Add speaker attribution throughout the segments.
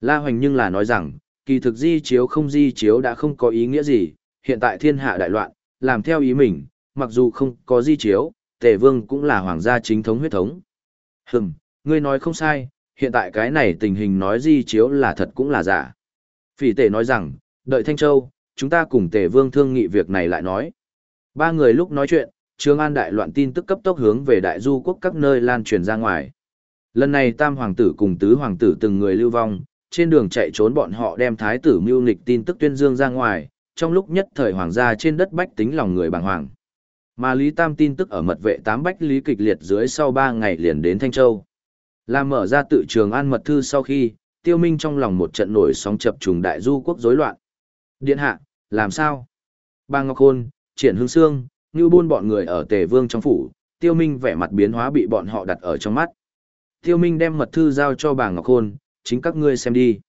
Speaker 1: La Hoành nhưng là nói rằng, kỳ thực di chiếu không di chiếu đã không có ý nghĩa gì, hiện tại thiên hạ đại loạn, làm theo ý mình, mặc dù không có di chiếu, tề vương cũng là hoàng gia chính thống huyết thống. Hừm, ngươi nói không sai, hiện tại cái này tình hình nói di chiếu là thật cũng là giả. Phỉ tề nói rằng, đợi Thanh Châu, chúng ta cùng tề vương thương nghị việc này lại nói. Ba người lúc nói chuyện, Trương An đại loạn tin tức cấp tốc hướng về đại du quốc các nơi lan truyền ra ngoài. Lần này tam hoàng tử cùng tứ hoàng tử từng người lưu vong, trên đường chạy trốn bọn họ đem thái tử mưu nghịch tin tức tuyên dương ra ngoài, trong lúc nhất thời hoàng gia trên đất bách tính lòng người bàng hoàng. Mà Lý Tam tin tức ở mật vệ tám bách lý kịch liệt dưới sau 3 ngày liền đến Thanh Châu. Làm mở ra tự trường an mật thư sau khi, tiêu minh trong lòng một trận nổi sóng chập trùng đại du quốc rối loạn. Điện hạ, làm sao? Ba Ngọc Hôn, Triển Hương Sương, như buôn bọn người ở Tề Vương trong phủ, tiêu minh vẻ mặt biến hóa bị bọn họ đặt ở trong mắt. Tiêu minh đem mật thư giao cho bà Ngọc Hôn, chính các ngươi xem đi.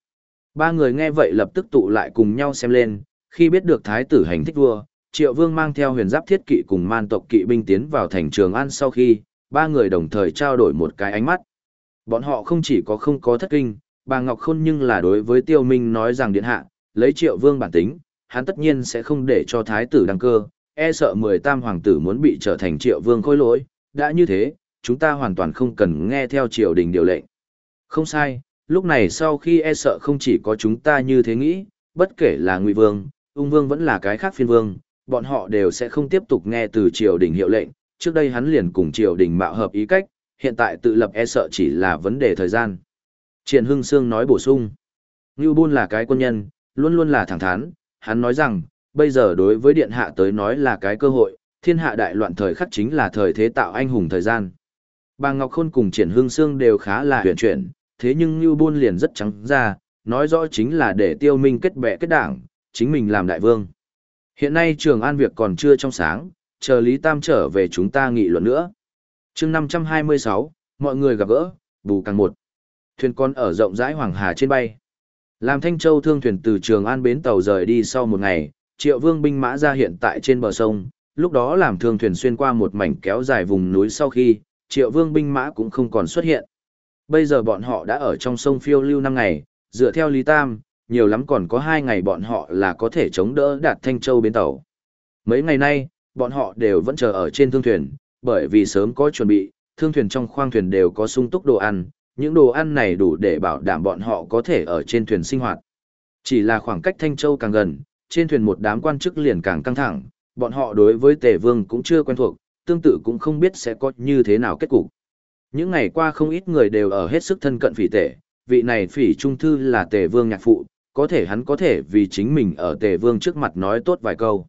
Speaker 1: Ba người nghe vậy lập tức tụ lại cùng nhau xem lên, khi biết được thái tử hành thích vua, Triệu Vương mang theo huyền giáp thiết kỵ cùng man tộc kỵ binh tiến vào thành Trường An sau khi, ba người đồng thời trao đổi một cái ánh mắt. Bọn họ không chỉ có không có thất kinh, bà Ngọc Khôn nhưng là đối với Tiêu Minh nói rằng điện hạ, lấy Triệu Vương bản tính, hắn tất nhiên sẽ không để cho thái tử đăng cơ, e sợ mười tam hoàng tử muốn bị trở thành Triệu Vương khôi lỗi, đã như thế, chúng ta hoàn toàn không cần nghe theo triều đình điều lệnh. Không sai, lúc này sau khi e sợ không chỉ có chúng ta như thế nghĩ, bất kể là Ngụy Vương, Ung Vương vẫn là cái khác phiên vương, bọn họ đều sẽ không tiếp tục nghe từ triều đình hiệu lệnh, trước đây hắn liền cùng triều đình mạo hợp ý cách, hiện tại tự lập e sợ chỉ là vấn đề thời gian. Triển Hưng Sương nói bổ sung, Ngưu Bôn là cái quân nhân, luôn luôn là thẳng thắn, hắn nói rằng, bây giờ đối với điện hạ tới nói là cái cơ hội, thiên hạ đại loạn thời khắc chính là thời thế tạo anh hùng thời gian. Bà Ngọc Khôn cùng Triển Hưng Sương đều khá là huyền chuyển, thế nhưng Ngưu Bôn liền rất trắng ra, nói rõ chính là để tiêu minh kết bè kết đảng, chính mình làm đại vương. Hiện nay Trường An việc còn chưa trong sáng, chờ Lý Tam trở về chúng ta nghị luận nữa. chương 526, mọi người gặp gỡ, bù càng một. Thuyền con ở rộng rãi Hoàng Hà trên bay. Làm Thanh Châu thương thuyền từ Trường An bến tàu rời đi sau một ngày, triệu vương binh mã ra hiện tại trên bờ sông, lúc đó làm thương thuyền xuyên qua một mảnh kéo dài vùng núi sau khi, triệu vương binh mã cũng không còn xuất hiện. Bây giờ bọn họ đã ở trong sông phiêu lưu năm ngày, dựa theo Lý Tam, nhiều lắm còn có hai ngày bọn họ là có thể chống đỡ đạt Thanh Châu bến tàu. Mấy ngày nay, bọn họ đều vẫn chờ ở trên thương thuyền, bởi vì sớm có chuẩn bị, thương thuyền trong khoang thuyền đều có sung túc đồ ăn, những đồ ăn này đủ để bảo đảm bọn họ có thể ở trên thuyền sinh hoạt. Chỉ là khoảng cách Thanh Châu càng gần, trên thuyền một đám quan chức liền càng căng thẳng, bọn họ đối với Tề Vương cũng chưa quen thuộc, tương tự cũng không biết sẽ có như thế nào kết cục. Những ngày qua không ít người đều ở hết sức thân cận phỉ tể, vị này phỉ trung thư là Tề Vương nhạc phụ, có thể hắn có thể vì chính mình ở tề vương trước mặt nói tốt vài câu.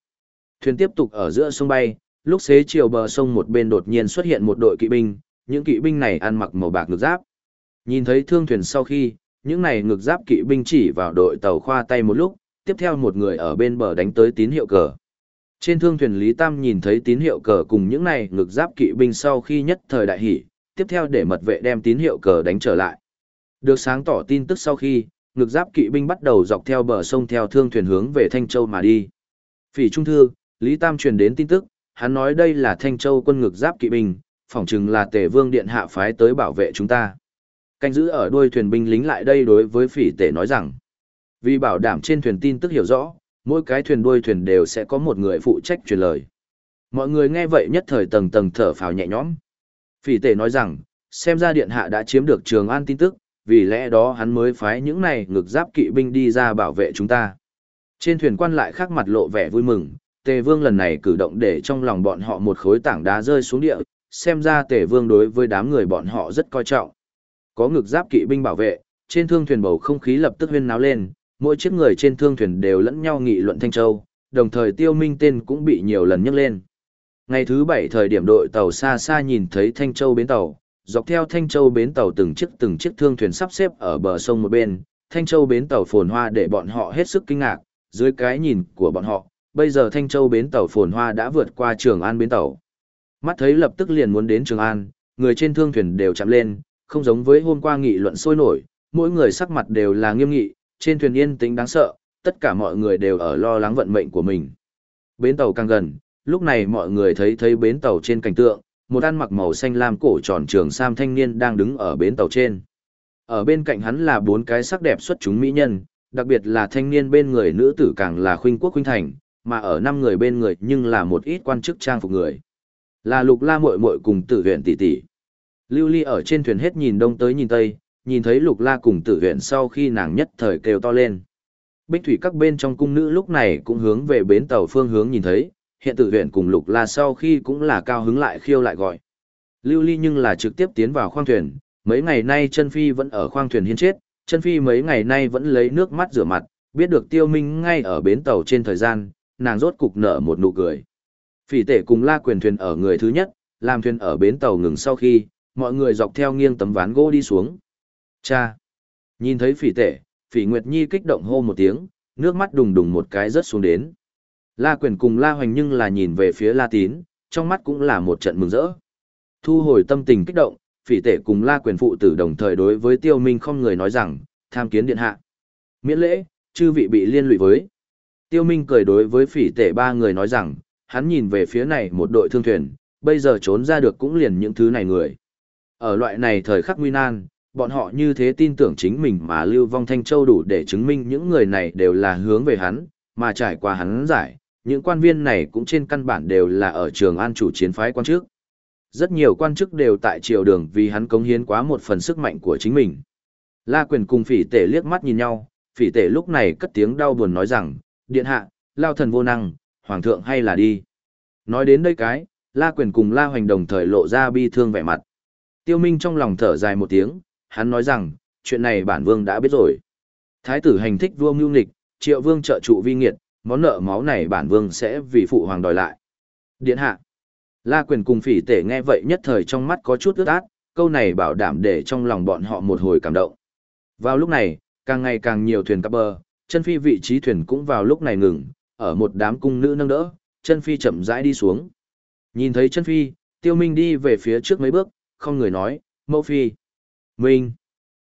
Speaker 1: Thuyền tiếp tục ở giữa sông bay, lúc xế chiều bờ sông một bên đột nhiên xuất hiện một đội kỵ binh, những kỵ binh này ăn mặc màu bạc ngực giáp. Nhìn thấy thương thuyền sau khi, những này ngực giáp kỵ binh chỉ vào đội tàu khoa tay một lúc, tiếp theo một người ở bên bờ đánh tới tín hiệu cờ. Trên thương thuyền Lý Tam nhìn thấy tín hiệu cờ cùng những này ngực giáp kỵ binh sau khi nhất thời đại hỉ, tiếp theo để mật vệ đem tín hiệu cờ đánh trở lại. Được sáng tỏ tin tức sau khi, ngực giáp kỵ binh bắt đầu dọc theo bờ sông theo thương thuyền hướng về Thanh Châu mà đi. Phỉ Trung Thư, Lý Tam truyền đến tin tức, hắn nói đây là Thanh Châu quân ngực giáp kỵ binh, phỏng chừng là Tề Vương Điện hạ phái tới bảo vệ chúng ta. Canh giữ ở đuôi thuyền binh lính lại đây đối với phỉ tể nói rằng, vì bảo đảm trên thuyền tin tức hiểu rõ, mỗi cái thuyền đuôi thuyền đều sẽ có một người phụ trách truyền lời. Mọi người nghe vậy nhất thời tầng tầng thở phào nhẹ nhõm. Phỉ tể nói rằng, xem ra điện hạ đã chiếm được Trường An tin tức, vì lẽ đó hắn mới phái những này ngực giáp kỵ binh đi ra bảo vệ chúng ta. Trên thuyền quan lại khác mặt lộ vẻ vui mừng, Tề Vương lần này cử động để trong lòng bọn họ một khối tảng đá rơi xuống địa, xem ra Tề Vương đối với đám người bọn họ rất coi trọng. Có ngực giáp kỵ binh bảo vệ, trên thương thuyền bầu không khí lập tức huyên náo lên, mỗi chiếc người trên thương thuyền đều lẫn nhau nghị luận Thanh Châu, đồng thời Tiêu Minh tên cũng bị nhiều lần nhắc lên. Ngày thứ bảy thời điểm đội tàu xa xa nhìn thấy Thanh Châu bến tàu, dọc theo Thanh Châu bến tàu từng chiếc từng chiếc thương thuyền sắp xếp ở bờ sông một bên, Thanh Châu bến tàu phồn hoa để bọn họ hết sức kinh ngạc, dưới cái nhìn của bọn họ, bây giờ Thanh Châu bến tàu phồn hoa đã vượt qua Trường An bến tàu. Mắt thấy lập tức liền muốn đến Trường An, người trên thương thuyền đều chạm lên, không giống với hôm qua nghị luận sôi nổi, mỗi người sắc mặt đều là nghiêm nghị, trên thuyền yên tĩnh đáng sợ, tất cả mọi người đều ở lo lắng vận mệnh của mình. Bến tàu càng gần, lúc này mọi người thấy thấy bến tàu trên cảnh tượng, một ăn mặc màu xanh lam cổ tròn trường sam thanh niên đang đứng ở bến tàu trên. Ở bên cạnh hắn là bốn cái sắc đẹp xuất chúng mỹ nhân, đặc biệt là thanh niên bên người nữ tử càng là khuynh quốc khuynh thành, mà ở năm người bên người nhưng là một ít quan chức trang phục người. Là lục la muội muội cùng tử huyện tỷ tỷ. Lưu Ly ở trên thuyền hết nhìn đông tới nhìn tây, nhìn thấy lục la cùng tử huyện sau khi nàng nhất thời kêu to lên. Bích thủy các bên trong cung nữ lúc này cũng hướng về bến tàu phương hướng nhìn thấy, hiện tử huyện cùng lục la sau khi cũng là cao hứng lại khiêu lại gọi. Lưu Ly nhưng là trực tiếp tiến vào khoang thuyền, mấy ngày nay chân phi vẫn ở khoang thuyền hiên chết, chân phi mấy ngày nay vẫn lấy nước mắt rửa mặt, biết được tiêu minh ngay ở bến tàu trên thời gian, nàng rốt cục nở một nụ cười. Phỉ tể cùng la quyền thuyền ở người thứ nhất, làm thuyền ở bến tàu ngừng sau khi, mọi người dọc theo nghiêng tấm ván gỗ đi xuống. Cha! Nhìn thấy phỉ tể, phỉ Nguyệt Nhi kích động hô một tiếng, nước mắt đùng đùng một cái rớt xuống đến. La quyền cùng la hoành nhưng là nhìn về phía la tín, trong mắt cũng là một trận mừng rỡ. Thu hồi tâm tình kích động, phỉ tể cùng la quyền phụ tử đồng thời đối với tiêu minh không người nói rằng, tham kiến điện hạ. Miễn lễ, chư vị bị liên lụy với. Tiêu minh cười đối với phỉ tể ba người nói rằng, hắn nhìn về phía này một đội thương thuyền, bây giờ trốn ra được cũng liền những thứ này người. Ở loại này thời khắc nguy nan, bọn họ như thế tin tưởng chính mình mà Lưu Vong Thanh Châu đủ để chứng minh những người này đều là hướng về hắn, mà trải qua hắn giải, những quan viên này cũng trên căn bản đều là ở trường an chủ chiến phái quan chức. Rất nhiều quan chức đều tại triều đường vì hắn cống hiến quá một phần sức mạnh của chính mình. La quyền cùng phỉ tể liếc mắt nhìn nhau, phỉ tể lúc này cất tiếng đau buồn nói rằng, điện hạ, lao thần vô năng, hoàng thượng hay là đi. Nói đến đây cái, la quyền cùng la hoành đồng thời lộ ra bi thương vẻ mặt. Tiêu Minh trong lòng thở dài một tiếng, hắn nói rằng, chuyện này bản vương đã biết rồi. Thái tử hành thích vua mưu nghịch, triệu vương trợ trụ vi nghiệt, món nợ máu này bản vương sẽ vì phụ hoàng đòi lại. Điện hạ. La quyền cùng phỉ tể nghe vậy nhất thời trong mắt có chút ướt át, câu này bảo đảm để trong lòng bọn họ một hồi cảm động. Vào lúc này, càng ngày càng nhiều thuyền cập bờ, chân phi vị trí thuyền cũng vào lúc này ngừng, ở một đám cung nữ nâng đỡ, chân phi chậm rãi đi xuống. Nhìn thấy chân phi, tiêu minh đi về phía trước mấy bước, không người nói, mẫu phi. Minh.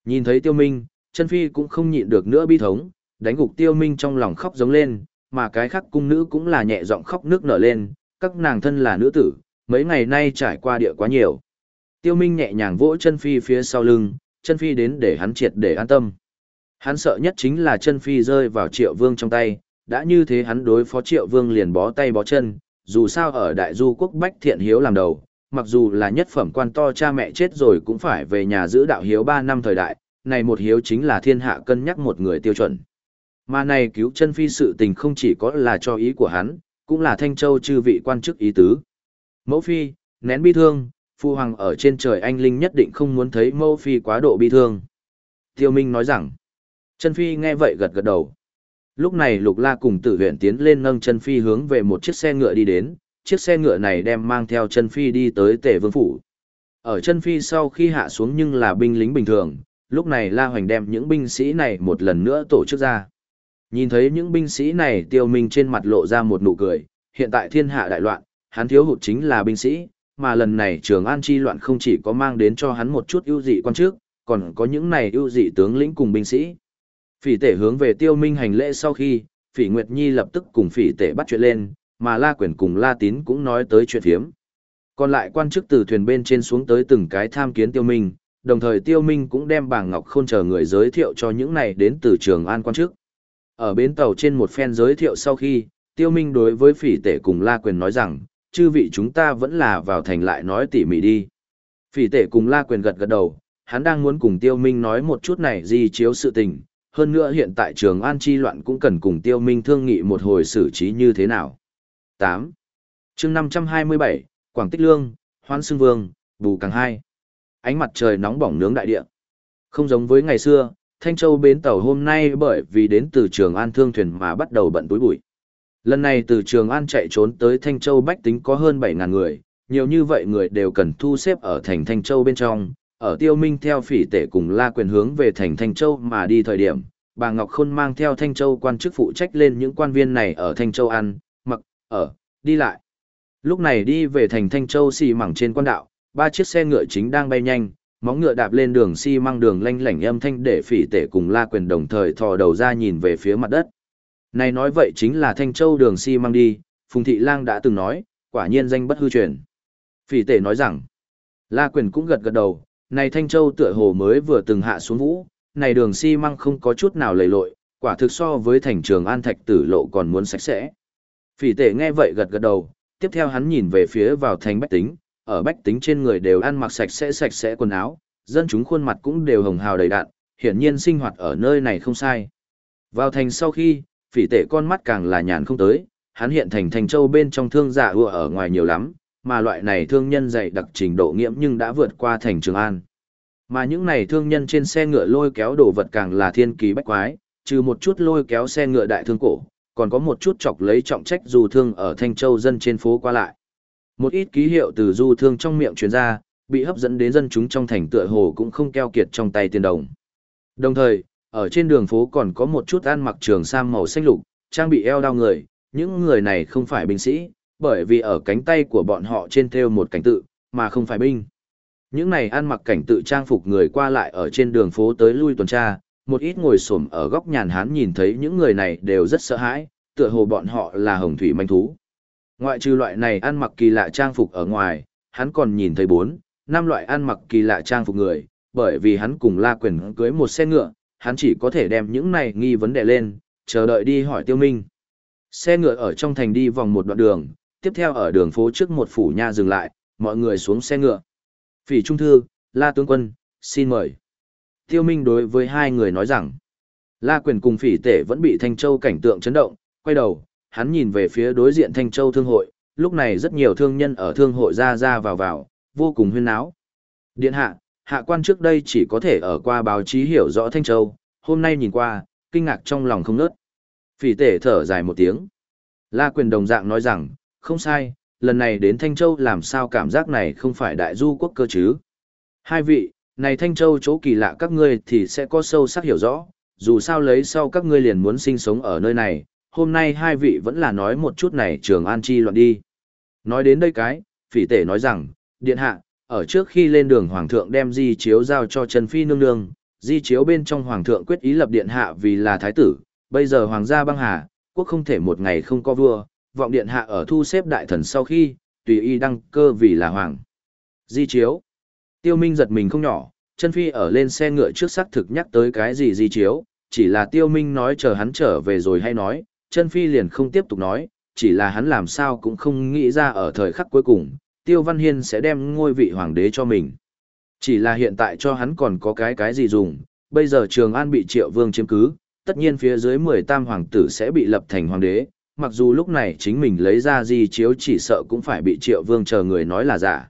Speaker 1: Nhìn thấy tiêu minh, chân phi cũng không nhịn được nữa bi thống, đánh gục tiêu minh trong lòng khóc giống lên, mà cái khác cung nữ cũng là nhẹ giọng khóc nước nở lên, các nàng thân là nữ tử, mấy ngày nay trải qua địa quá nhiều. Tiêu Minh nhẹ nhàng vỗ chân phi phía sau lưng, chân phi đến để hắn triệt để an tâm. Hắn sợ nhất chính là chân phi rơi vào triệu vương trong tay, đã như thế hắn đối phó triệu vương liền bó tay bó chân, dù sao ở đại du quốc bách thiện hiếu làm đầu, mặc dù là nhất phẩm quan to cha mẹ chết rồi cũng phải về nhà giữ đạo hiếu 3 năm thời đại, này một hiếu chính là thiên hạ cân nhắc một người tiêu chuẩn. Mà này cứu chân phi sự tình không chỉ có là cho ý của hắn, cũng là Thanh Châu chư vị quan chức ý tứ. Mẫu phi, nén bi thương, phu hoàng ở trên trời anh linh nhất định không muốn thấy mẫu phi quá độ bi thương. Tiêu Minh nói rằng, chân phi nghe vậy gật gật đầu. Lúc này Lục La cùng Tử Huyện tiến lên nâng chân phi hướng về một chiếc xe ngựa đi đến, chiếc xe ngựa này đem mang theo chân phi đi tới Tề Vương phủ. Ở chân phi sau khi hạ xuống nhưng là binh lính bình thường, lúc này La Hoành đem những binh sĩ này một lần nữa tổ chức ra. Nhìn thấy những binh sĩ này tiêu minh trên mặt lộ ra một nụ cười, hiện tại thiên hạ đại loạn, hắn thiếu hụt chính là binh sĩ, mà lần này trường an chi loạn không chỉ có mang đến cho hắn một chút ưu dị quan trước, còn có những này ưu dị tướng lĩnh cùng binh sĩ. Phỉ tể hướng về tiêu minh hành lễ sau khi, phỉ Nguyệt Nhi lập tức cùng phỉ tể bắt chuyện lên, mà La Quyển cùng La Tín cũng nói tới chuyện phiếm. Còn lại quan chức từ thuyền bên trên xuống tới từng cái tham kiến tiêu minh, đồng thời tiêu minh cũng đem bảng ngọc khôn chờ người giới thiệu cho những này đến từ trường an quan chức. Ở bến tàu trên một phen giới thiệu sau khi, tiêu minh đối với phỉ tể cùng La Quyền nói rằng, chư vị chúng ta vẫn là vào thành lại nói tỉ mỉ đi. Phỉ tể cùng La Quyền gật gật đầu, hắn đang muốn cùng tiêu minh nói một chút này gì chiếu sự tình, hơn nữa hiện tại trường an chi loạn cũng cần cùng tiêu minh thương nghị một hồi xử trí như thế nào. 8. chương 527, Quảng Tích Lương, Hoan Sương Vương, Bù Càng Hai Ánh mặt trời nóng bỏng nướng đại địa. Không giống với ngày xưa, Thanh Châu bến tàu hôm nay bởi vì đến từ Trường An thương thuyền mà bắt đầu bận túi bụi. Lần này từ Trường An chạy trốn tới Thanh Châu bách tính có hơn 7.000 người, nhiều như vậy người đều cần thu xếp ở thành Thanh Châu bên trong. Ở Tiêu Minh theo phỉ tể cùng la quyền hướng về thành Thanh Châu mà đi thời điểm, bà Ngọc Khôn mang theo Thanh Châu quan chức phụ trách lên những quan viên này ở Thanh Châu ăn, mặc, ở, đi lại. Lúc này đi về thành Thanh Châu xì mẳng trên quan đạo, ba chiếc xe ngựa chính đang bay nhanh, móng ngựa đạp lên đường xi măng đường lanh lảnh âm thanh để phỉ tể cùng la quyền đồng thời thò đầu ra nhìn về phía mặt đất. Này nói vậy chính là Thanh Châu đường xi măng đi, Phùng Thị Lang đã từng nói, quả nhiên danh bất hư truyền. Phỉ tể nói rằng, la quyền cũng gật gật đầu, này Thanh Châu tựa hồ mới vừa từng hạ xuống vũ, này đường xi măng không có chút nào lầy lội, quả thực so với thành trường an thạch tử lộ còn muốn sạch sẽ. Phỉ tể nghe vậy gật gật đầu, tiếp theo hắn nhìn về phía vào thành bách tính, ở bách tính trên người đều ăn mặc sạch sẽ sạch sẽ quần áo, dân chúng khuôn mặt cũng đều hồng hào đầy đạn, hiển nhiên sinh hoạt ở nơi này không sai. Vào thành sau khi, phỉ tệ con mắt càng là nhàn không tới, hắn hiện thành thành châu bên trong thương giả ưa ở ngoài nhiều lắm, mà loại này thương nhân dạy đặc trình độ nghiễm nhưng đã vượt qua thành Trường An. Mà những này thương nhân trên xe ngựa lôi kéo đồ vật càng là thiên kỳ bách quái, trừ một chút lôi kéo xe ngựa đại thương cổ, còn có một chút chọc lấy trọng trách dù thương ở Thanh Châu dân trên phố qua lại. Một ít ký hiệu từ du thương trong miệng truyền ra, bị hấp dẫn đến dân chúng trong thành tựa hồ cũng không keo kiệt trong tay tiền đồng. Đồng thời, ở trên đường phố còn có một chút ăn mặc trường sam màu xanh lục, trang bị eo đao người, những người này không phải binh sĩ, bởi vì ở cánh tay của bọn họ trên thêu một cảnh tự, mà không phải binh. Những này ăn mặc cảnh tự trang phục người qua lại ở trên đường phố tới lui tuần tra, một ít ngồi xổm ở góc nhàn hán nhìn thấy những người này đều rất sợ hãi, tựa hồ bọn họ là hồng thủy manh thú. Ngoại trừ loại này ăn mặc kỳ lạ trang phục ở ngoài, hắn còn nhìn thấy bốn, năm loại ăn mặc kỳ lạ trang phục người, bởi vì hắn cùng La Quyền cưới một xe ngựa, hắn chỉ có thể đem những này nghi vấn đề lên, chờ đợi đi hỏi Tiêu Minh. Xe ngựa ở trong thành đi vòng một đoạn đường, tiếp theo ở đường phố trước một phủ nha dừng lại, mọi người xuống xe ngựa. Phỉ Trung Thư, La Tướng Quân, xin mời. Tiêu Minh đối với hai người nói rằng, La Quyền cùng Phỉ Tể vẫn bị Thanh Châu cảnh tượng chấn động, quay đầu, hắn nhìn về phía đối diện Thanh Châu Thương hội, lúc này rất nhiều thương nhân ở thương hội ra ra vào vào, vô cùng huyên náo. Điện hạ, hạ quan trước đây chỉ có thể ở qua báo chí hiểu rõ Thanh Châu, hôm nay nhìn qua, kinh ngạc trong lòng không nớt. Phỉ Tể thở dài một tiếng. La Quyền đồng dạng nói rằng, không sai, lần này đến Thanh Châu làm sao cảm giác này không phải đại du quốc cơ chứ. Hai vị, này Thanh Châu chỗ kỳ lạ các ngươi thì sẽ có sâu sắc hiểu rõ, dù sao lấy sau các ngươi liền muốn sinh sống ở nơi này, hôm nay hai vị vẫn là nói một chút này trường an chi loạn đi. Nói đến đây cái, phỉ tể nói rằng, điện hạ, ở trước khi lên đường hoàng thượng đem di chiếu giao cho Trần Phi nương nương, di chiếu bên trong hoàng thượng quyết ý lập điện hạ vì là thái tử, bây giờ hoàng gia băng hà, quốc không thể một ngày không có vua, vọng điện hạ ở thu xếp đại thần sau khi, tùy y đăng cơ vì là hoàng. Di chiếu. Tiêu Minh giật mình không nhỏ, Trần phi ở lên xe ngựa trước xác thực nhắc tới cái gì di chiếu, chỉ là Tiêu Minh nói chờ hắn trở về rồi hay nói, chân phi liền không tiếp tục nói, chỉ là hắn làm sao cũng không nghĩ ra ở thời khắc cuối cùng, Tiêu Văn Hiên sẽ đem ngôi vị hoàng đế cho mình. Chỉ là hiện tại cho hắn còn có cái cái gì dùng, bây giờ Trường An bị Triệu Vương chiếm cứ, tất nhiên phía dưới 10 tam hoàng tử sẽ bị lập thành hoàng đế, mặc dù lúc này chính mình lấy ra di chiếu chỉ sợ cũng phải bị triệu vương chờ người nói là giả.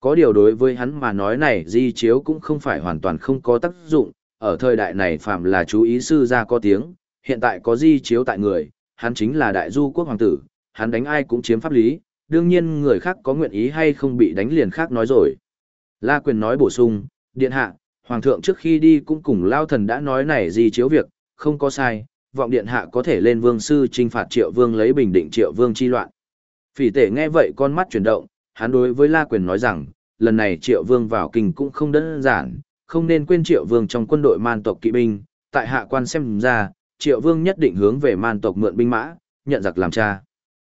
Speaker 1: Có điều đối với hắn mà nói này di chiếu cũng không phải hoàn toàn không có tác dụng, ở thời đại này phạm là chú ý sư ra có tiếng, hiện tại có di chiếu tại người, hắn chính là đại du quốc hoàng tử, hắn đánh ai cũng chiếm pháp lý, đương nhiên người khác có nguyện ý hay không bị đánh liền khác nói rồi. La quyền nói bổ sung, điện hạ, hoàng thượng trước khi đi cũng cùng lao thần đã nói này di chiếu việc, không có sai, vọng điện hạ có thể lên vương sư trinh phạt triệu vương lấy bình định triệu vương chi loạn. Phỉ tể nghe vậy con mắt chuyển động, hắn đối với La Quyền nói rằng, lần này triệu vương vào kinh cũng không đơn giản, không nên quên triệu vương trong quân đội man tộc kỵ binh, tại hạ quan xem ra, triệu vương nhất định hướng về man tộc mượn binh mã, nhận giặc làm cha.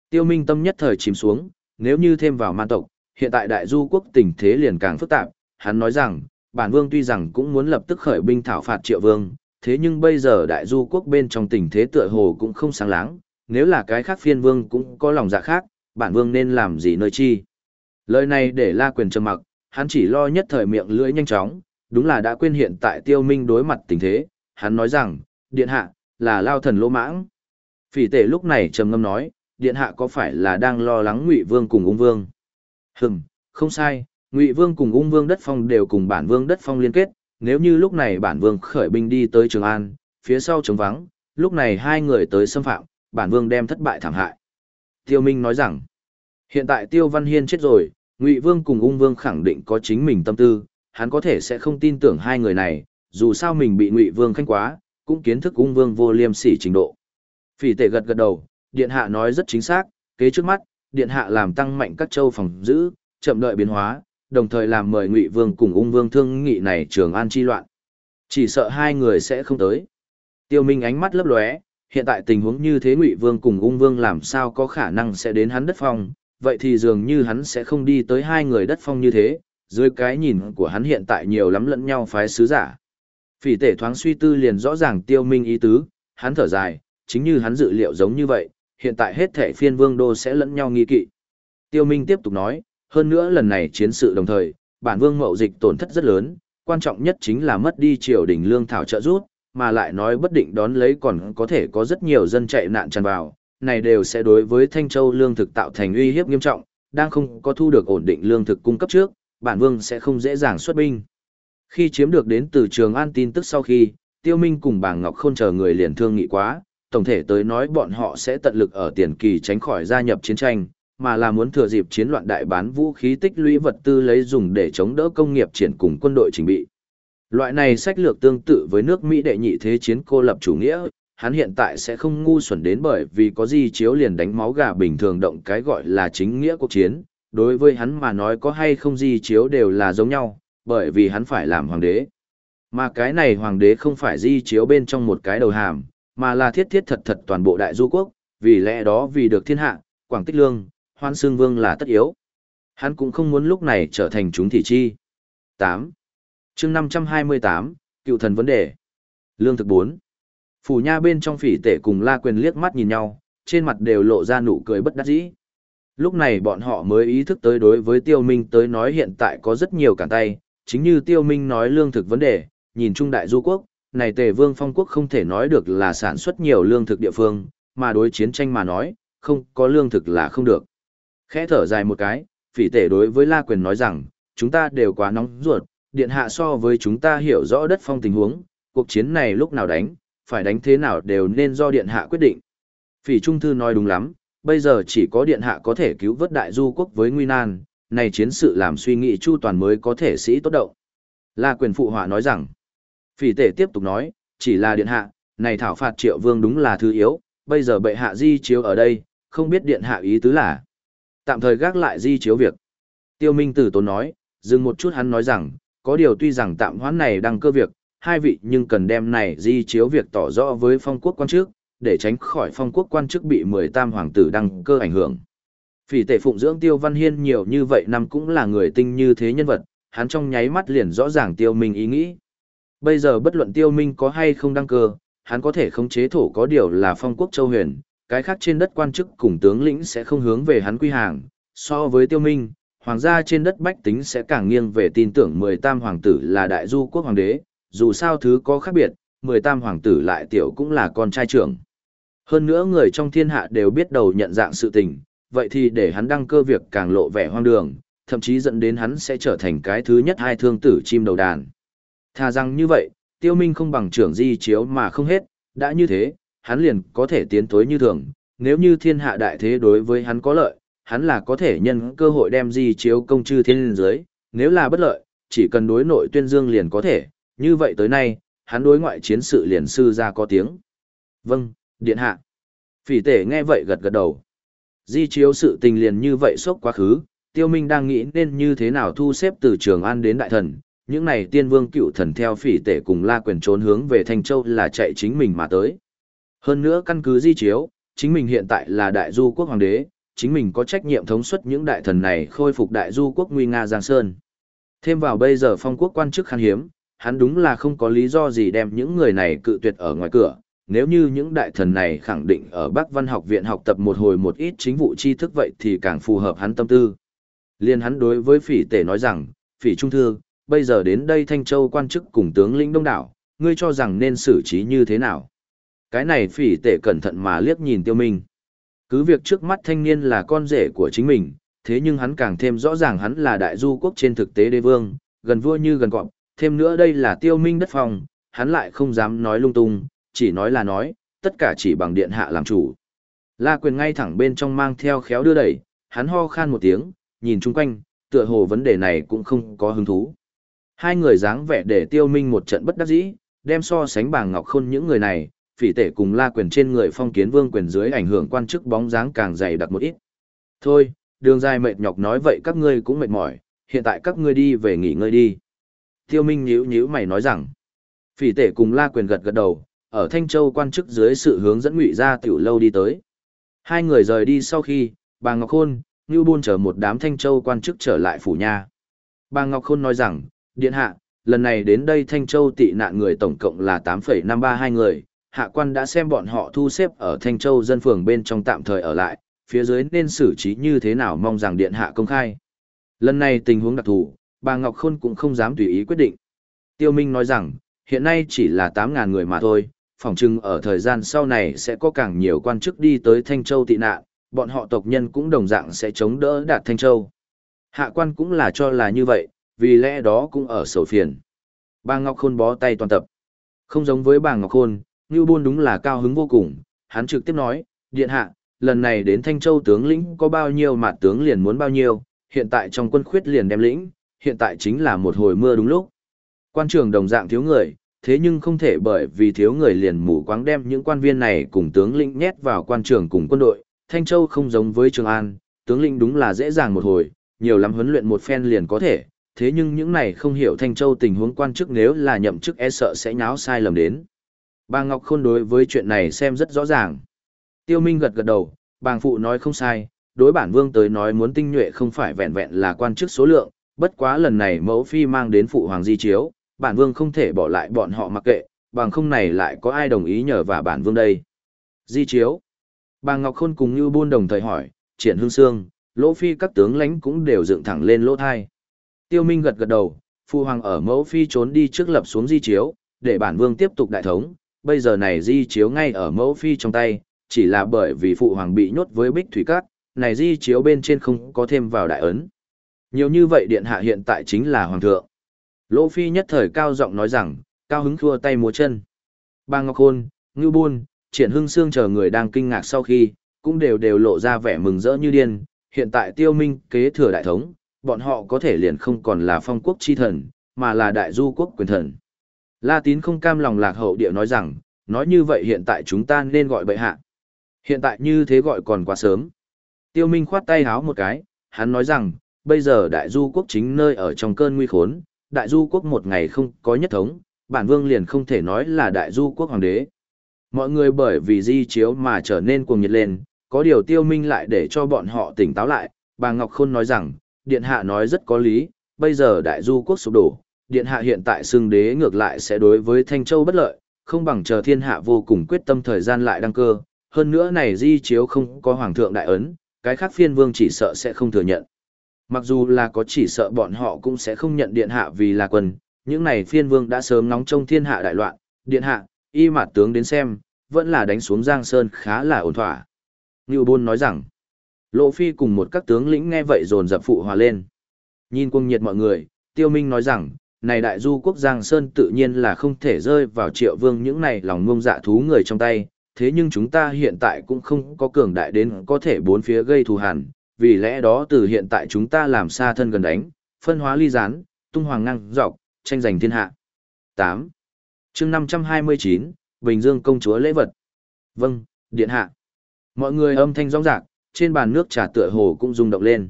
Speaker 1: Tiêu minh tâm nhất thời chìm xuống, nếu như thêm vào man tộc, hiện tại đại du quốc tình thế liền càng phức tạp, hắn nói rằng, bản vương tuy rằng cũng muốn lập tức khởi binh thảo phạt triệu vương, thế nhưng bây giờ đại du quốc bên trong tình thế tựa hồ cũng không sáng láng, nếu là cái khác phiên vương cũng có lòng dạ khác, bản vương nên làm gì nơi chi. Lời này để la quyền trầm mặc, hắn chỉ lo nhất thời miệng lưỡi nhanh chóng, đúng là đã quên hiện tại tiêu minh đối mặt tình thế, hắn nói rằng, điện hạ, là lao thần lỗ mãng. Phỉ tể lúc này trầm ngâm nói, điện hạ có phải là đang lo lắng ngụy vương cùng ung vương? Hừm, không sai, ngụy vương cùng ung vương đất phong đều cùng bản vương đất phong liên kết, nếu như lúc này bản vương khởi binh đi tới Trường An, phía sau trống vắng, lúc này hai người tới xâm phạm, bản vương đem thất bại thảm hại. Tiêu Minh nói rằng, hiện tại Tiêu Văn Hiên chết rồi, Ngụy Vương cùng Ung Vương khẳng định có chính mình tâm tư, hắn có thể sẽ không tin tưởng hai người này, dù sao mình bị Ngụy Vương khanh quá, cũng kiến thức Ung Vương vô liêm sỉ trình độ. Phỉ Tệ gật gật đầu, điện hạ nói rất chính xác, kế trước mắt, điện hạ làm tăng mạnh các châu phòng giữ, chậm đợi biến hóa, đồng thời làm mời Ngụy Vương cùng Ung Vương thương nghị này trường an chi loạn. Chỉ sợ hai người sẽ không tới. Tiêu Minh ánh mắt lấp lóe, hiện tại tình huống như thế Ngụy Vương cùng Ung Vương làm sao có khả năng sẽ đến hắn đất phong, vậy thì dường như hắn sẽ không đi tới hai người đất phong như thế, Dưới cái nhìn của hắn hiện tại nhiều lắm lẫn nhau phái sứ giả. Phỉ tể thoáng suy tư liền rõ ràng tiêu minh ý tứ, hắn thở dài, chính như hắn dự liệu giống như vậy, hiện tại hết thể phiên vương đô sẽ lẫn nhau nghi kỵ. Tiêu minh tiếp tục nói, hơn nữa lần này chiến sự đồng thời, bản vương mậu dịch tổn thất rất lớn, quan trọng nhất chính là mất đi triều đình lương thảo trợ giúp, mà lại nói bất định đón lấy còn có thể có rất nhiều dân chạy nạn tràn vào, này đều sẽ đối với Thanh Châu lương thực tạo thành uy hiếp nghiêm trọng, đang không có thu được ổn định lương thực cung cấp trước, bản vương sẽ không dễ dàng xuất binh. Khi chiếm được đến từ trường an tin tức sau khi, Tiêu Minh cùng bà Ngọc Khôn chờ người liền thương nghị quá, tổng thể tới nói bọn họ sẽ tận lực ở tiền kỳ tránh khỏi gia nhập chiến tranh, mà là muốn thừa dịp chiến loạn đại bán vũ khí tích lũy vật tư lấy dùng để chống đỡ công nghiệp triển cùng quân đội trình bị. Loại này sách lược tương tự với nước Mỹ đệ nhị thế chiến cô lập chủ nghĩa, hắn hiện tại sẽ không ngu xuẩn đến bởi vì có gì chiếu liền đánh máu gà bình thường động cái gọi là chính nghĩa cuộc chiến, đối với hắn mà nói có hay không gì chiếu đều là giống nhau, bởi vì hắn phải làm hoàng đế. Mà cái này hoàng đế không phải di chiếu bên trong một cái đầu hàm, mà là thiết thiết thật thật toàn bộ đại du quốc, vì lẽ đó vì được thiên hạ, quảng tích lương, hoan xương vương là tất yếu. Hắn cũng không muốn lúc này trở thành chúng thị chi. 8. chương 528, cựu thần vấn đề. Lương thực 4. Phủ nha bên trong phỉ tể cùng la quyền liếc mắt nhìn nhau, trên mặt đều lộ ra nụ cười bất đắc dĩ. Lúc này bọn họ mới ý thức tới đối với tiêu minh tới nói hiện tại có rất nhiều cản tay, chính như tiêu minh nói lương thực vấn đề, nhìn trung đại du quốc, này tề vương phong quốc không thể nói được là sản xuất nhiều lương thực địa phương, mà đối chiến tranh mà nói, không có lương thực là không được. Khẽ thở dài một cái, phỉ tể đối với La Quyền nói rằng, chúng ta đều quá nóng ruột, điện hạ so với chúng ta hiểu rõ đất phong tình huống, cuộc chiến này lúc nào đánh, phải đánh thế nào đều nên do điện hạ quyết định. Phỉ Trung Thư nói đúng lắm, bây giờ chỉ có điện hạ có thể cứu vớt đại du quốc với nguy nan, này chiến sự làm suy nghĩ chu toàn mới có thể sĩ tốt động. La quyền phụ họa nói rằng, phỉ tể tiếp tục nói, chỉ là điện hạ, này thảo phạt triệu vương đúng là thứ yếu, bây giờ bệ hạ di chiếu ở đây, không biết điện hạ ý tứ là. Tạm thời gác lại di chiếu việc. Tiêu Minh Tử Tốn nói, dừng một chút hắn nói rằng, có điều tuy rằng tạm hoãn này đang cơ việc, hai vị nhưng cần đem này di chiếu việc tỏ rõ với phong quốc quan chức, để tránh khỏi phong quốc quan chức bị mười tam hoàng tử đăng cơ ảnh hưởng. Phỉ tể phụng dưỡng Tiêu Văn Hiên nhiều như vậy năm cũng là người tinh như thế nhân vật, hắn trong nháy mắt liền rõ ràng Tiêu Minh ý nghĩ. Bây giờ bất luận Tiêu Minh có hay không đăng cơ, hắn có thể khống chế thổ có điều là phong quốc châu huyền, cái khác trên đất quan chức cùng tướng lĩnh sẽ không hướng về hắn quy hàng, so với Tiêu Minh, hoàng gia trên đất bách tính sẽ càng nghiêng về tin tưởng mười tam hoàng tử là đại du quốc hoàng đế, dù sao thứ có khác biệt, mười tam hoàng tử lại tiểu cũng là con trai trưởng. Hơn nữa người trong thiên hạ đều biết đầu nhận dạng sự tình, vậy thì để hắn đăng cơ việc càng lộ vẻ hoang đường, thậm chí dẫn đến hắn sẽ trở thành cái thứ nhất hai thương tử chim đầu đàn. Thà rằng như vậy, tiêu minh không bằng trưởng di chiếu mà không hết, đã như thế, hắn liền có thể tiến tối như thường, nếu như thiên hạ đại thế đối với hắn có lợi, hắn là có thể nhân cơ hội đem di chiếu công chư thiên giới nếu là bất lợi, chỉ cần đối nội tuyên dương liền có thể, như vậy tới nay, hắn đối ngoại chiến sự liền sư ra có tiếng. Vâng, điện hạ. Phỉ tể nghe vậy gật gật đầu. Di chiếu sự tình liền như vậy sốc quá khứ, tiêu minh đang nghĩ nên như thế nào thu xếp từ trường an đến đại thần. Những này tiên vương cựu thần theo phỉ tể cùng la quyền trốn hướng về Thanh Châu là chạy chính mình mà tới. Hơn nữa căn cứ di chiếu, chính mình hiện tại là đại du quốc hoàng đế, chính mình có trách nhiệm thống suất những đại thần này khôi phục đại du quốc nguy nga Giang Sơn. Thêm vào bây giờ phong quốc quan chức khan hiếm, hắn đúng là không có lý do gì đem những người này cự tuyệt ở ngoài cửa. Nếu như những đại thần này khẳng định ở Bắc Văn học viện học tập một hồi một ít chính vụ tri thức vậy thì càng phù hợp hắn tâm tư. Liên hắn đối với phỉ tể nói rằng, phỉ trung thư, bây giờ đến đây Thanh Châu quan chức cùng tướng lĩnh đông đảo, ngươi cho rằng nên xử trí như thế nào? Cái này phỉ tể cẩn thận mà liếc nhìn tiêu minh. Cứ việc trước mắt thanh niên là con rể của chính mình, thế nhưng hắn càng thêm rõ ràng hắn là đại du quốc trên thực tế đế vương, gần vua như gần cọp, thêm nữa đây là tiêu minh đất phòng, hắn lại không dám nói lung tung, chỉ nói là nói, tất cả chỉ bằng điện hạ làm chủ. La quyền ngay thẳng bên trong mang theo khéo đưa đẩy, hắn ho khan một tiếng, nhìn chung quanh, tựa hồ vấn đề này cũng không có hứng thú. Hai người dáng vẻ để tiêu minh một trận bất đắc dĩ, đem so sánh bảng ngọc khôn những người này, phỉ tể cùng la quyền trên người phong kiến vương quyền dưới ảnh hưởng quan chức bóng dáng càng dày đặc một ít. Thôi, đường dài mệt nhọc nói vậy các ngươi cũng mệt mỏi, hiện tại các ngươi đi về nghỉ ngơi đi. Tiêu Minh nhíu nhíu mày nói rằng, phỉ tể cùng la quyền gật gật đầu, ở Thanh Châu quan chức dưới sự hướng dẫn ngụy ra tiểu lâu đi tới. Hai người rời đi sau khi, bà Ngọc Khôn, Ngưu Bôn chờ một đám Thanh Châu quan chức trở lại phủ nha. Bà Ngọc Khôn nói rằng, Điện Hạ, lần này đến đây Thanh Châu tị nạn người tổng cộng là 8,532 người, hạ quan đã xem bọn họ thu xếp ở Thanh Châu dân phường bên trong tạm thời ở lại, phía dưới nên xử trí như thế nào mong rằng Điện Hạ công khai. Lần này tình huống đặc thù, bà Ngọc Khôn cũng không dám tùy ý quyết định. Tiêu Minh nói rằng, hiện nay chỉ là 8.000 người mà thôi, phỏng chừng ở thời gian sau này sẽ có càng nhiều quan chức đi tới Thanh Châu tị nạn, bọn họ tộc nhân cũng đồng dạng sẽ chống đỡ đạt Thanh Châu. Hạ quan cũng là cho là như vậy, vì lẽ đó cũng ở sầu phiền. Bà Ngọc Khôn bó tay toàn tập. Không giống với bà Ngọc Khôn, Ngưu Bôn đúng là cao hứng vô cùng, hắn trực tiếp nói, điện hạ, lần này đến Thanh Châu tướng lĩnh có bao nhiêu mà tướng liền muốn bao nhiêu, hiện tại trong quân khuyết liền đem lĩnh, hiện tại chính là một hồi mưa đúng lúc. Quan trường đồng dạng thiếu người, thế nhưng không thể bởi vì thiếu người liền mù quáng đem những quan viên này cùng tướng lĩnh nhét vào quan trường cùng quân đội. Thanh Châu không giống với Trường An, tướng lĩnh đúng là dễ dàng một hồi, nhiều lắm huấn luyện một phen liền có thể, thế nhưng những này không hiểu Thanh Châu tình huống quan chức nếu là nhậm chức e sợ sẽ nháo sai lầm đến. Bà Ngọc Khôn đối với chuyện này xem rất rõ ràng. Tiêu Minh gật gật đầu, bàng phụ nói không sai, đối bản vương tới nói muốn tinh nhuệ không phải vẹn vẹn là quan chức số lượng, bất quá lần này mẫu phi mang đến phụ hoàng di chiếu, bản vương không thể bỏ lại bọn họ mặc kệ, bằng không này lại có ai đồng ý nhờ và bản vương đây. Di chiếu. Bà Ngọc Khôn cùng Như Buôn đồng thời hỏi, triển hương xương, lỗ phi các tướng lãnh cũng đều dựng thẳng lên lỗ thai. Tiêu Minh gật gật đầu, phụ hoàng ở mẫu phi trốn đi trước lập xuống di chiếu, để bản vương tiếp tục đại thống, bây giờ này di chiếu ngay ở mẫu phi trong tay, chỉ là bởi vì phụ hoàng bị nhốt với bích thủy cát, này di chiếu bên trên không có thêm vào đại ấn. Nhiều như vậy điện hạ hiện tại chính là hoàng thượng. Lỗ Phi nhất thời cao giọng nói rằng, cao hứng thua tay múa chân. Ba Ngọc Khôn, Ngưu Buôn, Triển Hưng Sương chờ người đang kinh ngạc sau khi, cũng đều đều lộ ra vẻ mừng rỡ như điên. Hiện tại tiêu minh kế thừa đại thống, bọn họ có thể liền không còn là phong quốc chi thần, mà là đại du quốc quyền thần. La Tín không cam lòng lạc hậu địa nói rằng, nói như vậy hiện tại chúng ta nên gọi bệ hạ. Hiện tại như thế gọi còn quá sớm. Tiêu Minh khoát tay háo một cái, hắn nói rằng, bây giờ đại du quốc chính nơi ở trong cơn nguy khốn, đại du quốc một ngày không có nhất thống, bản vương liền không thể nói là đại du quốc hoàng đế. Mọi người bởi vì di chiếu mà trở nên cuồng nhiệt lên, có điều tiêu minh lại để cho bọn họ tỉnh táo lại, bà Ngọc Khôn nói rằng, Điện Hạ nói rất có lý, bây giờ đại du quốc sụp đổ, Điện Hạ hiện tại xưng đế ngược lại sẽ đối với Thanh Châu bất lợi, không bằng chờ thiên hạ vô cùng quyết tâm thời gian lại đăng cơ, hơn nữa này di chiếu không có hoàng thượng đại ấn, cái khác phiên vương chỉ sợ sẽ không thừa nhận. Mặc dù là có chỉ sợ bọn họ cũng sẽ không nhận điện hạ vì là quân, những này phiên vương đã sớm nóng trong thiên hạ đại loạn, điện hạ, y mặt tướng đến xem, vẫn là đánh xuống Giang Sơn khá là ổn thỏa. Ngưu Bôn nói rằng, Lộ Phi cùng một các tướng lĩnh nghe vậy dồn dập phụ hòa lên. Nhìn cuồng nhiệt mọi người, Tiêu Minh nói rằng, này đại du quốc Giang Sơn tự nhiên là không thể rơi vào triệu vương những này lòng ngông dạ thú người trong tay, thế nhưng chúng ta hiện tại cũng không có cường đại đến có thể bốn phía gây thù hằn, vì lẽ đó từ hiện tại chúng ta làm xa thân gần đánh, phân hóa ly gián, tung hoàng năng dọc, tranh giành thiên hạ. 8. chương 529, Bình Dương công chúa lễ vật. Vâng, điện hạ. Mọi người âm thanh rong rạc, trên bàn nước trà tựa hồ cũng rung động lên.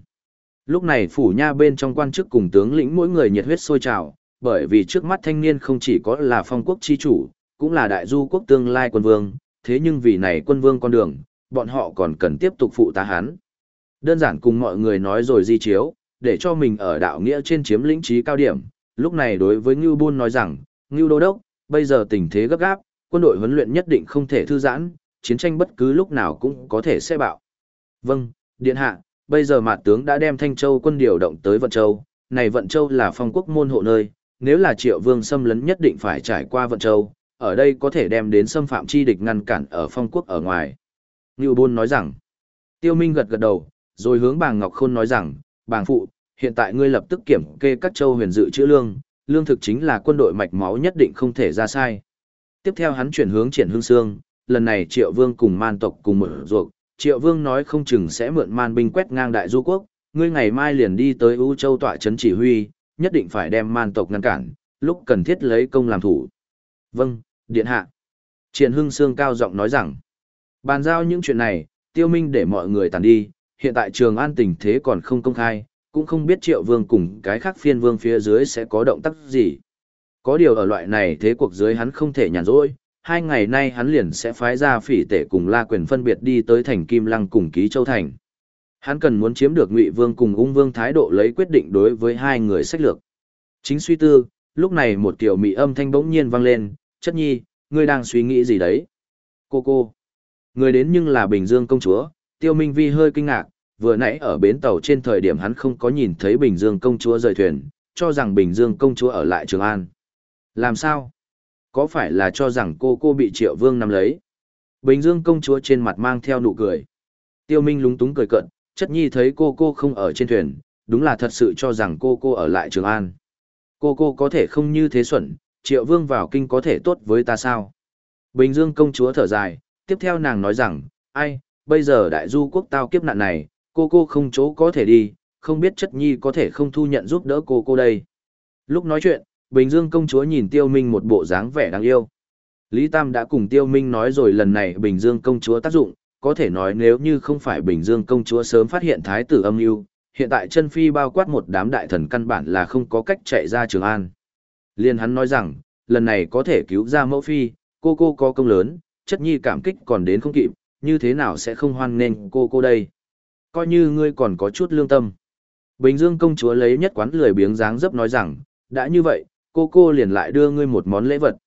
Speaker 1: Lúc này phủ nha bên trong quan chức cùng tướng lĩnh mỗi người nhiệt huyết sôi trào, bởi vì trước mắt thanh niên không chỉ có là phong quốc chi chủ, cũng là đại du quốc tương lai quân vương, thế nhưng vì này quân vương con đường, bọn họ còn cần tiếp tục phụ tá hắn. Đơn giản cùng mọi người nói rồi di chiếu, để cho mình ở đạo nghĩa trên chiếm lĩnh trí cao điểm. Lúc này đối với Ngưu Bôn nói rằng, Ngưu Đô Đốc, bây giờ tình thế gấp gáp, quân đội huấn luyện nhất định không thể thư giãn, chiến tranh bất cứ lúc nào cũng có thể sẽ bạo. Vâng, Điện Hạ, bây giờ mạt tướng đã đem Thanh Châu quân điều động tới Vận Châu, này Vận Châu là phong quốc môn hộ nơi, nếu là triệu vương xâm lấn nhất định phải trải qua Vận Châu, ở đây có thể đem đến xâm phạm chi địch ngăn cản ở phong quốc ở ngoài. Ngưu Bôn nói rằng, Tiêu Minh gật gật đầu, rồi hướng bàng Ngọc Khôn nói rằng, bàng phụ, hiện tại ngươi lập tức kiểm kê các châu huyền dự chữ lương, lương thực chính là quân đội mạch máu nhất định không thể ra sai. Tiếp theo hắn chuyển hướng triển hương xương, lần này triệu vương cùng man tộc cùng mở ruột, triệu vương nói không chừng sẽ mượn man binh quét ngang đại du quốc, ngươi ngày mai liền đi tới U Châu tọa trấn chỉ huy, nhất định phải đem man tộc ngăn cản, lúc cần thiết lấy công làm thủ. Vâng, điện hạ. Triển hưng xương cao giọng nói rằng, bàn giao những chuyện này, tiêu minh để mọi người tàn đi, hiện tại trường an tình thế còn không công khai, cũng không biết triệu vương cùng cái khác phiên vương phía dưới sẽ có động tác gì. Có điều ở loại này thế cuộc dưới hắn không thể nhàn rỗi, hai ngày nay hắn liền sẽ phái ra phỉ tể cùng la quyền phân biệt đi tới thành Kim Lăng cùng ký Châu Thành. Hắn cần muốn chiếm được Ngụy Vương cùng Ung Vương thái độ lấy quyết định đối với hai người sách lược. Chính suy tư, lúc này một tiểu mỹ âm thanh bỗng nhiên vang lên, "Chất nhi, ngươi đang suy nghĩ gì đấy?" "Cô cô." Người đến nhưng là Bình Dương công chúa, Tiêu Minh Vi hơi kinh ngạc, vừa nãy ở bến tàu trên thời điểm hắn không có nhìn thấy Bình Dương công chúa rời thuyền, cho rằng Bình Dương công chúa ở lại Trường An. Làm sao? Có phải là cho rằng cô cô bị Triệu Vương nắm lấy? Bình Dương công chúa trên mặt mang theo nụ cười. Tiêu Minh lúng túng cười cận, chất nhi thấy cô cô không ở trên thuyền, đúng là thật sự cho rằng cô cô ở lại Trường An. Cô cô có thể không như thế xuẩn, Triệu Vương vào kinh có thể tốt với ta sao? Bình Dương công chúa thở dài, tiếp theo nàng nói rằng, ai, bây giờ đại du quốc tao kiếp nạn này, cô cô không chỗ có thể đi, không biết chất nhi có thể không thu nhận giúp đỡ cô cô đây. Lúc nói chuyện, Bình Dương công chúa nhìn Tiêu Minh một bộ dáng vẻ đáng yêu. Lý Tam đã cùng Tiêu Minh nói rồi lần này Bình Dương công chúa tác dụng, có thể nói nếu như không phải Bình Dương công chúa sớm phát hiện thái tử âm mưu, hiện tại chân phi bao quát một đám đại thần căn bản là không có cách chạy ra Trường An. Liên hắn nói rằng, lần này có thể cứu ra mẫu phi, cô cô có công lớn, chất nhi cảm kích còn đến không kịp, như thế nào sẽ không hoan nghênh cô cô đây. Coi như ngươi còn có chút lương tâm. Bình Dương công chúa lấy nhất quán lười biếng dáng dấp nói rằng, đã như vậy, cô cô liền lại đưa ngươi một món lễ vật.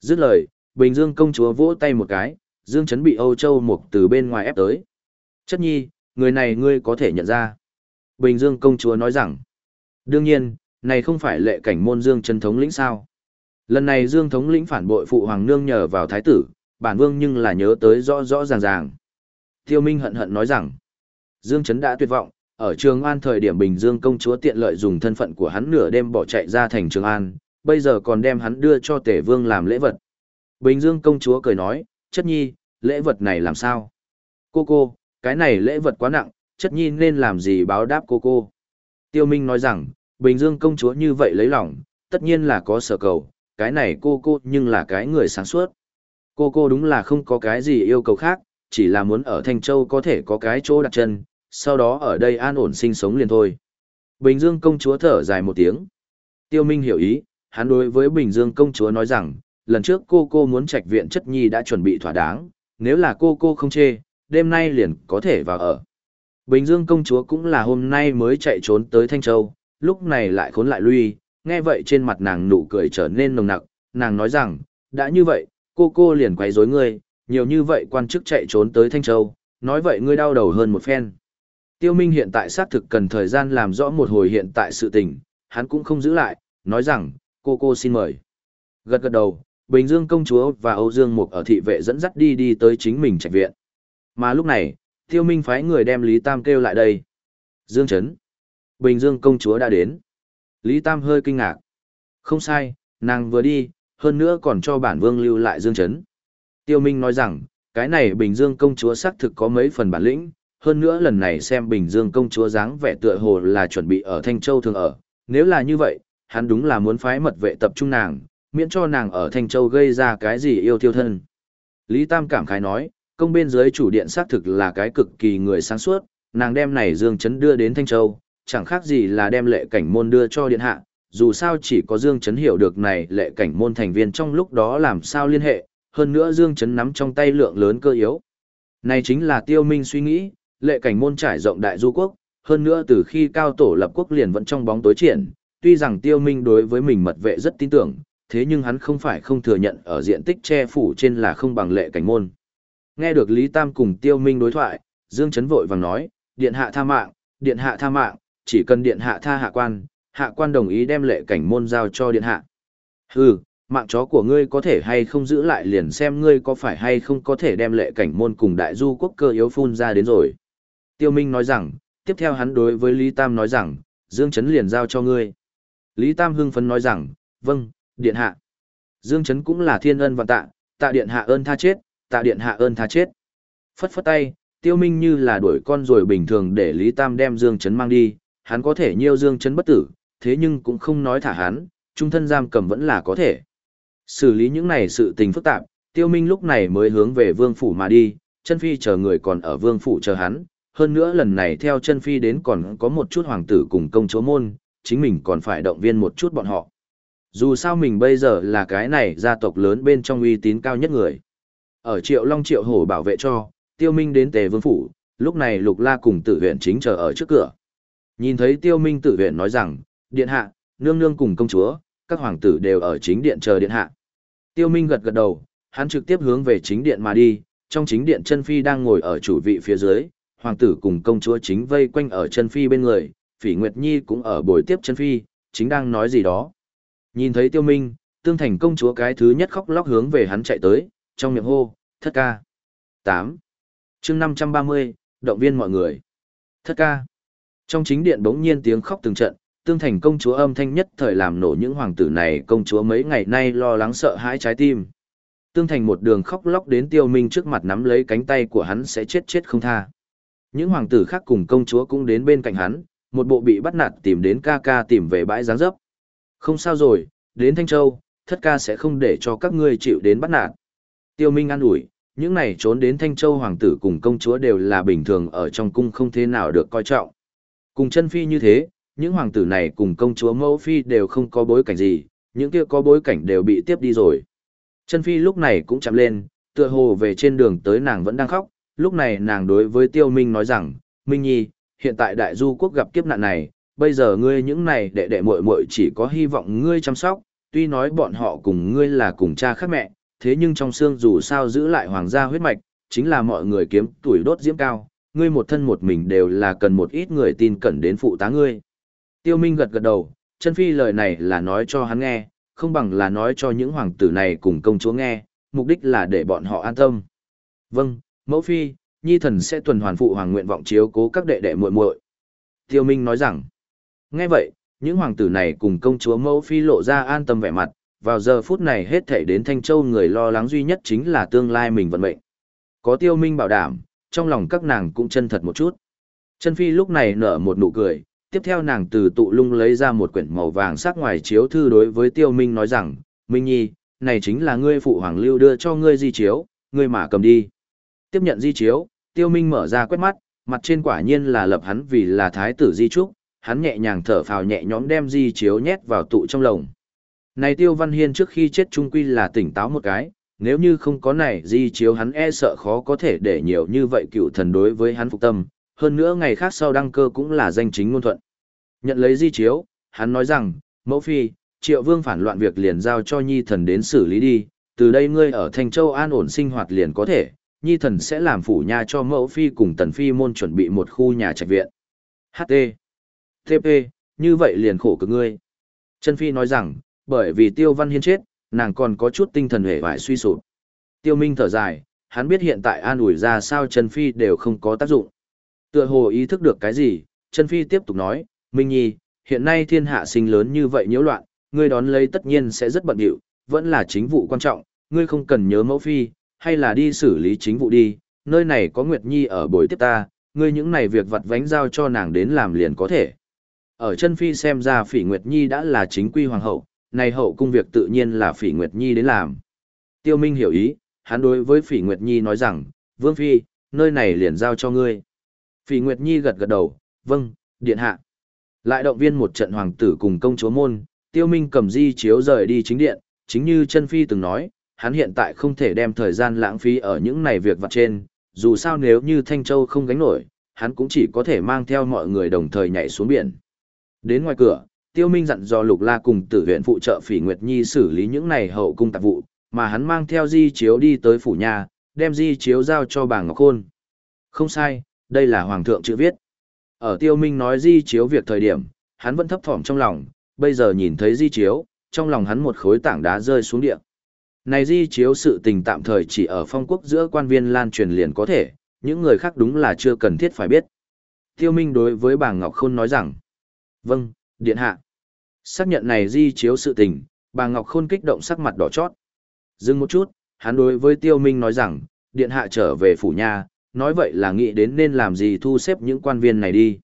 Speaker 1: Dứt lời, Bình Dương công chúa vỗ tay một cái, Dương Chấn bị Âu Châu Mục từ bên ngoài ép tới. Chất nhi, người này ngươi có thể nhận ra. Bình Dương công chúa nói rằng, đương nhiên, này không phải lệ cảnh môn Dương Chấn thống lĩnh sao. Lần này Dương thống lĩnh phản bội phụ hoàng nương nhờ vào thái tử, bản vương nhưng là nhớ tới rõ rõ ràng ràng. Tiêu Minh hận hận nói rằng, Dương Chấn đã tuyệt vọng, ở Trường An thời điểm Bình Dương công chúa tiện lợi dùng thân phận của hắn nửa đêm bỏ chạy ra thành Trường An, bây giờ còn đem hắn đưa cho Tể Vương làm lễ vật. Bình Dương công chúa cười nói, chất nhi, lễ vật này làm sao? Cô cô, cái này lễ vật quá nặng, chất nhi nên làm gì báo đáp cô cô? Tiêu Minh nói rằng, Bình Dương công chúa như vậy lấy lòng, tất nhiên là có sở cầu, cái này cô cô nhưng là cái người sáng suốt. Cô cô đúng là không có cái gì yêu cầu khác, chỉ là muốn ở Thanh Châu có thể có cái chỗ đặt chân, sau đó ở đây an ổn sinh sống liền thôi. Bình Dương công chúa thở dài một tiếng. Tiêu Minh hiểu ý, hắn đối với Bình Dương công chúa nói rằng, lần trước cô cô muốn trạch viện chất nhi đã chuẩn bị thỏa đáng, nếu là cô cô không chê, đêm nay liền có thể vào ở. Bình Dương công chúa cũng là hôm nay mới chạy trốn tới Thanh Châu, lúc này lại khốn lại lui, nghe vậy trên mặt nàng nụ cười trở nên nồng nặc, nàng nói rằng, đã như vậy, cô cô liền quấy rối ngươi, nhiều như vậy quan chức chạy trốn tới Thanh Châu, nói vậy ngươi đau đầu hơn một phen. Tiêu Minh hiện tại xác thực cần thời gian làm rõ một hồi hiện tại sự tình, hắn cũng không giữ lại, nói rằng, cô cô xin mời. Gật gật đầu, Bình Dương công chúa và Âu Dương Mục ở thị vệ dẫn dắt đi đi tới chính mình trạch viện. Mà lúc này, Tiêu Minh phái người đem Lý Tam kêu lại đây. Dương Trấn. Bình Dương công chúa đã đến. Lý Tam hơi kinh ngạc. Không sai, nàng vừa đi, hơn nữa còn cho bản vương lưu lại Dương chấn Tiêu Minh nói rằng, cái này Bình Dương công chúa xác thực có mấy phần bản lĩnh, hơn nữa lần này xem Bình Dương công chúa dáng vẻ tựa hồ là chuẩn bị ở Thanh Châu thường ở, nếu là như vậy, hắn đúng là muốn phái mật vệ tập trung nàng, miễn cho nàng ở Thanh Châu gây ra cái gì yêu tiêu thân. Lý Tam cảm khái nói, công bên dưới chủ điện xác thực là cái cực kỳ người sáng suốt, nàng đem này Dương Chấn đưa đến Thanh Châu, chẳng khác gì là đem lệ cảnh môn đưa cho điện hạ, dù sao chỉ có Dương Chấn hiểu được này lệ cảnh môn thành viên trong lúc đó làm sao liên hệ, hơn nữa Dương Chấn nắm trong tay lượng lớn cơ yếu. Này chính là tiêu minh suy nghĩ, lệ cảnh môn trải rộng đại du quốc, hơn nữa từ khi cao tổ lập quốc liền vẫn trong bóng tối triển, tuy rằng tiêu minh đối với mình mật vệ rất tin tưởng, thế nhưng hắn không phải không thừa nhận ở diện tích che phủ trên là không bằng lệ cảnh môn. Nghe được Lý Tam cùng tiêu minh đối thoại, Dương Chấn vội vàng nói, điện hạ tha mạng, điện hạ tha mạng, chỉ cần điện hạ tha hạ quan, hạ quan đồng ý đem lệ cảnh môn giao cho điện hạ. Hừ, mạng chó của ngươi có thể hay không giữ lại liền xem ngươi có phải hay không có thể đem lệ cảnh môn cùng đại du quốc cơ yếu phun ra đến rồi. Tiêu Minh nói rằng, tiếp theo hắn đối với Lý Tam nói rằng, Dương Trấn liền giao cho ngươi. Lý Tam hưng phấn nói rằng, vâng, điện hạ. Dương Trấn cũng là thiên ân và tạ, tạ điện hạ ơn tha chết, tạ điện hạ ơn tha chết. Phất phất tay, Tiêu Minh như là đuổi con rồi bình thường để Lý Tam đem Dương Trấn mang đi, hắn có thể nhiêu Dương Trấn bất tử, thế nhưng cũng không nói thả hắn, trung thân giam cầm vẫn là có thể. Xử lý những này sự tình phức tạp, Tiêu Minh lúc này mới hướng về Vương phủ mà đi, chân phi chờ người còn ở Vương phủ chờ hắn, hơn nữa lần này theo chân phi đến còn có một chút hoàng tử cùng công chúa môn, chính mình còn phải động viên một chút bọn họ. Dù sao mình bây giờ là cái này gia tộc lớn bên trong uy tín cao nhất người. Ở Triệu Long Triệu Hổ bảo vệ cho, Tiêu Minh đến Tề Vương phủ, Lúc này Lục La cùng tử huyện chính chờ ở trước cửa. Nhìn thấy tiêu minh tử huyện nói rằng, điện hạ, nương nương cùng công chúa, các hoàng tử đều ở chính điện chờ điện hạ. Tiêu minh gật gật đầu, hắn trực tiếp hướng về chính điện mà đi, trong chính điện chân phi đang ngồi ở chủ vị phía dưới, hoàng tử cùng công chúa chính vây quanh ở chân phi bên người, phỉ nguyệt nhi cũng ở buổi tiếp chân phi, chính đang nói gì đó. Nhìn thấy tiêu minh, tương thành công chúa cái thứ nhất khóc lóc hướng về hắn chạy tới, trong miệng hô, thất ca. 8. chương 530, động viên mọi người. Thất ca. Trong chính điện bỗng nhiên tiếng khóc từng trận, tương thành công chúa âm thanh nhất thời làm nổ những hoàng tử này công chúa mấy ngày nay lo lắng sợ hãi trái tim. Tương thành một đường khóc lóc đến tiêu minh trước mặt nắm lấy cánh tay của hắn sẽ chết chết không tha. Những hoàng tử khác cùng công chúa cũng đến bên cạnh hắn, một bộ bị bắt nạt tìm đến ca ca tìm về bãi giáng dấp. Không sao rồi, đến Thanh Châu, thất ca sẽ không để cho các ngươi chịu đến bắt nạt. Tiêu Minh an ủi, những này trốn đến Thanh Châu hoàng tử cùng công chúa đều là bình thường ở trong cung không thế nào được coi trọng. Cùng chân phi như thế, những hoàng tử này cùng công chúa mẫu phi đều không có bối cảnh gì, những kia có bối cảnh đều bị tiếp đi rồi. Chân phi lúc này cũng chạm lên, tựa hồ về trên đường tới nàng vẫn đang khóc, lúc này nàng đối với tiêu minh nói rằng, Minh Nhi, hiện tại đại du quốc gặp kiếp nạn này, bây giờ ngươi những này đệ đệ muội muội chỉ có hy vọng ngươi chăm sóc, tuy nói bọn họ cùng ngươi là cùng cha khác mẹ, thế nhưng trong xương dù sao giữ lại hoàng gia huyết mạch, chính là mọi người kiếm tuổi đốt diễm cao, ngươi một thân một mình đều là cần một ít người tin cẩn đến phụ tá ngươi. Tiêu Minh gật gật đầu, chân phi lời này là nói cho hắn nghe, không bằng là nói cho những hoàng tử này cùng công chúa nghe, mục đích là để bọn họ an tâm. Vâng, mẫu phi, nhi thần sẽ tuần hoàn phụ hoàng nguyện vọng chiếu cố các đệ đệ muội muội. Tiêu Minh nói rằng, nghe vậy, những hoàng tử này cùng công chúa mẫu phi lộ ra an tâm vẻ mặt, vào giờ phút này hết thảy đến Thanh Châu người lo lắng duy nhất chính là tương lai mình vận mệnh. Có Tiêu Minh bảo đảm, trong lòng các nàng cũng chân thật một chút. Chân Phi lúc này nở một nụ cười, tiếp theo nàng từ tụ lung lấy ra một quyển màu vàng sắc ngoài chiếu thư đối với Tiêu Minh nói rằng, Minh Nhi, này chính là ngươi phụ hoàng lưu đưa cho ngươi di chiếu, ngươi mà cầm đi. Tiếp nhận di chiếu, Tiêu Minh mở ra quét mắt, mặt trên quả nhiên là lập hắn vì là thái tử di trúc, hắn nhẹ nhàng thở phào nhẹ nhõm đem di chiếu nhét vào tụ trong lồng. Này Tiêu Văn Hiên trước khi chết trung quy là tỉnh táo một cái, nếu như không có này di chiếu hắn e sợ khó có thể để nhiều như vậy cựu thần đối với hắn phục tâm, hơn nữa ngày khác sau đăng cơ cũng là danh chính ngôn thuận. Nhận lấy di chiếu, hắn nói rằng, mẫu phi, triệu vương phản loạn việc liền giao cho nhi thần đến xử lý đi, từ đây ngươi ở Thanh Châu an ổn sinh hoạt liền có thể, nhi thần sẽ làm phủ nhà cho mẫu phi cùng tần phi môn chuẩn bị một khu nhà trạch viện. HT. TP, như vậy liền khổ cực ngươi. Chân phi nói rằng, bởi vì tiêu văn hiên chết, nàng còn có chút tinh thần hề vải suy sụp. Tiêu Minh thở dài, hắn biết hiện tại an ủi ra sao Trần Phi đều không có tác dụng. Tựa hồ ý thức được cái gì, Trần Phi tiếp tục nói, Minh Nhi, hiện nay thiên hạ sinh lớn như vậy nhiễu loạn, ngươi đón lấy tất nhiên sẽ rất bận điệu, vẫn là chính vụ quan trọng, ngươi không cần nhớ mẫu phi, hay là đi xử lý chính vụ đi, nơi này có Nguyệt Nhi ở buổi tiếp ta, ngươi những này việc vặt vánh giao cho nàng đến làm liền có thể. Ở chân phi xem ra phỉ Nguyệt Nhi đã là chính quy hoàng hậu, này hậu cung việc tự nhiên là Phỉ Nguyệt Nhi đến làm. Tiêu Minh hiểu ý, hắn đối với Phỉ Nguyệt Nhi nói rằng, Vương Phi, nơi này liền giao cho ngươi. Phỉ Nguyệt Nhi gật gật đầu, vâng, điện hạ. Lại động viên một trận hoàng tử cùng công chúa môn, Tiêu Minh cầm di chiếu rời đi chính điện, chính như chân Phi từng nói, hắn hiện tại không thể đem thời gian lãng phí ở những này việc vặt trên, dù sao nếu như Thanh Châu không gánh nổi, hắn cũng chỉ có thể mang theo mọi người đồng thời nhảy xuống biển. Đến ngoài cửa, Tiêu Minh dặn dò Lục La cùng Tử huyện phụ trợ Phỉ Nguyệt Nhi xử lý những này hậu cung tạp vụ, mà hắn mang theo di chiếu đi tới phủ nhà, đem di chiếu giao cho bà Ngọc Khôn. Không sai, đây là hoàng thượng chữ viết. Ở Tiêu Minh nói di chiếu việc thời điểm, hắn vẫn thấp thỏm trong lòng, bây giờ nhìn thấy di chiếu, trong lòng hắn một khối tảng đá rơi xuống địa. Này di chiếu sự tình tạm thời chỉ ở phong quốc giữa quan viên lan truyền liền có thể, những người khác đúng là chưa cần thiết phải biết. Tiêu Minh đối với bà Ngọc Khôn nói rằng, Vâng, điện hạ. Xác nhận này di chiếu sự tình, bà Ngọc Khôn kích động sắc mặt đỏ chót. Dừng một chút, hắn đối với Tiêu Minh nói rằng, điện hạ trở về phủ nhà, nói vậy là nghĩ đến nên làm gì thu xếp những quan viên này đi.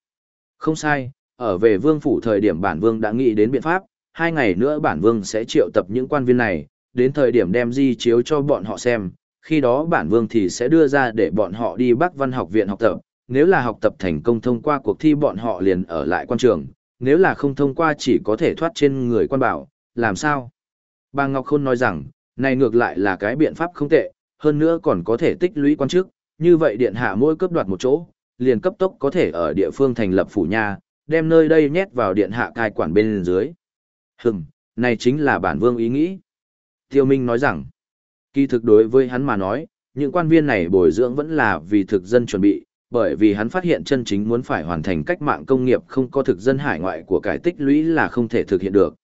Speaker 1: Không sai, ở về vương phủ thời điểm bản vương đã nghĩ đến biện pháp, hai ngày nữa bản vương sẽ triệu tập những quan viên này, đến thời điểm đem di chiếu cho bọn họ xem, khi đó bản vương thì sẽ đưa ra để bọn họ đi Bắc Văn học viện học tập, nếu là học tập thành công thông qua cuộc thi bọn họ liền ở lại quan trường, nếu là không thông qua chỉ có thể thoát trên người quan bảo, làm sao? Bà Ngọc Khôn nói rằng, này ngược lại là cái biện pháp không tệ, hơn nữa còn có thể tích lũy quan chức, như vậy điện hạ mỗi cấp đoạt một chỗ, liền cấp tốc có thể ở địa phương thành lập phủ nha, đem nơi đây nhét vào điện hạ cai quản bên dưới. Hừm, này chính là bản vương ý nghĩ. Tiêu Minh nói rằng, kỳ thực đối với hắn mà nói, những quan viên này bồi dưỡng vẫn là vì thực dân chuẩn bị, bởi vì hắn phát hiện chân chính muốn phải hoàn thành cách mạng công nghiệp không có thực dân hải ngoại của cải tích lũy là không thể thực hiện được.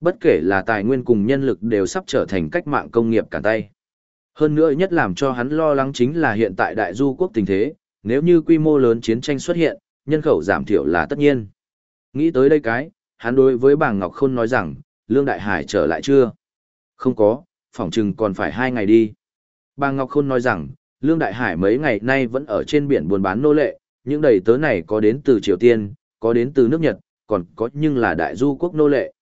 Speaker 1: Bất kể là tài nguyên cùng nhân lực đều sắp trở thành cách mạng công nghiệp cả tay. Hơn nữa nhất làm cho hắn lo lắng chính là hiện tại đại du quốc tình thế, nếu như quy mô lớn chiến tranh xuất hiện, nhân khẩu giảm thiểu là tất nhiên. Nghĩ tới đây cái, hắn đối với bà Ngọc Khôn nói rằng, Lương Đại Hải trở lại chưa? Không có, phỏng chừng còn phải hai ngày đi. Bà Ngọc Khôn nói rằng, Lương Đại Hải mấy ngày nay vẫn ở trên biển buôn bán nô lệ, những đầy tớ này có đến từ Triều Tiên, có đến từ nước Nhật, còn có nhưng là đại du quốc nô lệ.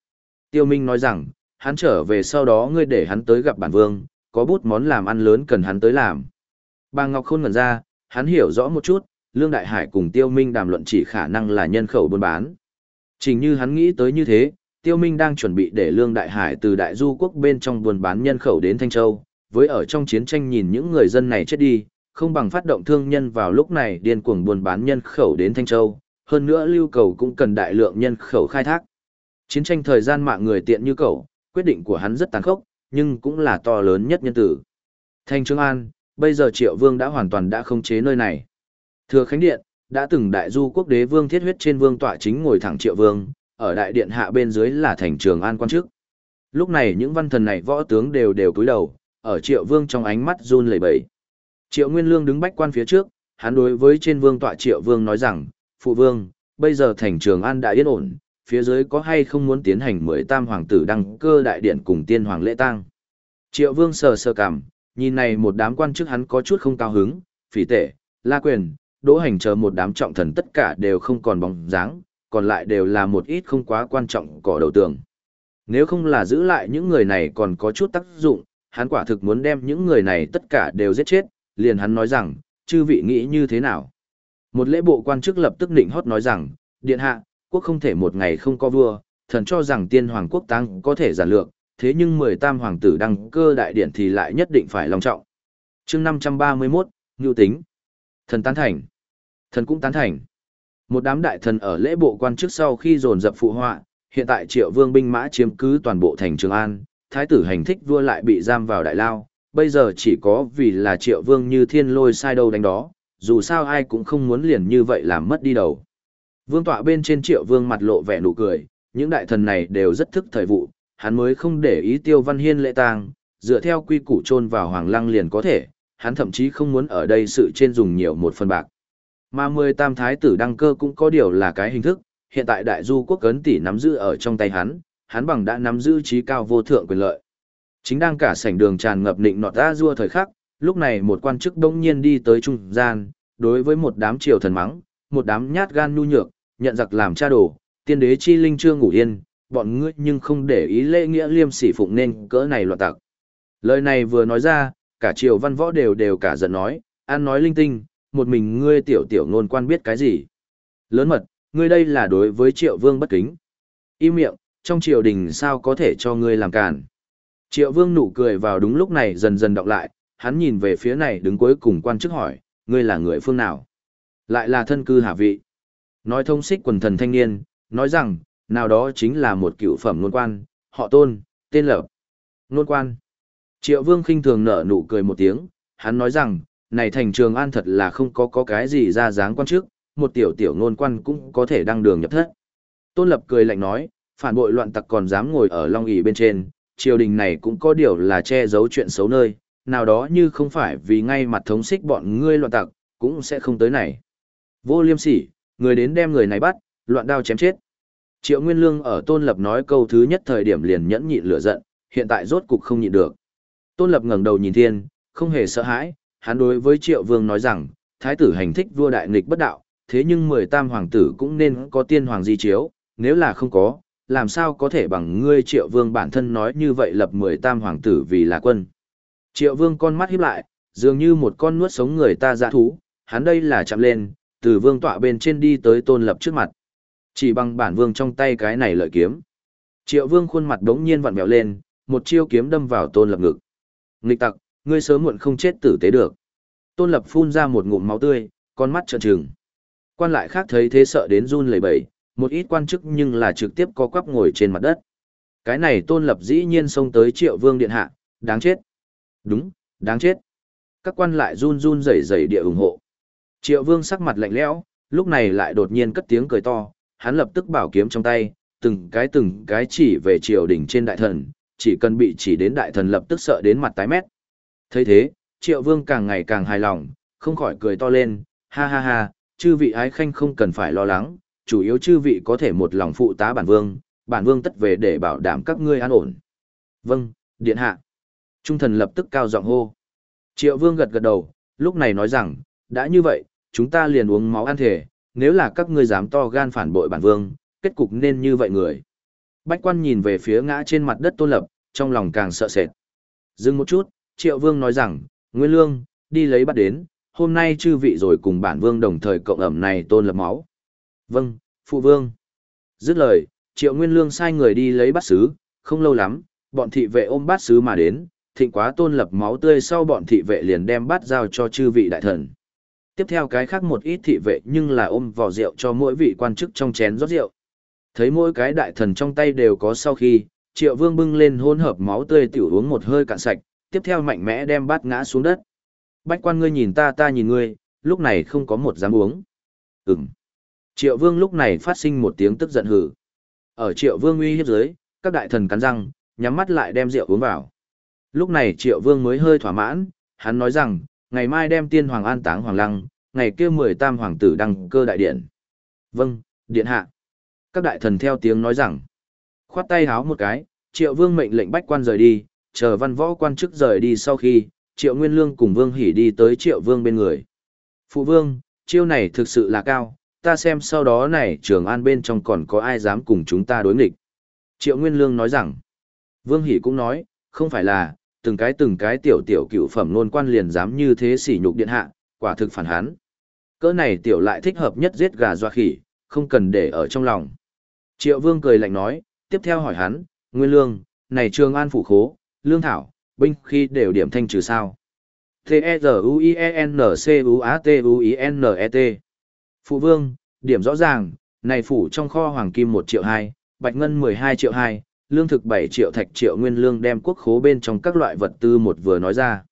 Speaker 1: Tiêu Minh nói rằng, hắn trở về sau đó ngươi để hắn tới gặp bản vương, có bút món làm ăn lớn cần hắn tới làm. Bà Ngọc Khôn ngẩn ra, hắn hiểu rõ một chút, Lương Đại Hải cùng Tiêu Minh đàm luận chỉ khả năng là nhân khẩu buôn bán. Chính như hắn nghĩ tới như thế, Tiêu Minh đang chuẩn bị để Lương Đại Hải từ Đại Du quốc bên trong buôn bán nhân khẩu đến Thanh Châu, với ở trong chiến tranh nhìn những người dân này chết đi, không bằng phát động thương nhân vào lúc này điên cuồng buôn bán nhân khẩu đến Thanh Châu, hơn nữa lưu cầu cũng cần đại lượng nhân khẩu khai thác. Chiến tranh thời gian mạng người tiện như cầu, quyết định của hắn rất tàn khốc, nhưng cũng là to lớn nhất nhân tử. thành Trương An, bây giờ Triệu Vương đã hoàn toàn đã không chế nơi này. Thừa Khánh Điện, đã từng đại du quốc đế vương thiết huyết trên vương tọa chính ngồi thẳng Triệu Vương, ở đại điện hạ bên dưới là thành trường an quan chức. Lúc này những văn thần này võ tướng đều đều cúi đầu, ở Triệu Vương trong ánh mắt run lẩy bẩy. Triệu Nguyên Lương đứng bách quan phía trước, hắn đối với trên vương tọa Triệu Vương nói rằng, Phụ Vương, bây giờ thành trường an đã yên ổn, phía dưới có hay không muốn tiến hành mười tam hoàng tử đăng cơ đại điện cùng tiên hoàng lễ tang. Triệu Vương sờ sờ cảm, nhìn này một đám quan chức hắn có chút không cao hứng, phỉ tệ, la quyền, đỗ hành chờ một đám trọng thần tất cả đều không còn bóng dáng, còn lại đều là một ít không quá quan trọng cỏ đầu tường. Nếu không là giữ lại những người này còn có chút tác dụng, hắn quả thực muốn đem những người này tất cả đều giết chết, liền hắn nói rằng, chư vị nghĩ như thế nào. Một lễ bộ quan chức lập tức định hót nói rằng, điện hạ, quốc không thể một ngày không có vua, thần cho rằng tiên hoàng quốc tăng có thể giản lược, thế nhưng mười tam hoàng tử đăng cơ đại điển thì lại nhất định phải long trọng. chương 531, Ngưu Tính. Thần tán thành. Thần cũng tán thành. Một đám đại thần ở lễ bộ quan chức sau khi dồn dập phụ họa, hiện tại triệu vương binh mã chiếm cứ toàn bộ thành Trường An, thái tử hành thích vua lại bị giam vào đại lao, bây giờ chỉ có vì là triệu vương như thiên lôi sai đâu đánh đó, dù sao ai cũng không muốn liền như vậy làm mất đi đầu. Vương tọa bên trên triệu vương mặt lộ vẻ nụ cười, những đại thần này đều rất thức thời vụ, hắn mới không để ý tiêu văn hiên lễ tang, dựa theo quy củ chôn vào hoàng lăng liền có thể, hắn thậm chí không muốn ở đây sự trên dùng nhiều một phần bạc. Mà mười tam thái tử đăng cơ cũng có điều là cái hình thức, hiện tại đại du quốc cấn tỷ nắm giữ ở trong tay hắn, hắn bằng đã nắm giữ trí cao vô thượng quyền lợi. Chính đang cả sảnh đường tràn ngập nịnh nọt ra rua thời khắc, lúc này một quan chức đông nhiên đi tới trung gian, đối với một đám triều thần mắng, một đám nhát gan nhu nhược, nhận giặc làm cha đồ, tiên đế chi linh chưa ngủ yên, bọn ngươi nhưng không để ý lễ nghĩa liêm sỉ phụng nên cỡ này loạn tặc. Lời này vừa nói ra, cả triều văn võ đều đều cả giận nói, ăn nói linh tinh, một mình ngươi tiểu tiểu ngôn quan biết cái gì. Lớn mật, ngươi đây là đối với triệu vương bất kính. Im miệng, trong triều đình sao có thể cho ngươi làm càn. Triệu vương nụ cười vào đúng lúc này dần dần đọc lại, hắn nhìn về phía này đứng cuối cùng quan chức hỏi, ngươi là người phương nào? Lại là thân cư hạ vị. Nói thông xích quần thần thanh niên, nói rằng, nào đó chính là một cựu phẩm nôn quan, họ tôn, tên lập. Nôn quan. Triệu vương khinh thường nở nụ cười một tiếng, hắn nói rằng, này thành trường an thật là không có có cái gì ra dáng quan trước, một tiểu tiểu nôn quan cũng có thể đăng đường nhập thất. Tôn lập cười lạnh nói, phản bội loạn tặc còn dám ngồi ở long ỷ bên trên, triều đình này cũng có điều là che giấu chuyện xấu nơi, nào đó như không phải vì ngay mặt thống xích bọn ngươi loạn tặc, cũng sẽ không tới này. Vô liêm sỉ, người đến đem người này bắt, loạn đao chém chết. Triệu Nguyên Lương ở Tôn Lập nói câu thứ nhất thời điểm liền nhẫn nhịn lửa giận, hiện tại rốt cục không nhịn được. Tôn Lập ngẩng đầu nhìn thiên, không hề sợ hãi, hắn đối với Triệu Vương nói rằng, thái tử hành thích vua đại nghịch bất đạo, thế nhưng mười tam hoàng tử cũng nên có tiên hoàng di chiếu, nếu là không có, làm sao có thể bằng ngươi Triệu Vương bản thân nói như vậy lập mười tam hoàng tử vì là quân. Triệu Vương con mắt híp lại, dường như một con nuốt sống người ta dã thú, hắn đây là chạm lên, từ vương tọa bên trên đi tới Tôn Lập trước mặt. Chỉ bằng bản vương trong tay cái này lợi kiếm. Triệu vương khuôn mặt đống nhiên vặn vẹo lên, một chiêu kiếm đâm vào tôn lập ngực. Nghịch tặc, ngươi sớm muộn không chết tử tế được. Tôn lập phun ra một ngụm máu tươi, con mắt trợn trừng. Quan lại khác thấy thế sợ đến run lẩy bẩy, một ít quan chức nhưng là trực tiếp co quắp ngồi trên mặt đất. Cái này tôn lập dĩ nhiên xông tới triệu vương điện hạ, đáng chết. Đúng, đáng chết. Các quan lại run run rẩy rẩy địa ủng hộ. Triệu vương sắc mặt lạnh lẽo, lúc này lại đột nhiên cất tiếng cười to, hắn lập tức bảo kiếm trong tay, từng cái từng cái chỉ về triều đỉnh trên đại thần, chỉ cần bị chỉ đến đại thần lập tức sợ đến mặt tái mét. thấy thế, triệu vương càng ngày càng hài lòng, không khỏi cười to lên, ha ha ha, chư vị ái khanh không cần phải lo lắng, chủ yếu chư vị có thể một lòng phụ tá bản vương, bản vương tất về để bảo đảm các ngươi an ổn. Vâng, điện hạ. Trung thần lập tức cao giọng hô. Triệu vương gật gật đầu, lúc này nói rằng, đã như vậy, chúng ta liền uống máu ăn thể, nếu là các ngươi dám to gan phản bội bản vương, kết cục nên như vậy người. Bách quan nhìn về phía ngã trên mặt đất tôn lập, trong lòng càng sợ sệt. Dừng một chút, triệu vương nói rằng, Nguyên Lương, đi lấy bắt đến, hôm nay chư vị rồi cùng bản vương đồng thời cộng ẩm này tôn lập máu. Vâng, phụ vương. Dứt lời, triệu Nguyên Lương sai người đi lấy bát sứ, không lâu lắm, bọn thị vệ ôm bát sứ mà đến, thịnh quá tôn lập máu tươi sau bọn thị vệ liền đem bát giao cho chư vị đại thần. Tiếp theo cái khác một ít thị vệ nhưng là ôm vỏ rượu cho mỗi vị quan chức trong chén rót rượu. Thấy mỗi cái đại thần trong tay đều có sau khi, triệu vương bưng lên hỗn hợp máu tươi tiểu uống một hơi cạn sạch, tiếp theo mạnh mẽ đem bát ngã xuống đất. Bách quan ngươi nhìn ta ta nhìn ngươi, lúc này không có một dám uống. Ừm. Triệu vương lúc này phát sinh một tiếng tức giận hử. Ở triệu vương uy hiếp dưới, các đại thần cắn răng, nhắm mắt lại đem rượu uống vào. Lúc này triệu vương mới hơi thỏa mãn, hắn nói rằng, ngày mai đem tiên hoàng an táng hoàng lăng, ngày kia mười tam hoàng tử đăng cơ đại điện. Vâng, điện hạ. Các đại thần theo tiếng nói rằng, khoát tay háo một cái, triệu vương mệnh lệnh bách quan rời đi, chờ văn võ quan chức rời đi sau khi, triệu nguyên lương cùng vương hỉ đi tới triệu vương bên người. Phụ vương, chiêu này thực sự là cao, ta xem sau đó này trường an bên trong còn có ai dám cùng chúng ta đối nghịch. Triệu Nguyên Lương nói rằng, Vương hỉ cũng nói, không phải là, từng cái từng cái tiểu tiểu cựu phẩm nôn quan liền dám như thế sỉ nhục điện hạ, quả thực phản hán. Cỡ này tiểu lại thích hợp nhất giết gà doa khỉ, không cần để ở trong lòng. Triệu Vương cười lạnh nói, tiếp theo hỏi hắn, Nguyên Lương, này trường an phủ khố, lương thảo, binh khi đều điểm thanh trừ sao. T-E-Z-U-I-E-N-C-U-A-T-U-I-N-E-T Phụ Vương, điểm rõ ràng, này phủ trong kho hoàng kim 1 triệu 2, bạch ngân 12 triệu 2, lương thực 7 triệu thạch triệu nguyên lương đem quốc khố bên trong các loại vật tư một vừa nói ra.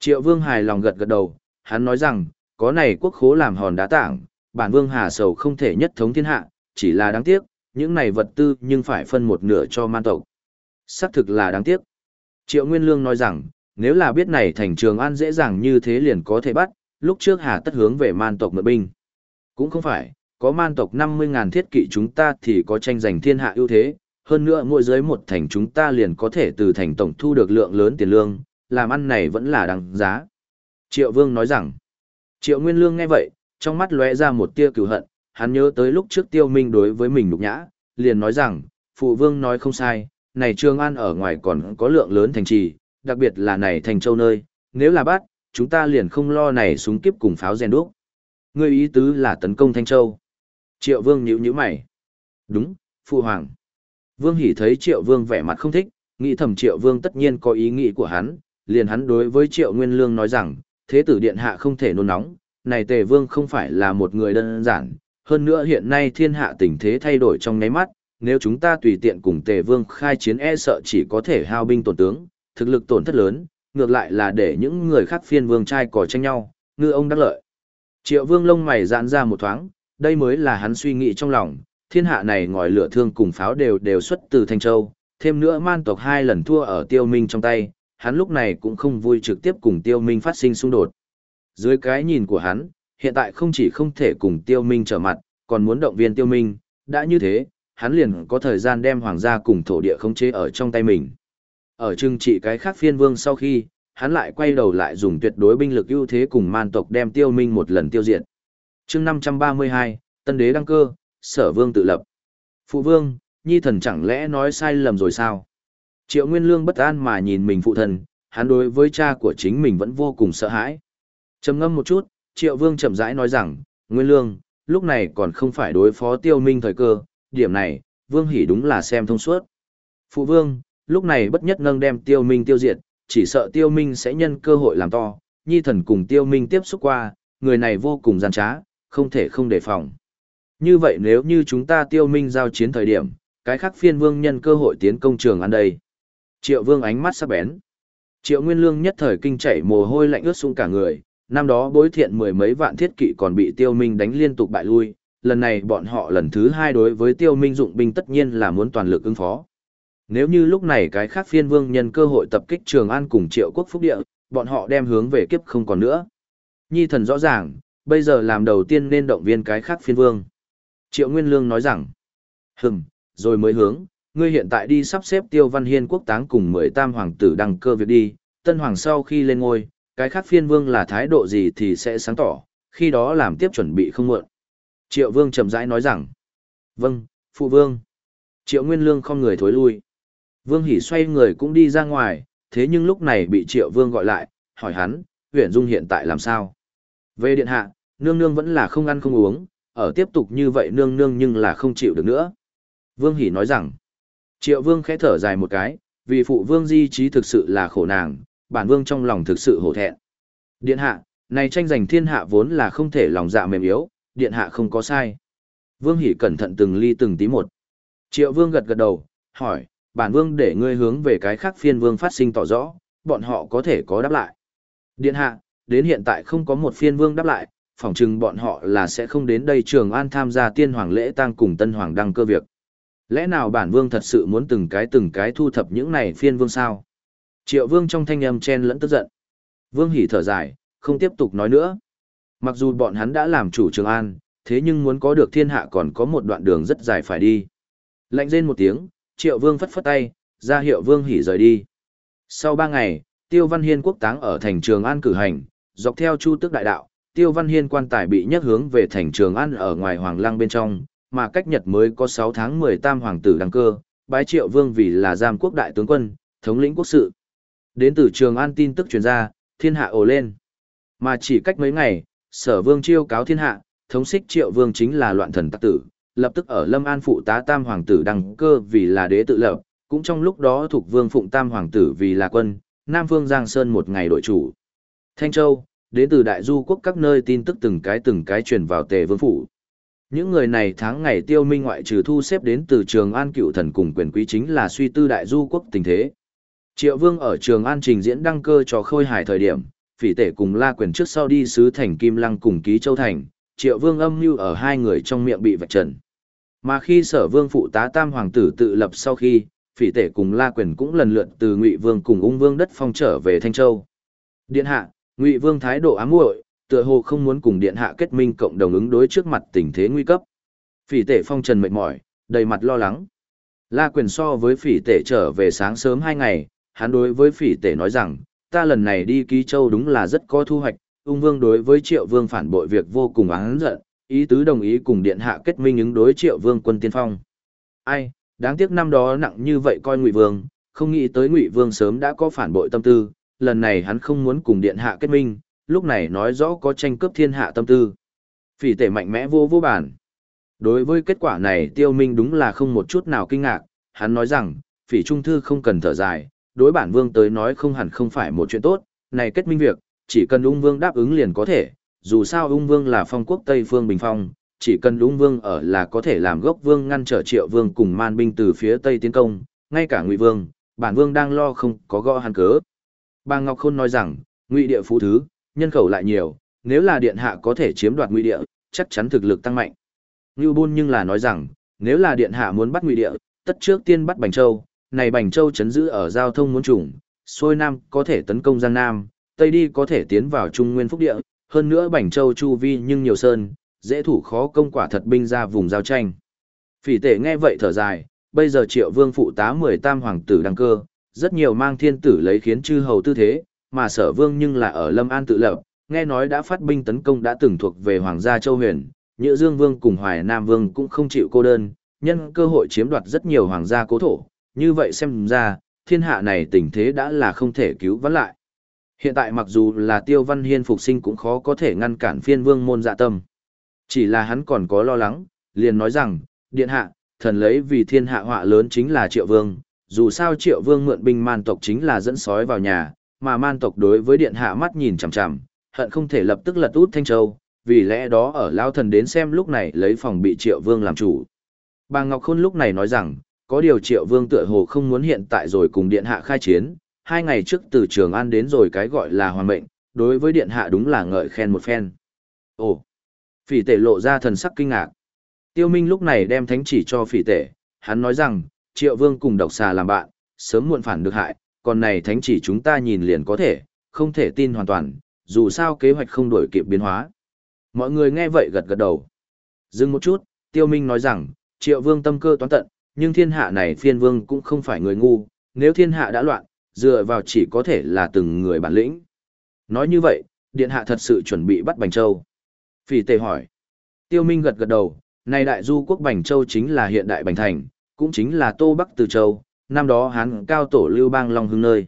Speaker 1: Triệu Vương hài lòng gật gật đầu, hắn nói rằng, có này quốc khố làm hòn đá tảng, bản Vương Hà Sầu không thể nhất thống thiên hạ, chỉ là đáng tiếc, những này vật tư nhưng phải phân một nửa cho man tộc. Xác thực là đáng tiếc. Triệu Nguyên Lương nói rằng, nếu là biết này thành trường an dễ dàng như thế liền có thể bắt, lúc trước Hà tất hướng về man tộc mượn binh. Cũng không phải, có man tộc 50.000 thiết kỵ chúng ta thì có tranh giành thiên hạ ưu thế, hơn nữa mỗi dưới một thành chúng ta liền có thể từ thành tổng thu được lượng lớn tiền lương, làm ăn này vẫn là đáng giá. Triệu Vương nói rằng, Triệu Nguyên Lương nghe vậy, trong mắt lóe ra một tia cửu hận, hắn nhớ tới lúc trước tiêu minh đối với mình nhục nhã, liền nói rằng, Phụ Vương nói không sai, này Trương An ở ngoài còn có lượng lớn thành trì, đặc biệt là này thành châu nơi, nếu là bắt, chúng ta liền không lo này súng kiếp cùng pháo rèn đúc. Ngươi ý tứ là tấn công Thanh Châu. Triệu Vương nhíu nhíu mày. Đúng, Phụ Hoàng. Vương Hỷ thấy Triệu Vương vẻ mặt không thích, nghĩ thầm Triệu Vương tất nhiên có ý nghĩ của hắn, liền hắn đối với Triệu Nguyên Lương nói rằng, thế tử điện hạ không thể nôn nóng, này Tề Vương không phải là một người đơn giản, hơn nữa hiện nay thiên hạ tình thế thay đổi trong nháy mắt, nếu chúng ta tùy tiện cùng Tề Vương khai chiến e sợ chỉ có thể hao binh tổn tướng, thực lực tổn thất lớn, ngược lại là để những người khác phiên vương trai cỏ tranh nhau, ngư ông đắc lợi. Triệu vương lông mày giãn ra một thoáng, đây mới là hắn suy nghĩ trong lòng, thiên hạ này ngòi lửa thương cùng pháo đều đều xuất từ Thanh Châu, thêm nữa man tộc hai lần thua ở tiêu minh trong tay, hắn lúc này cũng không vui trực tiếp cùng tiêu minh phát sinh xung đột. Dưới cái nhìn của hắn, hiện tại không chỉ không thể cùng tiêu minh trở mặt, còn muốn động viên tiêu minh, đã như thế, hắn liền có thời gian đem hoàng gia cùng thổ địa khống chế ở trong tay mình. Ở trưng trị cái khác phiên vương sau khi, hắn lại quay đầu lại dùng tuyệt đối binh lực ưu thế cùng man tộc đem tiêu minh một lần tiêu diệt. Trưng 532, tân đế đăng cơ, sở vương tự lập. Phụ vương, nhi thần chẳng lẽ nói sai lầm rồi sao? Triệu Nguyên Lương bất an mà nhìn mình phụ thần, hắn đối với cha của chính mình vẫn vô cùng sợ hãi. Trầm ngâm một chút, Triệu Vương chậm rãi nói rằng, Nguyên Lương, lúc này còn không phải đối phó tiêu minh thời cơ, điểm này, Vương Hỷ đúng là xem thông suốt. Phụ Vương, lúc này bất nhất nâng đem tiêu minh tiêu diệt, chỉ sợ tiêu minh sẽ nhân cơ hội làm to, nhi thần cùng tiêu minh tiếp xúc qua, người này vô cùng gian trá, không thể không đề phòng. Như vậy nếu như chúng ta tiêu minh giao chiến thời điểm, cái khác phiên vương nhân cơ hội tiến công trường ăn đây. Triệu vương ánh mắt sắc bén. Triệu Nguyên Lương nhất thời kinh chảy mồ hôi lạnh ướt sũng cả người, năm đó bối thiện mười mấy vạn thiết kỵ còn bị tiêu minh đánh liên tục bại lui, lần này bọn họ lần thứ hai đối với tiêu minh dụng binh tất nhiên là muốn toàn lực ứng phó. Nếu như lúc này cái khác phiên vương nhân cơ hội tập kích Trường An cùng triệu quốc phúc địa, bọn họ đem hướng về kiếp không còn nữa. Nhi thần rõ ràng, bây giờ làm đầu tiên nên động viên cái khác phiên vương. Triệu Nguyên Lương nói rằng, hừm, rồi mới hướng, ngươi hiện tại đi sắp xếp tiêu văn hiên quốc táng cùng mười tam hoàng tử đăng cơ việc đi, tân hoàng sau khi lên ngôi, cái khác phiên vương là thái độ gì thì sẽ sáng tỏ, khi đó làm tiếp chuẩn bị không muộn. Triệu vương chậm rãi nói rằng, vâng, phụ vương. Triệu Nguyên Lương không người thối lui. Vương Hỷ xoay người cũng đi ra ngoài, thế nhưng lúc này bị Triệu Vương gọi lại, hỏi hắn, huyện dung hiện tại làm sao? Về điện hạ, nương nương vẫn là không ăn không uống, ở tiếp tục như vậy nương nương nhưng là không chịu được nữa. Vương Hỷ nói rằng, Triệu Vương khẽ thở dài một cái, vì phụ Vương di trí thực sự là khổ nàng, bản Vương trong lòng thực sự hổ thẹn. Điện hạ, này tranh giành thiên hạ vốn là không thể lòng dạ mềm yếu, điện hạ không có sai. Vương Hỷ cẩn thận từng ly từng tí một. Triệu Vương gật gật đầu, hỏi, bản Vương để ngươi hướng về cái khác phiên Vương phát sinh tỏ rõ, bọn họ có thể có đáp lại. Điện hạ, đến hiện tại không có một phiên Vương đáp lại, phỏng chừng bọn họ là sẽ không đến đây Trường An tham gia tiên hoàng lễ tang cùng tân hoàng đăng cơ việc. Lẽ nào bản vương thật sự muốn từng cái từng cái thu thập những này phiên vương sao? Triệu vương trong thanh âm chen lẫn tức giận. Vương hỉ thở dài, không tiếp tục nói nữa. Mặc dù bọn hắn đã làm chủ Trường An, thế nhưng muốn có được thiên hạ còn có một đoạn đường rất dài phải đi. Lạnh rên một tiếng, triệu vương phất phất tay, ra hiệu vương hỉ rời đi. Sau ba ngày, Tiêu Văn Hiên quốc táng ở thành Trường An cử hành, dọc theo chu tước đại đạo, Tiêu Văn Hiên quan tài bị nhất hướng về thành Trường An ở ngoài Hoàng Lăng bên trong, mà cách Nhật mới có 6 tháng 10 tam hoàng tử đăng cơ, bái triệu vương vì là giam quốc đại tướng quân, thống lĩnh quốc sự. Đến từ Trường An tin tức truyền ra, thiên hạ ồ lên. Mà chỉ cách mấy ngày, sở vương chiêu cáo thiên hạ, thống xích triệu vương chính là loạn thần tắc tử, lập tức ở Lâm An phụ tá tam hoàng tử đăng cơ vì là đế tự lập, cũng trong lúc đó thuộc vương phụng tam hoàng tử vì là quân, Nam Vương Giang Sơn một ngày đội chủ. Thanh Châu, đến từ đại du quốc các nơi tin tức từng cái từng cái truyền vào tề vương phủ. Những người này tháng ngày tiêu minh ngoại trừ thu xếp đến từ trường an cựu thần cùng quyền quý chính là suy tư đại du quốc tình thế. Triệu vương ở trường an trình diễn đăng cơ cho khôi hài thời điểm, phỉ tể cùng la quyền trước sau đi sứ thành Kim Lăng cùng ký châu thành, triệu vương âm mưu ở hai người trong miệng bị vạch trần. Mà khi sở vương phụ tá tam hoàng tử tự lập sau khi, phỉ tể cùng la quyền cũng lần lượt từ ngụy vương cùng ung vương đất phong trở về Thanh Châu. Điện hạ, ngụy vương thái độ ám muội tựa hồ không muốn cùng điện hạ kết minh cộng đồng ứng đối trước mặt tình thế nguy cấp. Phỉ tể phong trần mệt mỏi, đầy mặt lo lắng. La quyền so với phỉ tể trở về sáng sớm hai ngày, hắn đối với phỉ tể nói rằng, ta lần này đi ký châu đúng là rất có thu hoạch, ung vương đối với triệu vương phản bội việc vô cùng oán giận, ý tứ đồng ý cùng điện hạ kết minh ứng đối triệu vương quân tiên phong. Ai, đáng tiếc năm đó nặng như vậy coi ngụy vương, không nghĩ tới ngụy vương sớm đã có phản bội tâm tư, lần này hắn không muốn cùng điện hạ kết minh, lúc này nói rõ có tranh cướp thiên hạ tâm tư. Phỉ tể mạnh mẽ vô vô bản. Đối với kết quả này tiêu minh đúng là không một chút nào kinh ngạc, hắn nói rằng, phỉ trung thư không cần thở dài, đối bản vương tới nói không hẳn không phải một chuyện tốt, này kết minh việc, chỉ cần ung vương đáp ứng liền có thể, dù sao ung vương là phong quốc Tây Phương Bình Phong, chỉ cần ung vương ở là có thể làm gốc vương ngăn trở triệu vương cùng man binh từ phía Tây tiến công, ngay cả ngụy vương, bản vương đang lo không có gõ hắn cớ. Bà Ngọc Khôn nói rằng, ngụy địa phú thứ, nhân khẩu lại nhiều, nếu là điện hạ có thể chiếm đoạt ngụy địa, chắc chắn thực lực tăng mạnh. Ngưu Bôn nhưng là nói rằng, nếu là điện hạ muốn bắt ngụy địa, tất trước tiên bắt Bành Châu, này Bành Châu chấn giữ ở giao thông muốn chủng, xuôi nam có thể tấn công Giang Nam, tây đi có thể tiến vào Trung Nguyên Phúc địa, hơn nữa Bành Châu chu vi nhưng nhiều sơn, dễ thủ khó công quả thật binh ra vùng giao tranh. Phỉ tể nghe vậy thở dài, bây giờ Triệu Vương phụ tá 10 tam hoàng tử đăng cơ, rất nhiều mang thiên tử lấy khiến chư hầu tư thế, mà sở vương nhưng là ở Lâm An tự lập, nghe nói đã phát binh tấn công đã từng thuộc về Hoàng gia Châu Huyền, Nhữ Dương Vương cùng Hoài Nam Vương cũng không chịu cô đơn, nhân cơ hội chiếm đoạt rất nhiều hoàng gia cố thổ, như vậy xem ra, thiên hạ này tình thế đã là không thể cứu vãn lại. Hiện tại mặc dù là Tiêu Văn Hiên phục sinh cũng khó có thể ngăn cản phiên vương môn dạ tâm. Chỉ là hắn còn có lo lắng, liền nói rằng, điện hạ, thần lấy vì thiên hạ họa lớn chính là triệu vương, dù sao triệu vương mượn binh man tộc chính là dẫn sói vào nhà, mà man tộc đối với điện hạ mắt nhìn chằm chằm, hận không thể lập tức lật út Thanh Châu, vì lẽ đó ở lao thần đến xem lúc này lấy phòng bị triệu vương làm chủ. Bà Ngọc Khôn lúc này nói rằng, có điều triệu vương tựa hồ không muốn hiện tại rồi cùng điện hạ khai chiến, hai ngày trước từ trường an đến rồi cái gọi là hoàng mệnh, đối với điện hạ đúng là ngợi khen một phen. Ồ, phỉ tể lộ ra thần sắc kinh ngạc. Tiêu Minh lúc này đem thánh chỉ cho phỉ tể, hắn nói rằng, triệu vương cùng độc xà làm bạn, sớm muộn phản được hại, còn này thánh chỉ chúng ta nhìn liền có thể, không thể tin hoàn toàn, dù sao kế hoạch không đổi kịp biến hóa. Mọi người nghe vậy gật gật đầu. Dừng một chút, Tiêu Minh nói rằng, triệu vương tâm cơ toán tận, nhưng thiên hạ này phiên vương cũng không phải người ngu, nếu thiên hạ đã loạn, dựa vào chỉ có thể là từng người bản lĩnh. Nói như vậy, điện hạ thật sự chuẩn bị bắt Bành Châu. Phỉ tề hỏi. Tiêu Minh gật gật đầu, này đại du quốc Bành Châu chính là hiện đại Bành Thành, cũng chính là Tô Bắc Từ Châu, năm đó hắn cao tổ lưu bang Long Hưng nơi.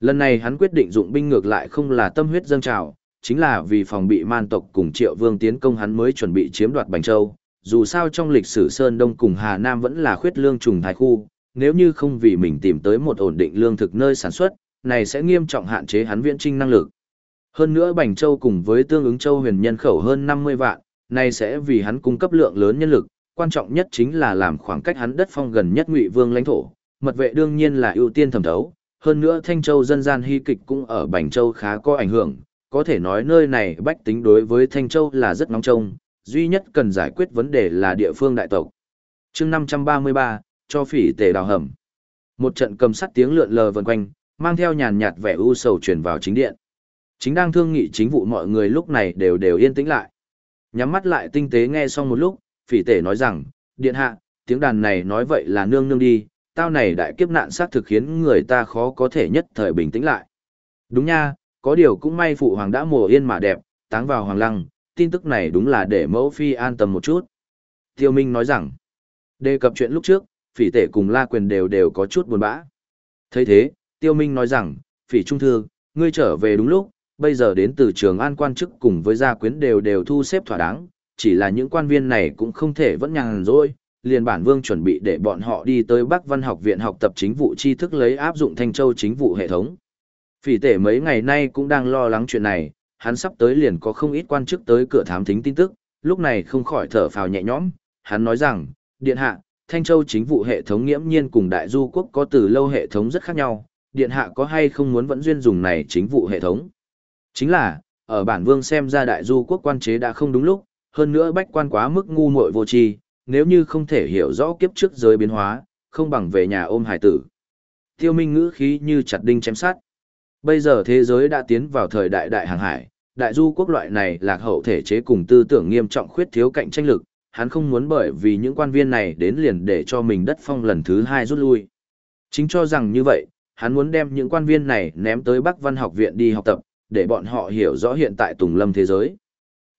Speaker 1: Lần này hắn quyết định dụng binh ngược lại không là tâm huyết dâng trào, chính là vì phòng bị man tộc cùng triệu vương tiến công hắn mới chuẩn bị chiếm đoạt Bành Châu. Dù sao trong lịch sử Sơn Đông cùng Hà Nam vẫn là khuyết lương trùng thái khu, nếu như không vì mình tìm tới một ổn định lương thực nơi sản xuất, này sẽ nghiêm trọng hạn chế hắn viễn trinh năng lực. Hơn nữa Bành Châu cùng với tương ứng Châu huyền nhân khẩu hơn 50 vạn, này sẽ vì hắn cung cấp lượng lớn nhân lực, quan trọng nhất chính là làm khoảng cách hắn đất phong gần nhất Ngụy Vương lãnh thổ, mật vệ đương nhiên là ưu tiên thẩm thấu, hơn nữa Thanh Châu dân gian hy kịch cũng ở Bành Châu khá có ảnh hưởng, có thể nói nơi này bách tính đối với Thanh Châu là rất nóng trông, duy nhất cần giải quyết vấn đề là địa phương đại tộc. chương 533, cho phỉ tề đào hầm. Một trận cầm sắt tiếng lượn lờ vần quanh, mang theo nhàn nhạt vẻ u sầu truyền vào chính điện. Chính đang thương nghị chính vụ mọi người lúc này đều đều yên tĩnh lại. Nhắm mắt lại tinh tế nghe xong một lúc, phỉ tể nói rằng, điện hạ, tiếng đàn này nói vậy là nương nương đi, tao này đại kiếp nạn xác thực khiến người ta khó có thể nhất thời bình tĩnh lại. Đúng nha, có điều cũng may phụ hoàng đã mùa yên mà đẹp, táng vào hoàng lăng, tin tức này đúng là để mẫu phi an tâm một chút. Tiêu Minh nói rằng, đề cập chuyện lúc trước, phỉ tể cùng la quyền đều đều có chút buồn bã. thấy thế, Tiêu Minh nói rằng, phỉ trung thư, ngươi trở về đúng lúc, bây giờ đến từ trường an quan chức cùng với gia quyến đều đều thu xếp thỏa đáng, chỉ là những quan viên này cũng không thể vẫn nhàn rỗi, liền bản vương chuẩn bị để bọn họ đi tới Bắc Văn học viện học tập chính vụ tri thức lấy áp dụng Thanh Châu chính vụ hệ thống. Phỉ tể mấy ngày nay cũng đang lo lắng chuyện này, hắn sắp tới liền có không ít quan chức tới cửa thám thính tin tức, lúc này không khỏi thở phào nhẹ nhõm, hắn nói rằng, điện hạ, Thanh Châu chính vụ hệ thống nghiễm nhiên cùng Đại Du quốc có từ lâu hệ thống rất khác nhau, điện hạ có hay không muốn vẫn duyên dùng này chính vụ hệ thống. Chính là, ở bản vương xem ra Đại Du quốc quan chế đã không đúng lúc, hơn nữa bách quan quá mức ngu muội vô tri, nếu như không thể hiểu rõ kiếp trước giới biến hóa, không bằng về nhà ôm hải tử. Tiêu Minh ngữ khí như chặt đinh chém sát. Bây giờ thế giới đã tiến vào thời đại đại hàng hải, đại du quốc loại này lạc hậu thể chế cùng tư tưởng nghiêm trọng khuyết thiếu cạnh tranh lực, hắn không muốn bởi vì những quan viên này đến liền để cho mình đất phong lần thứ hai rút lui. Chính cho rằng như vậy, hắn muốn đem những quan viên này ném tới Bắc Văn học viện đi học tập, để bọn họ hiểu rõ hiện tại Tùng Lâm thế giới.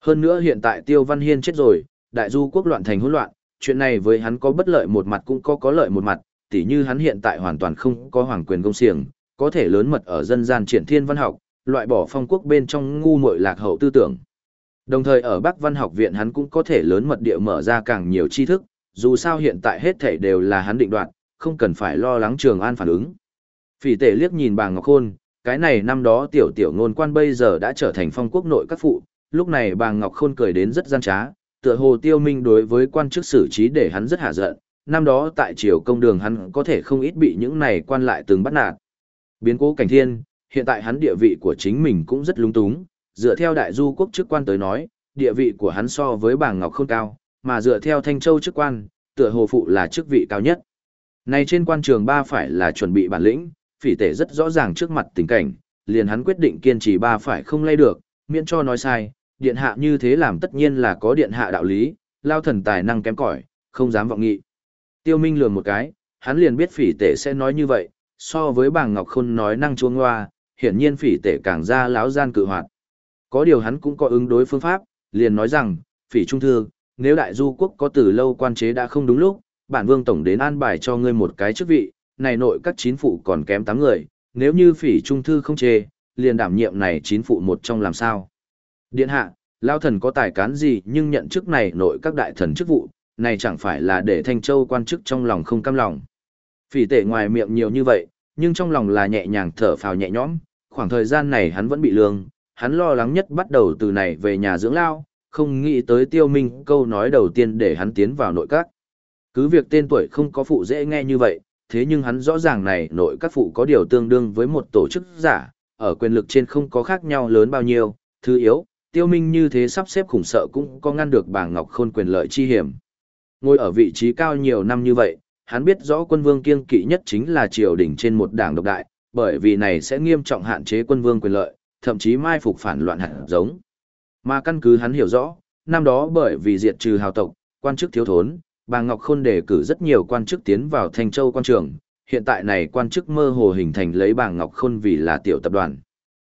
Speaker 1: Hơn nữa hiện tại Tiêu Văn Hiên chết rồi, đại du quốc loạn thành hỗn loạn, chuyện này với hắn có bất lợi một mặt cũng có có lợi một mặt, tỉ như hắn hiện tại hoàn toàn không có hoàng quyền công siềng có thể lớn mật ở dân gian triển thiên văn học, loại bỏ phong quốc bên trong ngu muội lạc hậu tư tưởng. Đồng thời ở Bắc Văn học viện hắn cũng có thể lớn mật địa mở ra càng nhiều tri thức, dù sao hiện tại hết thảy đều là hắn định đoạt, không cần phải lo lắng Trường An phản ứng. Phỉ tể liếc nhìn bà Ngọc Khôn, cái này năm đó tiểu tiểu ngôn quan bây giờ đã trở thành phong quốc nội các phụ, lúc này bà Ngọc Khôn cười đến rất gian trá, tựa hồ tiêu minh đối với quan chức xử trí để hắn rất hạ giận, năm đó tại triều công đường hắn có thể không ít bị những này quan lại từng bắt nạt. Biến cố cảnh thiên, hiện tại hắn địa vị của chính mình cũng rất lung túng, dựa theo đại du quốc chức quan tới nói, địa vị của hắn so với bà Ngọc Khôn cao, mà dựa theo Thanh Châu chức quan, tựa hồ phụ là chức vị cao nhất. Này trên quan trường ba phải là chuẩn bị bản lĩnh, phỉ tể rất rõ ràng trước mặt tình cảnh, liền hắn quyết định kiên trì ba phải không lay được, miễn cho nói sai, điện hạ như thế làm tất nhiên là có điện hạ đạo lý, lao thần tài năng kém cỏi, không dám vọng nghị. Tiêu Minh lườm một cái, hắn liền biết phỉ tể sẽ nói như vậy, so với bàng Ngọc Khôn nói năng chuông hoa, hiển nhiên phỉ tể càng ra láo gian cự hoạt. Có điều hắn cũng có ứng đối phương pháp, liền nói rằng, phỉ trung thư, nếu đại du quốc có từ lâu quan chế đã không đúng lúc, bản vương tổng đến an bài cho ngươi một cái chức vị, này nội các chín phụ còn kém tám người, nếu như phỉ trung thư không chê, liền đảm nhiệm này chín phụ một trong làm sao. Điện hạ, lao thần có tài cán gì nhưng nhận chức này nội các đại thần chức vụ, này chẳng phải là để Thanh Châu quan chức trong lòng không cam lòng. Phỉ tệ ngoài miệng nhiều như vậy, nhưng trong lòng là nhẹ nhàng thở phào nhẹ nhõm, khoảng thời gian này hắn vẫn bị lương, hắn lo lắng nhất bắt đầu từ này về nhà dưỡng lao, không nghĩ tới tiêu minh câu nói đầu tiên để hắn tiến vào nội các. Cứ việc tên tuổi không có phụ dễ nghe như vậy, thế nhưng hắn rõ ràng này nội các phụ có điều tương đương với một tổ chức giả, ở quyền lực trên không có khác nhau lớn bao nhiêu, thứ yếu, tiêu minh như thế sắp xếp khủng sợ cũng có ngăn được Bàng ngọc khôn quyền lợi chi hiểm. Ngồi ở vị trí cao nhiều năm như vậy, hắn biết rõ quân vương kiêng kỵ nhất chính là triều đình trên một đảng độc đại, bởi vì này sẽ nghiêm trọng hạn chế quân vương quyền lợi, thậm chí mai phục phản loạn hạt giống. Mà căn cứ hắn hiểu rõ, năm đó bởi vì diệt trừ hào tộc, quan chức thiếu thốn, bà Ngọc Khôn đề cử rất nhiều quan chức tiến vào Thanh Châu quan trường, hiện tại này quan chức mơ hồ hình thành lấy bà Ngọc Khôn vì là tiểu tập đoàn.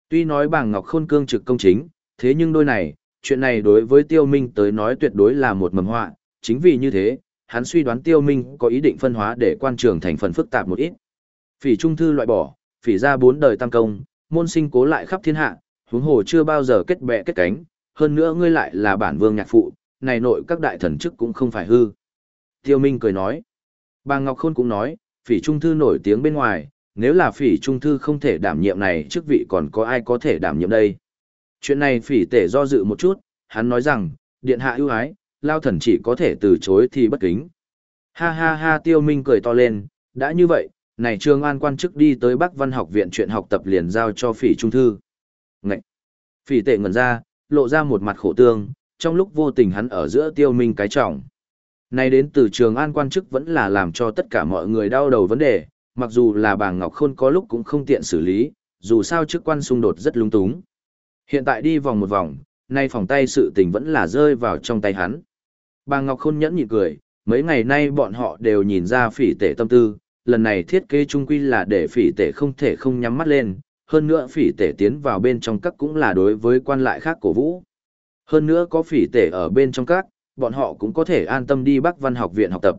Speaker 1: Tuy nói bà Ngọc Khôn cương trực công chính, thế nhưng đôi này, chuyện này đối với Tiêu Minh tới nói tuyệt đối là một mầm họa, chính vì như thế, hắn suy đoán Tiêu Minh có ý định phân hóa để quan trường thành phần phức tạp một ít. Phỉ trung thư loại bỏ, phỉ ra bốn đời tam công, môn sinh cố lại khắp thiên hạ, huống hồ chưa bao giờ kết bè kết cánh, hơn nữa ngươi lại là bản vương nhạc phụ, này nội các đại thần chức cũng không phải hư. Tiêu Minh cười nói. Bà Ngọc Khôn cũng nói, phỉ trung thư nổi tiếng bên ngoài, nếu là phỉ trung thư không thể đảm nhiệm này chức vị còn có ai có thể đảm nhiệm đây. Chuyện này phỉ tể do dự một chút, hắn nói rằng, điện hạ ưu ái, lao thần chỉ có thể từ chối thì bất kính. Ha ha ha tiêu minh cười to lên, đã như vậy, này trương an quan chức đi tới Bắc Văn học viện chuyện học tập liền giao cho phỉ trung thư. Ngậy! Phỉ tể ngẩn ra, lộ ra một mặt khổ tương, trong lúc vô tình hắn ở giữa tiêu minh cái trọng. Này đến từ trường an quan chức vẫn là làm cho tất cả mọi người đau đầu vấn đề, mặc dù là bà Ngọc Khôn có lúc cũng không tiện xử lý, dù sao chức quan xung đột rất lung túng. Hiện tại đi vòng một vòng, nay phòng tay sự tình vẫn là rơi vào trong tay hắn. Bà Ngọc Khôn nhẫn nhịn cười, mấy ngày nay bọn họ đều nhìn ra phỉ tể tâm tư, lần này thiết kế trung quy là để phỉ tể không thể không nhắm mắt lên, hơn nữa phỉ tể tiến vào bên trong các cũng là đối với quan lại khác cổ vũ. Hơn nữa có phỉ tể ở bên trong các, bọn họ cũng có thể an tâm đi Bắc Văn học viện học tập.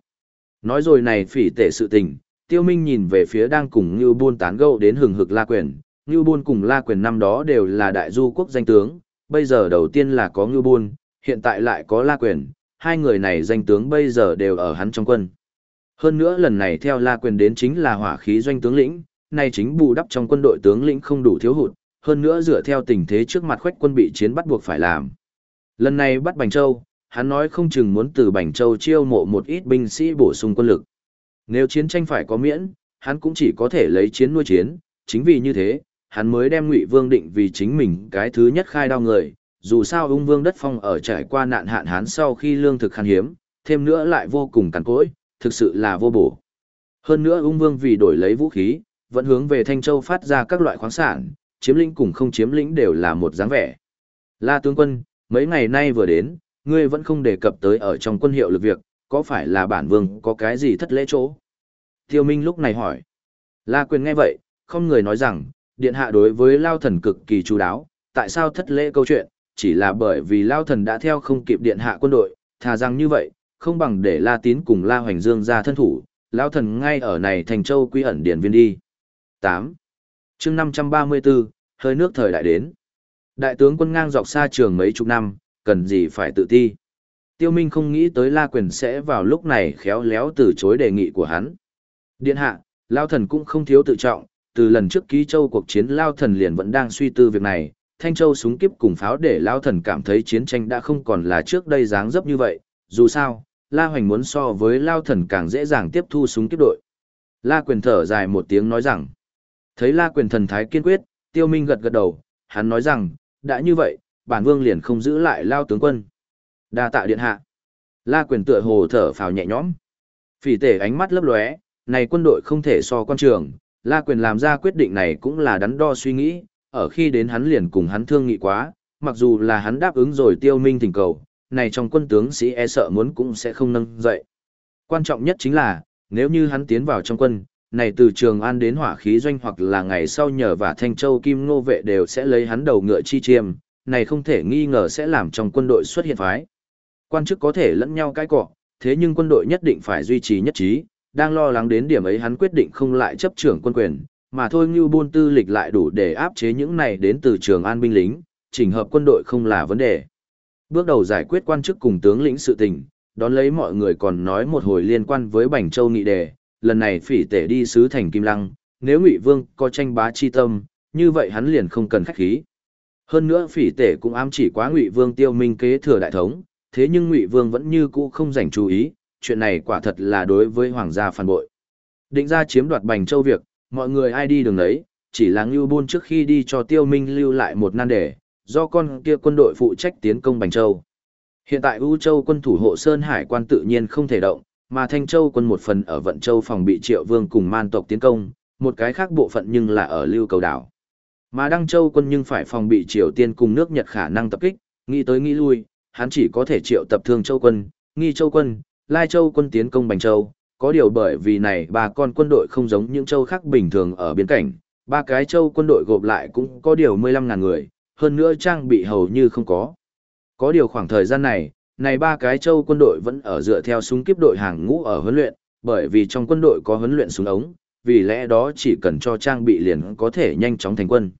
Speaker 1: Nói rồi này phỉ tể sự tình, Tiêu Minh nhìn về phía đang cùng như Buôn tán gẫu đến hừng hực La Quyền, Ngưu Buôn cùng La Quyền năm đó đều là đại du quốc danh tướng, bây giờ đầu tiên là có Ngưu Buôn, hiện tại lại có La Quyền, hai người này danh tướng bây giờ đều ở hắn trong quân. Hơn nữa lần này theo La Quyền đến chính là hỏa khí doanh tướng lĩnh, nay chính bù đắp trong quân đội tướng lĩnh không đủ thiếu hụt, hơn nữa dựa theo tình thế trước mặt khoách quân bị chiến bắt buộc phải làm. Lần này bắt Bành Châu, hắn nói không chừng muốn từ Bành Châu chiêu mộ một ít binh sĩ bổ sung quân lực. Nếu chiến tranh phải có miễn, hắn cũng chỉ có thể lấy chiến nuôi chiến, chính vì như thế, hắn mới đem Ngụy Vương định vì chính mình cái thứ nhất khai đao người, dù sao ung vương đất phong ở trải qua nạn hạn hán sau khi lương thực khan hiếm, thêm nữa lại vô cùng cằn cỗi, thực sự là vô bổ. Hơn nữa ung vương vì đổi lấy vũ khí, vẫn hướng về Thanh Châu phát ra các loại khoáng sản, chiếm lĩnh cùng không chiếm lĩnh đều là một dáng vẻ. La tướng quân, mấy ngày nay vừa đến, ngươi vẫn không đề cập tới ở trong quân hiệu lực việc, có phải là bản vương có cái gì thất lễ chỗ? Tiêu Minh lúc này hỏi. La Quyền nghe vậy, không người nói rằng, điện hạ đối với Lao Thần cực kỳ chú đáo, tại sao thất lễ câu chuyện, chỉ là bởi vì Lao Thần đã theo không kịp điện hạ quân đội, thà rằng như vậy, không bằng để La Tín cùng La Hoành Dương ra thân thủ, Lao Thần ngay ở này thành châu quy ẩn điển viên đi. 8. chương 534, hơi nước thời đại đến. Đại tướng quân ngang dọc xa trường mấy chục năm, cần gì phải tự ti. Tiêu Minh không nghĩ tới La Quyền sẽ vào lúc này khéo léo từ chối đề nghị của hắn. Điện hạ, Lao Thần cũng không thiếu tự trọng, từ lần trước ký châu cuộc chiến Lao Thần liền vẫn đang suy tư việc này, Thanh Châu súng kiếp cùng pháo để Lao Thần cảm thấy chiến tranh đã không còn là trước đây dáng dấp như vậy, dù sao, La Hoành muốn so với Lao Thần càng dễ dàng tiếp thu súng kiếp đội. La Quyền thở dài một tiếng nói rằng, thấy La Quyền thần thái kiên quyết, Tiêu Minh gật gật đầu, hắn nói rằng, đã như vậy, bản vương liền không giữ lại Lao tướng quân. đa tạ điện hạ. La Quyền tựa hồ thở phào nhẹ nhõm. Phỉ tể ánh mắt lấp lóe, này quân đội không thể so quan trường, La Quyền làm ra quyết định này cũng là đắn đo suy nghĩ, ở khi đến hắn liền cùng hắn thương nghị quá, mặc dù là hắn đáp ứng rồi tiêu minh thỉnh cầu, này trong quân tướng sĩ e sợ muốn cũng sẽ không nâng dậy. Quan trọng nhất chính là, nếu như hắn tiến vào trong quân, này từ Trường An đến hỏa khí doanh hoặc là ngày sau nhờ và Thanh Châu Kim Ngô Vệ đều sẽ lấy hắn đầu ngựa chi chiêm, này không thể nghi ngờ sẽ làm trong quân đội xuất hiện phái. Quan chức có thể lẫn nhau cái cọ, thế nhưng quân đội nhất định phải duy trì nhất trí, đang lo lắng đến điểm ấy hắn quyết định không lại chấp trưởng quân quyền, mà thôi như buôn tư lịch lại đủ để áp chế những này đến từ trường an binh lính, chỉnh hợp quân đội không là vấn đề. Bước đầu giải quyết quan chức cùng tướng lĩnh sự tình, đón lấy mọi người còn nói một hồi liên quan với Bành Châu nghị đề, lần này phỉ tể đi sứ thành Kim Lăng, nếu Ngụy Vương có tranh bá chi tâm, như vậy hắn liền không cần khách khí. Hơn nữa phỉ tể cũng ám chỉ quá Ngụy Vương Tiêu Minh kế thừa đại thống, thế nhưng Ngụy Vương vẫn như cũ không dành chú ý, chuyện này quả thật là đối với hoàng gia phản bội. Định ra chiếm đoạt Bành Châu việc, mọi người ai đi đường đấy, chỉ là Ngưu Bôn trước khi đi cho Tiêu Minh lưu lại một nan đề, do con kia quân đội phụ trách tiến công Bành Châu. Hiện tại U Châu quân thủ hộ Sơn Hải quan tự nhiên không thể động, mà Thanh Châu quân một phần ở Vận Châu phòng bị Triệu Vương cùng man tộc tiến công, một cái khác bộ phận nhưng là ở Lưu Cầu Đảo. Mà Đăng Châu quân nhưng phải phòng bị Triều Tiên cùng nước Nhật khả năng tập kích, nghĩ tới nghĩ lui, hắn chỉ có thể triệu tập Thương Châu quân, Nghi Châu quân, Lai Châu quân tiến công Bành Châu, có điều bởi vì này ba con quân đội không giống những châu khác bình thường ở biên cảnh, ba cái châu quân đội gộp lại cũng có điều 15.000 người, hơn nữa trang bị hầu như không có. Có điều khoảng thời gian này, này ba cái châu quân đội vẫn ở dựa theo súng kiếp đội hàng ngũ ở huấn luyện, bởi vì trong quân đội có huấn luyện súng ống, vì lẽ đó chỉ cần cho trang bị liền có thể nhanh chóng thành quân.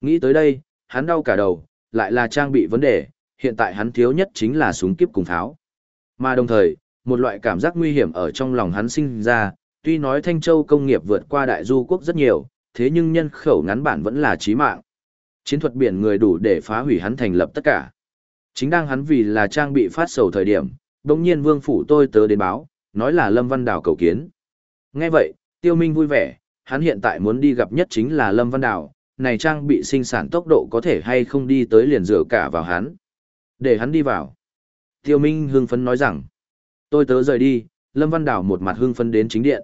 Speaker 1: Nghĩ tới đây, hắn đau cả đầu, lại là trang bị vấn đề, hiện tại hắn thiếu nhất chính là súng kiếp cùng pháo. Mà đồng thời, một loại cảm giác nguy hiểm ở trong lòng hắn sinh ra, tuy nói Thanh Châu công nghiệp vượt qua đại du quốc rất nhiều, thế nhưng nhân khẩu ngắn bản vẫn là chí mạng. Chiến thuật biển người đủ để phá hủy hắn thành lập tất cả. Chính đang hắn vì là trang bị phát sầu thời điểm, đồng nhiên vương phủ tôi tớ đến báo, nói là Lâm Văn Đào cầu kiến. Nghe vậy, Tiêu Minh vui vẻ, hắn hiện tại muốn đi gặp nhất chính là Lâm Văn Đào, này trang bị sinh sản tốc độ có thể hay không đi tới liền dựa cả vào hắn. Để hắn đi vào. Tiêu Minh hưng phấn nói rằng, tôi tớ rời đi, Lâm Văn Đào một mặt hưng phấn đến chính điện.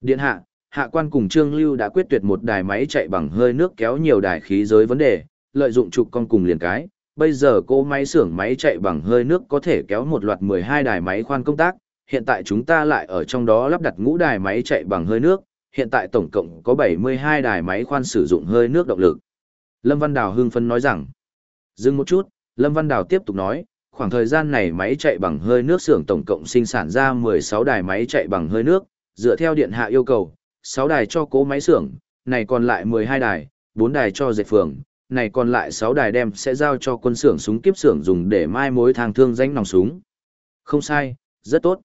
Speaker 1: Điện hạ, hạ quan cùng Trương Lưu đã quyết tuyệt một đài máy chạy bằng hơi nước kéo nhiều đài khí giới vấn đề, lợi dụng trục con cùng liền cái. Bây giờ cô máy xưởng máy chạy bằng hơi nước có thể kéo một loạt 12 đài máy khoan công tác, hiện tại chúng ta lại ở trong đó lắp đặt ngũ đài máy chạy bằng hơi nước, hiện tại tổng cộng có 72 đài máy khoan sử dụng hơi nước động lực. Lâm Văn Đào hưng phấn nói rằng, dừng một chút, Lâm Văn Đào tiếp tục nói, khoảng thời gian này máy chạy bằng hơi nước xưởng tổng cộng sinh sản ra 16 đài máy chạy bằng hơi nước, dựa theo điện hạ yêu cầu, 6 đài cho cố máy xưởng, này còn lại 12 đài, 4 đài cho dệt phường, này còn lại 6 đài đem sẽ giao cho quân xưởng súng kiếp xưởng dùng để mai mối thang thương danh nòng súng. Không sai, rất tốt.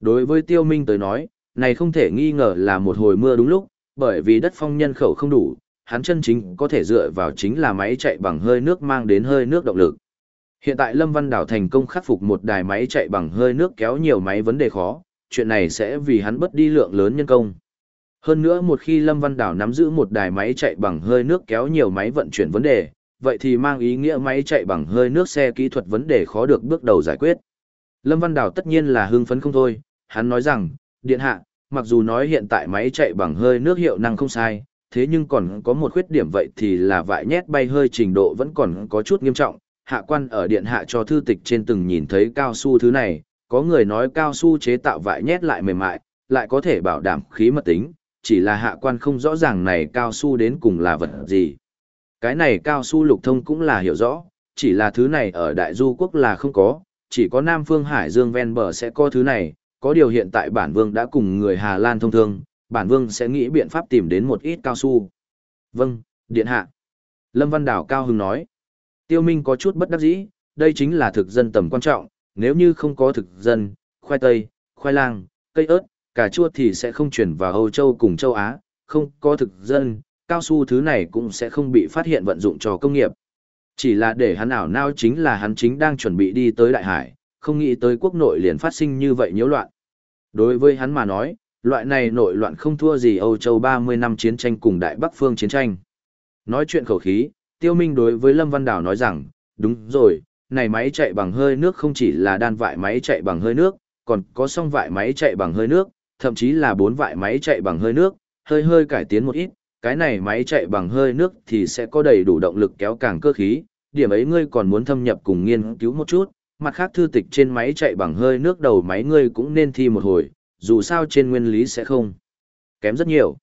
Speaker 1: Đối với Tiêu Minh tới nói, này không thể nghi ngờ là một hồi mưa đúng lúc, bởi vì đất phong nhân khẩu không đủ, hắn chân chính có thể dựa vào chính là máy chạy bằng hơi nước mang đến hơi nước động lực. Hiện tại Lâm Văn Đảo thành công khắc phục một đài máy chạy bằng hơi nước kéo nhiều máy vấn đề khó, chuyện này sẽ vì hắn bất đi lượng lớn nhân công. Hơn nữa một khi Lâm Văn Đảo nắm giữ một đài máy chạy bằng hơi nước kéo nhiều máy vận chuyển vấn đề, vậy thì mang ý nghĩa máy chạy bằng hơi nước xe kỹ thuật vấn đề khó được bước đầu giải quyết. Lâm Văn Đảo tất nhiên là hưng phấn không thôi, hắn nói rằng, điện hạ, mặc dù nói hiện tại máy chạy bằng hơi nước hiệu năng không sai, thế nhưng còn có một khuyết điểm vậy thì là vại nhét bay hơi trình độ vẫn còn có chút nghiêm trọng. Hạ quan ở điện hạ cho thư tịch trên từng nhìn thấy cao su thứ này, có người nói cao su chế tạo vại nhét lại mềm mại, lại có thể bảo đảm khí mật tính, chỉ là hạ quan không rõ ràng này cao su đến cùng là vật gì. Cái này cao su lục thông cũng là hiểu rõ, chỉ là thứ này ở đại du quốc là không có, chỉ có Nam Phương Hải Dương ven bờ sẽ có thứ này, có điều hiện tại bản vương đã cùng người Hà Lan thông thương, bản vương sẽ nghĩ biện pháp tìm đến một ít cao su. Vâng, điện hạ. Lâm Văn Đảo cao hứng nói. Tiêu Minh có chút bất đắc dĩ, đây chính là thực dân tầm quan trọng, nếu như không có thực dân, khoai tây, khoai lang, cây ớt, cà chua thì sẽ không chuyển vào Âu Châu cùng châu Á, không có thực dân, cao su thứ này cũng sẽ không bị phát hiện vận dụng cho công nghiệp. Chỉ là để hắn ảo nao chính là hắn chính đang chuẩn bị đi tới đại hải, không nghĩ tới quốc nội liền phát sinh như vậy nhiễu loạn. Đối với hắn mà nói, loại này nội loạn không thua gì Âu Châu 30 năm chiến tranh cùng Đại Bắc Phương chiến tranh. Nói chuyện khẩu khí, Tiêu Minh đối với Lâm Văn Đào nói rằng, đúng rồi, này máy chạy bằng hơi nước không chỉ là đan vại máy chạy bằng hơi nước, còn có song vại máy chạy bằng hơi nước, thậm chí là bốn vại máy chạy bằng hơi nước, hơi hơi cải tiến một ít, cái này máy chạy bằng hơi nước thì sẽ có đầy đủ động lực kéo càng cơ khí, điểm ấy ngươi còn muốn thâm nhập cùng nghiên cứu một chút, mặt khác thư tịch trên máy chạy bằng hơi nước đầu máy ngươi cũng nên thi một hồi, dù sao trên nguyên lý sẽ không. Kém rất nhiều.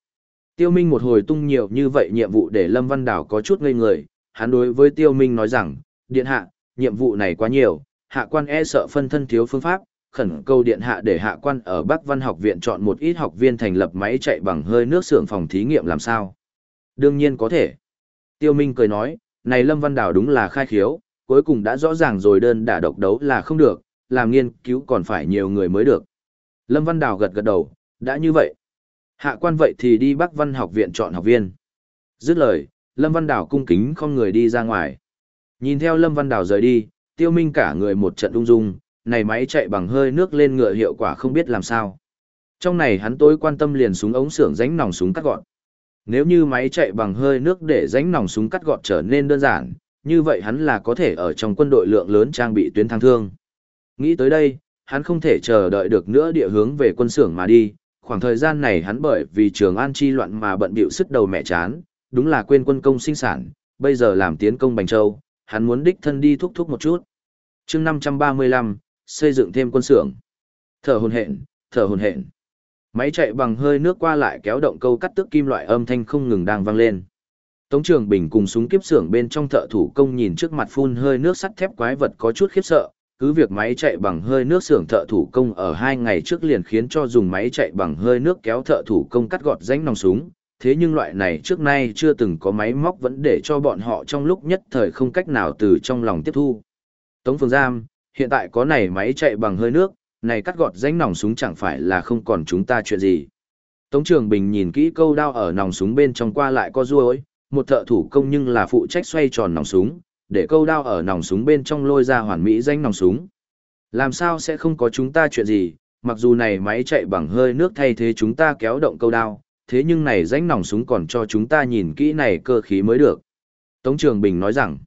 Speaker 1: Tiêu Minh một hồi tung nhiều như vậy nhiệm vụ để Lâm Văn Đảo có chút ngây người, hắn đối với Tiêu Minh nói rằng, điện hạ, nhiệm vụ này quá nhiều, hạ quan e sợ phân thân thiếu phương pháp, khẩn cầu điện hạ để hạ quan ở Bắc Văn học viện chọn một ít học viên thành lập máy chạy bằng hơi nước xưởng phòng thí nghiệm làm sao. Đương nhiên có thể. Tiêu Minh cười nói, này Lâm Văn đào đúng là khai khiếu, cuối cùng đã rõ ràng rồi đơn đả độc đấu là không được, làm nghiên cứu còn phải nhiều người mới được. Lâm Văn Đào gật gật đầu, đã như vậy. Hạ quan vậy thì đi Bắc Văn học viện chọn học viên. Dứt lời, Lâm Văn Đào cung kính không người đi ra ngoài. Nhìn theo Lâm Văn Đào rời đi, tiêu minh cả người một trận ung dung, này máy chạy bằng hơi nước lên ngựa hiệu quả không biết làm sao. Trong này hắn tối quan tâm liền súng ống xưởng ránh nòng súng cắt gọn. Nếu như máy chạy bằng hơi nước để ránh nòng súng cắt gọn trở nên đơn giản, như vậy hắn là có thể ở trong quân đội lượng lớn trang bị tuyến thang thương. Nghĩ tới đây, hắn không thể chờ đợi được nữa địa hướng về quân xưởng mà đi, khoảng thời gian này hắn bởi vì trường an chi loạn mà bận bịu sức đầu mẹ chán, đúng là quên quân công sinh sản, bây giờ làm tiến công Bành Châu, hắn muốn đích thân đi thúc thúc một chút. chương 535, xây dựng thêm quân xưởng. Thở hồn hện, thở hồn hện. Máy chạy bằng hơi nước qua lại kéo động câu cắt tước kim loại âm thanh không ngừng đang vang lên. Tống Trường Bình cùng súng kiếp xưởng bên trong thợ thủ công nhìn trước mặt phun hơi nước sắt thép quái vật có chút khiếp sợ, cứ việc máy chạy bằng hơi nước xưởng thợ thủ công ở hai ngày trước liền khiến cho dùng máy chạy bằng hơi nước kéo thợ thủ công cắt gọt rãnh nòng súng, thế nhưng loại này trước nay chưa từng có máy móc vẫn để cho bọn họ trong lúc nhất thời không cách nào từ trong lòng tiếp thu. Tống Phương Giam, hiện tại có này máy chạy bằng hơi nước, này cắt gọt rãnh nòng súng chẳng phải là không còn chúng ta chuyện gì. Tống Trường Bình nhìn kỹ câu đao ở nòng súng bên trong qua lại co ruôi, một thợ thủ công nhưng là phụ trách xoay tròn nòng súng, để câu đao ở nòng súng bên trong lôi ra hoàn mỹ danh nòng súng. Làm sao sẽ không có chúng ta chuyện gì, mặc dù này máy chạy bằng hơi nước thay thế chúng ta kéo động câu đao, thế nhưng này rãnh nòng súng còn cho chúng ta nhìn kỹ này cơ khí mới được. Tống Trường Bình nói rằng,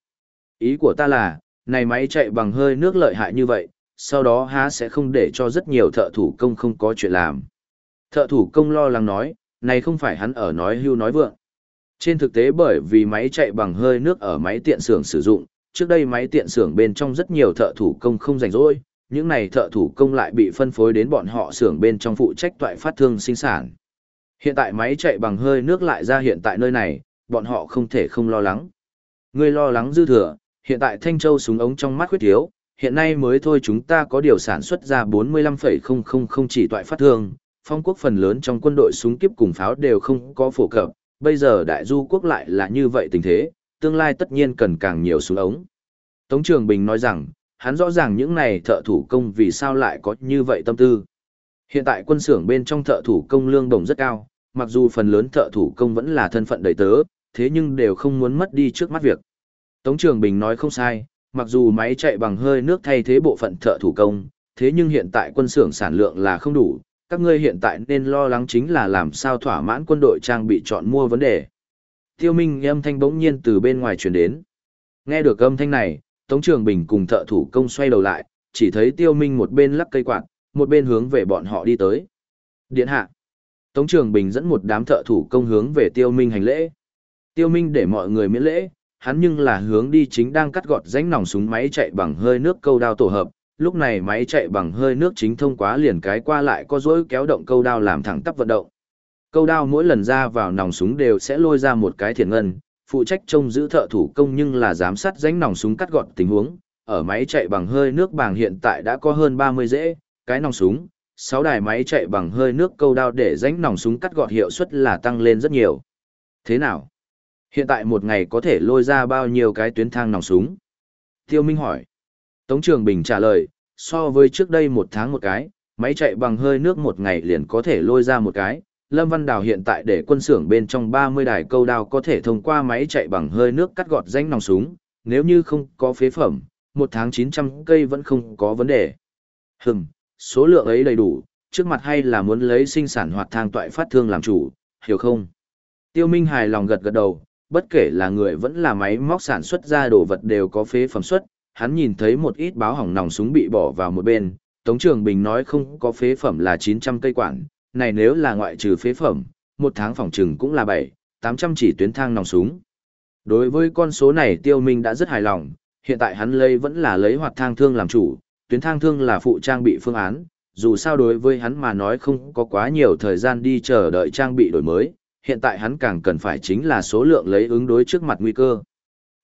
Speaker 1: ý của ta là, này máy chạy bằng hơi nước lợi hại như vậy, sau đó há sẽ không để cho rất nhiều thợ thủ công không có chuyện làm. Thợ thủ công lo lắng nói, này không phải hắn ở nói hưu nói vượng. Trên thực tế bởi vì máy chạy bằng hơi nước ở máy tiện xưởng sử dụng, trước đây máy tiện xưởng bên trong rất nhiều thợ thủ công không rảnh rỗi, những này thợ thủ công lại bị phân phối đến bọn họ xưởng bên trong phụ trách toại phát thương sinh sản. Hiện tại máy chạy bằng hơi nước lại ra hiện tại nơi này, bọn họ không thể không lo lắng. Ngươi lo lắng dư thừa, hiện tại Thanh Châu súng ống trong mắt khuyết thiếu, hiện nay mới thôi chúng ta có điều sản xuất ra 45,000 chỉ toại phát thương, phong quốc phần lớn trong quân đội súng kiếp cùng pháo đều không có phổ cập, bây giờ đại du quốc lại là như vậy tình thế, tương lai tất nhiên cần càng nhiều súng ống. Tống Trường Bình nói rằng, hắn rõ ràng những này thợ thủ công vì sao lại có như vậy tâm tư. Hiện tại quân xưởng bên trong thợ thủ công lương đồng rất cao, mặc dù phần lớn thợ thủ công vẫn là thân phận đầy tớ, thế nhưng đều không muốn mất đi trước mắt việc. Tống Trường Bình nói không sai, mặc dù máy chạy bằng hơi nước thay thế bộ phận thợ thủ công, thế nhưng hiện tại quân xưởng sản lượng là không đủ, các ngươi hiện tại nên lo lắng chính là làm sao thỏa mãn quân đội trang bị chọn mua vấn đề. Tiêu Minh âm thanh bỗng nhiên từ bên ngoài truyền đến. Nghe được âm thanh này, Tống Trường Bình cùng thợ thủ công xoay đầu lại, chỉ thấy Tiêu Minh một bên lắc cây quạt, một bên hướng về bọn họ đi tới. Điện hạ. Tống Trường Bình dẫn một đám thợ thủ công hướng về Tiêu Minh hành lễ. Tiêu Minh để mọi người miễn lễ, hắn nhưng là hướng đi chính đang cắt gọt rãnh nòng súng máy chạy bằng hơi nước câu đao tổ hợp, lúc này máy chạy bằng hơi nước chính thông quá liền cái qua lại có dối kéo động câu đao làm thẳng tắp vận động. Câu đao mỗi lần ra vào nòng súng đều sẽ lôi ra một cái thiền ngân, phụ trách trông giữ thợ thủ công nhưng là giám sát rãnh nòng súng cắt gọt tình huống. Ở máy chạy bằng hơi nước bảng hiện tại đã có hơn 30 dễ, cái nòng súng, Sáu đài máy chạy bằng hơi nước câu đao để rãnh nòng súng cắt gọt hiệu suất là tăng lên rất nhiều. Thế nào? Hiện tại một ngày có thể lôi ra bao nhiêu cái tuyến thang nòng súng? Tiêu Minh hỏi. Tống Trường Bình trả lời, so với trước đây một tháng một cái, máy chạy bằng hơi nước một ngày liền có thể lôi ra một cái. Lâm Văn Đào hiện tại để quân xưởng bên trong 30 đài câu đao có thể thông qua máy chạy bằng hơi nước cắt gọt rãnh nòng súng, nếu như không có phế phẩm, một tháng 900 cây vẫn không có vấn đề. Hừm, số lượng ấy đầy đủ, trước mặt hay là muốn lấy sinh sản hoạt thang toại phát thương làm chủ, hiểu không? Tiêu Minh hài lòng gật gật đầu, bất kể là người vẫn là máy móc sản xuất ra đồ vật đều có phế phẩm xuất, hắn nhìn thấy một ít báo hỏng nòng súng bị bỏ vào một bên, Tống Trường Bình nói không có phế phẩm là 900 cây quản, này nếu là ngoại trừ phế phẩm, một tháng phòng trừng cũng là 7, 800 chỉ tuyến thang nòng súng. Đối với con số này Tiêu Minh đã rất hài lòng, hiện tại hắn lấy vẫn là lấy hoạt thang thương làm chủ, tuyến thang thương là phụ trang bị phương án, dù sao đối với hắn mà nói không có quá nhiều thời gian đi chờ đợi trang bị đổi mới, hiện tại hắn càng cần phải chính là số lượng lấy ứng đối trước mặt nguy cơ.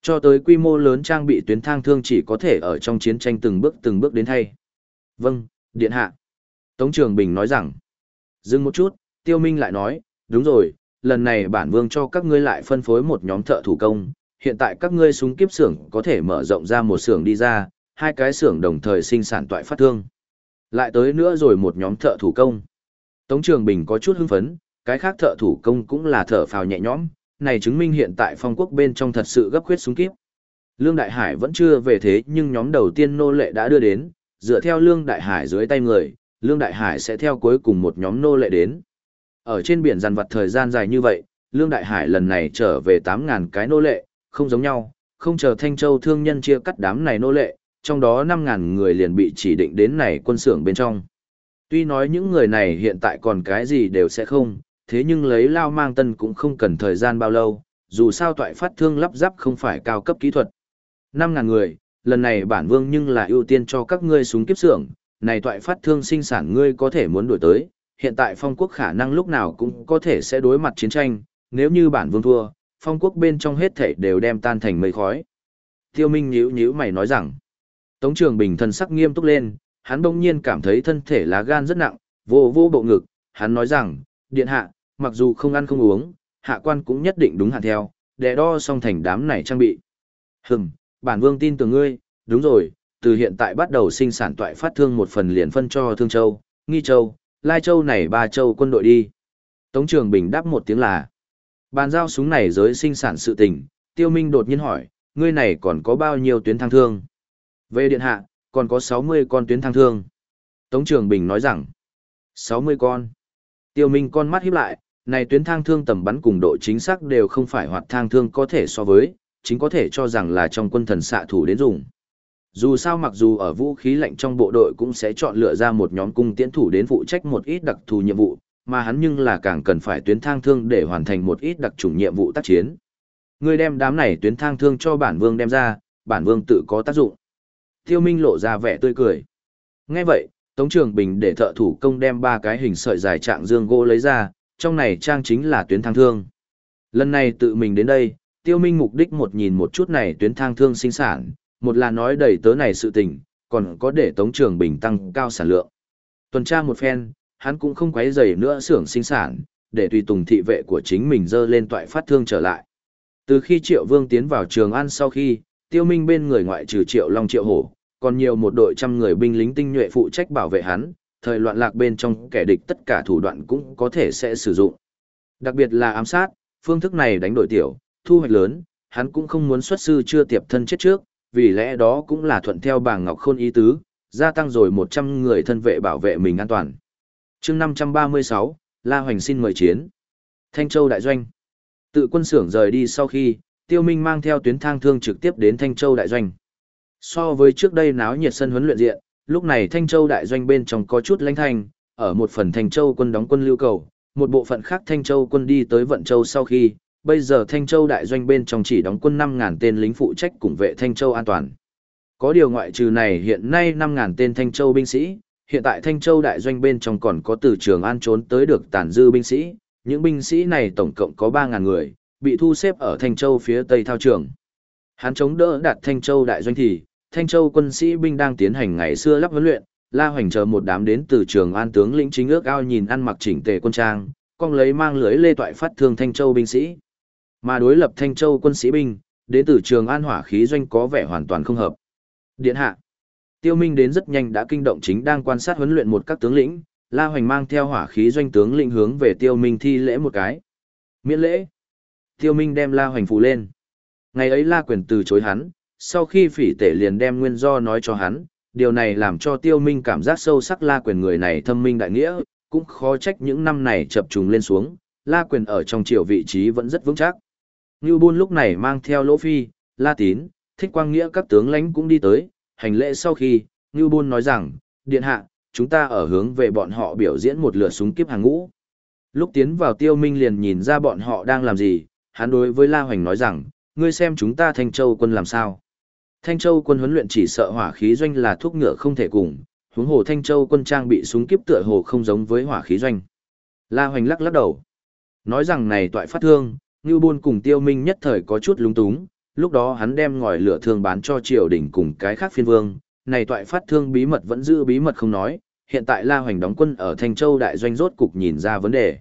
Speaker 1: Cho tới quy mô lớn trang bị tuyến thang thương chỉ có thể ở trong chiến tranh từng bước từng bước đến thay. Vâng, Điện Hạ. Tống Trường Bình nói rằng. Dừng một chút, Tiêu Minh lại nói, đúng rồi, lần này bản vương cho các ngươi lại phân phối một nhóm thợ thủ công. Hiện tại các ngươi súng kiếp xưởng có thể mở rộng ra một xưởng đi ra, hai cái xưởng đồng thời sinh sản toại phát thương. Lại tới nữa rồi một nhóm thợ thủ công. Tống Trường Bình có chút hưng phấn, cái khác thợ thủ công cũng là thợ phào nhẹ nhõm, này chứng minh hiện tại phong quốc bên trong thật sự gấp khuyết súng kíp. Lương Đại Hải vẫn chưa về thế nhưng nhóm đầu tiên nô lệ đã đưa đến, dựa theo Lương Đại Hải dưới tay người, Lương Đại Hải sẽ theo cuối cùng một nhóm nô lệ đến. Ở trên biển dàn vật thời gian dài như vậy, Lương Đại Hải lần này trở về 8.000 cái nô lệ, không giống nhau, không chờ Thanh Châu thương nhân chia cắt đám này nô lệ, trong đó 5.000 người liền bị chỉ định đến này quân xưởng bên trong. Tuy nói những người này hiện tại còn cái gì đều sẽ không, thế nhưng lấy lao mang tân cũng không cần thời gian bao lâu, dù sao toại phát thương lắp ráp không phải cao cấp kỹ thuật. 5.000 người, lần này bản vương nhưng là ưu tiên cho các ngươi súng kiếp xưởng, này toại phát thương sinh sản ngươi có thể muốn đổi tới, hiện tại phong quốc khả năng lúc nào cũng có thể sẽ đối mặt chiến tranh, nếu như bản vương thua, phong quốc bên trong hết thể đều đem tan thành mây khói. Tiêu Minh nhíu nhíu mày nói rằng, Tống Trường Bình thần sắc nghiêm túc lên, hắn bỗng nhiên cảm thấy thân thể lá gan rất nặng, vô vô bộ ngực, hắn nói rằng, điện hạ, mặc dù không ăn không uống, hạ quan cũng nhất định đúng hạn theo, để đo xong thành đám này trang bị. Hừm, bản vương tin tưởng ngươi, đúng rồi, từ hiện tại bắt đầu sinh sản toại phát thương một phần liền phân cho Thương Châu, Nghi Châu, Lai Châu này ba châu quân đội đi. Tống Trường Bình đáp một tiếng là, bàn giao súng này giới sinh sản sự tình, Tiêu Minh đột nhiên hỏi, ngươi này còn có bao nhiêu tuyến thang thương? Về điện hạ, còn có 60 con tuyến thang thương. Tống Trường Bình nói rằng, 60 con. Tiêu Minh con mắt híp lại, này tuyến thang thương tầm bắn cùng độ chính xác đều không phải hoạt thang thương có thể so với, chính có thể cho rằng là trong quân thần xạ thủ đến dùng. Dù sao mặc dù ở vũ khí lạnh trong bộ đội cũng sẽ chọn lựa ra một nhóm cung tiễn thủ đến phụ trách một ít đặc thù nhiệm vụ, mà hắn nhưng là càng cần phải tuyến thang thương để hoàn thành một ít đặc trùng nhiệm vụ tác chiến. Người đem đám này tuyến thang thương cho bản vương đem ra, bản vương tự có tác dụng. Tiêu Minh lộ ra vẻ tươi cười. Nghe vậy, Tống Trường Bình để thợ thủ công đem ba cái hình sợi dài trạng dương gỗ lấy ra, trong này trang chính là tuyến thang thương. Lần này tự mình đến đây, Tiêu Minh mục đích một nhìn một chút này tuyến thang thương sinh sản, một là nói đầy tớ này sự tình, còn có để Tống Trường Bình tăng cao sản lượng. Tuần tra một phen, hắn cũng không quấy rầy nữa xưởng sinh sản, để tùy tùng thị vệ của chính mình dơ lên toại phát thương trở lại. Từ khi Triệu Vương tiến vào trường ăn sau khi, Tiêu Minh bên người ngoại trừ Triệu Long Triệu Hổ, còn nhiều một đội trăm người binh lính tinh nhuệ phụ trách bảo vệ hắn, thời loạn lạc bên trong kẻ địch tất cả thủ đoạn cũng có thể sẽ sử dụng. Đặc biệt là ám sát, phương thức này đánh đổi tiểu, thu hoạch lớn, hắn cũng không muốn xuất sư chưa tiệp thân chết trước, vì lẽ đó cũng là thuận theo bàng Ngọc Khôn ý tứ, gia tăng rồi 100 người thân vệ bảo vệ mình an toàn. chương 536, La Hoành xin mời chiến. Thanh Châu Đại Doanh. Tự quân xưởng rời đi sau khi, Tiêu Minh mang theo tuyến thang thương trực tiếp đến Thanh Châu Đại Doanh. So với trước đây náo nhiệt sân huấn luyện diện, lúc này Thanh Châu đại doanh bên trong có chút lãnh thành. ở một phần Thanh Châu quân đóng quân lưu cầu, một bộ phận khác Thanh Châu quân đi tới Vận Châu sau khi, bây giờ Thanh Châu đại doanh bên trong chỉ đóng quân 5.000 tên lính phụ trách cùng vệ Thanh Châu an toàn. Có điều ngoại trừ này hiện nay 5.000 tên Thanh Châu binh sĩ, hiện tại Thanh Châu đại doanh bên trong còn có từ trường an trốn tới được tàn dư binh sĩ, những binh sĩ này tổng cộng có 3.000 người, bị thu xếp ở Thanh Châu phía tây thao trường. Hắn chống đỡ đạt Thanh Châu đại doanh thì, Thanh Châu quân sĩ binh đang tiến hành ngày xưa lắp huấn luyện, La Hoành chờ một đám đến từ trường an tướng lĩnh chính ước ao nhìn ăn mặc chỉnh tề quân trang, con lấy mang lưới lê toại phát thương Thanh Châu binh sĩ. Mà đối lập Thanh Châu quân sĩ binh, đến từ trường an hỏa khí doanh có vẻ hoàn toàn không hợp. Điện hạ. Tiêu Minh đến rất nhanh đã kinh động chính đang quan sát huấn luyện một các tướng lĩnh, La Hoành mang theo hỏa khí doanh tướng lĩnh hướng về Tiêu Minh thi lễ một cái. Miễn lễ. Tiêu Minh đem La Hoành Phù lên. Ngày ấy La Quyền từ chối hắn, sau khi phỉ tể liền đem nguyên do nói cho hắn, điều này làm cho tiêu minh cảm giác sâu sắc la quyền người này thâm minh đại nghĩa, cũng khó trách những năm này chập trùng lên xuống, la quyền ở trong triều vị trí vẫn rất vững chắc. Ngưu Bôn lúc này mang theo Lỗ Phi, La Tín, Thích Quang Nghĩa các tướng lãnh cũng đi tới, hành lễ sau khi, Ngưu Bôn nói rằng, Điện Hạ, chúng ta ở hướng về bọn họ biểu diễn một lượt súng kiếp hàng ngũ. Lúc tiến vào tiêu minh liền nhìn ra bọn họ đang làm gì, hắn đối với La Hoành nói rằng, ngươi xem chúng ta Thanh Châu quân làm sao. Thanh Châu quân huấn luyện chỉ sợ hỏa khí doanh là thuốc ngựa không thể cùng, huống hồ Thanh Châu quân trang bị súng kiếp tựa hồ không giống với hỏa khí doanh. La Hoành lắc lắc đầu. Nói rằng này toại phát thương, Ngưu Bôn cùng Tiêu Minh nhất thời có chút lúng túng, lúc đó hắn đem ngòi lửa thương bán cho triều đình cùng cái khác phiên vương, này toại phát thương bí mật vẫn giữ bí mật không nói, hiện tại La Hoành đóng quân ở Thanh Châu đại doanh rốt cục nhìn ra vấn đề.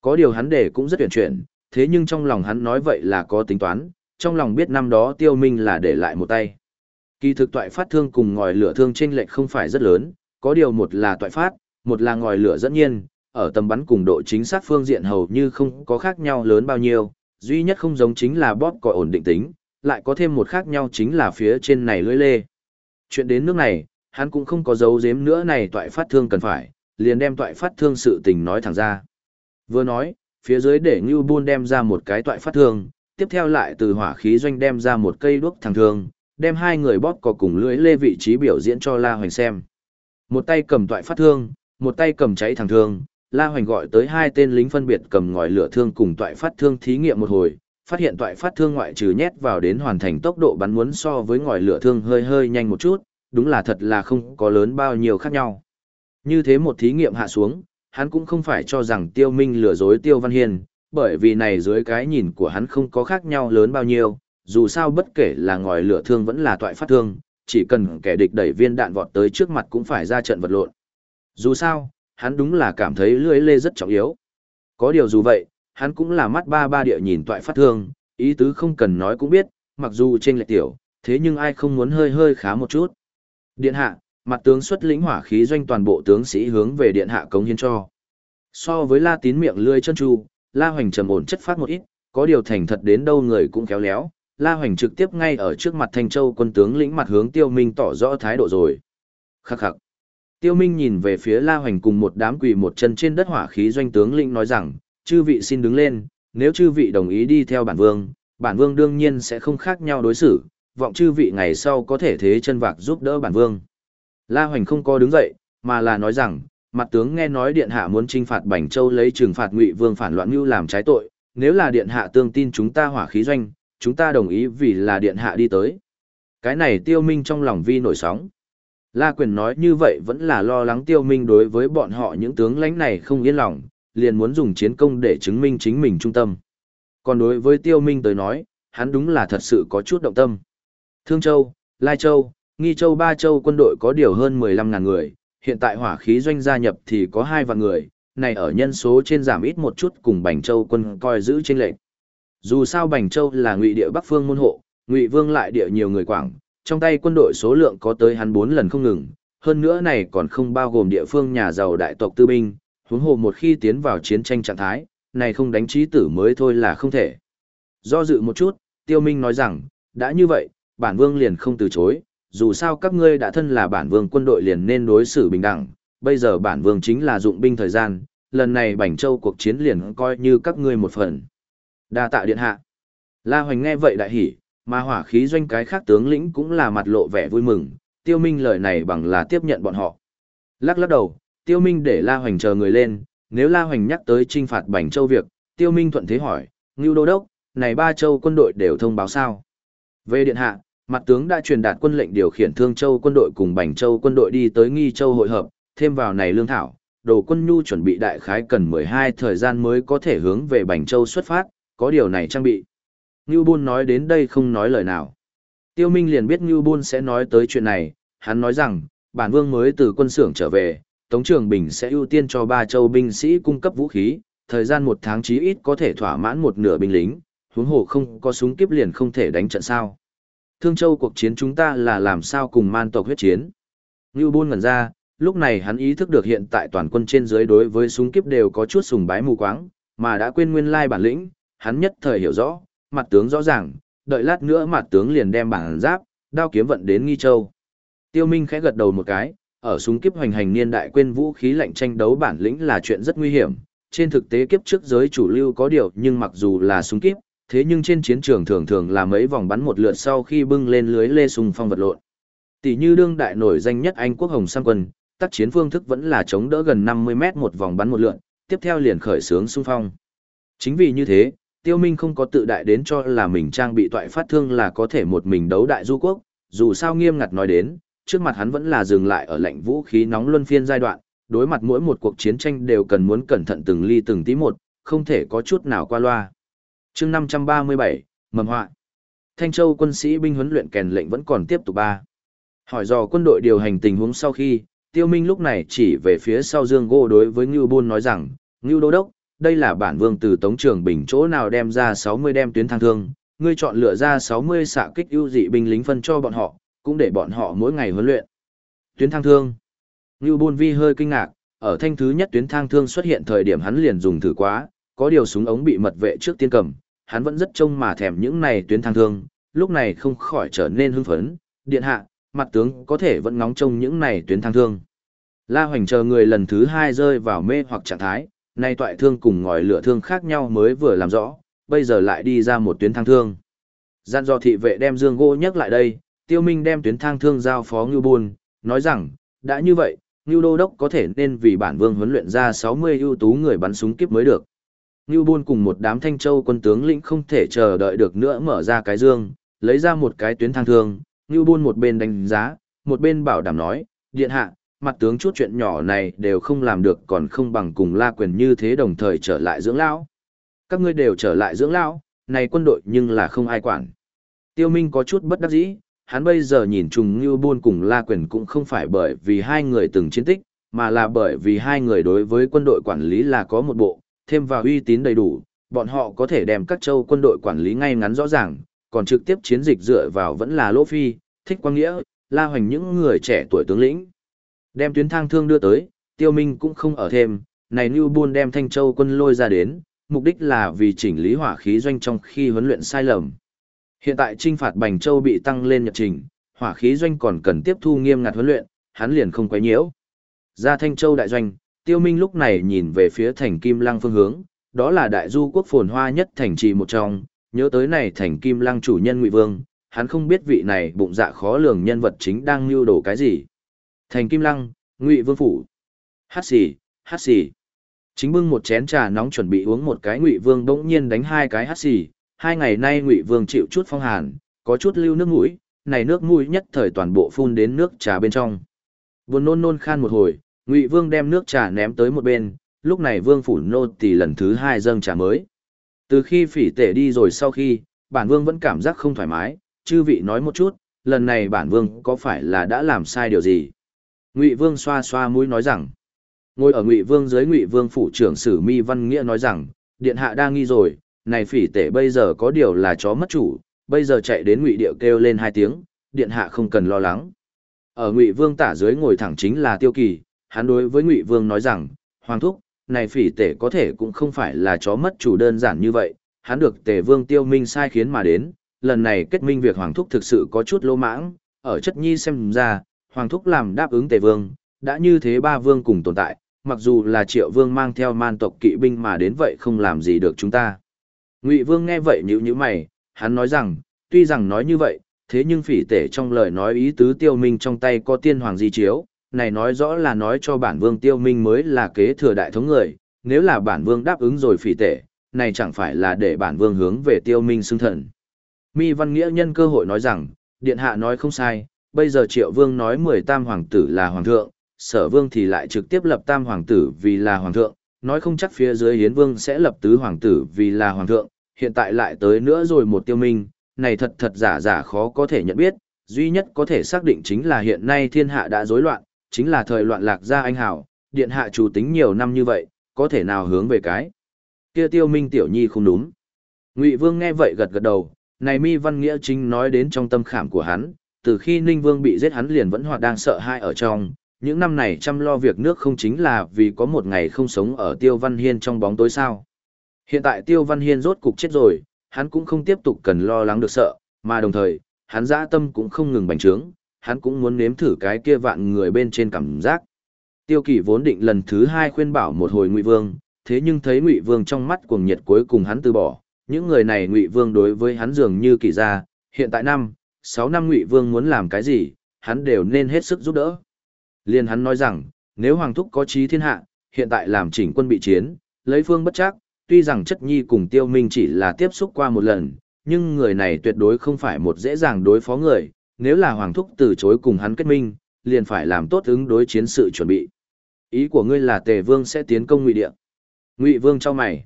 Speaker 1: Có điều hắn để cũng rất tuyển chuyển, thế nhưng trong lòng hắn nói vậy là có tính toán, trong lòng biết năm đó tiêu minh là để lại một tay. Kỳ thực toại phát thương cùng ngòi lửa thương trên lệch không phải rất lớn, có điều một là toại phát, một là ngòi lửa dẫn nhiên, ở tầm bắn cùng độ chính xác phương diện hầu như không có khác nhau lớn bao nhiêu, duy nhất không giống chính là bóp còi ổn định tính, lại có thêm một khác nhau chính là phía trên này lưỡi lê. Chuyện đến nước này, hắn cũng không có dấu giếm nữa này toại phát thương cần phải, liền đem toại phát thương sự tình nói thẳng ra. Vừa nói, phía dưới để Ngưu Buôn đem ra một cái toại phát thương, tiếp theo lại từ hỏa khí doanh đem ra một cây đuốc thẳng thương, đem hai người bóp có cùng lưỡi lê vị trí biểu diễn cho La Hoành xem. Một tay cầm toại phát thương, một tay cầm cháy thẳng thương, La Hoành gọi tới hai tên lính phân biệt cầm ngòi lửa thương cùng toại phát thương thí nghiệm một hồi, phát hiện toại phát thương ngoại trừ nhét vào đến hoàn thành tốc độ bắn muốn so với ngòi lửa thương hơi hơi nhanh một chút, đúng là thật là không có lớn bao nhiêu khác nhau. Như thế một thí nghiệm hạ xuống, hắn cũng không phải cho rằng Tiêu Minh lừa dối Tiêu Văn Hiên, bởi vì này dưới cái nhìn của hắn không có khác nhau lớn bao nhiêu, dù sao bất kể là ngòi lửa thương vẫn là toại phát thương, chỉ cần kẻ địch đẩy viên đạn vọt tới trước mặt cũng phải ra trận vật lộn. Dù sao, hắn đúng là cảm thấy lưỡi lê rất trọng yếu. Có điều dù vậy, hắn cũng là mắt ba ba địa nhìn toại phát thương, ý tứ không cần nói cũng biết, mặc dù trên lệ tiểu, thế nhưng ai không muốn hơi hơi khá một chút. Điện hạ, mặt tướng xuất lĩnh hỏa khí doanh toàn bộ tướng sĩ hướng về điện hạ cống hiến cho. So với la tín miệng lươi chân tru, la hoành trầm ổn chất phát một ít, có điều thành thật đến đâu người cũng khéo léo, la hoành trực tiếp ngay ở trước mặt thanh châu quân tướng lĩnh mặt hướng tiêu minh tỏ rõ thái độ rồi. Khắc khắc. Tiêu Minh nhìn về phía La Hoành cùng một đám quỳ một chân trên đất hỏa khí doanh tướng lĩnh nói rằng, chư vị xin đứng lên, nếu chư vị đồng ý đi theo bản vương, bản vương đương nhiên sẽ không khác nhau đối xử, vọng chư vị ngày sau có thể thế chân vạc giúp đỡ bản vương. La Hoành không có đứng dậy, mà là nói rằng, mặt tướng nghe nói điện hạ muốn trinh phạt Bành Châu lấy trừng phạt Ngụy Vương phản loạn mưu làm trái tội, nếu là điện hạ tương tin chúng ta hỏa khí doanh, chúng ta đồng ý vì là điện hạ đi tới. Cái này Tiêu Minh trong lòng vi nổi sóng. La Quyền nói như vậy vẫn là lo lắng tiêu minh đối với bọn họ những tướng lãnh này không yên lòng, liền muốn dùng chiến công để chứng minh chính mình trung tâm. Còn đối với tiêu minh tới nói, hắn đúng là thật sự có chút động tâm. Thương Châu, Lai Châu, Nghi Châu ba châu quân đội có điều hơn 15.000 người, hiện tại hỏa khí doanh gia nhập thì có hai vạn người, này ở nhân số trên giảm ít một chút cùng Bành Châu quân coi giữ trên lệnh. Dù sao Bành Châu là ngụy địa Bắc Phương môn hộ, ngụy Vương lại địa nhiều người quảng, trong tay quân đội số lượng có tới hắn 4 lần không ngừng, hơn nữa này còn không bao gồm địa phương nhà giàu đại tộc tư binh, huống hồ một khi tiến vào chiến tranh trạng thái, này không đánh trí tử mới thôi là không thể. Do dự một chút, Tiêu Minh nói rằng, đã như vậy, bản vương liền không từ chối, dù sao các ngươi đã thân là bản vương quân đội liền nên đối xử bình đẳng, bây giờ bản vương chính là dụng binh thời gian, lần này Bành Châu cuộc chiến liền coi như các ngươi một phần. Đa tạ điện hạ. La Hoành nghe vậy đại hỉ, mà hỏa khí doanh cái khác tướng lĩnh cũng là mặt lộ vẻ vui mừng, tiêu minh lời này bằng là tiếp nhận bọn họ. Lắc lắc đầu, tiêu minh để La Hoành chờ người lên, nếu La Hoành nhắc tới trinh phạt Bành Châu việc, tiêu minh thuận thế hỏi, Ngưu Đô Đốc, này ba châu quân đội đều thông báo sao? Về điện hạ, mặt tướng đã truyền đạt quân lệnh điều khiển Thương Châu quân đội cùng Bành Châu quân đội đi tới Nghi Châu hội hợp, thêm vào này lương thảo, đồ quân nhu chuẩn bị đại khái cần 12 thời gian mới có thể hướng về Bành Châu xuất phát, có điều này trang bị. Ngưu Bôn nói đến đây không nói lời nào. Tiêu Minh liền biết Ngưu Bôn sẽ nói tới chuyện này, hắn nói rằng, bản vương mới từ quân xưởng trở về, Tống Trường Bình sẽ ưu tiên cho ba châu binh sĩ cung cấp vũ khí, thời gian một tháng chí ít có thể thỏa mãn một nửa binh lính, huống hồ không có súng kiếp liền không thể đánh trận sao. Thương Châu cuộc chiến chúng ta là làm sao cùng man tộc huyết chiến. Ngưu Bôn ngẩn ra, lúc này hắn ý thức được hiện tại toàn quân trên dưới đối với súng kiếp đều có chút sùng bái mù quáng, mà đã quên nguyên lai bản lĩnh, hắn nhất thời hiểu rõ, mặt tướng rõ ràng, đợi lát nữa mặt tướng liền đem bản giáp, đao kiếm vận đến Nghi Châu. Tiêu Minh khẽ gật đầu một cái, ở súng kiếp hoành hành niên đại quên vũ khí lạnh tranh đấu bản lĩnh là chuyện rất nguy hiểm. Trên thực tế kiếp trước giới chủ lưu có điều nhưng mặc dù là súng kiếp, thế nhưng trên chiến trường thường thường là mấy vòng bắn một lượt sau khi bưng lên lưới lê súng phong vật lộn. Tỷ như đương đại nổi danh nhất Anh quốc Hồng Sang quân, tác chiến phương thức vẫn là chống đỡ gần 50 mét một vòng bắn một lượt, tiếp theo liền khởi sướng xung phong. Chính vì như thế, Tiêu Minh không có tự đại đến cho là mình trang bị toại phát thương là có thể một mình đấu đại du quốc, dù sao nghiêm ngặt nói đến, trước mặt hắn vẫn là dừng lại ở lạnh vũ khí nóng luân phiên giai đoạn, đối mặt mỗi một cuộc chiến tranh đều cần muốn cẩn thận từng ly từng tí một, không thể có chút nào qua loa. Chương 537, mầm họa. Thanh Châu quân sĩ binh huấn luyện kèn lệnh vẫn còn tiếp tục ba. Hỏi dò quân đội điều hành tình huống sau khi, Tiêu Minh lúc này chỉ về phía sau Dương Gô đối với Ngưu Bôn nói rằng, Ngưu Đô Đốc, đây là bản vương từ Tống Trường Bình chỗ nào đem ra 60 đem tuyến thang thương, ngươi chọn lựa ra 60 xạ kích ưu dị binh lính phân cho bọn họ, cũng để bọn họ mỗi ngày huấn luyện. Tuyến thang thương. Ngưu Bôn Vi hơi kinh ngạc, ở thanh thứ nhất tuyến thang thương xuất hiện thời điểm hắn liền dùng thử quá, có điều súng ống bị mật vệ trước tiên cầm, hắn vẫn rất trông mà thèm những này tuyến thang thương, lúc này không khỏi trở nên hưng phấn, điện hạ, mặt tướng có thể vẫn ngóng trông những này tuyến thang thương. La Hoành chờ người lần thứ hai rơi vào mê hoặc trạng thái, nay toại thương cùng ngòi lửa thương khác nhau mới vừa làm rõ, bây giờ lại đi ra một tuyến thang thương. Gian do thị vệ đem dương gỗ nhắc lại đây, tiêu minh đem tuyến thang thương giao phó Ngưu Bôn, nói rằng, đã như vậy, Ngưu Đô Đốc có thể nên vì bản vương huấn luyện ra 60 ưu tú người bắn súng kiếp mới được. Ngưu Bôn cùng một đám thanh châu quân tướng lĩnh không thể chờ đợi được nữa mở ra cái dương, lấy ra một cái tuyến thang thương, Ngưu Bôn một bên đánh giá, một bên bảo đảm nói, điện hạ, mặt tướng chút chuyện nhỏ này đều không làm được còn không bằng cùng la quyền như thế đồng thời trở lại dưỡng lão. Các ngươi đều trở lại dưỡng lão, này quân đội nhưng là không ai quản. Tiêu Minh có chút bất đắc dĩ, hắn bây giờ nhìn trùng Ngưu buôn cùng la quyền cũng không phải bởi vì hai người từng chiến tích, mà là bởi vì hai người đối với quân đội quản lý là có một bộ, thêm vào uy tín đầy đủ, bọn họ có thể đem các châu quân đội quản lý ngay ngắn rõ ràng, còn trực tiếp chiến dịch dựa vào vẫn là Lỗ Phi, Thích Quang Nghĩa, La Hoành những người trẻ tuổi tướng lĩnh. Đem tuyến thang thương đưa tới, Tiêu Minh cũng không ở thêm, này Nưu Buôn đem Thanh Châu quân lôi ra đến, mục đích là vì chỉnh lý hỏa khí doanh trong khi huấn luyện sai lầm. Hiện tại trinh phạt Bành Châu bị tăng lên nhật trình, hỏa khí doanh còn cần tiếp thu nghiêm ngặt huấn luyện, hắn liền không quấy nhiễu. Ra Thanh Châu đại doanh, Tiêu Minh lúc này nhìn về phía thành Kim Lăng phương hướng, đó là đại du quốc phồn hoa nhất thành trì một trong, nhớ tới này thành Kim Lăng chủ nhân Ngụy Vương, hắn không biết vị này bụng dạ khó lường nhân vật chính đang lưu đồ cái gì. Thành Kim Lăng, Ngụy Vương phủ. Hát xì, hát xì. Chính bưng một chén trà nóng chuẩn bị uống một cái Ngụy Vương bỗng nhiên đánh hai cái hát xì, hai ngày nay Ngụy Vương chịu chút phong hàn, có chút lưu nước mũi, này nước mũi nhất thời toàn bộ phun đến nước trà bên trong. Buồn nôn nôn khan một hồi, Ngụy Vương đem nước trà ném tới một bên, lúc này Vương phủ nô tỳ lần thứ hai dâng trà mới. Từ khi phỉ tể đi rồi sau khi, bản Vương vẫn cảm giác không thoải mái, chư vị nói một chút, lần này bản Vương có phải là đã làm sai điều gì? Ngụy Vương xoa xoa mũi nói rằng, ngồi ở Ngụy Vương dưới Ngụy Vương phủ trưởng Sử Mi Văn Nghĩa nói rằng, điện hạ đang nghi rồi, này phỉ tể bây giờ có điều là chó mất chủ, bây giờ chạy đến Ngụy điệu kêu lên hai tiếng, điện hạ không cần lo lắng. Ở Ngụy Vương tả dưới ngồi thẳng chính là Tiêu Kỳ, hắn đối với Ngụy Vương nói rằng, Hoàng thúc, này phỉ tể có thể cũng không phải là chó mất chủ đơn giản như vậy, hắn được Tề Vương Tiêu Minh sai khiến mà đến, lần này kết minh việc Hoàng thúc thực sự có chút lỗ mãng, ở chất nhi xem ra, Hoàng thúc làm đáp ứng Tề Vương, đã như thế ba vương cùng tồn tại, mặc dù là Triệu Vương mang theo man tộc kỵ binh mà đến vậy không làm gì được chúng ta. Ngụy Vương nghe vậy nhíu nhíu mày, hắn nói rằng, tuy rằng nói như vậy, thế nhưng phỉ tể trong lời nói ý tứ Tiêu Minh trong tay có tiên hoàng di chiếu, này nói rõ là nói cho bản vương Tiêu Minh mới là kế thừa đại thống người, nếu là bản vương đáp ứng rồi phỉ tệ, này chẳng phải là để bản vương hướng về Tiêu Minh xưng thần. Mi Văn Nghĩa nhân cơ hội nói rằng, điện hạ nói không sai, bây giờ Triệu Vương nói mười tam hoàng tử là hoàng thượng, sở vương thì lại trực tiếp lập tam hoàng tử vì là hoàng thượng, nói không chắc phía dưới hiến vương sẽ lập tứ hoàng tử vì là hoàng thượng, hiện tại lại tới nữa rồi một tiêu minh, này thật thật giả giả khó có thể nhận biết, duy nhất có thể xác định chính là hiện nay thiên hạ đã rối loạn, chính là thời loạn lạc gia anh hảo, điện hạ chủ tính nhiều năm như vậy, có thể nào hướng về cái. Kia tiêu minh tiểu nhi không đúng. Ngụy vương nghe vậy gật gật đầu, này mi văn nghĩa chính nói đến trong tâm khảm của hắn, từ khi ninh vương bị giết hắn liền vẫn hoạt đang sợ hãi ở trong, những năm này chăm lo việc nước không chính là vì có một ngày không sống ở Tiêu Văn Hiên trong bóng tối sao. Hiện tại Tiêu Văn Hiên rốt cục chết rồi, hắn cũng không tiếp tục cần lo lắng được sợ, mà đồng thời, hắn dã tâm cũng không ngừng bành trướng, hắn cũng muốn nếm thử cái kia vạn người bên trên cảm giác. Tiêu Kỳ vốn định lần thứ hai khuyên bảo một hồi Ngụy Vương, thế nhưng thấy Ngụy Vương trong mắt cuồng nhiệt cuối cùng hắn từ bỏ, những người này Ngụy Vương đối với hắn dường như kỳ ra, hiện tại năm, sáu năm Ngụy Vương muốn làm cái gì, hắn đều nên hết sức giúp đỡ. Liên hắn nói rằng, nếu Hoàng Thúc có trí thiên hạ, hiện tại làm chỉnh quân bị chiến, lấy phương bất chắc, tuy rằng chất nhi cùng tiêu minh chỉ là tiếp xúc qua một lần, nhưng người này tuyệt đối không phải một dễ dàng đối phó người, nếu là Hoàng Thúc từ chối cùng hắn kết minh, liền phải làm tốt ứng đối chiến sự chuẩn bị. Ý của ngươi là Tề Vương sẽ tiến công Ngụy Địa. Ngụy Vương cho mày.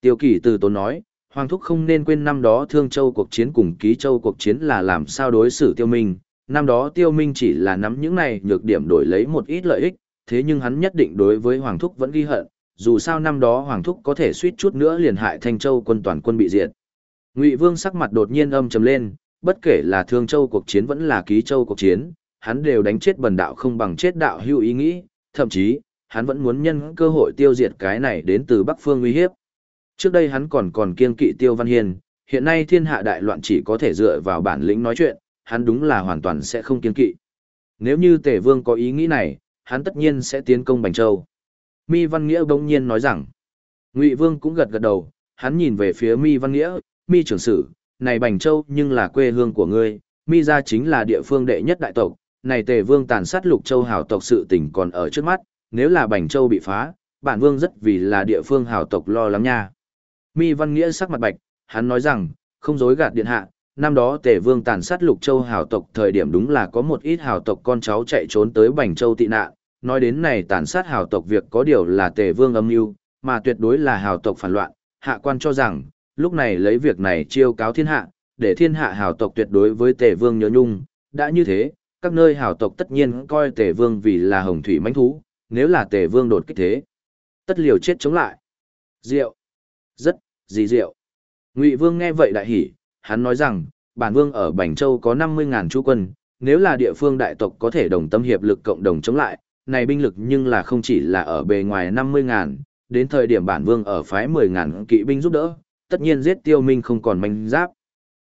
Speaker 1: Tiêu Kỳ từ tốn nói, Hoàng Thúc không nên quên năm đó Thương Châu cuộc chiến cùng Ký Châu cuộc chiến là làm sao đối xử Tiêu Minh, năm đó tiêu minh chỉ là nắm những này nhược điểm đổi lấy một ít lợi ích, thế nhưng hắn nhất định đối với Hoàng Thúc vẫn ghi hận, dù sao năm đó Hoàng Thúc có thể suýt chút nữa liền hại Thanh Châu quân toàn quân bị diệt. Ngụy Vương sắc mặt đột nhiên âm trầm lên, bất kể là Thương Châu cuộc chiến vẫn là Ký Châu cuộc chiến, hắn đều đánh chết bần đạo không bằng chết đạo hưu ý nghĩ, thậm chí, hắn vẫn muốn nhân cơ hội tiêu diệt cái này đến từ Bắc Phương uy hiếp. Trước đây hắn còn còn kiên kỵ Tiêu Văn Hiên, hiện nay thiên hạ đại loạn chỉ có thể dựa vào bản lĩnh nói chuyện, hắn đúng là hoàn toàn sẽ không kiên kỵ. Nếu như Tề Vương có ý nghĩ này, hắn tất nhiên sẽ tiến công Bành Châu. Mi Văn Nghĩa bỗng nhiên nói rằng, Ngụy Vương cũng gật gật đầu, hắn nhìn về phía Mi Văn Nghĩa, Mi trưởng sử, này Bành Châu nhưng là quê hương của ngươi, Mi gia chính là địa phương đệ nhất đại tộc, này Tề Vương tàn sát Lục Châu hào tộc sự tình còn ở trước mắt, nếu là Bành Châu bị phá, bản vương rất vì là địa phương hào tộc lo lắng nha. Mi Văn Nghĩa sắc mặt bạch, hắn nói rằng, không dối gạt điện hạ, năm đó Tề Vương tàn sát Lục Châu hào tộc thời điểm đúng là có một ít hào tộc con cháu chạy trốn tới Bành Châu tị nạn, nói đến này tàn sát hào tộc việc có điều là Tề Vương âm mưu, mà tuyệt đối là hào tộc phản loạn, hạ quan cho rằng, lúc này lấy việc này chiêu cáo thiên hạ, để thiên hạ hào tộc tuyệt đối với Tề Vương nhớ nhung, đã như thế, các nơi hào tộc tất nhiên coi Tề Vương vì là hồng thủy mãnh thú, nếu là Tề Vương đột kích thế, tất liều chết chống lại. Diệu, rất, gì diệu. Ngụy Vương nghe vậy đại hỉ, hắn nói rằng, bản vương ở Bành Châu có 50.000 chú quân, nếu là địa phương đại tộc có thể đồng tâm hiệp lực cộng đồng chống lại, này binh lực nhưng là không chỉ là ở bề ngoài 50.000, đến thời điểm bản vương ở phái 10.000 kỵ binh giúp đỡ, tất nhiên giết tiêu minh không còn manh giáp.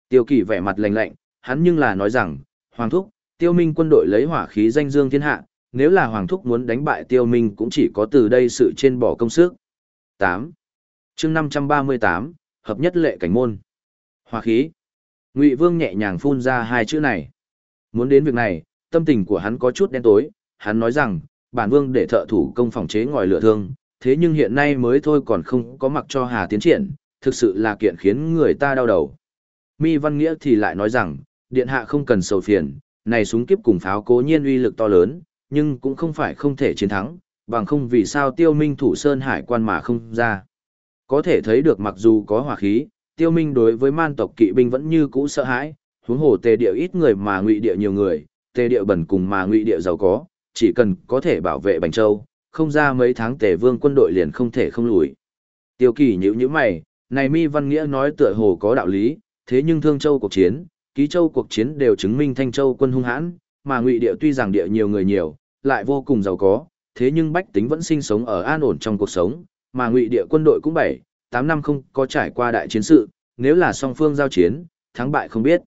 Speaker 1: Tiêu kỳ vẻ mặt lạnh lạnh, hắn nhưng là nói rằng, Hoàng Thúc, tiêu minh quân đội lấy hỏa khí danh dương thiên hạ, nếu là Hoàng Thúc muốn đánh bại tiêu minh cũng chỉ có từ đây sự trên bỏ công sức. 8. chương 538, hợp nhất lệ cảnh môn. Hỏa khí. Ngụy Vương nhẹ nhàng phun ra hai chữ này. Muốn đến việc này, tâm tình của hắn có chút đen tối, hắn nói rằng, bản vương để thợ thủ công phòng chế ngòi lửa thương, thế nhưng hiện nay mới thôi còn không có mặc cho Hà tiến triển, thực sự là kiện khiến người ta đau đầu. Mi Văn Nghĩa thì lại nói rằng, điện hạ không cần sầu phiền, này súng kiếp cùng pháo cố nhiên uy lực to lớn, nhưng cũng không phải không thể chiến thắng, bằng không vì sao tiêu minh thủ sơn hải quan mà không ra. Có thể thấy được mặc dù có hỏa khí, tiêu minh đối với man tộc kỵ binh vẫn như cũ sợ hãi, huống hồ tề địa ít người mà ngụy địa nhiều người, tề địa bẩn cùng mà ngụy địa giàu có, chỉ cần có thể bảo vệ Bành Châu, không ra mấy tháng tề vương quân đội liền không thể không lùi. Tiêu kỳ nhíu nhíu mày, này mi văn nghĩa nói tựa hồ có đạo lý, thế nhưng thương châu cuộc chiến, ký châu cuộc chiến đều chứng minh thanh châu quân hung hãn, mà ngụy địa tuy rằng địa nhiều người nhiều, lại vô cùng giàu có, thế nhưng bách tính vẫn sinh sống ở an ổn trong cuộc sống, mà ngụy địa quân đội cũng bảy, tám năm không có trải qua đại chiến sự, nếu là song phương giao chiến, thắng bại không biết.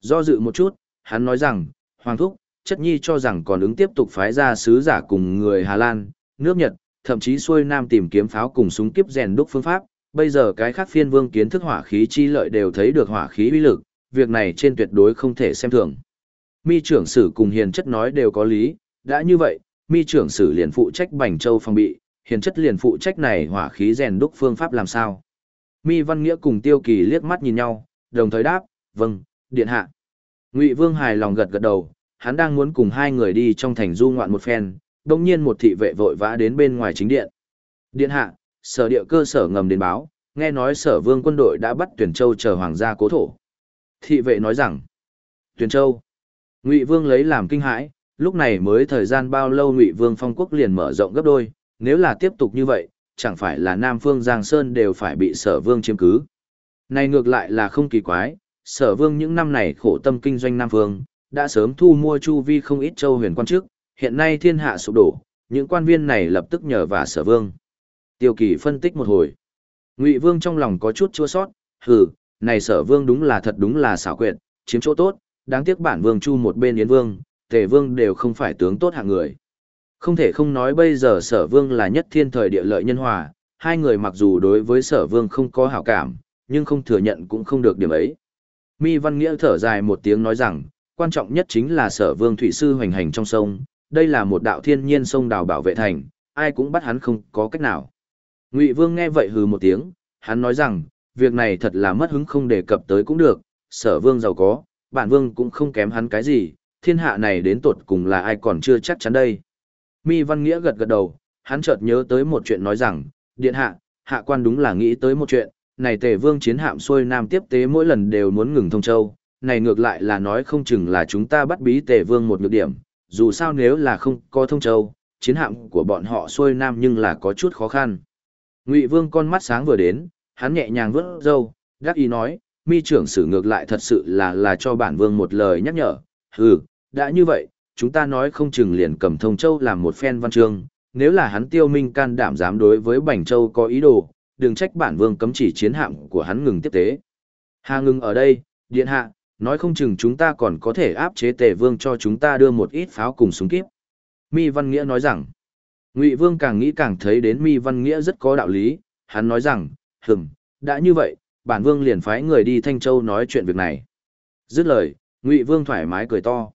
Speaker 1: Do dự một chút, hắn nói rằng, Hoàng Thúc, chất nhi cho rằng còn ứng tiếp tục phái ra sứ giả cùng người Hà Lan, nước Nhật, thậm chí xuôi nam tìm kiếm pháo cùng súng kiếp rèn đúc phương pháp, bây giờ cái khác phiên vương kiến thức hỏa khí chi lợi đều thấy được hỏa khí uy lực, việc này trên tuyệt đối không thể xem thường. Mi trưởng sử cùng hiền chất nói đều có lý, đã như vậy, mi trưởng sử liền phụ trách Bành Châu phòng bị, hiền chất liền phụ trách này hỏa khí rèn đúc phương pháp làm sao. Mi Văn Nghĩa cùng Tiêu Kỳ liếc mắt nhìn nhau, đồng thời đáp, vâng, điện hạ. Ngụy Vương hài lòng gật gật đầu, hắn đang muốn cùng hai người đi trong thành du ngoạn một phen, đồng nhiên một thị vệ vội vã đến bên ngoài chính điện. Điện hạ, sở địa cơ sở ngầm đến báo, nghe nói sở vương quân đội đã bắt tuyển châu chờ hoàng gia cố thổ. Thị vệ nói rằng, tuyển châu. Ngụy Vương lấy làm kinh hãi, lúc này mới thời gian bao lâu Ngụy Vương phong quốc liền mở rộng gấp đôi, nếu là tiếp tục như vậy, chẳng phải là Nam Phương Giang Sơn đều phải bị sở vương chiếm cứ. Này ngược lại là không kỳ quái, sở vương những năm này khổ tâm kinh doanh Nam Phương, đã sớm thu mua chu vi không ít châu huyền quan chức, hiện nay thiên hạ sụp đổ, những quan viên này lập tức nhờ vào sở vương. Tiêu kỳ phân tích một hồi. Ngụy vương trong lòng có chút chua sót, hừ, này sở vương đúng là thật đúng là xảo quyệt, chiếm chỗ tốt, đáng tiếc bản vương chu một bên yến vương, tề vương đều không phải tướng tốt hạng người. Không thể không nói bây giờ sở vương là nhất thiên thời địa lợi nhân hòa, hai người mặc dù đối với sở vương không có hảo cảm, nhưng không thừa nhận cũng không được điểm ấy. Mi Văn Nghĩa thở dài một tiếng nói rằng, quan trọng nhất chính là sở vương thủy sư hoành hành trong sông, đây là một đạo thiên nhiên sông đào bảo vệ thành, ai cũng bắt hắn không có cách nào. Ngụy Vương nghe vậy hừ một tiếng, hắn nói rằng, việc này thật là mất hứng không đề cập tới cũng được, sở vương giàu có, bản vương cũng không kém hắn cái gì, thiên hạ này đến tột cùng là ai còn chưa chắc chắn đây. Mi Văn Nghĩa gật gật đầu, hắn chợt nhớ tới một chuyện nói rằng, điện hạ, hạ quan đúng là nghĩ tới một chuyện, này tề vương chiến hạm xuôi nam tiếp tế mỗi lần đều muốn ngừng thông châu, này ngược lại là nói không chừng là chúng ta bắt bí tề vương một nhược điểm, dù sao nếu là không có thông châu, chiến hạm của bọn họ xuôi nam nhưng là có chút khó khăn. Ngụy vương con mắt sáng vừa đến, hắn nhẹ nhàng vớt râu, đắc ý nói, mi trưởng sử ngược lại thật sự là là cho bản vương một lời nhắc nhở, hừ, đã như vậy, chúng ta nói không chừng liền cầm thông châu làm một phen văn chương, nếu là hắn tiêu minh can đảm dám đối với Bành Châu có ý đồ, đừng trách bản vương cấm chỉ chiến hạm của hắn ngừng tiếp tế. Hà ngừng ở đây, điện hạ, nói không chừng chúng ta còn có thể áp chế tề vương cho chúng ta đưa một ít pháo cùng súng kíp. Mi Văn Nghĩa nói rằng, Ngụy Vương càng nghĩ càng thấy đến Mi Văn Nghĩa rất có đạo lý, hắn nói rằng, hừm, đã như vậy, bản vương liền phái người đi Thanh Châu nói chuyện việc này. Dứt lời, Ngụy Vương thoải mái cười to.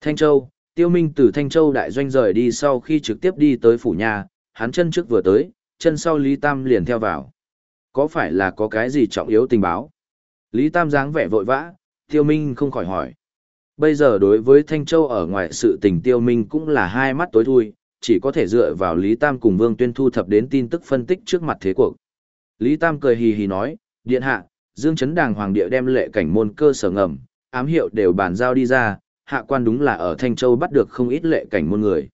Speaker 1: Thanh Châu, Tiêu Minh từ Thanh Châu đại doanh rời đi sau khi trực tiếp đi tới phủ nhà, hắn chân trước vừa tới, chân sau Lý Tam liền theo vào. Có phải là có cái gì trọng yếu tình báo? Lý Tam dáng vẻ vội vã, Tiêu Minh không khỏi hỏi. Bây giờ đối với Thanh Châu ở ngoài sự tình Tiêu Minh cũng là hai mắt tối thui, chỉ có thể dựa vào Lý Tam cùng Vương Tuyên thu thập đến tin tức phân tích trước mặt thế cuộc. Lý Tam cười hì hì nói, điện hạ, Dương Chấn Đàng Hoàng địa đem lệ cảnh môn cơ sở ngầm, ám hiệu đều bàn giao đi ra, hạ quan đúng là ở Thanh Châu bắt được không ít lệ cảnh môn người.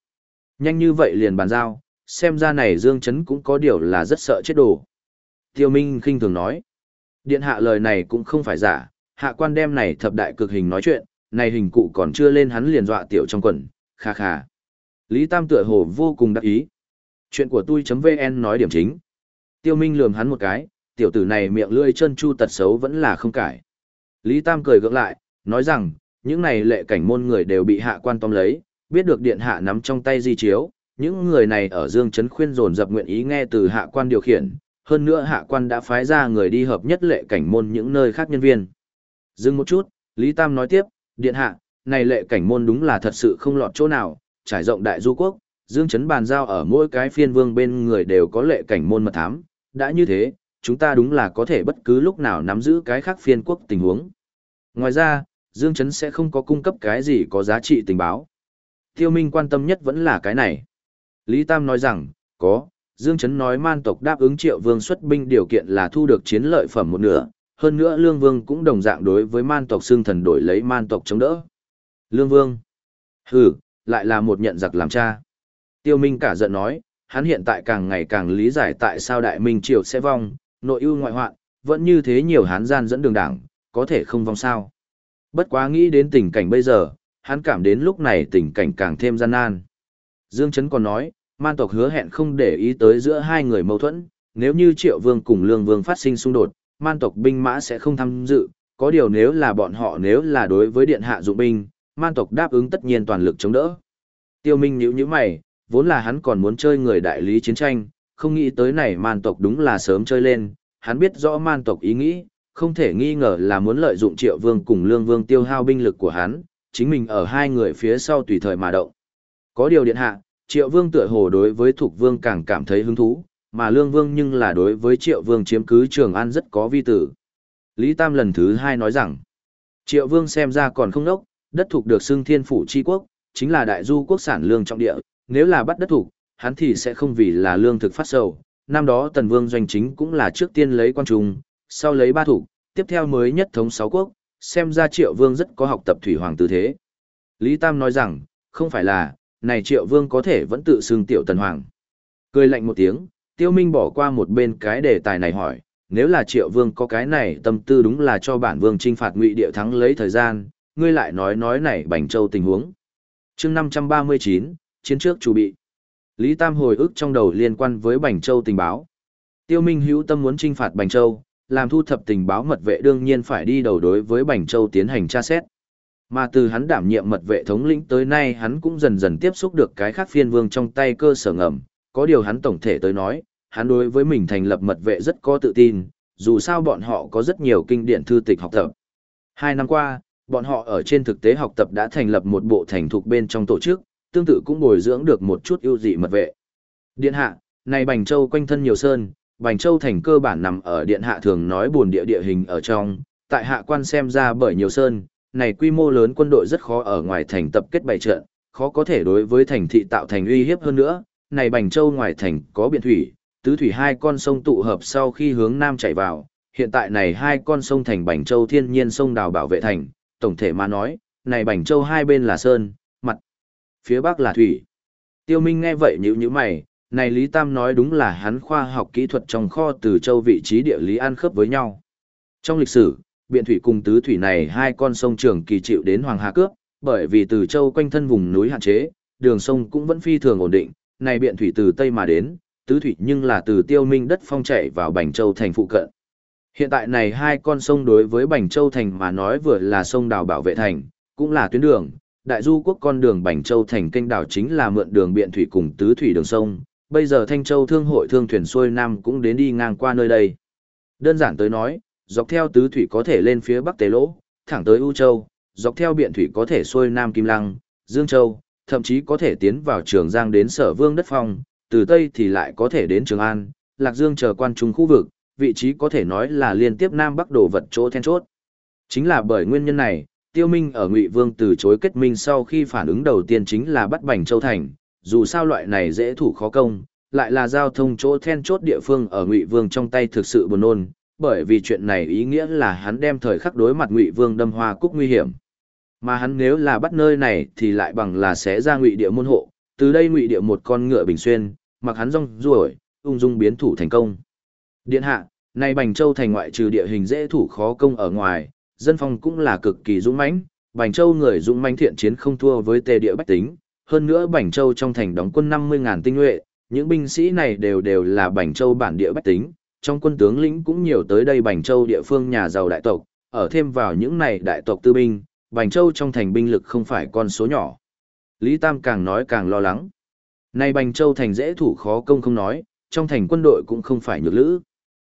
Speaker 1: Nhanh như vậy liền bàn giao, xem ra này Dương Chấn cũng có điều là rất sợ chết đồ. Tiêu Minh khinh thường nói, điện hạ lời này cũng không phải giả, hạ quan đem này thập đại cực hình nói chuyện, này hình cụ còn chưa lên hắn liền dọa tiểu trong quần, kha kha. Lý Tam tựa hồ vô cùng đắc ý. Chuyện của tôi.vn nói điểm chính. Tiêu Minh lườm hắn một cái, tiểu tử này miệng lưỡi chân chu tật xấu vẫn là không cải. Lý Tam cười gượng lại, nói rằng, những này lệ cảnh môn người đều bị hạ quan tóm lấy, biết được điện hạ nắm trong tay di chiếu, những người này ở Dương Trấn khuyên dồn dập nguyện ý nghe từ hạ quan điều khiển, hơn nữa hạ quan đã phái ra người đi hợp nhất lệ cảnh môn những nơi khác nhân viên. Dừng một chút, Lý Tam nói tiếp, điện hạ, này lệ cảnh môn đúng là thật sự không lọt chỗ nào, trải rộng đại du quốc, Dương Chấn bàn giao ở mỗi cái phiên vương bên người đều có lệ cảnh môn mật thám, đã như thế, chúng ta đúng là có thể bất cứ lúc nào nắm giữ cái khác phiên quốc tình huống. Ngoài ra, Dương Chấn sẽ không có cung cấp cái gì có giá trị tình báo. Tiêu Minh quan tâm nhất vẫn là cái này. Lý Tam nói rằng, có, Dương Trấn nói man tộc đáp ứng triệu vương xuất binh điều kiện là thu được chiến lợi phẩm một nửa, hơn nữa Lương Vương cũng đồng dạng đối với man tộc xương thần đổi lấy man tộc chống đỡ. Lương Vương. Hừ, lại là một nhận giặc làm cha. Tiêu Minh cả giận nói, hắn hiện tại càng ngày càng lý giải tại sao Đại Minh Triều sẽ vong, nội ưu ngoại hoạn, vẫn như thế nhiều hán gian dẫn đường đảng, có thể không vong sao. Bất quá nghĩ đến tình cảnh bây giờ, hắn cảm đến lúc này tình cảnh càng thêm gian nan. Dương Trấn còn nói, man tộc hứa hẹn không để ý tới giữa hai người mâu thuẫn, nếu như Triệu Vương cùng Lương Vương phát sinh xung đột, man tộc binh mã sẽ không tham dự, có điều nếu là bọn họ nếu là đối với điện hạ dụng binh, man tộc đáp ứng tất nhiên toàn lực chống đỡ. Tiêu Minh nhíu nhíu mày, vốn là hắn còn muốn chơi người đại lý chiến tranh, không nghĩ tới này man tộc đúng là sớm chơi lên, hắn biết rõ man tộc ý nghĩ, không thể nghi ngờ là muốn lợi dụng triệu vương cùng lương vương tiêu hao binh lực của hắn, chính mình ở hai người phía sau tùy thời mà động. Có điều điện hạ, triệu vương tựa hồ đối với Thục vương càng cảm thấy hứng thú, mà lương vương nhưng là đối với triệu vương chiếm cứ trường an rất có vi tử. Lý Tam lần thứ hai nói rằng, triệu vương xem ra còn không nốc, đất thuộc được xưng thiên phủ chi quốc, chính là đại du quốc sản lương trọng địa, nếu là bắt đất thuộc, hắn thì sẽ không vì là lương thực phát sầu. Năm đó tần vương doanh chính cũng là trước tiên lấy quan trung, sau lấy ba thủ, tiếp theo mới nhất thống sáu quốc, xem ra triệu vương rất có học tập thủy hoàng tư thế. Lý Tam nói rằng, không phải là, này triệu vương có thể vẫn tự xưng tiểu tần hoàng. Cười lạnh một tiếng, tiêu minh bỏ qua một bên cái đề tài này hỏi, nếu là triệu vương có cái này tâm tư đúng là cho bản vương trinh phạt ngụy địa thắng lấy thời gian, ngươi lại nói nói này bành châu tình huống. chương 539, chiến trước chủ bị. Lý Tam hồi ức trong đầu liên quan với Bành Châu tình báo. Tiêu Minh hữu tâm muốn trinh phạt Bành Châu, làm thu thập tình báo mật vệ đương nhiên phải đi đầu đối với Bành Châu tiến hành tra xét. Mà từ hắn đảm nhiệm mật vệ thống lĩnh tới nay hắn cũng dần dần tiếp xúc được cái khác phiên vương trong tay cơ sở ngầm, có điều hắn tổng thể tới nói, hắn đối với mình thành lập mật vệ rất có tự tin, dù sao bọn họ có rất nhiều kinh điển thư tịch học tập. Hai năm qua, bọn họ ở trên thực tế học tập đã thành lập một bộ thành thục bên trong tổ chức, tương tự cũng bồi dưỡng được một chút ưu dị mật vệ. Điện hạ, này Bành Châu quanh thân nhiều sơn, Bành Châu thành cơ bản nằm ở điện hạ thường nói buồn địa địa hình ở trong, tại hạ quan xem ra bởi nhiều sơn, này quy mô lớn quân đội rất khó ở ngoài thành tập kết bày trận, khó có thể đối với thành thị tạo thành uy hiếp hơn nữa, này Bành Châu ngoài thành có biển thủy, tứ thủy hai con sông tụ hợp sau khi hướng nam chảy vào, hiện tại này hai con sông thành Bành Châu thiên nhiên sông đào bảo vệ thành, tổng thể mà nói, này Bành Châu hai bên là sơn, mặt phía bắc là thủy. Tiêu Minh nghe vậy nhíu nhíu mày, này Lý Tam nói đúng là hắn khoa học kỹ thuật trong kho từ châu vị trí địa lý ăn khớp với nhau. Trong lịch sử, biện thủy cùng tứ thủy này hai con sông trường kỳ chịu đến Hoàng Hà cướp, bởi vì từ châu quanh thân vùng núi hạn chế, đường sông cũng vẫn phi thường ổn định, này biện thủy từ Tây mà đến, tứ thủy nhưng là từ tiêu minh đất phong chảy vào Bành Châu thành phụ cận. Hiện tại này hai con sông đối với Bành Châu thành mà nói vừa là sông đào bảo vệ thành, cũng là tuyến đường, đại du quốc con đường Bành Châu thành kênh đảo chính là mượn đường biện thủy cùng tứ thủy đường sông, bây giờ Thanh Châu thương hội thương thuyền xuôi nam cũng đến đi ngang qua nơi đây. Đơn giản tới nói, dọc theo tứ thủy có thể lên phía bắc Tế Lỗ, thẳng tới U Châu, dọc theo biện thủy có thể xuôi nam Kim Lăng, Dương Châu, thậm chí có thể tiến vào Trường Giang đến Sở Vương đất phong, từ Tây thì lại có thể đến Trường An, Lạc Dương chờ quan trung khu vực, vị trí có thể nói là liên tiếp Nam Bắc đồ vật chỗ then chốt. Chính là bởi nguyên nhân này, Tiêu Minh ở Ngụy Vương từ chối kết minh sau khi phản ứng đầu tiên chính là bắt Bành Châu Thành, dù sao loại này dễ thủ khó công, lại là giao thông chỗ then chốt địa phương ở Ngụy Vương trong tay thực sự buồn nôn, bởi vì chuyện này ý nghĩa là hắn đem thời khắc đối mặt Ngụy Vương đâm hoa cúc nguy hiểm. Mà hắn nếu là bắt nơi này thì lại bằng là sẽ ra Ngụy địa môn hộ, từ đây Ngụy địa một con ngựa bình xuyên, mặc hắn rong ruổi, ung dung biến thủ thành công. Điện hạ, nay Bành Châu thành ngoại trừ địa hình dễ thủ khó công ở ngoài, dân phong cũng là cực kỳ dũng mãnh, Bành Châu người dũng mãnh thiện chiến không thua với tề địa bách tính, hơn nữa Bành Châu trong thành đóng quân 50.000 tinh nhuệ, những binh sĩ này đều đều là Bành Châu bản địa bách tính, trong quân tướng lĩnh cũng nhiều tới đây Bành Châu địa phương nhà giàu đại tộc, ở thêm vào những này đại tộc tư binh, Bành Châu trong thành binh lực không phải con số nhỏ. Lý Tam càng nói càng lo lắng. Nay Bành Châu thành dễ thủ khó công không nói, trong thành quân đội cũng không phải nhược lữ.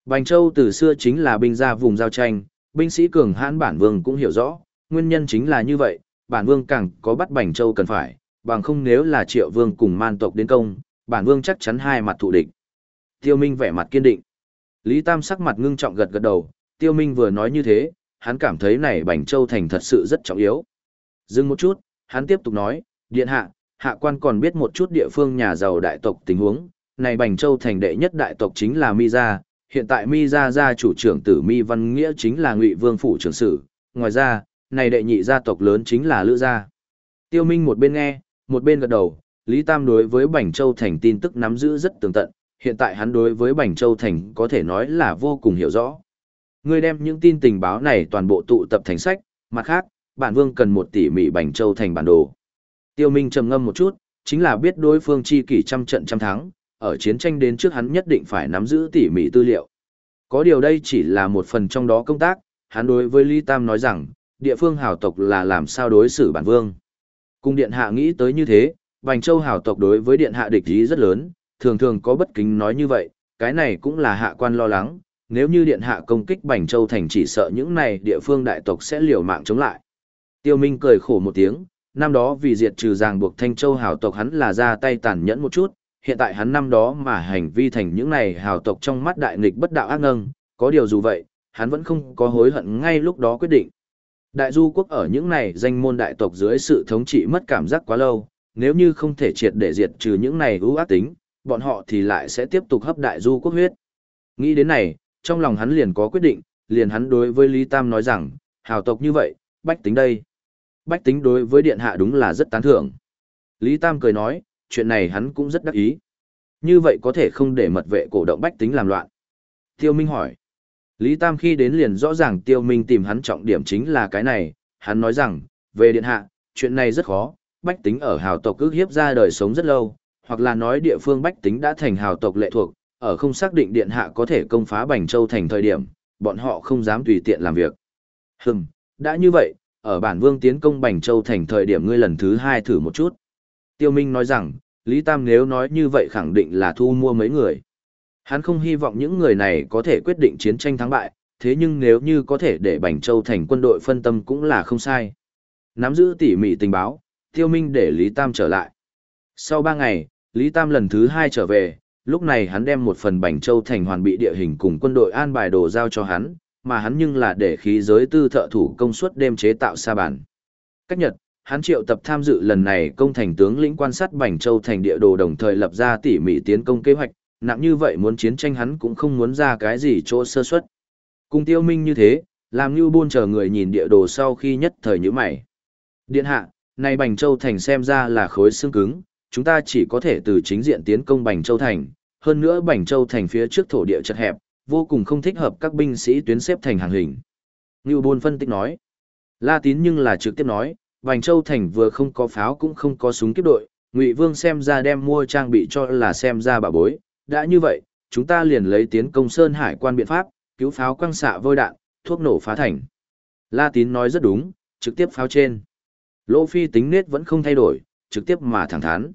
Speaker 1: Bành Châu từ xưa chính là binh gia vùng giao tranh, binh sĩ cường hãn bản vương cũng hiểu rõ, nguyên nhân chính là như vậy, bản vương càng có bắt Bành Châu cần phải, bằng không nếu là triệu vương cùng man tộc đến công, bản vương chắc chắn hai mặt thụ địch. Tiêu Minh vẻ mặt kiên định. Lý Tam sắc mặt ngưng trọng gật gật đầu, Tiêu Minh vừa nói như thế, hắn cảm thấy này Bành Châu thành thật sự rất trọng yếu. Dừng một chút, hắn tiếp tục nói, điện hạ, hạ quan còn biết một chút địa phương nhà giàu đại tộc tình huống, này Bành Châu thành đệ nhất đại tộc chính là Mi Gia, hiện tại Mi Gia gia chủ trưởng tử Mi Văn Nghĩa chính là Ngụy Vương phủ trưởng sử, ngoài ra, này đệ nhị gia tộc lớn chính là Lữ gia. Tiêu Minh một bên nghe, một bên gật đầu, Lý Tam đối với Bành Châu thành tin tức nắm giữ rất tường tận, hiện tại hắn đối với Bành Châu thành có thể nói là vô cùng hiểu rõ. Ngươi đem những tin tình báo này toàn bộ tụ tập thành sách, mặt khác, bản vương cần một tỉ mỉ Bành Châu thành bản đồ. Tiêu Minh trầm ngâm một chút, chính là biết đối phương chi kỷ trăm trận trăm thắng, ở chiến tranh đến trước hắn nhất định phải nắm giữ tỉ mỉ tư liệu. Có điều đây chỉ là một phần trong đó công tác, hắn đối với Lý Tam nói rằng, địa phương hào tộc là làm sao đối xử bản vương. Cung điện hạ nghĩ tới như thế, Bành Châu hào tộc đối với điện hạ địch ý rất lớn, thường thường có bất kính nói như vậy, cái này cũng là hạ quan lo lắng, nếu như điện hạ công kích Bành Châu thành chỉ sợ những này địa phương đại tộc sẽ liều mạng chống lại. Tiêu Minh cười khổ một tiếng, năm đó vì diệt trừ ràng buộc Thanh Châu hào tộc hắn là ra tay tàn nhẫn một chút, hiện tại hắn năm đó mà hành vi thành những này hào tộc trong mắt đại nghịch bất đạo ác ngâng, có điều dù vậy, hắn vẫn không có hối hận ngay lúc đó quyết định. Đại du quốc ở những này danh môn đại tộc dưới sự thống trị mất cảm giác quá lâu, nếu như không thể triệt để diệt trừ những này ưu ác tính, bọn họ thì lại sẽ tiếp tục hấp đại du quốc huyết. Nghĩ đến này, trong lòng hắn liền có quyết định, liền hắn đối với Lý Tam nói rằng, hào tộc như vậy, bách tính đây. Bách tính đối với điện hạ đúng là rất tán thưởng. Lý Tam cười nói, chuyện này hắn cũng rất đắc ý. Như vậy có thể không để mật vệ cổ động bách tính làm loạn. Tiêu Minh hỏi. Lý Tam khi đến liền rõ ràng Tiêu Minh tìm hắn trọng điểm chính là cái này, hắn nói rằng, về điện hạ, chuyện này rất khó, bách tính ở hào tộc ước hiếp ra đời sống rất lâu, hoặc là nói địa phương bách tính đã thành hào tộc lệ thuộc, ở không xác định điện hạ có thể công phá Bành Châu thành thời điểm, bọn họ không dám tùy tiện làm việc. Hừm, đã như vậy, ở bản vương tiến công Bành Châu thành thời điểm ngươi lần thứ hai thử một chút. Tiêu Minh nói rằng, Lý Tam nếu nói như vậy khẳng định là thu mua mấy người. Hắn không hy vọng những người này có thể quyết định chiến tranh thắng bại, thế nhưng nếu như có thể để Bành Châu thành quân đội phân tâm cũng là không sai. Nắm giữ tỉ mỉ tình báo, Tiêu Minh để Lý Tam trở lại. Sau 3 ngày, Lý Tam lần thứ 2 trở về, lúc này hắn đem một phần Bành Châu thành hoàn bị địa hình cùng quân đội an bài đồ giao cho hắn, mà hắn nhưng là để khí giới tư thợ thủ công suất đêm chế tạo sa bản. Cách nhật, hắn triệu tập tham dự lần này công thành tướng lĩnh quan sát Bành Châu thành địa đồ đồng thời lập ra tỉ mỉ tiến công kế hoạch, nặng như vậy muốn chiến tranh hắn cũng không muốn ra cái gì chỗ sơ suất. Cùng tiêu minh như thế, làm như buôn chờ người nhìn địa đồ sau khi nhất thời như mày. Điện hạ, này Bành Châu thành xem ra là khối xương cứng, chúng ta chỉ có thể từ chính diện tiến công Bành Châu thành, hơn nữa Bành Châu thành phía trước thổ địa chật hẹp, vô cùng không thích hợp các binh sĩ tuyến xếp thành hàng hình. Như Bôn phân tích nói. La Tín nhưng là trực tiếp nói, Bành Châu thành vừa không có pháo cũng không có súng kiếp đội, Ngụy Vương xem ra đem mua trang bị cho là xem ra bà bối, đã như vậy, chúng ta liền lấy tiến công Sơn Hải quan biện pháp, cứu pháo quăng xạ vôi đạn, thuốc nổ phá thành. La Tín nói rất đúng, trực tiếp pháo trên. Lỗ Phi tính nết vẫn không thay đổi, trực tiếp mà thẳng thắn.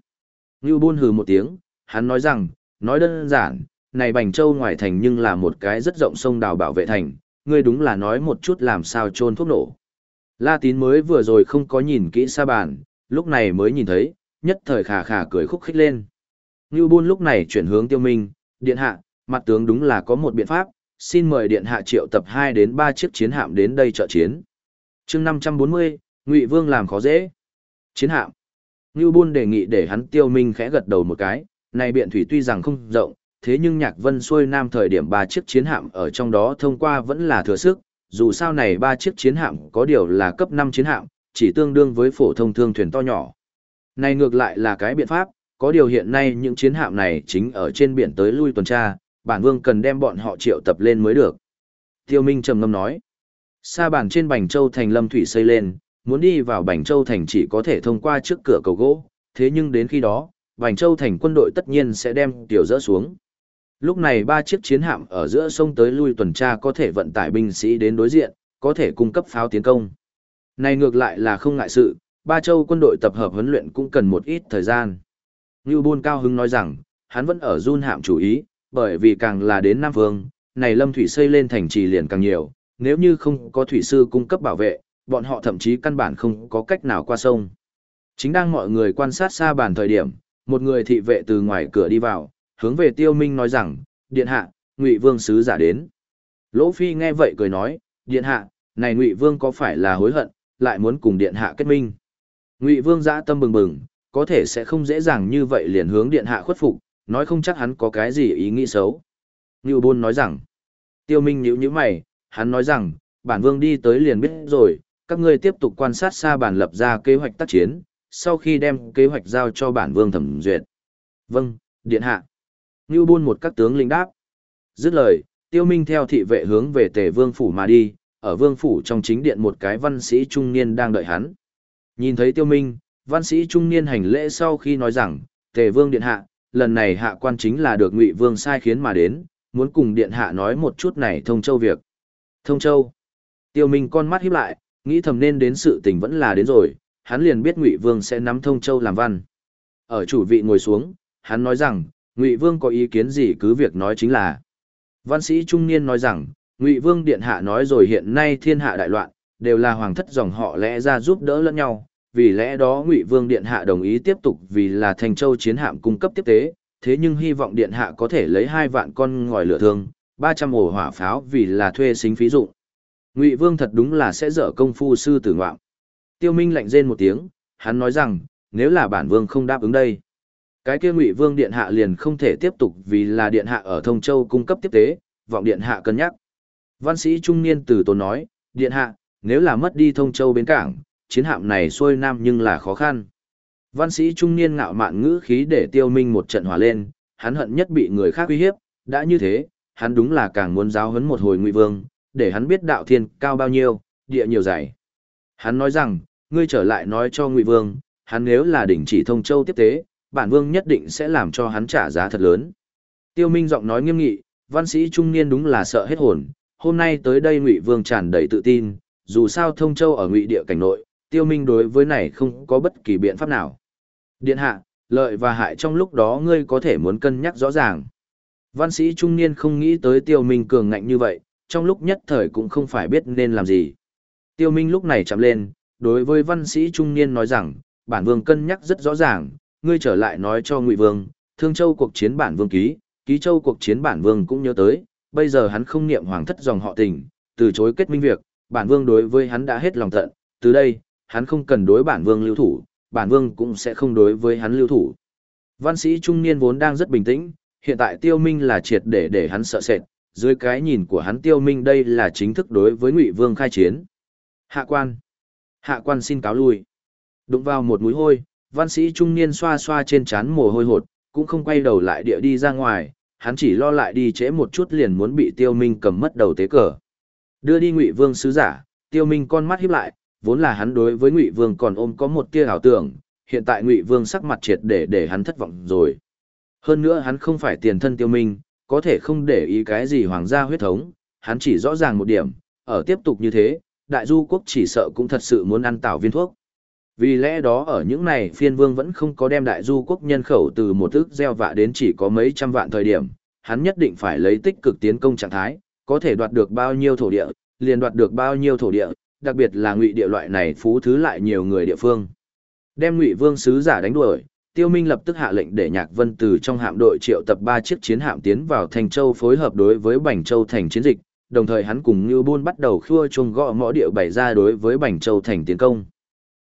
Speaker 1: Ngưu Bôn hừ một tiếng, hắn nói rằng, nói đơn giản, này Bành Châu ngoài thành nhưng là một cái rất rộng sông đào bảo vệ thành, ngươi đúng là nói một chút làm sao trôn thuốc nổ. La Tín mới vừa rồi không có nhìn kỹ xa bàn, lúc này mới nhìn thấy, nhất thời khà khà cười khúc khích lên. Ngưu Bôn lúc này chuyển hướng tiêu minh, điện hạ, mặt tướng đúng là có một biện pháp, xin mời điện hạ triệu tập 2 đến 3 chiếc chiến hạm đến đây trợ chiến. chương 540, Ngụy Vương làm khó dễ. Chiến hạm. Ngưu Bôn đề nghị để hắn tiêu minh khẽ gật đầu một cái, này biện thủy tuy rằng không rộng, thế nhưng Nhạc Vân xuôi nam thời điểm ba chiếc chiến hạm ở trong đó thông qua vẫn là thừa sức, dù sao này ba chiếc chiến hạm có điều là cấp 5 chiến hạm, chỉ tương đương với phổ thông thương thuyền to nhỏ. Này ngược lại là cái biện pháp, có điều hiện nay những chiến hạm này chính ở trên biển tới lui tuần tra, bản vương cần đem bọn họ triệu tập lên mới được. Tiêu Minh trầm ngâm nói, xa bản trên Bành Châu thành lâm thủy xây lên, muốn đi vào Bành Châu thành chỉ có thể thông qua trước cửa cầu gỗ, thế nhưng đến khi đó, Bành Châu thành quân đội tất nhiên sẽ đem tiểu dỡ xuống. Lúc này ba chiếc chiến hạm ở giữa sông tới lui tuần tra có thể vận tải binh sĩ đến đối diện, có thể cung cấp pháo tiến công. Này ngược lại là không ngại sự, ba châu quân đội tập hợp huấn luyện cũng cần một ít thời gian. Như Bôn Cao Hưng nói rằng, hắn vẫn ở run hạm chủ ý, bởi vì càng là đến Nam Vương, này lâm thủy xây lên thành trì liền càng nhiều, nếu như không có thủy sư cung cấp bảo vệ, bọn họ thậm chí căn bản không có cách nào qua sông. Chính đang mọi người quan sát xa bàn thời điểm, một người thị vệ từ ngoài cửa đi vào, hướng về Tiêu Minh nói rằng, điện hạ, Ngụy Vương sứ giả đến. Lỗ Phi nghe vậy cười nói, điện hạ, này Ngụy Vương có phải là hối hận, lại muốn cùng điện hạ kết minh. Ngụy Vương dã tâm bừng bừng, có thể sẽ không dễ dàng như vậy liền hướng điện hạ khuất phục, nói không chắc hắn có cái gì ý nghĩ xấu. Ngưu Bôn nói rằng, Tiêu Minh nhíu nhíu mày, hắn nói rằng, bản vương đi tới liền biết rồi, các ngươi tiếp tục quan sát xa bản lập ra kế hoạch tác chiến, sau khi đem kế hoạch giao cho bản vương thẩm duyệt. Vâng, điện hạ. Ngưu Bôn một các tướng linh đáp. Dứt lời, Tiêu Minh theo thị vệ hướng về Tề Vương phủ mà đi, ở Vương phủ trong chính điện một cái văn sĩ trung niên đang đợi hắn. Nhìn thấy Tiêu Minh, văn sĩ trung niên hành lễ sau khi nói rằng, Tề Vương điện hạ, lần này hạ quan chính là được Ngụy Vương sai khiến mà đến, muốn cùng điện hạ nói một chút này thông châu việc. Thông châu. Tiêu Minh con mắt híp lại, nghĩ thầm nên đến sự tình vẫn là đến rồi, hắn liền biết Ngụy Vương sẽ nắm thông châu làm văn. Ở chủ vị ngồi xuống, hắn nói rằng, Ngụy Vương có ý kiến gì cứ việc nói chính là. Văn sĩ trung niên nói rằng, Ngụy Vương điện hạ nói rồi hiện nay thiên hạ đại loạn, đều là hoàng thất dòng họ lẽ ra giúp đỡ lẫn nhau, vì lẽ đó Ngụy Vương điện hạ đồng ý tiếp tục vì là Thành Châu chiến hạm cung cấp tiếp tế, thế nhưng hy vọng điện hạ có thể lấy hai vạn con ngòi lửa thương, 300 ổ hỏa pháo vì là thuê xính phí dụng. Ngụy Vương thật đúng là sẽ dở công phu sư tử ngoạm. Tiêu Minh lạnh rên một tiếng, hắn nói rằng, nếu là bản vương không đáp ứng đây, cái kia ngụy vương điện hạ liền không thể tiếp tục vì là điện hạ ở thông châu cung cấp tiếp tế, vọng điện hạ cân nhắc. Văn sĩ trung niên từ tốn nói, điện hạ, nếu là mất đi thông châu bến cảng, chiến hạm này xuôi nam nhưng là khó khăn. Văn sĩ trung niên ngạo mạn ngữ khí để tiêu minh một trận hòa lên, hắn hận nhất bị người khác uy hiếp, đã như thế, hắn đúng là càng muốn giáo huấn một hồi ngụy vương, để hắn biết đạo thiên cao bao nhiêu, địa nhiều dày. Hắn nói rằng, ngươi trở lại nói cho ngụy vương, hắn nếu là đỉnh chỉ thông châu tiếp tế bản vương nhất định sẽ làm cho hắn trả giá thật lớn. Tiêu Minh giọng nói nghiêm nghị, văn sĩ trung niên đúng là sợ hết hồn, hôm nay tới đây Ngụy Vương tràn đầy tự tin, dù sao thông châu ở Ngụy địa cảnh nội, Tiêu Minh đối với này không có bất kỳ biện pháp nào. Điện hạ, lợi và hại trong lúc đó ngươi có thể muốn cân nhắc rõ ràng. Văn sĩ trung niên không nghĩ tới Tiêu Minh cường ngạnh như vậy, trong lúc nhất thời cũng không phải biết nên làm gì. Tiêu Minh lúc này chạm lên, đối với văn sĩ trung niên nói rằng, bản vương cân nhắc rất rõ ràng, ngươi trở lại nói cho Ngụy Vương, Thương Châu cuộc chiến bản vương ký, ký Châu cuộc chiến bản vương cũng nhớ tới, bây giờ hắn không niệm hoàng thất dòng họ tình, từ chối kết minh việc, bản vương đối với hắn đã hết lòng tận, từ đây, hắn không cần đối bản vương lưu thủ, bản vương cũng sẽ không đối với hắn lưu thủ. Văn sĩ trung niên vốn đang rất bình tĩnh, hiện tại tiêu minh là triệt để để hắn sợ sệt, dưới cái nhìn của hắn tiêu minh đây là chính thức đối với ngụy vương khai chiến. Hạ quan. Hạ quan xin cáo lui. Đụng vào một mũi hôi, văn sĩ trung niên xoa xoa trên trán mồ hôi hột, cũng không quay đầu lại địa đi ra ngoài, hắn chỉ lo lại đi trễ một chút liền muốn bị tiêu minh cầm mất đầu tế cờ. Đưa đi ngụy vương sứ giả, tiêu minh con mắt híp lại, vốn là hắn đối với ngụy vương còn ôm có một tia ảo tưởng, hiện tại ngụy vương sắc mặt triệt để để hắn thất vọng rồi. Hơn nữa hắn không phải tiền thân tiêu minh, có thể không để ý cái gì hoàng gia huyết thống, hắn chỉ rõ ràng một điểm, ở tiếp tục như thế, đại du quốc chỉ sợ cũng thật sự muốn ăn tảo viên thuốc. Vì lẽ đó ở những này phiên vương vẫn không có đem đại du quốc nhân khẩu từ một ước gieo vạ đến chỉ có mấy trăm vạn thời điểm, hắn nhất định phải lấy tích cực tiến công trạng thái, có thể đoạt được bao nhiêu thổ địa, liền đoạt được bao nhiêu thổ địa, đặc biệt là ngụy địa loại này phú thứ lại nhiều người địa phương. Đem ngụy vương sứ giả đánh đuổi, Tiêu Minh lập tức hạ lệnh để Nhạc Vân từ trong hạm đội triệu tập 3 chiếc chiến hạm tiến vào Thành Châu phối hợp đối với Bành Châu thành chiến dịch, đồng thời hắn cùng Như Bôn bắt đầu khua chuông gõ mõ địa bày ra đối với Bành Châu thành tiến công.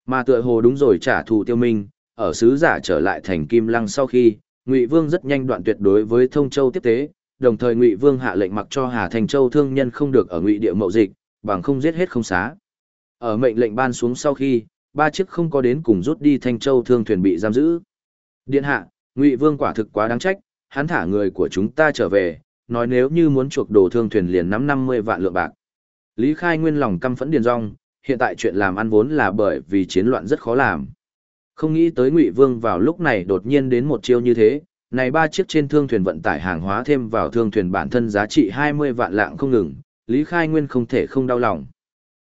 Speaker 1: Mà tựa hồ đúng rồi trả thù Tiêu Minh, ở sứ giả trở lại thành Kim Lăng sau khi, Ngụy Vương rất nhanh đoạn tuyệt đối với Thông Châu tiếp tế, đồng thời Ngụy Vương hạ lệnh mặc cho Hà Thành Châu thương nhân không được ở Ngụy địa mậu dịch, bằng không giết hết không xá. Ở mệnh lệnh ban xuống sau khi, ba chiếc không có đến cùng rút đi Thanh Châu thương thuyền bị giam giữ. Điện hạ, Ngụy Vương quả thực quá đáng trách, hắn thả người của chúng ta trở về, nói nếu như muốn chuộc đồ thương thuyền liền nắm 50 vạn lượng bạc. Lý Khai Nguyên lòng căm phẫn điền rong, hiện tại chuyện làm ăn vốn là bởi vì chiến loạn rất khó làm. Không nghĩ tới Ngụy Vương vào lúc này đột nhiên đến một chiêu như thế, này ba chiếc trên thương thuyền vận tải hàng hóa thêm vào thương thuyền bản thân giá trị 20 vạn lạng không ngừng, Lý Khai Nguyên không thể không đau lòng.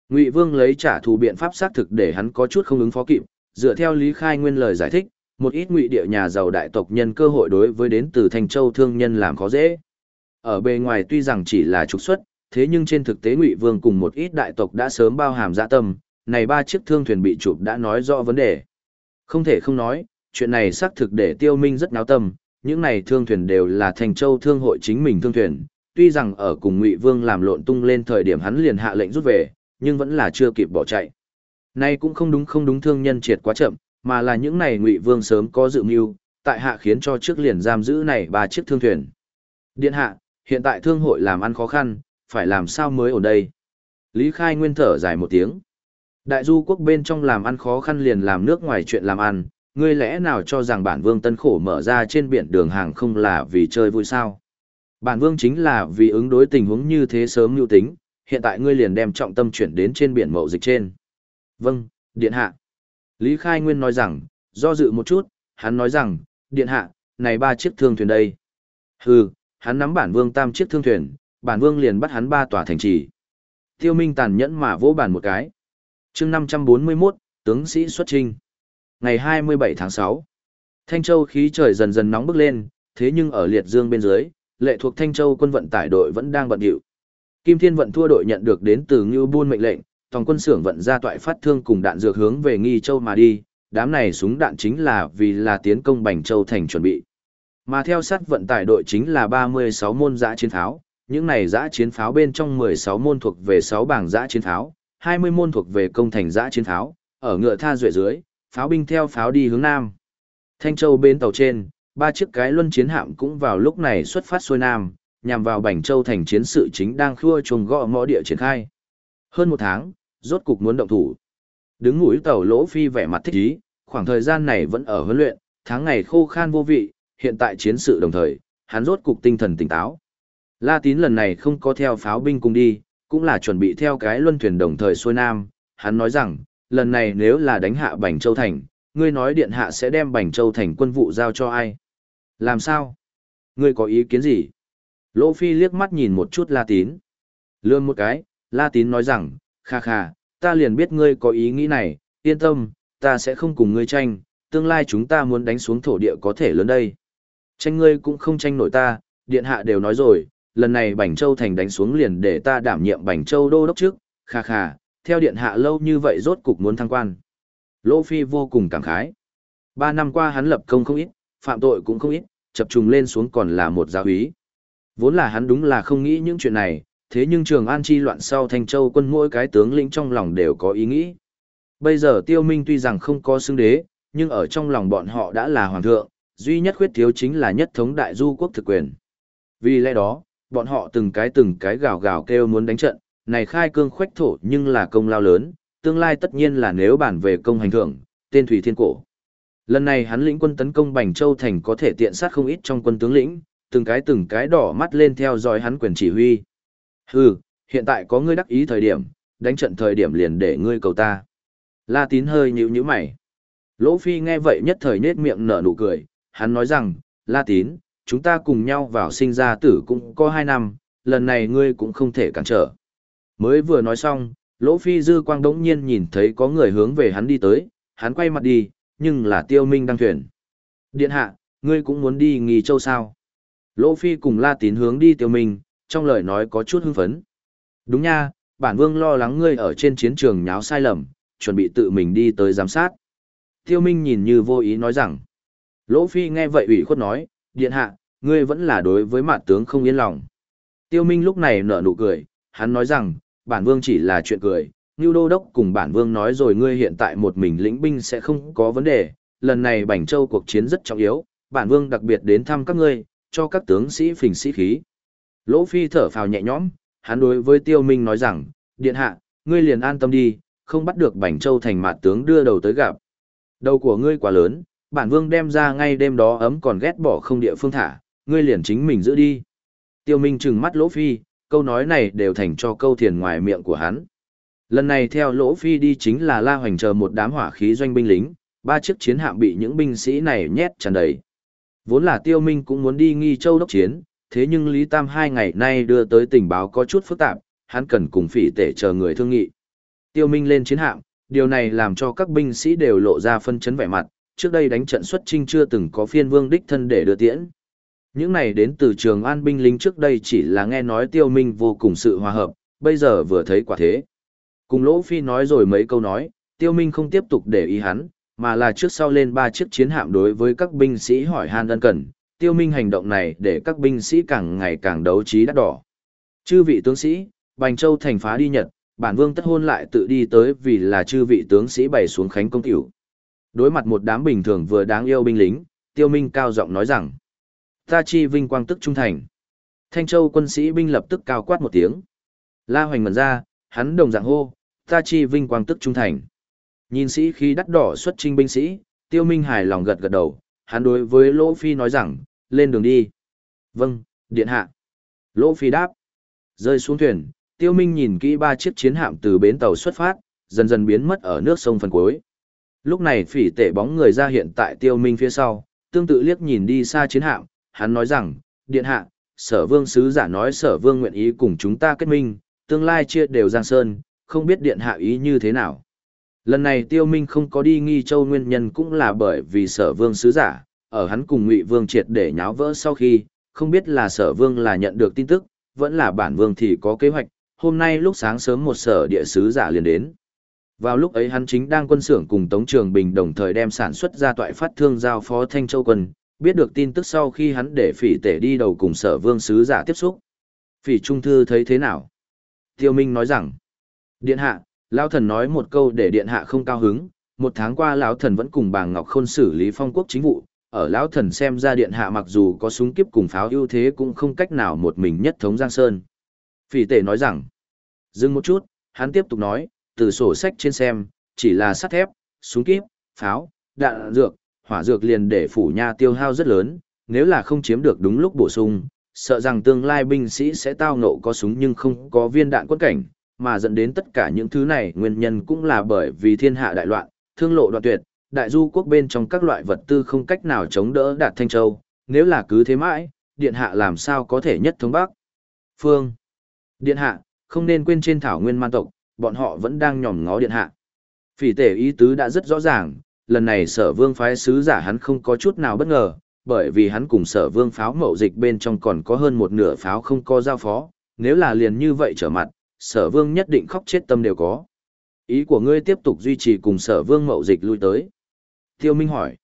Speaker 1: Ngụy Vương lấy trả thù biện pháp xác thực để hắn có chút không ứng phó kịp, dựa theo Lý Khai Nguyên lời giải thích, một ít ngụy địa nhà giàu đại tộc nhân cơ hội đối với đến từ thành Châu thương nhân làm khó dễ. Ở bề ngoài tuy rằng chỉ là trục xuất, thế nhưng trên thực tế Ngụy Vương cùng một ít đại tộc đã sớm bao hàm dạ tâm, này ba chiếc thương thuyền bị chụp đã nói rõ vấn đề. Không thể không nói, chuyện này xác thực để Tiêu Minh rất náo tâm, những này thương thuyền đều là thành Châu thương hội chính mình thương thuyền, tuy rằng ở cùng Ngụy Vương làm lộn tung lên thời điểm hắn liền hạ lệnh rút về, nhưng vẫn là chưa kịp bỏ chạy. Nay cũng không đúng không đúng thương nhân triệt quá chậm, mà là những này Ngụy Vương sớm có dự mưu, tại hạ khiến cho trước liền giam giữ này ba chiếc thương thuyền. Điện hạ, hiện tại thương hội làm ăn khó khăn, phải làm sao mới ở đây? Lý Khai Nguyên thở dài một tiếng. Đại du quốc bên trong làm ăn khó khăn liền làm nước ngoài chuyện làm ăn, ngươi lẽ nào cho rằng bản vương tân khổ mở ra trên biển đường hàng không là vì chơi vui sao? Bản vương chính là vì ứng đối tình huống như thế sớm nhu tính, hiện tại ngươi liền đem trọng tâm chuyển đến trên biển mậu dịch trên. Vâng, điện hạ. Lý Khai Nguyên nói rằng, do dự một chút, hắn nói rằng, điện hạ, này ba chiếc thương thuyền đây. Hừ, hắn nắm bản vương tam chiếc thương thuyền, bản vương liền bắt hắn ba tòa thành trì. Tiêu Minh tàn nhẫn mà vỗ bàn một cái. Chương 541, tướng sĩ xuất trinh. Ngày 27 tháng 6. Thanh Châu khí trời dần dần nóng bức lên, thế nhưng ở liệt dương bên dưới, lệ thuộc Thanh Châu quân vận tải đội vẫn đang bận rộn. Kim Thiên vận thua đội nhận được đến từ Ngưu Buôn mệnh lệnh, toàn quân xưởng vận ra toại phát thương cùng đạn dược hướng về Nghi Châu mà đi, đám này súng đạn chính là vì là tiến công Bành Châu thành chuẩn bị. Mà theo sát vận tải đội chính là 36 môn giã chiến tháo những này giã chiến pháo bên trong 16 môn thuộc về 6 bảng giã chiến pháo, 20 môn thuộc về công thành giã chiến pháo, ở ngựa tha duệ dưới, pháo binh theo pháo đi hướng nam. Thanh Châu bên tàu trên, ba chiếc cái luân chiến hạm cũng vào lúc này xuất phát xuôi nam, nhằm vào Bành Châu thành chiến sự chính đang khua chuồng gõ mõ địa triển khai. Hơn một tháng, rốt cục muốn động thủ. Đứng mũi tàu lỗ phi vẻ mặt thích ý, khoảng thời gian này vẫn ở huấn luyện, tháng ngày khô khan vô vị, hiện tại chiến sự đồng thời, hắn rốt cục tinh thần tỉnh táo. La Tín lần này không có theo pháo binh cùng đi, cũng là chuẩn bị theo cái luân thuyền đồng thời xuôi nam, hắn nói rằng, lần này nếu là đánh hạ Bành Châu Thành, ngươi nói điện hạ sẽ đem Bành Châu Thành quân vụ giao cho ai? Làm sao? Ngươi có ý kiến gì? Lỗ Phi liếc mắt nhìn một chút La Tín. Lươn một cái, La Tín nói rằng, kha kha, ta liền biết ngươi có ý nghĩ này, yên tâm, ta sẽ không cùng ngươi tranh, tương lai chúng ta muốn đánh xuống thổ địa có thể lớn đây. Tranh ngươi cũng không tranh nổi ta, điện hạ đều nói rồi, lần này Bành Châu Thành đánh xuống liền để ta đảm nhiệm Bành Châu Đô Đốc trước, kha kha, theo điện hạ lâu như vậy rốt cục muốn thăng quan. Lỗ Phi vô cùng cảm khái. Ba năm qua hắn lập công không ít, phạm tội cũng không ít, chập trùng lên xuống còn là một giáo úy. Vốn là hắn đúng là không nghĩ những chuyện này, thế nhưng Trường An chi loạn sau Thanh Châu quân mỗi cái tướng lĩnh trong lòng đều có ý nghĩ. Bây giờ Tiêu Minh tuy rằng không có xứng đế, nhưng ở trong lòng bọn họ đã là hoàng thượng, duy nhất khuyết thiếu chính là nhất thống đại du quốc thực quyền. Vì lẽ đó, bọn họ từng cái từng cái gào gào kêu muốn đánh trận, này khai cương khoách thổ nhưng là công lao lớn, tương lai tất nhiên là nếu bản về công hành thưởng, tên Thủy Thiên Cổ. Lần này hắn lĩnh quân tấn công Bành Châu Thành có thể tiện sát không ít trong quân tướng lĩnh, từng cái từng cái đỏ mắt lên theo dõi hắn quyền chỉ huy. Hừ, hiện tại có ngươi đắc ý thời điểm, đánh trận thời điểm liền để ngươi cầu ta. La tín hơi nhíu nhíu mày. Lỗ Phi nghe vậy nhất thời nết miệng nở nụ cười, hắn nói rằng, La tín, chúng ta cùng nhau vào sinh ra tử cũng có hai năm, lần này ngươi cũng không thể cản trở. Mới vừa nói xong, Lỗ Phi Dư Quang đống nhiên nhìn thấy có người hướng về hắn đi tới, hắn quay mặt đi, nhưng là Tiêu Minh đang thuyền. Điện hạ, ngươi cũng muốn đi nghỉ châu sao? Lỗ Phi cùng La Tín hướng đi Tiêu Minh, trong lời nói có chút hưng phấn. Đúng nha, bản vương lo lắng ngươi ở trên chiến trường nháo sai lầm, chuẩn bị tự mình đi tới giám sát. Tiêu Minh nhìn như vô ý nói rằng. Lỗ Phi nghe vậy ủy khuất nói, điện hạ, ngươi vẫn là đối với mặt tướng không yên lòng. Tiêu Minh lúc này nở nụ cười, hắn nói rằng, bản vương chỉ là chuyện cười, Ngưu Đô Đốc cùng bản vương nói rồi ngươi hiện tại một mình lĩnh binh sẽ không có vấn đề, lần này Bành Châu cuộc chiến rất trọng yếu, bản vương đặc biệt đến thăm các ngươi, cho các tướng sĩ phình sĩ khí. Lỗ Phi thở phào nhẹ nhõm, hắn đối với Tiêu Minh nói rằng, điện hạ, ngươi liền an tâm đi, không bắt được Bành Châu thành mạt tướng đưa đầu tới gặp. Đầu của ngươi quá lớn, bản vương đem ra ngay đêm đó ấm còn ghét bỏ không địa phương thả, ngươi liền chính mình giữ đi. Tiêu Minh trừng mắt Lỗ Phi, câu nói này đều thành cho câu thiền ngoài miệng của hắn. Lần này theo Lỗ Phi đi chính là La Hoành chờ một đám hỏa khí doanh binh lính, ba chiếc chiến hạm bị những binh sĩ này nhét tràn đầy. Vốn là Tiêu Minh cũng muốn đi nghi châu đốc chiến, thế nhưng Lý Tam hai ngày nay đưa tới tình báo có chút phức tạp, hắn cần cùng phỉ tể chờ người thương nghị. Tiêu Minh lên chiến hạm, điều này làm cho các binh sĩ đều lộ ra phân chấn vẻ mặt, trước đây đánh trận xuất trinh chưa từng có phiên vương đích thân để đưa tiễn. Những này đến từ trường an binh lính trước đây chỉ là nghe nói tiêu minh vô cùng sự hòa hợp, bây giờ vừa thấy quả thế. Cùng Lỗ Phi nói rồi mấy câu nói, tiêu minh không tiếp tục để ý hắn, mà là trước sau lên ba chiếc chiến hạm đối với các binh sĩ hỏi han ân cần. Tiêu minh hành động này để các binh sĩ càng ngày càng đấu trí đắt đỏ. Chư vị tướng sĩ, Bành Châu thành phá đi Nhật, bản vương tất hôn lại tự đi tới vì là chư vị tướng sĩ bày xuống khánh công tiểu. Đối mặt một đám bình thường vừa đáng yêu binh lính, tiêu minh cao giọng nói rằng, ta chi vinh quang tức trung thành. Thanh Châu quân sĩ binh lập tức cao quát một tiếng. La hoành ngẩn ra, hắn đồng dạng hô, ta chi vinh quang tức trung thành. Nhìn sĩ khí đắt đỏ xuất chinh binh sĩ, tiêu minh hài lòng gật gật đầu, hắn đối với Lỗ Phi nói rằng, lên đường đi. Vâng, điện hạ. Lỗ Phi đáp. Rơi xuống thuyền, tiêu minh nhìn kỹ ba chiếc chiến hạm từ bến tàu xuất phát, dần dần biến mất ở nước sông phần cuối. Lúc này phỉ tể bóng người ra hiện tại tiêu minh phía sau, tương tự liếc nhìn đi xa chiến hạm, hắn nói rằng, điện hạ, sở vương sứ giả nói sở vương nguyện ý cùng chúng ta kết minh, tương lai chia đều giang sơn, không biết điện hạ ý như thế nào. Lần này tiêu minh không có đi nghi châu nguyên nhân cũng là bởi vì sở vương sứ giả, ở hắn cùng ngụy vương triệt để nháo vỡ sau khi, không biết là sở vương là nhận được tin tức, vẫn là bản vương thì có kế hoạch, hôm nay lúc sáng sớm một sở địa sứ giả liền đến. Vào lúc ấy hắn chính đang quân xưởng cùng Tống Trường Bình đồng thời đem sản xuất ra toại phát thương giao phó Thanh Châu quân, biết được tin tức sau khi hắn để phỉ tể đi đầu cùng sở vương sứ giả tiếp xúc. Phỉ Trung Thư thấy thế nào? Tiêu Minh nói rằng, Điện hạ, Lão thần nói một câu để Điện hạ không cao hứng, một tháng qua Lão thần vẫn cùng bà Ngọc Khôn xử lý phong quốc chính vụ, ở Lão thần xem ra Điện hạ mặc dù có súng kiếp cùng pháo ưu thế cũng không cách nào một mình nhất thống Giang Sơn. Phỉ tể nói rằng, dừng một chút, hắn tiếp tục nói, từ sổ sách trên xem, chỉ là sắt thép, súng kíp, pháo, đạn dược, hỏa dược liền để phủ nha tiêu hao rất lớn, nếu là không chiếm được đúng lúc bổ sung, sợ rằng tương lai binh sĩ sẽ tao ngộ có súng nhưng không có viên đạn quân cảnh, mà dẫn đến tất cả những thứ này nguyên nhân cũng là bởi vì thiên hạ đại loạn, thương lộ đoạn tuyệt, đại du quốc bên trong các loại vật tư không cách nào chống đỡ đạt Thanh Châu, nếu là cứ thế mãi, điện hạ làm sao có thể nhất thống Bắc. Phương Điện hạ, không nên quên trên thảo nguyên man tộc, bọn họ vẫn đang nhòm ngó điện hạ. Phỉ tể ý tứ đã rất rõ ràng, lần này sở vương phái sứ giả hắn không có chút nào bất ngờ, bởi vì hắn cùng sở vương pháo mậu dịch bên trong còn có hơn một nửa pháo không có giao phó, nếu là liền như vậy trở mặt, sở vương nhất định khóc chết tâm đều có. Ý của ngươi tiếp tục duy trì cùng sở vương mậu dịch lui tới. Tiêu Minh hỏi.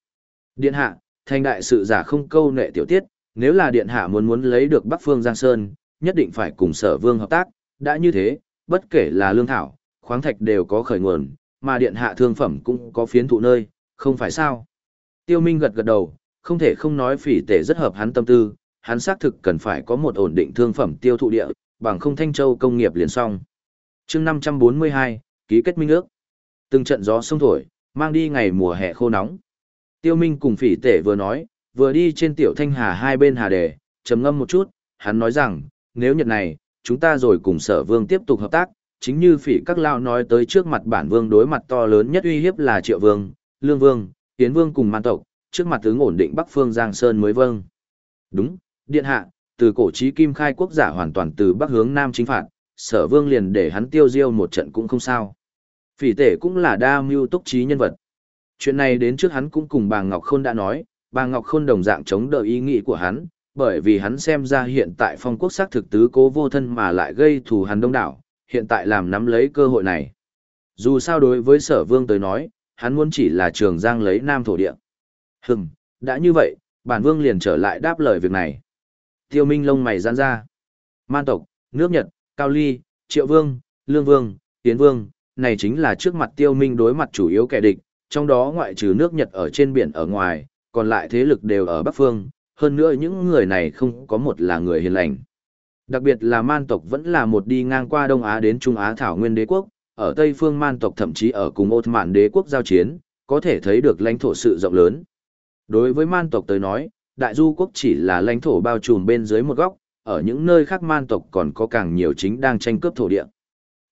Speaker 1: Điện hạ, thành đại sự giả không câu nệ tiểu tiết, nếu là điện hạ muốn muốn lấy được Bắc Phương Giang Sơn, nhất định phải cùng sở vương hợp tác, đã như thế, bất kể là lương thảo, khoáng thạch đều có khởi nguồn, mà điện hạ thương phẩm cũng có phiến thụ nơi, không phải sao? Tiêu Minh gật gật đầu, không thể không nói phỉ tể rất hợp hắn tâm tư, hắn xác thực cần phải có một ổn định thương phẩm tiêu thụ địa, bằng không Thanh Châu công nghiệp liền xong. Chương 542, ký kết minh ước. Từng trận gió sông thổi, mang đi ngày mùa hè khô nóng. Tiêu Minh cùng phỉ tể vừa nói, vừa đi trên tiểu thanh hà hai bên hà đề, trầm ngâm một chút, hắn nói rằng, nếu nhật này, chúng ta rồi cùng sở vương tiếp tục hợp tác, chính như phỉ các lao nói tới trước mặt bản vương đối mặt to lớn nhất uy hiếp là triệu vương, lương vương, tiến vương cùng man tộc, trước mặt tướng ổn định bắc phương giang sơn mới vâng. Đúng, điện hạ, từ cổ chí kim khai quốc giả hoàn toàn từ bắc hướng nam chính phạt, sở vương liền để hắn tiêu diêu một trận cũng không sao. Phỉ tể cũng là đa mưu túc trí nhân vật. Chuyện này đến trước hắn cũng cùng bà Ngọc Khôn đã nói, bà Ngọc Khôn đồng dạng chống đỡ ý nghĩ của hắn, bởi vì hắn xem ra hiện tại phong quốc xác thực tứ cố vô thân mà lại gây thù hắn đông đảo, hiện tại làm nắm lấy cơ hội này. Dù sao đối với sở vương tới nói, hắn muốn chỉ là trường giang lấy nam thổ địa. Hừm, đã như vậy, bản vương liền trở lại đáp lời việc này. Tiêu Minh lông mày giãn ra. Man tộc, nước Nhật, Cao Ly, Triệu Vương, Lương Vương, Tiến Vương, này chính là trước mặt Tiêu Minh đối mặt chủ yếu kẻ địch, trong đó ngoại trừ nước Nhật ở trên biển ở ngoài, còn lại thế lực đều ở Bắc Phương, hơn nữa những người này không có một là người hiền lành. Đặc biệt là man tộc vẫn là một đi ngang qua Đông Á đến Trung Á Thảo Nguyên đế quốc, ở Tây phương man tộc thậm chí ở cùng Ốt mạn đế quốc giao chiến, có thể thấy được lãnh thổ sự rộng lớn. Đối với man tộc tới nói, đại du quốc chỉ là lãnh thổ bao trùm bên dưới một góc, ở những nơi khác man tộc còn có càng nhiều chính đang tranh cướp thổ địa.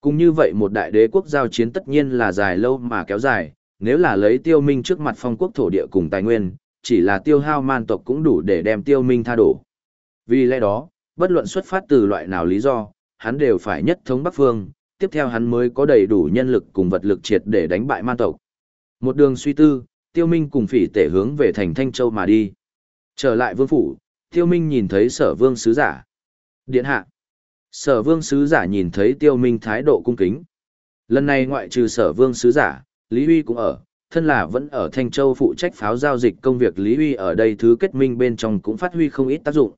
Speaker 1: Cũng như vậy một đại đế quốc giao chiến tất nhiên là dài lâu mà kéo dài, nếu là lấy tiêu minh trước mặt phong quốc thổ địa cùng tài nguyên, chỉ là tiêu hao man tộc cũng đủ để đem tiêu minh tha đổ. Vì lẽ đó, bất luận xuất phát từ loại nào lý do, hắn đều phải nhất thống Bắc Phương, tiếp theo hắn mới có đầy đủ nhân lực cùng vật lực triệt để đánh bại man tộc. Một đường suy tư, tiêu minh cùng phỉ tể hướng về thành Thanh Châu mà đi. Trở lại vương phủ, tiêu minh nhìn thấy sở vương sứ giả. Điện hạ. Sở vương sứ giả nhìn thấy tiêu minh thái độ cung kính. Lần này ngoại trừ sở vương sứ giả, Lý Huy cũng ở, thân là vẫn ở Thanh Châu phụ trách pháo giao dịch công việc Lý Huy ở đây thứ kết minh bên trong cũng phát huy không ít tác dụng.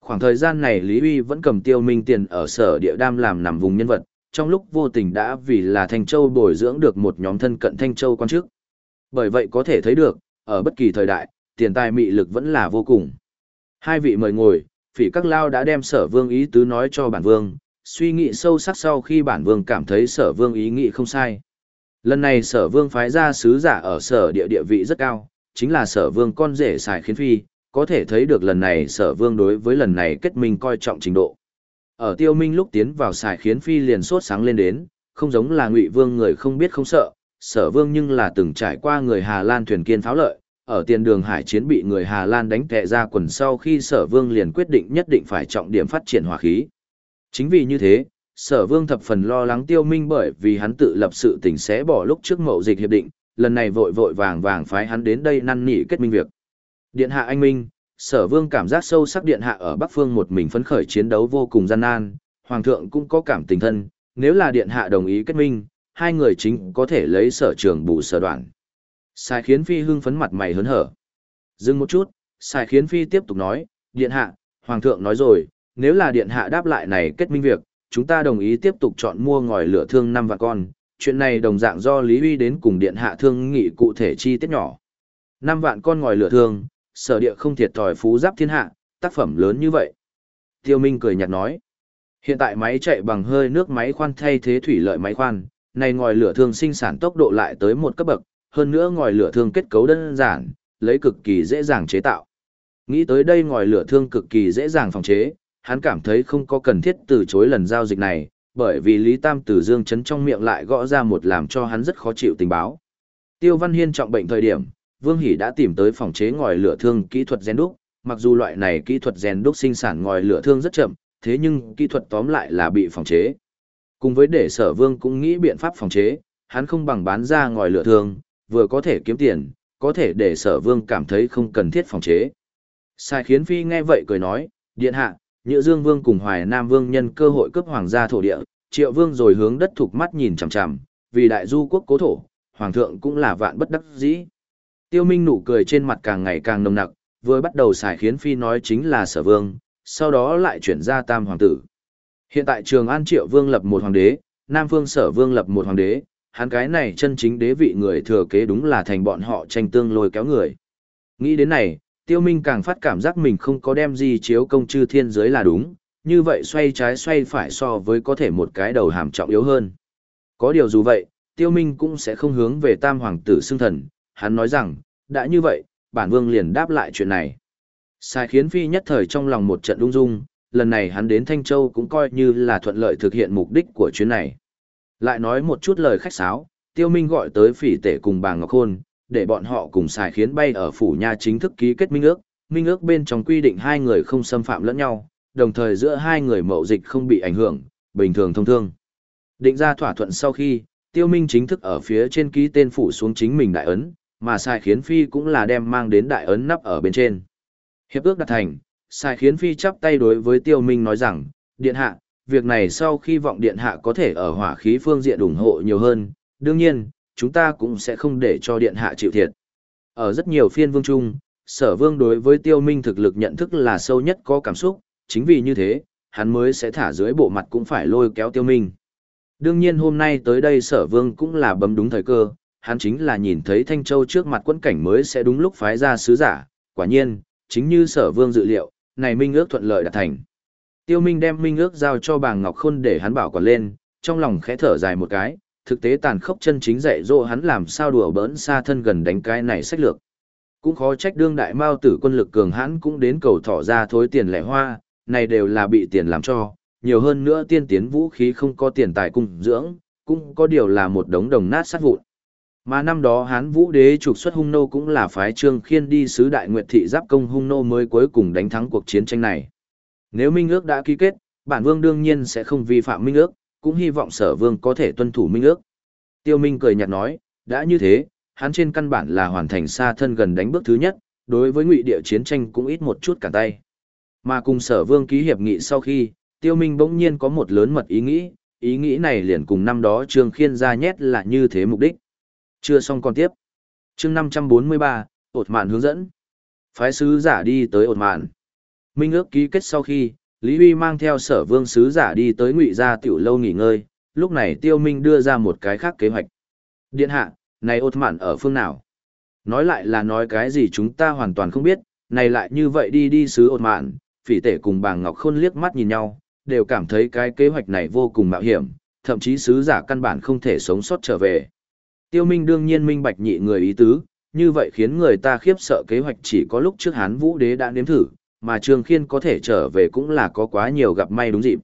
Speaker 1: Khoảng thời gian này Lý Huy vẫn cầm tiêu minh tiền ở sở địa đam làm nằm vùng nhân vật, trong lúc vô tình đã vì là Thanh Châu bồi dưỡng được một nhóm thân cận Thanh Châu quan chức. Bởi vậy có thể thấy được, ở bất kỳ thời đại, tiền tài mị lực vẫn là vô cùng. Hai vị mời ngồi, phỉ các lao đã đem sở vương ý tứ nói cho bản vương, suy nghĩ sâu sắc sau khi bản vương cảm thấy sở vương ý nghĩ không sai. Lần này sở vương phái ra sứ giả ở sở địa địa vị rất cao, chính là sở vương con rể xài khiến phi, có thể thấy được lần này sở vương đối với lần này kết minh coi trọng trình độ. Ở tiêu minh lúc tiến vào xài khiến phi liền sốt sáng lên đến, không giống là ngụy vương người không biết không sợ, sở vương nhưng là từng trải qua người Hà Lan thuyền kiên pháo lợi, ở tiền đường hải chiến bị người Hà Lan đánh tệ ra quần sau khi sở vương liền quyết định nhất định phải trọng điểm phát triển hỏa khí. Chính vì như thế, sở vương thập phần lo lắng tiêu minh bởi vì hắn tự lập sự tình sẽ bỏ lúc trước mậu dịch hiệp định, lần này vội vội vàng vàng phái hắn đến đây năn nỉ kết minh việc. Điện hạ anh minh, sở vương cảm giác sâu sắc điện hạ ở Bắc Phương một mình phấn khởi chiến đấu vô cùng gian nan, hoàng thượng cũng có cảm tình thân, nếu là điện hạ đồng ý kết minh, hai người chính có thể lấy sở trường bù sở đoạn. Sai khiến phi hưng phấn mặt mày hớn hở. Dừng một chút, sai khiến phi tiếp tục nói, điện hạ, hoàng thượng nói rồi, nếu là điện hạ đáp lại này kết minh việc, chúng ta đồng ý tiếp tục chọn mua ngòi lửa thương năm vạn con, chuyện này đồng dạng do Lý Huy đến cùng điện hạ thương nghị cụ thể chi tiết nhỏ. Năm vạn con ngòi lửa thương, sở địa không thiệt thòi phú giáp thiên hạ, tác phẩm lớn như vậy. Tiêu Minh cười nhạt nói, hiện tại máy chạy bằng hơi nước máy khoan thay thế thủy lợi máy khoan, này ngòi lửa thương sinh sản tốc độ lại tới một cấp bậc, hơn nữa ngòi lửa thương kết cấu đơn giản, lấy cực kỳ dễ dàng chế tạo. Nghĩ tới đây ngòi lửa thương cực kỳ dễ dàng phòng chế, hắn cảm thấy không có cần thiết từ chối lần giao dịch này, bởi vì Lý Tam Tử Dương chấn trong miệng lại gõ ra một làm cho hắn rất khó chịu tình báo. Tiêu Văn Hiên trọng bệnh thời điểm, Vương Hỷ đã tìm tới phòng chế ngòi lửa thương kỹ thuật gen đúc, mặc dù loại này kỹ thuật gen đúc sinh sản ngòi lửa thương rất chậm, thế nhưng kỹ thuật tóm lại là bị phòng chế. Cùng với để Sở Vương cũng nghĩ biện pháp phòng chế, hắn không bằng bán ra ngòi lửa thương, vừa có thể kiếm tiền, có thể để Sở Vương cảm thấy không cần thiết phòng chế. Sai khiến phi nghe vậy cười nói, điện hạ, Nhữ Dương Vương cùng Hoài Nam Vương nhân cơ hội cướp hoàng gia thổ địa, Triệu Vương rồi hướng đất thuộc mắt nhìn chằm chằm, vì đại du quốc cố thổ, hoàng thượng cũng là vạn bất đắc dĩ. Tiêu Minh nụ cười trên mặt càng ngày càng nồng nặc, vừa bắt đầu xài khiến phi nói chính là Sở Vương, sau đó lại chuyển ra Tam hoàng tử. Hiện tại Trường An Triệu Vương lập một hoàng đế, Nam Vương Sở Vương lập một hoàng đế, hắn cái này chân chính đế vị người thừa kế đúng là thành bọn họ tranh tương lôi kéo người. Nghĩ đến này, tiêu minh càng phát cảm giác mình không có đem gì chiếu công chư thiên giới là đúng, như vậy xoay trái xoay phải so với có thể một cái đầu hàm trọng yếu hơn. Có điều dù vậy, tiêu minh cũng sẽ không hướng về tam hoàng tử xưng thần, hắn nói rằng, đã như vậy, bản vương liền đáp lại chuyện này. Sai khiến phi nhất thời trong lòng một trận đung dung, lần này hắn đến Thanh Châu cũng coi như là thuận lợi thực hiện mục đích của chuyến này. Lại nói một chút lời khách sáo, tiêu minh gọi tới phỉ tể cùng bà Ngọc Khôn, để bọn họ cùng xài khiến bay ở phủ nha chính thức ký kết minh ước, minh ước bên trong quy định hai người không xâm phạm lẫn nhau, đồng thời giữa hai người mậu dịch không bị ảnh hưởng, bình thường thông thương. Định ra thỏa thuận sau khi, tiêu minh chính thức ở phía trên ký tên phủ xuống chính mình đại ấn, mà sai khiến phi cũng là đem mang đến đại ấn nắp ở bên trên. Hiệp ước đạt thành, sai khiến phi chắp tay đối với tiêu minh nói rằng, điện hạ, việc này sau khi vọng điện hạ có thể ở hỏa khí phương diện ủng hộ nhiều hơn, đương nhiên, chúng ta cũng sẽ không để cho điện hạ chịu thiệt. Ở rất nhiều phiên vương chung, sở vương đối với tiêu minh thực lực nhận thức là sâu nhất có cảm xúc, chính vì như thế, hắn mới sẽ thả dưới bộ mặt cũng phải lôi kéo tiêu minh. Đương nhiên hôm nay tới đây sở vương cũng là bấm đúng thời cơ, hắn chính là nhìn thấy Thanh Châu trước mặt quân cảnh mới sẽ đúng lúc phái ra sứ giả, quả nhiên, chính như sở vương dự liệu, này minh ước thuận lợi đạt thành. Tiêu Minh đem minh ước giao cho bàng Ngọc Khôn để hắn bảo quản lên, trong lòng khẽ thở dài một cái, thực tế tàn khốc chân chính dạy dỗ hắn làm sao đùa bỡn xa thân gần đánh cái này sách lược. Cũng khó trách đương đại mao tử quân lực cường hãn cũng đến cầu thỏ ra thối tiền lẻ hoa, này đều là bị tiền làm cho, nhiều hơn nữa tiên tiến vũ khí không có tiền tài cung dưỡng, cũng có điều là một đống đồng nát sát vụn. Mà năm đó Hán Vũ Đế trục xuất Hung Nô cũng là phái Trương Khiên đi sứ đại nguyệt thị giáp công Hung Nô mới cuối cùng đánh thắng cuộc chiến tranh này. Nếu minh ước đã ký kết, bản vương đương nhiên sẽ không vi phạm minh ước, cũng hy vọng sở vương có thể tuân thủ minh ước. Tiêu Minh cười nhạt nói, đã như thế, hắn trên căn bản là hoàn thành xa thân gần đánh bước thứ nhất, đối với ngụy địa chiến tranh cũng ít một chút cả tay. Mà cùng sở vương ký hiệp nghị sau khi, Tiêu Minh bỗng nhiên có một lớn mật ý nghĩ, ý nghĩ này liền cùng năm đó Trương Khiên ra nhét là như thế mục đích. Chưa xong còn tiếp. Chương 543, ột mạn hướng dẫn. Phái sứ giả đi tới ột mạn. Minh ước ký kết sau khi, Lý Huy mang theo sở vương sứ giả đi tới ngụy gia tiểu lâu nghỉ ngơi, lúc này Tiêu Minh đưa ra một cái khác kế hoạch. Điện hạ, này ột mạn ở phương nào? Nói lại là nói cái gì chúng ta hoàn toàn không biết, này lại như vậy đi đi sứ ột mạn, phỉ tể cùng bàng ngọc khôn liếc mắt nhìn nhau, đều cảm thấy cái kế hoạch này vô cùng mạo hiểm, thậm chí sứ giả căn bản không thể sống sót trở về. Tiêu Minh đương nhiên minh bạch nhị người ý tứ, như vậy khiến người ta khiếp sợ kế hoạch chỉ có lúc trước Hán Vũ Đế đã nếm thử, mà Trương Khiên có thể trở về cũng là có quá nhiều gặp may đúng dịp.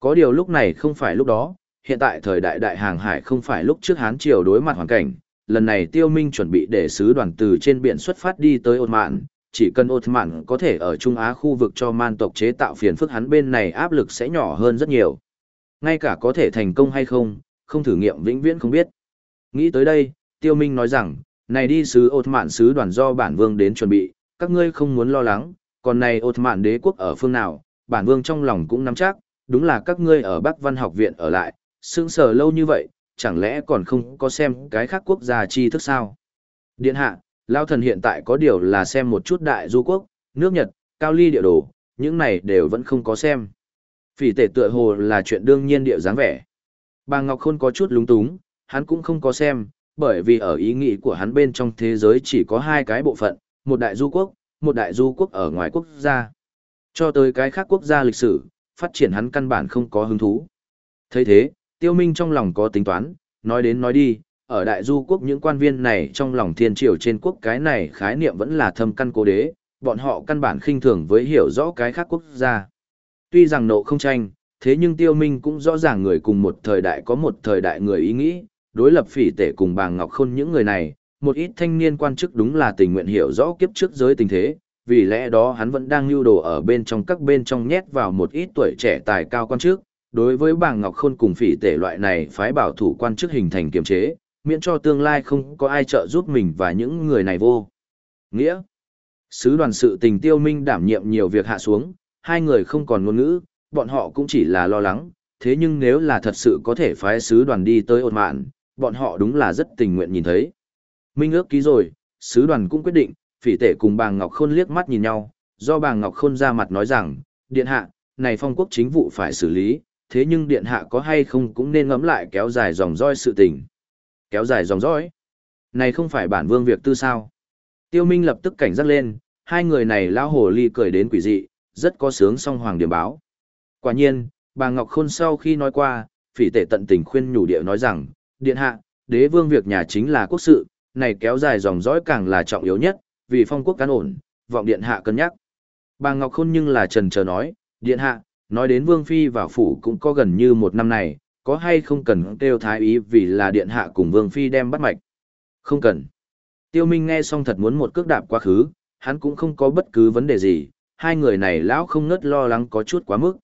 Speaker 1: Có điều lúc này không phải lúc đó, hiện tại thời đại đại hàng hải không phải lúc trước Hán Triều đối mặt hoàn cảnh, lần này Tiêu Minh chuẩn bị để sứ đoàn từ trên biển xuất phát đi tới Ôn Mạn, chỉ cần Ôn Mạn có thể ở Trung Á khu vực cho man tộc chế tạo phiền phức hắn bên này áp lực sẽ nhỏ hơn rất nhiều. Ngay cả có thể thành công hay không, không thử nghiệm vĩnh viễn không biết. Nghĩ tới đây, Tiêu Minh nói rằng, này đi sứ Ôn mạn sứ đoàn do bản vương đến chuẩn bị, các ngươi không muốn lo lắng, còn này ột mạn đế quốc ở phương nào, bản vương trong lòng cũng nắm chắc, đúng là các ngươi ở Bắc Văn học viện ở lại, sững sờ lâu như vậy, chẳng lẽ còn không có xem cái khác quốc gia chi thức sao? Điện hạ, Lao thần hiện tại có điều là xem một chút đại du quốc, nước Nhật, cao ly địa đồ, những này đều vẫn không có xem. Phỉ tể tựa hồ là chuyện đương nhiên địa dáng vẻ. Bà Ngọc Khôn có chút lúng túng, hắn cũng không có xem, bởi vì ở ý nghĩ của hắn bên trong thế giới chỉ có hai cái bộ phận, một đại du quốc, một đại du quốc ở ngoài quốc gia. Cho tới cái khác quốc gia lịch sử, phát triển hắn căn bản không có hứng thú. thấy thế, tiêu minh trong lòng có tính toán, nói đến nói đi, ở đại du quốc những quan viên này trong lòng thiên triều trên quốc cái này khái niệm vẫn là thâm căn cố đế, bọn họ căn bản khinh thường với hiểu rõ cái khác quốc gia. Tuy rằng nộ không tranh, thế nhưng tiêu minh cũng rõ ràng người cùng một thời đại có một thời đại người ý nghĩ, đối lập phỉ tể cùng bàng Ngọc Khôn những người này, một ít thanh niên quan chức đúng là tình nguyện hiểu rõ kiếp trước giới tình thế, vì lẽ đó hắn vẫn đang lưu đồ ở bên trong các bên trong nhét vào một ít tuổi trẻ tài cao quan chức. Đối với bà Ngọc Khôn cùng phỉ tể loại này phái bảo thủ quan chức hình thành kiềm chế, miễn cho tương lai không có ai trợ giúp mình và những người này vô. Nghĩa Sứ đoàn sự tình tiêu minh đảm nhiệm nhiều việc hạ xuống, hai người không còn ngôn ngữ, bọn họ cũng chỉ là lo lắng, thế nhưng nếu là thật sự có thể phái sứ đoàn đi tới ột mạn, bọn họ đúng là rất tình nguyện nhìn thấy. Minh ước ký rồi, sứ đoàn cũng quyết định, phỉ tể cùng bà Ngọc Khôn liếc mắt nhìn nhau, do bà Ngọc Khôn ra mặt nói rằng, điện hạ, này phong quốc chính vụ phải xử lý, thế nhưng điện hạ có hay không cũng nên ngẫm lại kéo dài dòng roi sự tình. Kéo dài dòng roi? Này không phải bản vương việc tư sao? Tiêu Minh lập tức cảnh giác lên, hai người này lão hồ ly cười đến quỷ dị, rất có sướng song hoàng điểm báo. Quả nhiên, bà Ngọc Khôn sau khi nói qua, phỉ tể tận tình khuyên nhủ địa nói rằng, điện hạ, đế vương việc nhà chính là quốc sự, này kéo dài dòng dõi càng là trọng yếu nhất, vì phong quốc cán ổn, vọng điện hạ cân nhắc. Bà Ngọc Khôn nhưng là trần chờ nói, điện hạ, nói đến vương phi vào phủ cũng có gần như một năm này, có hay không cần kêu thái ý vì là điện hạ cùng vương phi đem bắt mạch. Không cần. Tiêu Minh nghe xong thật muốn một cước đạp quá khứ, Hắn cũng không có bất cứ vấn đề gì, hai người này lão không ngớt lo lắng có chút quá mức.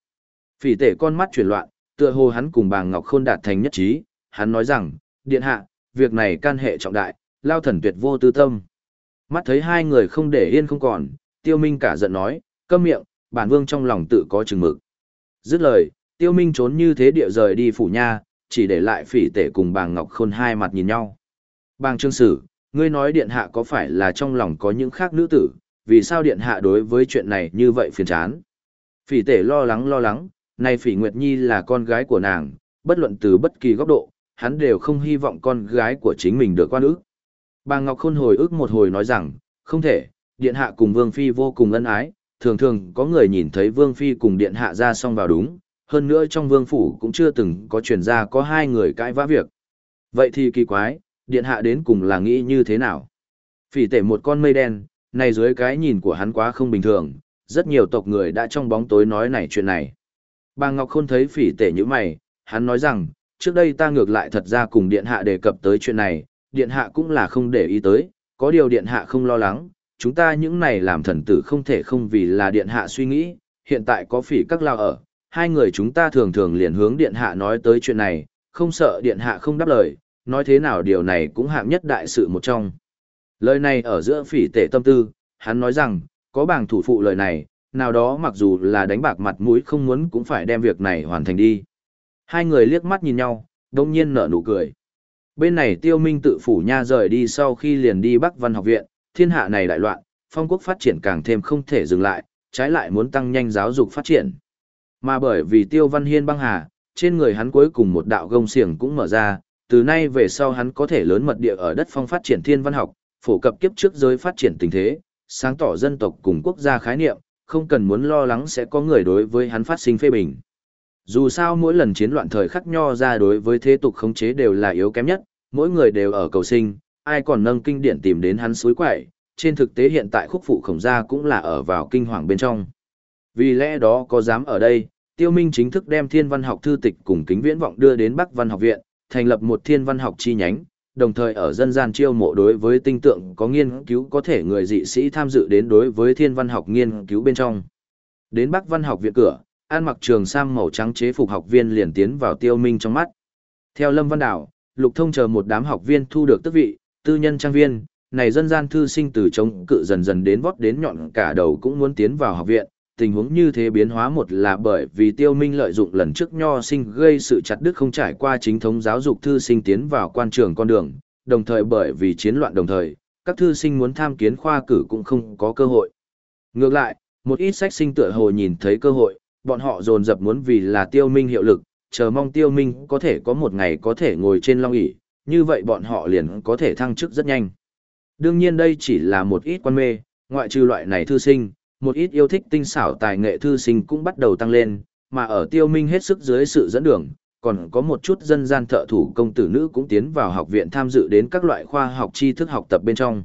Speaker 1: Phỉ tể con mắt chuyển loạn, tựa hồ hắn cùng bà Ngọc Khôn đạt thành nhất trí, hắn nói rằng, điện hạ, việc này can hệ trọng đại, lao thần tuyệt vô tư tâm. Mắt thấy hai người không để yên không còn, tiêu minh cả giận nói, câm miệng, bản vương trong lòng tự có chừng mực. Dứt lời, tiêu minh trốn như thế địa rời đi phủ nha, chỉ để lại phỉ tể cùng Bàng Ngọc Khôn hai mặt nhìn nhau. Bàng trương sử, ngươi nói điện hạ có phải là trong lòng có những khác nữ tử, vì sao điện hạ đối với chuyện này như vậy phiền chán? Phỉ tể lo lắng lo lắng, này phỉ Nguyệt Nhi là con gái của nàng, bất luận từ bất kỳ góc độ, hắn đều không hy vọng con gái của chính mình được quan ước. Bà Ngọc Khôn hồi ức một hồi nói rằng, không thể, điện hạ cùng Vương Phi vô cùng ân ái, thường thường có người nhìn thấy Vương Phi cùng điện hạ ra xong vào đúng, hơn nữa trong Vương Phủ cũng chưa từng có truyền ra có hai người cãi vã việc. Vậy thì kỳ quái, điện hạ đến cùng là nghĩ như thế nào? Phỉ tể một con mây đen, này dưới cái nhìn của hắn quá không bình thường, rất nhiều tộc người đã trong bóng tối nói này chuyện này. Bà Ngọc Khôn thấy phỉ tể như mày, hắn nói rằng, trước đây ta ngược lại thật ra cùng điện hạ đề cập tới chuyện này, điện hạ cũng là không để ý tới, có điều điện hạ không lo lắng, chúng ta những này làm thần tử không thể không vì là điện hạ suy nghĩ, hiện tại có phỉ các lao ở, hai người chúng ta thường thường liền hướng điện hạ nói tới chuyện này, không sợ điện hạ không đáp lời, nói thế nào điều này cũng hạng nhất đại sự một trong. Lời này ở giữa phỉ tể tâm tư, hắn nói rằng, có bảng thủ phụ lời này, nào đó mặc dù là đánh bạc mặt mũi không muốn cũng phải đem việc này hoàn thành đi. Hai người liếc mắt nhìn nhau, đông nhiên nở nụ cười. Bên này tiêu minh tự phủ nha rời đi sau khi liền đi Bắc Văn học viện, thiên hạ này đại loạn, phong quốc phát triển càng thêm không thể dừng lại, trái lại muốn tăng nhanh giáo dục phát triển. Mà bởi vì tiêu văn hiên băng hà, trên người hắn cuối cùng một đạo gông xiềng cũng mở ra, từ nay về sau hắn có thể lớn mật địa ở đất phong phát triển thiên văn học, phổ cập kiếp trước giới phát triển tình thế, sáng tỏ dân tộc cùng quốc gia khái niệm, không cần muốn lo lắng sẽ có người đối với hắn phát sinh phê bình. Dù sao mỗi lần chiến loạn thời khắc nho ra đối với thế tục khống chế đều là yếu kém nhất, mỗi người đều ở cầu sinh, ai còn nâng kinh điển tìm đến hắn suối quậy, trên thực tế hiện tại khúc phụ khổng gia cũng là ở vào kinh hoàng bên trong. Vì lẽ đó có dám ở đây, tiêu minh chính thức đem thiên văn học thư tịch cùng kính viễn vọng đưa đến Bắc Văn học viện, thành lập một thiên văn học chi nhánh, đồng thời ở dân gian chiêu mộ đối với tinh tượng có nghiên cứu có thể người dị sĩ tham dự đến đối với thiên văn học nghiên cứu bên trong. Đến Bắc Văn học viện cửa, an mặc trường sam màu trắng chế phục học viên liền tiến vào tiêu minh trong mắt. Theo Lâm Văn Đảo, Lục Thông chờ một đám học viên thu được tước vị, tư nhân trang viên, này dân gian thư sinh từ chống cự dần dần đến vót đến nhọn cả đầu cũng muốn tiến vào học viện. Tình huống như thế biến hóa một là bởi vì tiêu minh lợi dụng lần trước nho sinh gây sự chặt đứt không trải qua chính thống giáo dục thư sinh tiến vào quan trường con đường, đồng thời bởi vì chiến loạn đồng thời, các thư sinh muốn tham kiến khoa cử cũng không có cơ hội. Ngược lại, một ít sách sinh tựa hồ nhìn thấy cơ hội, bọn họ dồn dập muốn vì là tiêu minh hiệu lực, chờ mong tiêu minh có thể có một ngày có thể ngồi trên long ỷ như vậy bọn họ liền có thể thăng chức rất nhanh. Đương nhiên đây chỉ là một ít quan mê, ngoại trừ loại này thư sinh, một ít yêu thích tinh xảo tài nghệ thư sinh cũng bắt đầu tăng lên, mà ở tiêu minh hết sức dưới sự dẫn đường, còn có một chút dân gian thợ thủ công tử nữ cũng tiến vào học viện tham dự đến các loại khoa học tri thức học tập bên trong.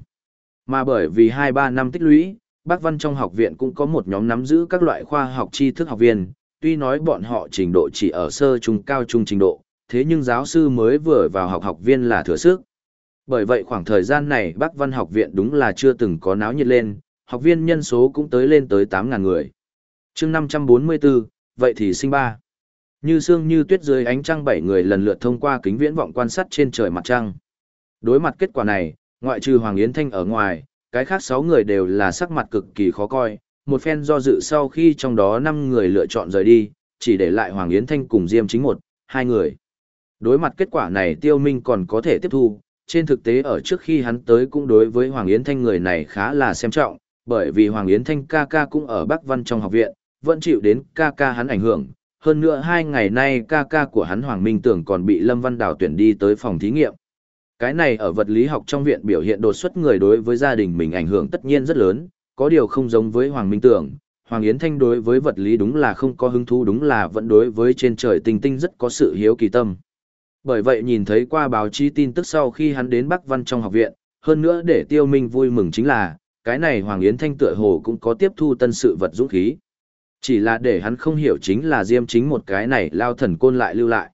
Speaker 1: Mà bởi vì 2-3 năm tích lũy, Bác Văn trong học viện cũng có một nhóm nắm giữ các loại khoa học tri thức học viên, tuy nói bọn họ trình độ chỉ ở sơ trung cao trung trình độ, thế nhưng giáo sư mới vừa vào học học viên là thừa sức. Bởi vậy khoảng thời gian này Bắc Văn học viện đúng là chưa từng có náo nhiệt lên, học viên nhân số cũng tới lên tới 8.000 người. chương 544, vậy thì sinh ba. Như sương như tuyết dưới ánh trăng bảy người lần lượt thông qua kính viễn vọng quan sát trên trời mặt trăng. Đối mặt kết quả này, ngoại trừ Hoàng Yến Thanh ở ngoài, cái khác 6 người đều là sắc mặt cực kỳ khó coi, một phen do dự sau khi trong đó 5 người lựa chọn rời đi, chỉ để lại Hoàng Yến Thanh cùng Diêm chính một, hai người. Đối mặt kết quả này Tiêu Minh còn có thể tiếp thu, trên thực tế ở trước khi hắn tới cũng đối với Hoàng Yến Thanh người này khá là xem trọng, bởi vì Hoàng Yến Thanh ca ca cũng ở Bắc Văn trong học viện, vẫn chịu đến ca ca hắn ảnh hưởng. Hơn nữa hai ngày nay ca ca của hắn Hoàng Minh Tưởng còn bị Lâm Văn Đào tuyển đi tới phòng thí nghiệm. Cái này ở vật lý học trong viện biểu hiện đột xuất người đối với gia đình mình ảnh hưởng tất nhiên rất lớn, có điều không giống với Hoàng Minh Tưởng. Hoàng Yến Thanh đối với vật lý đúng là không có hứng thú đúng là vẫn đối với trên trời tinh tinh rất có sự hiếu kỳ tâm. Bởi vậy nhìn thấy qua báo chí tin tức sau khi hắn đến Bắc Văn trong học viện, hơn nữa để tiêu minh vui mừng chính là, cái này Hoàng Yến Thanh tựa hồ cũng có tiếp thu tân sự vật dũng khí. Chỉ là để hắn không hiểu chính là diêm chính một cái này lao thần côn lại lưu lại.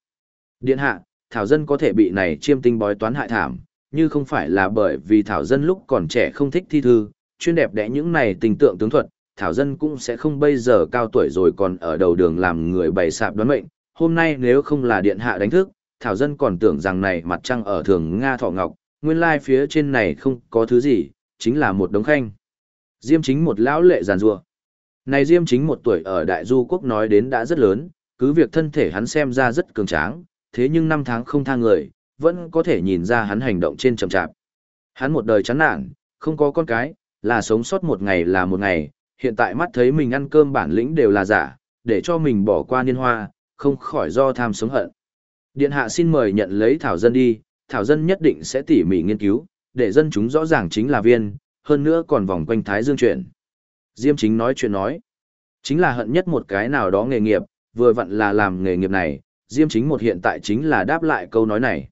Speaker 1: Điện hạ, Thảo Dân có thể bị này chiêm tinh bói toán hại thảm, như không phải là bởi vì Thảo Dân lúc còn trẻ không thích thi thư, chuyên đẹp đẽ những này tình tượng tướng thuật, Thảo Dân cũng sẽ không bây giờ cao tuổi rồi còn ở đầu đường làm người bày sạp đoán mệnh, hôm nay nếu không là điện hạ đánh thức, Thảo Dân còn tưởng rằng này mặt trăng ở thường Nga thọ ngọc, nguyên lai phía trên này không có thứ gì, chính là một đống khanh. Diêm chính một lão lệ giàn rua. Này Diêm chính một tuổi ở Đại Du Quốc nói đến đã rất lớn, cứ việc thân thể hắn xem ra rất cường tráng, thế nhưng năm tháng không tha người, vẫn có thể nhìn ra hắn hành động trên chậm chạp. Hắn một đời chán nản, không có con cái, là sống sót một ngày là một ngày, hiện tại mắt thấy mình ăn cơm bản lĩnh đều là giả, để cho mình bỏ qua niên hoa, không khỏi do tham sống hận. Điện hạ xin mời nhận lấy Thảo Dân đi, Thảo Dân nhất định sẽ tỉ mỉ nghiên cứu, để dân chúng rõ ràng chính là viên, hơn nữa còn vòng quanh Thái Dương chuyện. Diêm chính nói chuyện nói, chính là hận nhất một cái nào đó nghề nghiệp, vừa vặn là làm nghề nghiệp này, Diêm chính một hiện tại chính là đáp lại câu nói này.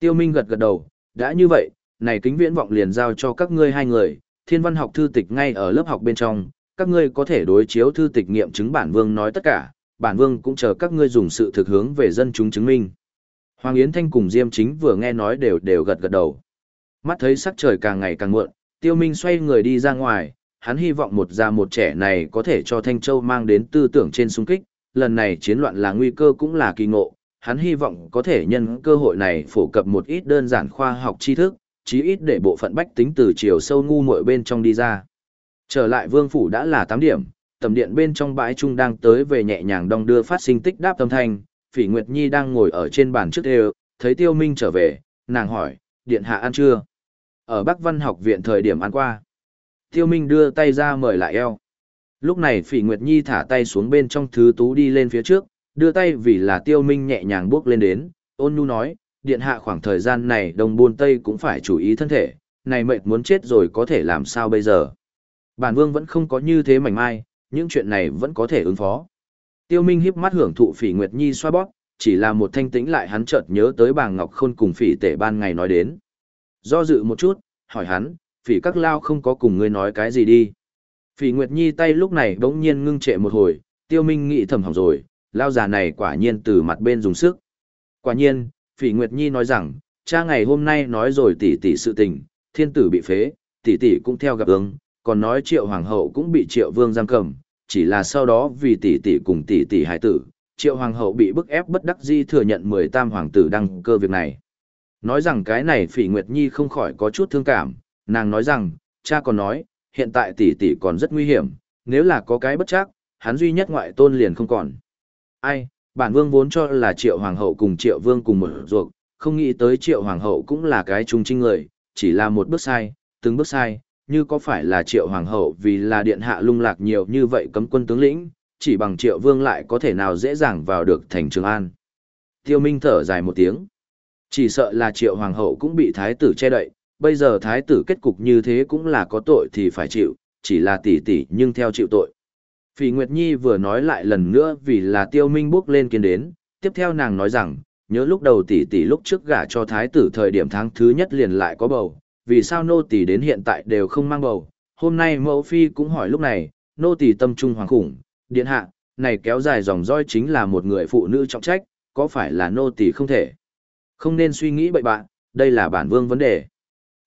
Speaker 1: Tiêu Minh gật gật đầu, đã như vậy, này kính viễn vọng liền giao cho các ngươi hai người, thiên văn học thư tịch ngay ở lớp học bên trong, các ngươi có thể đối chiếu thư tịch nghiệm chứng bản vương nói tất cả, bản vương cũng chờ các ngươi dùng sự thực hướng về dân chúng chứng minh. Hoàng Yến Thanh cùng Diêm Chính vừa nghe nói đều đều gật gật đầu. Mắt thấy sắc trời càng ngày càng muộn, Tiêu Minh xoay người đi ra ngoài, hắn hy vọng một già một trẻ này có thể cho Thanh Châu mang đến tư tưởng trên sung kích, lần này chiến loạn là nguy cơ cũng là kỳ ngộ, hắn hy vọng có thể nhân cơ hội này phổ cập một ít đơn giản khoa học tri thức, chí ít để bộ phận bách tính từ chiều sâu ngu muội bên trong đi ra. Trở lại vương phủ đã là 8 điểm, tầm điện bên trong bãi trung đang tới về nhẹ nhàng đong đưa phát sinh tích đáp âm thanh, Phỉ Nguyệt Nhi đang ngồi ở trên bàn trước đều, thấy Tiêu Minh trở về, nàng hỏi, điện hạ ăn chưa? Ở Bắc Văn học viện thời điểm ăn qua. Tiêu Minh đưa tay ra mời lại eo. Lúc này Phỉ Nguyệt Nhi thả tay xuống bên trong thứ tú đi lên phía trước, đưa tay vì là Tiêu Minh nhẹ nhàng bước lên đến, ôn nhu nói, điện hạ khoảng thời gian này đồng buôn Tây cũng phải chú ý thân thể, này mệt muốn chết rồi có thể làm sao bây giờ. Bản vương vẫn không có như thế mảnh mai, những chuyện này vẫn có thể ứng phó. Tiêu Minh híp mắt hưởng thụ Phỉ Nguyệt Nhi xoa bóp, chỉ là một thanh tĩnh lại hắn chợt nhớ tới bà Ngọc Khôn cùng Phỉ Tể ban ngày nói đến. Do dự một chút, hỏi hắn, Phỉ các lao không có cùng ngươi nói cái gì đi. Phỉ Nguyệt Nhi tay lúc này bỗng nhiên ngưng trệ một hồi, Tiêu Minh nghĩ thầm hỏng rồi, lao già này quả nhiên từ mặt bên dùng sức. Quả nhiên, Phỉ Nguyệt Nhi nói rằng, cha ngày hôm nay nói rồi tỷ tỷ sự tình, thiên tử bị phế, tỷ tỷ cũng theo gặp ứng, còn nói triệu hoàng hậu cũng bị triệu vương giam cầm, chỉ là sau đó vì tỷ tỷ cùng tỷ tỷ hải tử, triệu hoàng hậu bị bức ép bất đắc dĩ thừa nhận mười tam hoàng tử đăng cơ việc này. Nói rằng cái này phỉ Nguyệt Nhi không khỏi có chút thương cảm, nàng nói rằng, cha còn nói, hiện tại tỷ tỷ còn rất nguy hiểm, nếu là có cái bất chắc, hắn duy nhất ngoại tôn liền không còn. Ai, bản vương vốn cho là triệu hoàng hậu cùng triệu vương cùng một ruột, không nghĩ tới triệu hoàng hậu cũng là cái trung trinh người, chỉ là một bước sai, từng bước sai, như có phải là triệu hoàng hậu vì là điện hạ lung lạc nhiều như vậy cấm quân tướng lĩnh, chỉ bằng triệu vương lại có thể nào dễ dàng vào được thành Trường An. Tiêu Minh thở dài một tiếng. Chỉ sợ là triệu hoàng hậu cũng bị thái tử che đậy, bây giờ thái tử kết cục như thế cũng là có tội thì phải chịu, chỉ là tỷ tỷ nhưng theo chịu tội. Phỉ Nguyệt Nhi vừa nói lại lần nữa vì là tiêu minh bước lên kiên đến, tiếp theo nàng nói rằng, nhớ lúc đầu tỷ tỷ lúc trước gả cho thái tử thời điểm tháng thứ nhất liền lại có bầu, vì sao nô tỷ đến hiện tại đều không mang bầu. Hôm nay mẫu phi cũng hỏi lúc này, nô tỷ tâm trung hoàng khủng, điện hạ, này kéo dài dòng roi chính là một người phụ nữ trọng trách, có phải là nô tỷ không thể? Không nên suy nghĩ bậy bạn, đây là bản vương vấn đề.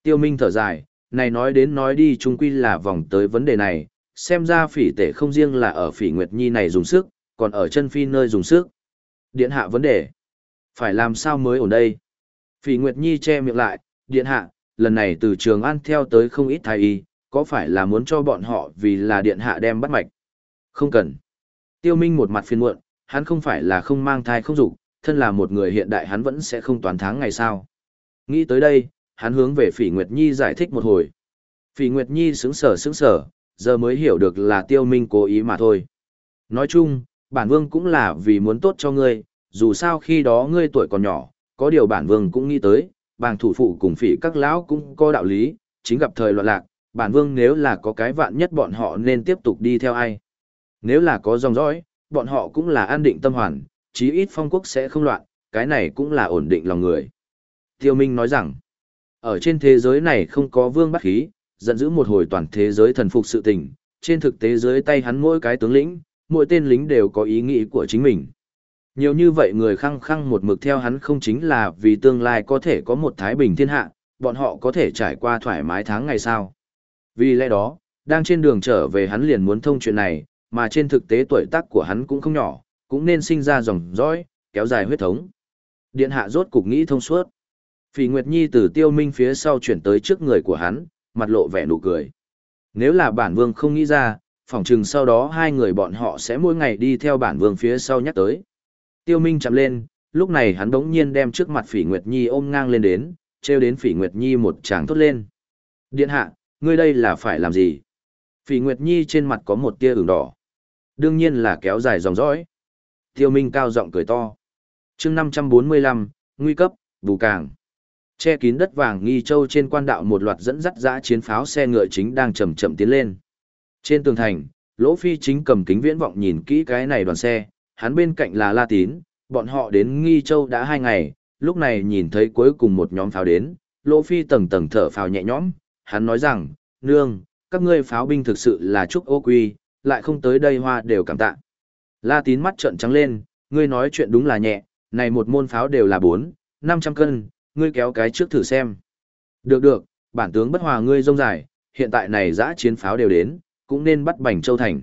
Speaker 1: Tiêu Minh thở dài, này nói đến nói đi chung quy là vòng tới vấn đề này, xem ra phỉ tể không riêng là ở phỉ Nguyệt Nhi này dùng sức, còn ở chân phi nơi dùng sức. Điện hạ vấn đề. Phải làm sao mới ổn đây? Phỉ Nguyệt Nhi che miệng lại, điện hạ, lần này từ trường an theo tới không ít thái y, có phải là muốn cho bọn họ vì là điện hạ đem bắt mạch? Không cần. Tiêu Minh một mặt phiền muộn, hắn không phải là không mang thai không dục, thân là một người hiện đại hắn vẫn sẽ không toàn tháng ngày sao. Nghĩ tới đây, hắn hướng về Phỉ Nguyệt Nhi giải thích một hồi. Phỉ Nguyệt Nhi sững sờ sững sờ, giờ mới hiểu được là Tiêu Minh cố ý mà thôi. Nói chung, bản vương cũng là vì muốn tốt cho ngươi, dù sao khi đó ngươi tuổi còn nhỏ, có điều bản vương cũng nghĩ tới, bàng thủ phụ cùng phỉ các lão cũng có đạo lý, chính gặp thời loạn lạc, bản vương nếu là có cái vạn nhất bọn họ nên tiếp tục đi theo ai. Nếu là có dòng dõi, bọn họ cũng là an định tâm hoàn, chí ít phong quốc sẽ không loạn, cái này cũng là ổn định lòng người. Tiêu Minh nói rằng, ở trên thế giới này không có vương bắt khí, giận dữ một hồi toàn thế giới thần phục sự tình, trên thực tế dưới tay hắn mỗi cái tướng lĩnh, mỗi tên lính đều có ý nghĩ của chính mình. Nhiều như vậy người khăng khăng một mực theo hắn không chính là vì tương lai có thể có một thái bình thiên hạ, bọn họ có thể trải qua thoải mái tháng ngày sao. Vì lẽ đó, đang trên đường trở về hắn liền muốn thông chuyện này, mà trên thực tế tuổi tác của hắn cũng không nhỏ, cũng nên sinh ra dòng dõi, kéo dài huyết thống. Điện hạ rốt cục nghĩ thông suốt. Phỉ Nguyệt Nhi từ tiêu minh phía sau chuyển tới trước người của hắn, mặt lộ vẻ nụ cười. Nếu là bản vương không nghĩ ra, phỏng chừng sau đó hai người bọn họ sẽ mỗi ngày đi theo bản vương phía sau nhắc tới. Tiêu Minh chạm lên, lúc này hắn đống nhiên đem trước mặt Phỉ Nguyệt Nhi ôm ngang lên đến, treo đến Phỉ Nguyệt Nhi một tràng thốt lên. Điện hạ, ngươi đây là phải làm gì? Phỉ Nguyệt Nhi trên mặt có một tia ửng đỏ. Đương nhiên là kéo dài dòng dõi. Tiêu Minh cao giọng cười to. chương 545, nguy cấp, bù càng. Che kín đất vàng nghi châu trên quan đạo một loạt dẫn dắt dã chiến pháo xe ngựa chính đang chậm chậm tiến lên. Trên tường thành, Lỗ Phi chính cầm kính viễn vọng nhìn kỹ cái này đoàn xe, hắn bên cạnh là La Tín, bọn họ đến nghi châu đã hai ngày, lúc này nhìn thấy cuối cùng một nhóm pháo đến, Lỗ Phi tầng tầng thở phào nhẹ nhõm, hắn nói rằng, nương, các ngươi pháo binh thực sự là chúc ô quy, lại không tới đây hoa đều cảm tạ. La tín mắt trợn trắng lên, ngươi nói chuyện đúng là nhẹ, này một môn pháo đều là 4, 500 cân, ngươi kéo cái trước thử xem. Được được, bản tướng bất hòa ngươi rông dài, hiện tại này giã chiến pháo đều đến, cũng nên bắt Bành Châu Thành.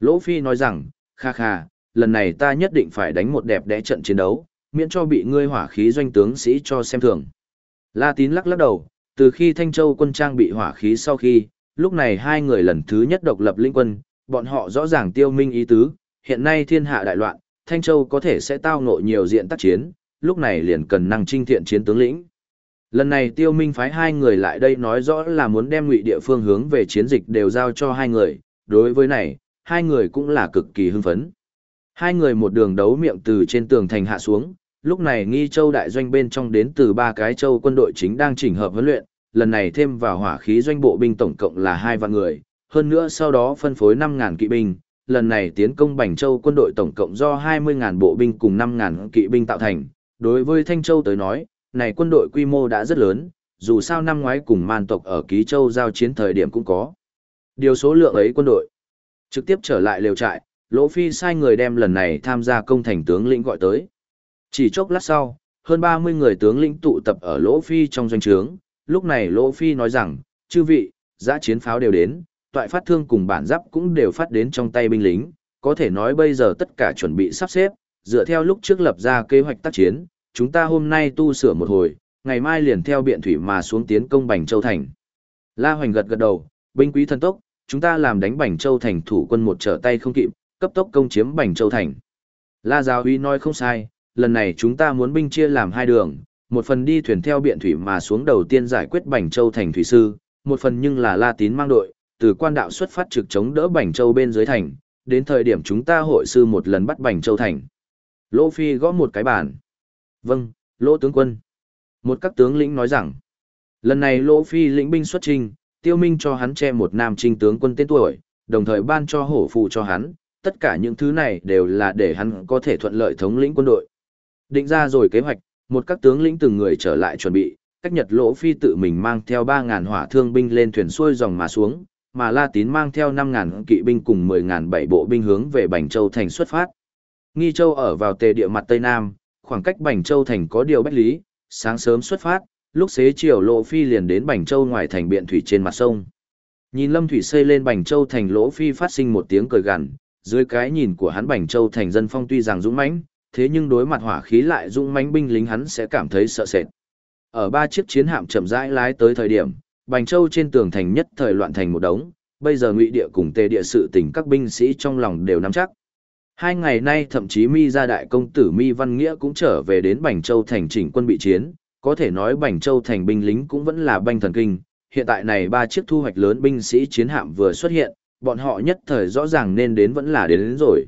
Speaker 1: Lỗ Phi nói rằng, kha kha, lần này ta nhất định phải đánh một đẹp đẽ trận chiến đấu, miễn cho bị ngươi hỏa khí doanh tướng sĩ cho xem thường. La Tín lắc lắc đầu, từ khi Thanh Châu quân trang bị hỏa khí sau khi, lúc này hai người lần thứ nhất độc lập linh quân, bọn họ rõ ràng tiêu minh ý tứ, hiện nay thiên hạ đại loạn, Thanh Châu có thể sẽ tao ngộ nhiều diện tác chiến, lúc này liền cần năng trinh thiện chiến tướng lĩnh. Lần này tiêu minh phái hai người lại đây nói rõ là muốn đem ngụy địa phương hướng về chiến dịch đều giao cho hai người, đối với này, hai người cũng là cực kỳ hưng phấn. Hai người một đường đấu miệng từ trên tường thành hạ xuống, lúc này nghi châu đại doanh bên trong đến từ ba cái châu quân đội chính đang chỉnh hợp huấn luyện, lần này thêm vào hỏa khí doanh bộ binh tổng cộng là hai vạn người, hơn nữa sau đó phân phối 5.000 kỵ binh, lần này tiến công Bành Châu quân đội tổng cộng do 20.000 bộ binh cùng 5.000 kỵ binh tạo thành. Đối với Thanh Châu tới nói, này quân đội quy mô đã rất lớn, dù sao năm ngoái cùng man tộc ở Ký Châu giao chiến thời điểm cũng có. Điều số lượng ấy quân đội. Trực tiếp trở lại lều trại, Lỗ Phi sai người đem lần này tham gia công thành tướng lĩnh gọi tới. Chỉ chốc lát sau, hơn 30 người tướng lĩnh tụ tập ở Lỗ Phi trong doanh trướng, lúc này Lỗ Phi nói rằng, chư vị, giã chiến pháo đều đến, toại phát thương cùng bản giáp cũng đều phát đến trong tay binh lính, có thể nói bây giờ tất cả chuẩn bị sắp xếp, dựa theo lúc trước lập ra kế hoạch tác chiến, chúng ta hôm nay tu sửa một hồi, ngày mai liền theo biện thủy mà xuống tiến công Bành Châu Thành. La Hoành gật gật đầu, binh quý thần tốc, chúng ta làm đánh Bành Châu Thành thủ quân một trở tay không kịp, cấp tốc công chiếm Bành Châu Thành. La Giáo Huy nói không sai, lần này chúng ta muốn binh chia làm hai đường, một phần đi thuyền theo biện thủy mà xuống đầu tiên giải quyết Bành Châu Thành thủy sư, một phần nhưng là La Tín mang đội, từ quan đạo xuất phát trực chống đỡ Bành Châu bên dưới thành, đến thời điểm chúng ta hội sư một lần bắt Bành Châu thành. Lỗ Phi gõ một cái bàn. Vâng, Lỗ tướng quân. Một các tướng lĩnh nói rằng, lần này Lỗ Phi lĩnh binh xuất trình, tiêu minh cho hắn che một nam trinh tướng quân tên tuổi, đồng thời ban cho hổ phụ cho hắn, tất cả những thứ này đều là để hắn có thể thuận lợi thống lĩnh quân đội. Định ra rồi kế hoạch, một các tướng lĩnh từng người trở lại chuẩn bị, cách Nhật Lỗ Phi tự mình mang theo 3.000 hỏa thương binh lên thuyền xuôi dòng mà xuống, mà La Tín mang theo 5.000 kỵ binh cùng 10.000 bảy bộ binh hướng về Bành Châu thành xuất phát. Nghi Châu ở vào tề địa mặt Tây Nam, khoảng cách Bành Châu thành có điều bách lý, sáng sớm xuất phát, lúc xế chiều Lỗ Phi liền đến Bành Châu ngoài thành biện thủy trên mặt sông. Nhìn Lâm Thủy xây lên Bành Châu thành Lỗ Phi phát sinh một tiếng cười gằn, dưới cái nhìn của hắn Bành Châu thành dân phong tuy rằng dũng mãnh, thế nhưng đối mặt hỏa khí lại dũng mãnh binh lính hắn sẽ cảm thấy sợ sệt. Ở ba chiếc chiến hạm chậm rãi lái tới thời điểm, Bành Châu trên tường thành nhất thời loạn thành một đống, bây giờ ngụy địa cùng tề địa sự tình các binh sĩ trong lòng đều nắm chắc. Hai ngày nay thậm chí Mi gia đại công tử Mi Văn Nghĩa cũng trở về đến Bành Châu thành chỉnh quân bị chiến, có thể nói Bành Châu thành binh lính cũng vẫn là banh thần kinh. Hiện tại này ba chiếc thu hoạch lớn binh sĩ chiến hạm vừa xuất hiện, bọn họ nhất thời rõ ràng nên đến vẫn là đến, đến rồi.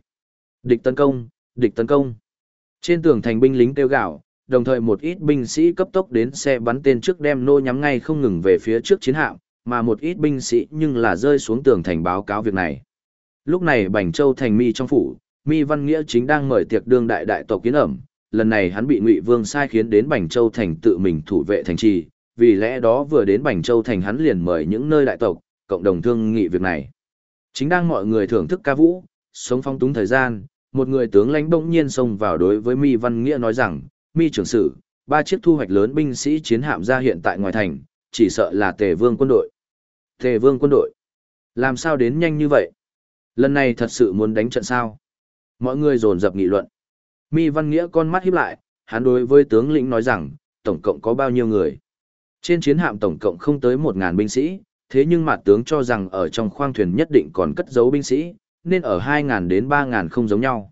Speaker 1: Địch tấn công, địch tấn công. Trên tường thành binh lính kêu gạo, đồng thời một ít binh sĩ cấp tốc đến xe bắn tên trước đem nô nhắm ngay không ngừng về phía trước chiến hạm, mà một ít binh sĩ nhưng là rơi xuống tường thành báo cáo việc này. Lúc này Bành Châu thành mi trong phủ, Mi Văn Nghĩa chính đang mời tiệc đương đại đại tộc kiến ẩm, lần này hắn bị Ngụy Vương sai khiến đến Bành Châu thành tự mình thủ vệ thành trì, vì lẽ đó vừa đến Bành Châu thành hắn liền mời những nơi đại tộc, cộng đồng thương nghị việc này. Chính đang mọi người thưởng thức ca vũ, sống phong túng thời gian, một người tướng lãnh bỗng nhiên xông vào đối với Mi Văn Nghĩa nói rằng, mi trưởng sử, ba chiếc thu hoạch lớn binh sĩ chiến hạm ra hiện tại ngoài thành, chỉ sợ là tề vương quân đội. Tề vương quân đội. Làm sao đến nhanh như vậy? Lần này thật sự muốn đánh trận sao? Mọi người dồn dập nghị luận. Mi Văn Nghĩa con mắt híp lại, hắn đối với tướng lĩnh nói rằng, tổng cộng có bao nhiêu người? Trên chiến hạm tổng cộng không tới 1000 binh sĩ, thế nhưng mặt tướng cho rằng ở trong khoang thuyền nhất định còn cất giấu binh sĩ, nên ở 2000 đến 3000 không giống nhau.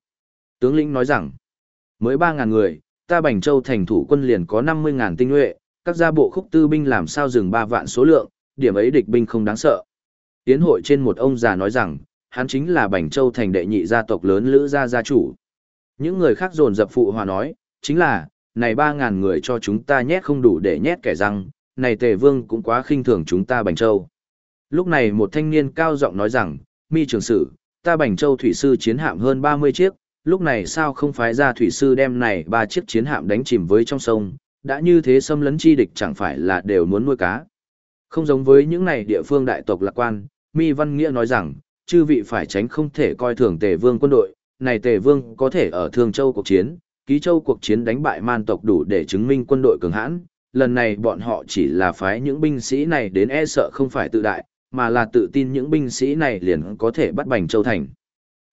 Speaker 1: Tướng lĩnh nói rằng, mới 3000 người, ta Bành Châu thành thủ quân liền có 50.000 tinh nhuệ, các gia bộ khúc tư binh làm sao dừng 3 vạn số lượng, điểm ấy địch binh không đáng sợ. Tiến hội trên một ông già nói rằng, hắn chính là Bành Châu thành đệ nhị gia tộc lớn Lữ gia gia chủ. Những người khác dồn dập phụ hòa nói, chính là, này 3.000 người cho chúng ta nhét không đủ để nhét kẻ răng, này tề vương cũng quá khinh thường chúng ta Bành Châu. Lúc này một thanh niên cao giọng nói rằng, mi trường sử, ta Bành Châu thủy sư chiến hạm hơn 30 chiếc, lúc này sao không phái ra thủy sư đem này ba chiếc chiến hạm đánh chìm với trong sông, đã như thế xâm lấn chi địch chẳng phải là đều muốn nuôi cá. Không giống với những này địa phương đại tộc lạc quan, Mi Văn Nghĩa nói rằng, chư vị phải tránh không thể coi thường tề vương quân đội, này tề vương có thể ở Thương Châu cuộc chiến, ký châu cuộc chiến đánh bại man tộc đủ để chứng minh quân đội cường hãn, lần này bọn họ chỉ là phái những binh sĩ này đến e sợ không phải tự đại, mà là tự tin những binh sĩ này liền có thể bắt Bành Châu Thành.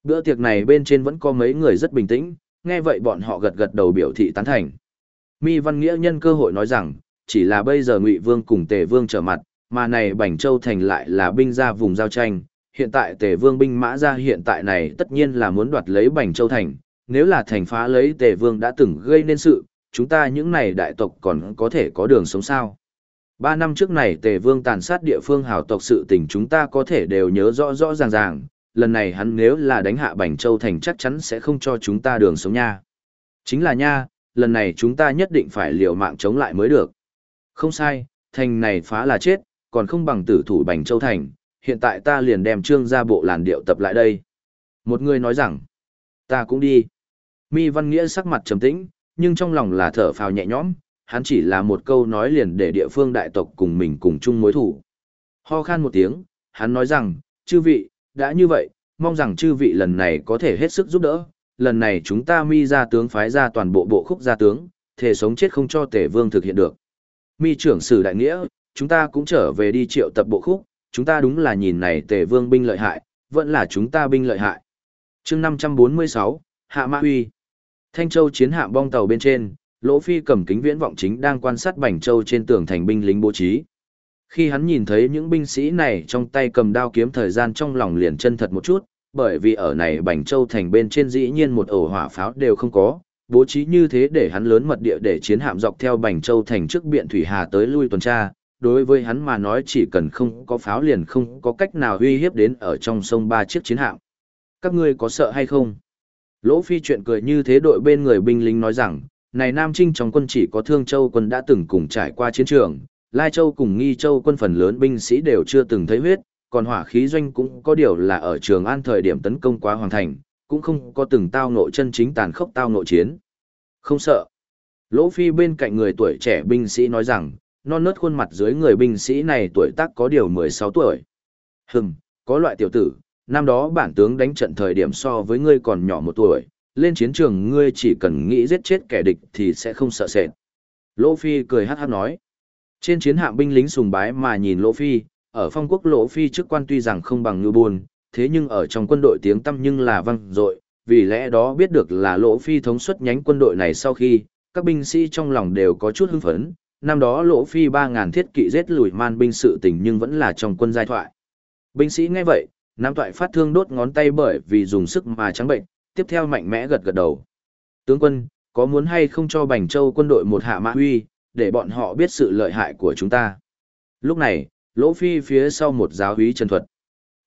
Speaker 1: Bữa tiệc này bên trên vẫn có mấy người rất bình tĩnh, nghe vậy bọn họ gật gật đầu biểu thị tán thành. Mi Văn Nghĩa nhân cơ hội nói rằng, chỉ là bây giờ Ngụy Vương cùng Tề Vương trở mặt, mà này Bành Châu Thành lại là binh ra vùng giao tranh, hiện tại Tề Vương binh mã ra hiện tại này tất nhiên là muốn đoạt lấy Bành Châu Thành, nếu là thành phá lấy Tề Vương đã từng gây nên sự, chúng ta những này đại tộc còn có thể có đường sống sao. Ba năm trước này Tề Vương tàn sát địa phương hào tộc sự tình chúng ta có thể đều nhớ rõ rõ ràng ràng, lần này hắn nếu là đánh hạ Bành Châu Thành chắc chắn sẽ không cho chúng ta đường sống nha. Chính là nha, lần này chúng ta nhất định phải liều mạng chống lại mới được. Không sai, thành này phá là chết, còn không bằng tử thủ Bành Châu Thành, hiện tại ta liền đem trương ra bộ làn điệu tập lại đây. Một người nói rằng, ta cũng đi. Mi Văn Nghĩa sắc mặt trầm tĩnh, nhưng trong lòng là thở phào nhẹ nhõm, hắn chỉ là một câu nói liền để địa phương đại tộc cùng mình cùng chung mối thủ. Ho khan một tiếng, hắn nói rằng, chư vị, đã như vậy, mong rằng chư vị lần này có thể hết sức giúp đỡ, lần này chúng ta mi ra tướng phái ra toàn bộ bộ khúc gia tướng, thể sống chết không cho tể vương thực hiện được. Mi trưởng sử đại nghĩa, chúng ta cũng trở về đi triệu tập bộ khúc, chúng ta đúng là nhìn này tề vương binh lợi hại, vẫn là chúng ta binh lợi hại. chương 546, Hạ Mã Huy. Thanh Châu chiến hạm bong tàu bên trên, Lỗ Phi cầm kính viễn vọng chính đang quan sát Bành Châu trên tường thành binh lính bố trí. Khi hắn nhìn thấy những binh sĩ này trong tay cầm đao kiếm thời gian trong lòng liền chân thật một chút, bởi vì ở này Bành Châu thành bên trên dĩ nhiên một ổ hỏa pháo đều không có, bố trí như thế để hắn lớn mật địa để chiến hạm dọc theo Bành Châu thành trước biện thủy hà tới lui tuần tra, đối với hắn mà nói chỉ cần không có pháo liền không có cách nào uy hiếp đến ở trong sông ba chiếc chiến hạm. Các ngươi có sợ hay không? Lỗ Phi chuyện cười như thế đội bên người binh lính nói rằng, này Nam Trinh trong quân chỉ có Thương Châu quân đã từng cùng trải qua chiến trường, Lai Châu cùng Nghi Châu quân phần lớn binh sĩ đều chưa từng thấy huyết, còn hỏa khí doanh cũng có điều là ở Trường An thời điểm tấn công quá hoàn thành, cũng không có từng tao nội chân chính tàn khốc tao nội chiến. Không sợ. Lỗ Phi bên cạnh người tuổi trẻ binh sĩ nói rằng, non nớt khuôn mặt dưới người binh sĩ này tuổi tác có điều 16 tuổi. Hừm, có loại tiểu tử, năm đó bản tướng đánh trận thời điểm so với ngươi còn nhỏ một tuổi, lên chiến trường ngươi chỉ cần nghĩ giết chết kẻ địch thì sẽ không sợ sệt. Lỗ Phi cười hát hát nói. Trên chiến hạm binh lính sùng bái mà nhìn Lỗ Phi, ở phong quốc Lỗ Phi chức quan tuy rằng không bằng như buồn, thế nhưng ở trong quân đội tiếng tâm nhưng là văng dội, vì lẽ đó biết được là Lỗ Phi thống suất nhánh quân đội này sau khi, các binh sĩ trong lòng đều có chút hưng phấn, năm đó Lỗ Phi 3000 thiết kỵ giết lùi man binh sự tình nhưng vẫn là trong quân giai thoại. Binh sĩ nghe vậy, nam toại phát thương đốt ngón tay bởi vì dùng sức mà trắng bệnh, tiếp theo mạnh mẽ gật gật đầu. Tướng quân, có muốn hay không cho Bành Châu quân đội một hạ mã huy, để bọn họ biết sự lợi hại của chúng ta. Lúc này, Lỗ Phi phía sau một giáo úy trần thuật.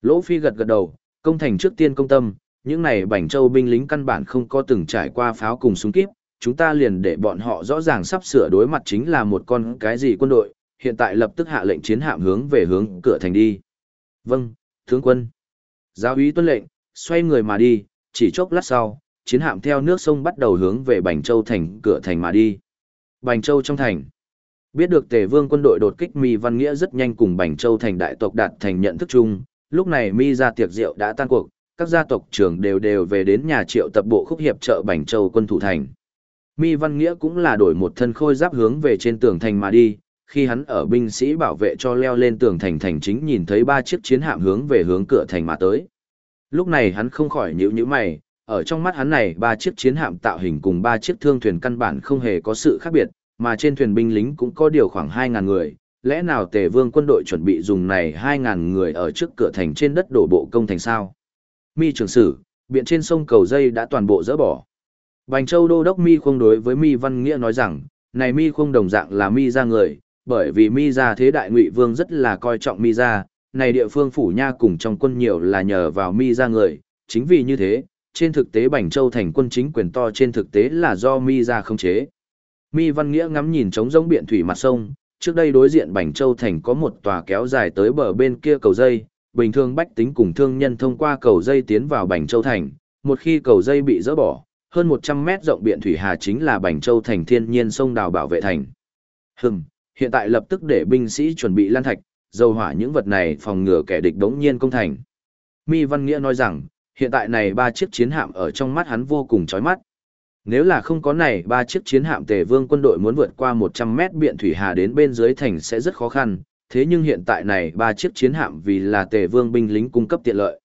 Speaker 1: Lỗ Phi gật gật đầu, công thành trước tiên công tâm, những này Bành Châu binh lính căn bản không có từng trải qua pháo cùng súng kíp, chúng ta liền để bọn họ rõ ràng sắp sửa đối mặt chính là một con cái gì quân đội, hiện tại lập tức hạ lệnh chiến hạm hướng về hướng cửa thành đi. Vâng, tướng quân. Giáo úy tuân lệnh, xoay người mà đi, chỉ chốc lát sau, chiến hạm theo nước sông bắt đầu hướng về Bành Châu thành cửa thành mà đi. Bành Châu trong thành. Biết được Tề Vương quân đội đột kích Mi Văn Nghĩa rất nhanh cùng Bành Châu thành đại tộc đạt thành nhận thức chung, lúc này Mi ra tiệc rượu đã tan cuộc, các gia tộc trưởng đều đều về đến nhà triệu tập bộ khúc hiệp trợ Bành Châu quân thủ thành. Mi Văn Nghĩa cũng là đổi một thân khôi giáp hướng về trên tường thành mà đi, khi hắn ở binh sĩ bảo vệ cho leo lên tường thành thành chính nhìn thấy ba chiếc chiến hạm hướng về hướng cửa thành mà tới. Lúc này hắn không khỏi nhíu nhíu mày, ở trong mắt hắn này ba chiếc chiến hạm tạo hình cùng ba chiếc thương thuyền căn bản không hề có sự khác biệt, mà trên thuyền binh lính cũng có điều khoảng 2000 người, lẽ nào tề vương quân đội chuẩn bị dùng này 2000 người ở trước cửa thành trên đất đổ bộ công thành sao? Mi trường sử, biện trên sông cầu dây đã toàn bộ dỡ bỏ. Bành Châu Đô Đốc Mi không đối với Mi Văn Nghĩa nói rằng, này Mi không đồng dạng là Mi ra người, bởi vì Mi ra thế đại ngụy vương rất là coi trọng Mi ra, này địa phương phủ nha cùng trong quân nhiều là nhờ vào Mi ra người, chính vì như thế, trên thực tế Bành Châu thành quân chính quyền to trên thực tế là do Mi ra không chế. Mi Văn Nghĩa ngắm nhìn trống rỗng biển thủy mặt sông, trước đây đối diện Bành Châu thành có một tòa kéo dài tới bờ bên kia cầu dây, bình thường bách tính cùng thương nhân thông qua cầu dây tiến vào Bành Châu thành, một khi cầu dây bị dỡ bỏ, hơn 100 mét rộng biển thủy hà chính là Bành Châu thành thiên nhiên sông đào bảo vệ thành. Hừm, hiện tại lập tức để binh sĩ chuẩn bị lan thạch, dầu hỏa những vật này phòng ngừa kẻ địch đống nhiên công thành. Mi Văn Nghĩa nói rằng, hiện tại này ba chiếc chiến hạm ở trong mắt hắn vô cùng chói mắt. Nếu là không có này ba chiếc chiến hạm tề vương quân đội muốn vượt qua 100 mét biển thủy hà đến bên dưới thành sẽ rất khó khăn, thế nhưng hiện tại này ba chiếc chiến hạm vì là tề vương binh lính cung cấp tiện lợi.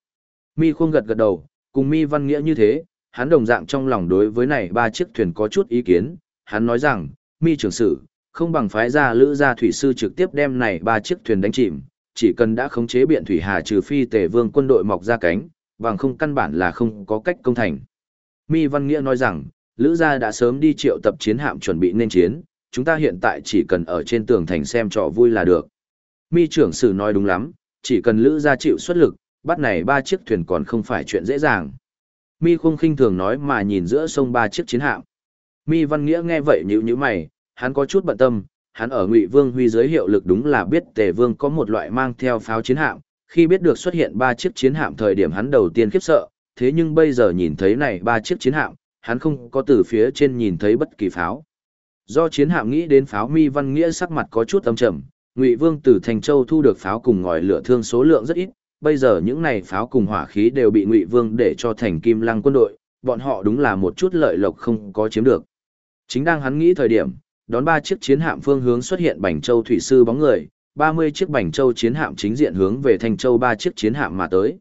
Speaker 1: Mi Khuông gật gật đầu, cùng Mi Văn Nghĩa như thế, hắn đồng dạng trong lòng đối với này ba chiếc thuyền có chút ý kiến, hắn nói rằng, Mi trưởng sử, không bằng phái ra lữ gia thủy sư trực tiếp đem này ba chiếc thuyền đánh chìm, chỉ cần đã khống chế biện thủy hà trừ phi tề vương quân đội mọc ra cánh, bằng không căn bản là không có cách công thành. Mi Văn Nghĩa nói rằng, Lữ gia đã sớm đi triệu tập chiến hạm chuẩn bị nên chiến, chúng ta hiện tại chỉ cần ở trên tường thành xem trò vui là được. Mi trưởng sử nói đúng lắm, chỉ cần Lữ gia chịu xuất lực, bắt này ba chiếc thuyền còn không phải chuyện dễ dàng. Mi không khinh thường nói mà nhìn giữa sông ba chiếc chiến hạm. Mi Văn Nghĩa nghe vậy nhíu nhíu mày, hắn có chút bận tâm, hắn ở Ngụy Vương huy giới hiệu lực đúng là biết Tề Vương có một loại mang theo pháo chiến hạm, khi biết được xuất hiện ba chiếc chiến hạm thời điểm hắn đầu tiên khiếp sợ, thế nhưng bây giờ nhìn thấy này ba chiếc chiến hạm, hắn không có từ phía trên nhìn thấy bất kỳ pháo. Do chiến hạm nghĩ đến pháo mi văn nghĩa sắc mặt có chút âm trầm, Ngụy Vương từ Thành Châu thu được pháo cùng ngòi lửa thương số lượng rất ít, bây giờ những này pháo cùng hỏa khí đều bị Ngụy Vương để cho thành Kim Lăng quân đội, bọn họ đúng là một chút lợi lộc không có chiếm được. Chính đang hắn nghĩ thời điểm, đón ba chiếc chiến hạm phương hướng xuất hiện Bành Châu thủy sư bóng người, 30 chiếc Bành Châu chiến hạm chính diện hướng về Thanh Châu ba chiếc chiến hạm mà tới.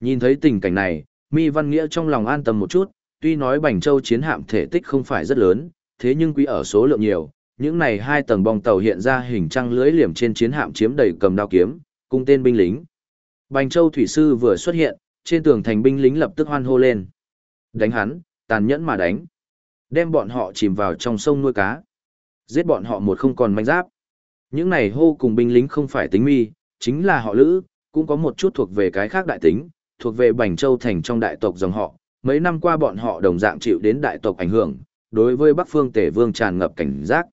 Speaker 1: Nhìn thấy tình cảnh này, Mi Văn Nghĩa trong lòng an tâm một chút, tuy nói Bành Châu chiến hạm thể tích không phải rất lớn, thế nhưng quý ở số lượng nhiều, những này hai tầng bong tàu hiện ra hình trăng lưới liềm trên chiến hạm chiếm đầy cầm đao kiếm, cung tên binh lính. Bành Châu thủy sư vừa xuất hiện, trên tường thành binh lính lập tức hoan hô lên. Đánh hắn, tàn nhẫn mà đánh. Đem bọn họ chìm vào trong sông nuôi cá. Giết bọn họ một không còn manh giáp. Những này hô cùng binh lính không phải tính mi, chính là họ lữ, cũng có một chút thuộc về cái khác đại tính, thuộc về Bành Châu thành trong đại tộc dòng họ, mấy năm qua bọn họ đồng dạng chịu đến đại tộc ảnh hưởng, đối với Bắc Phương Tể Vương tràn ngập cảnh giác.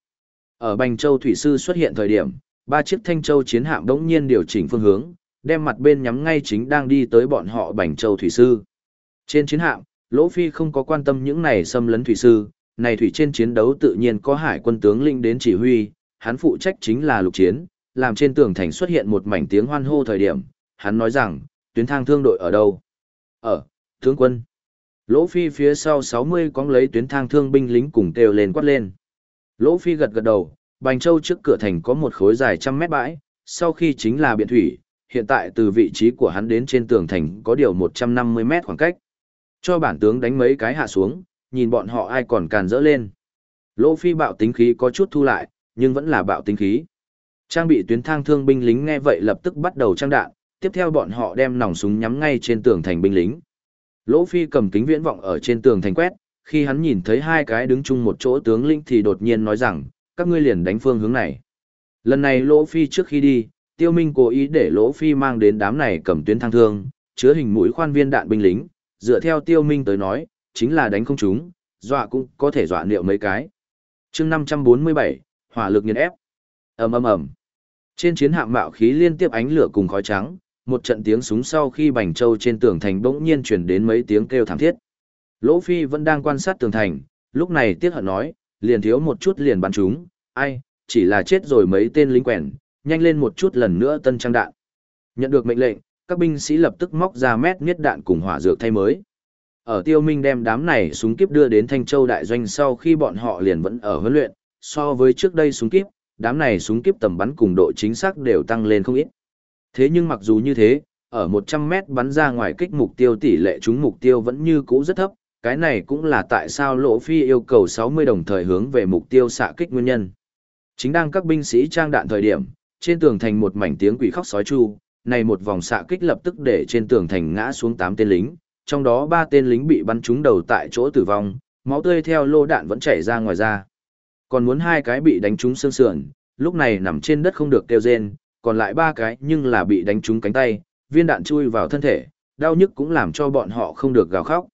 Speaker 1: Ở Bành Châu thủy sư xuất hiện thời điểm, ba chiếc Thanh Châu chiến hạm đống nhiên điều chỉnh phương hướng, đem mặt bên nhắm ngay chính đang đi tới bọn họ Bành Châu thủy sư. Trên chiến hạm, Lỗ Phi không có quan tâm những này xâm lấn thủy sư, này thủy trên chiến đấu tự nhiên có hải quân tướng linh đến chỉ huy, hắn phụ trách chính là lục chiến, làm trên tường thành xuất hiện một mảnh tiếng hoan hô thời điểm, hắn nói rằng, tuyến thang thương đội ở đâu? Ở, tướng quân. Lỗ Phi phía sau 60 có lấy tuyến thang thương binh lính cùng kêu lên quát lên. Lỗ Phi gật gật đầu, Bành Châu trước cửa thành có một khối dài trăm mét bãi, sau khi chính là biển thủy, hiện tại từ vị trí của hắn đến trên tường thành có điều 150 mét khoảng cách. Cho bản tướng đánh mấy cái hạ xuống, nhìn bọn họ ai còn càn dỡ lên. Lỗ Phi bạo tính khí có chút thu lại, nhưng vẫn là bạo tính khí. Trang bị tuyến thang thương binh lính nghe vậy lập tức bắt đầu trang đạn, tiếp theo bọn họ đem nòng súng nhắm ngay trên tường thành binh lính. Lỗ Phi cầm kính viễn vọng ở trên tường thành quét, khi hắn nhìn thấy hai cái đứng chung một chỗ tướng lĩnh thì đột nhiên nói rằng, các ngươi liền đánh phương hướng này. Lần này Lỗ Phi trước khi đi, Tiêu Minh cố ý để Lỗ Phi mang đến đám này cầm tuyến thang thương, chứa hình mũi khoan viên đạn binh lính, dựa theo Tiêu Minh tới nói, chính là đánh không chúng, dọa cũng có thể dọa liệu mấy cái. Chương 547, hỏa lực nghiền ép. Ầm ầm ầm. Trên chiến hạm mạo khí liên tiếp ánh lửa cùng khói trắng, một trận tiếng súng sau khi bành châu trên tường thành bỗng nhiên truyền đến mấy tiếng kêu thảm thiết. Lỗ Phi vẫn đang quan sát tường thành, lúc này tiếc hận nói, liền thiếu một chút liền bắn chúng, ai, chỉ là chết rồi mấy tên lính quèn, nhanh lên một chút lần nữa tân trang đạn. Nhận được mệnh lệnh, các binh sĩ lập tức móc ra mét niết đạn cùng hỏa dược thay mới. Ở Tiêu Minh đem đám này súng kiếp đưa đến Thanh Châu đại doanh sau khi bọn họ liền vẫn ở huấn luyện, so với trước đây súng kiếp, đám này súng kiếp tầm bắn cùng độ chính xác đều tăng lên không ít. Thế nhưng mặc dù như thế, ở 100 mét bắn ra ngoài kích mục tiêu tỷ lệ trúng mục tiêu vẫn như cũ rất thấp, cái này cũng là tại sao Lỗ Phi yêu cầu 60 đồng thời hướng về mục tiêu xạ kích nguyên nhân. Chính đang các binh sĩ trang đạn thời điểm, trên tường thành một mảnh tiếng quỷ khóc sói chu, này một vòng xạ kích lập tức để trên tường thành ngã xuống 8 tên lính, trong đó 3 tên lính bị bắn trúng đầu tại chỗ tử vong, máu tươi theo lô đạn vẫn chảy ra ngoài ra. Còn muốn hai cái bị đánh trúng xương sườn, lúc này nằm trên đất không được kêu rên, còn lại ba cái nhưng là bị đánh trúng cánh tay, viên đạn chui vào thân thể, đau nhức cũng làm cho bọn họ không được gào khóc.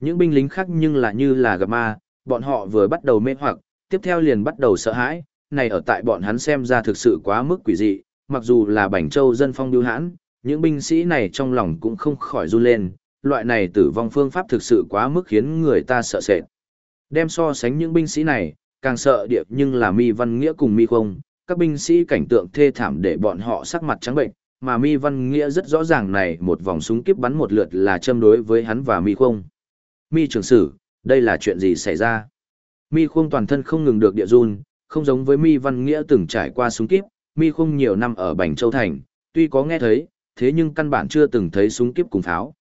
Speaker 1: Những binh lính khác nhưng là như là gặp ma, bọn họ vừa bắt đầu mê hoặc, tiếp theo liền bắt đầu sợ hãi, này ở tại bọn hắn xem ra thực sự quá mức quỷ dị, mặc dù là Bành Châu dân phong điêu hãn, những binh sĩ này trong lòng cũng không khỏi run lên, loại này tử vong phương pháp thực sự quá mức khiến người ta sợ sệt. Đem so sánh những binh sĩ này, càng sợ điệp nhưng là mi văn nghĩa cùng mi không, các binh sĩ cảnh tượng thê thảm để bọn họ sắc mặt trắng bệnh, mà mi văn nghĩa rất rõ ràng này một vòng súng kiếp bắn một lượt là châm đối với hắn và mi không. Mi trưởng sử, đây là chuyện gì xảy ra? Mi không toàn thân không ngừng được địa run, không giống với mi văn nghĩa từng trải qua súng kiếp, mi không nhiều năm ở Bành Châu Thành, tuy có nghe thấy, thế nhưng căn bản chưa từng thấy súng kiếp cùng pháo.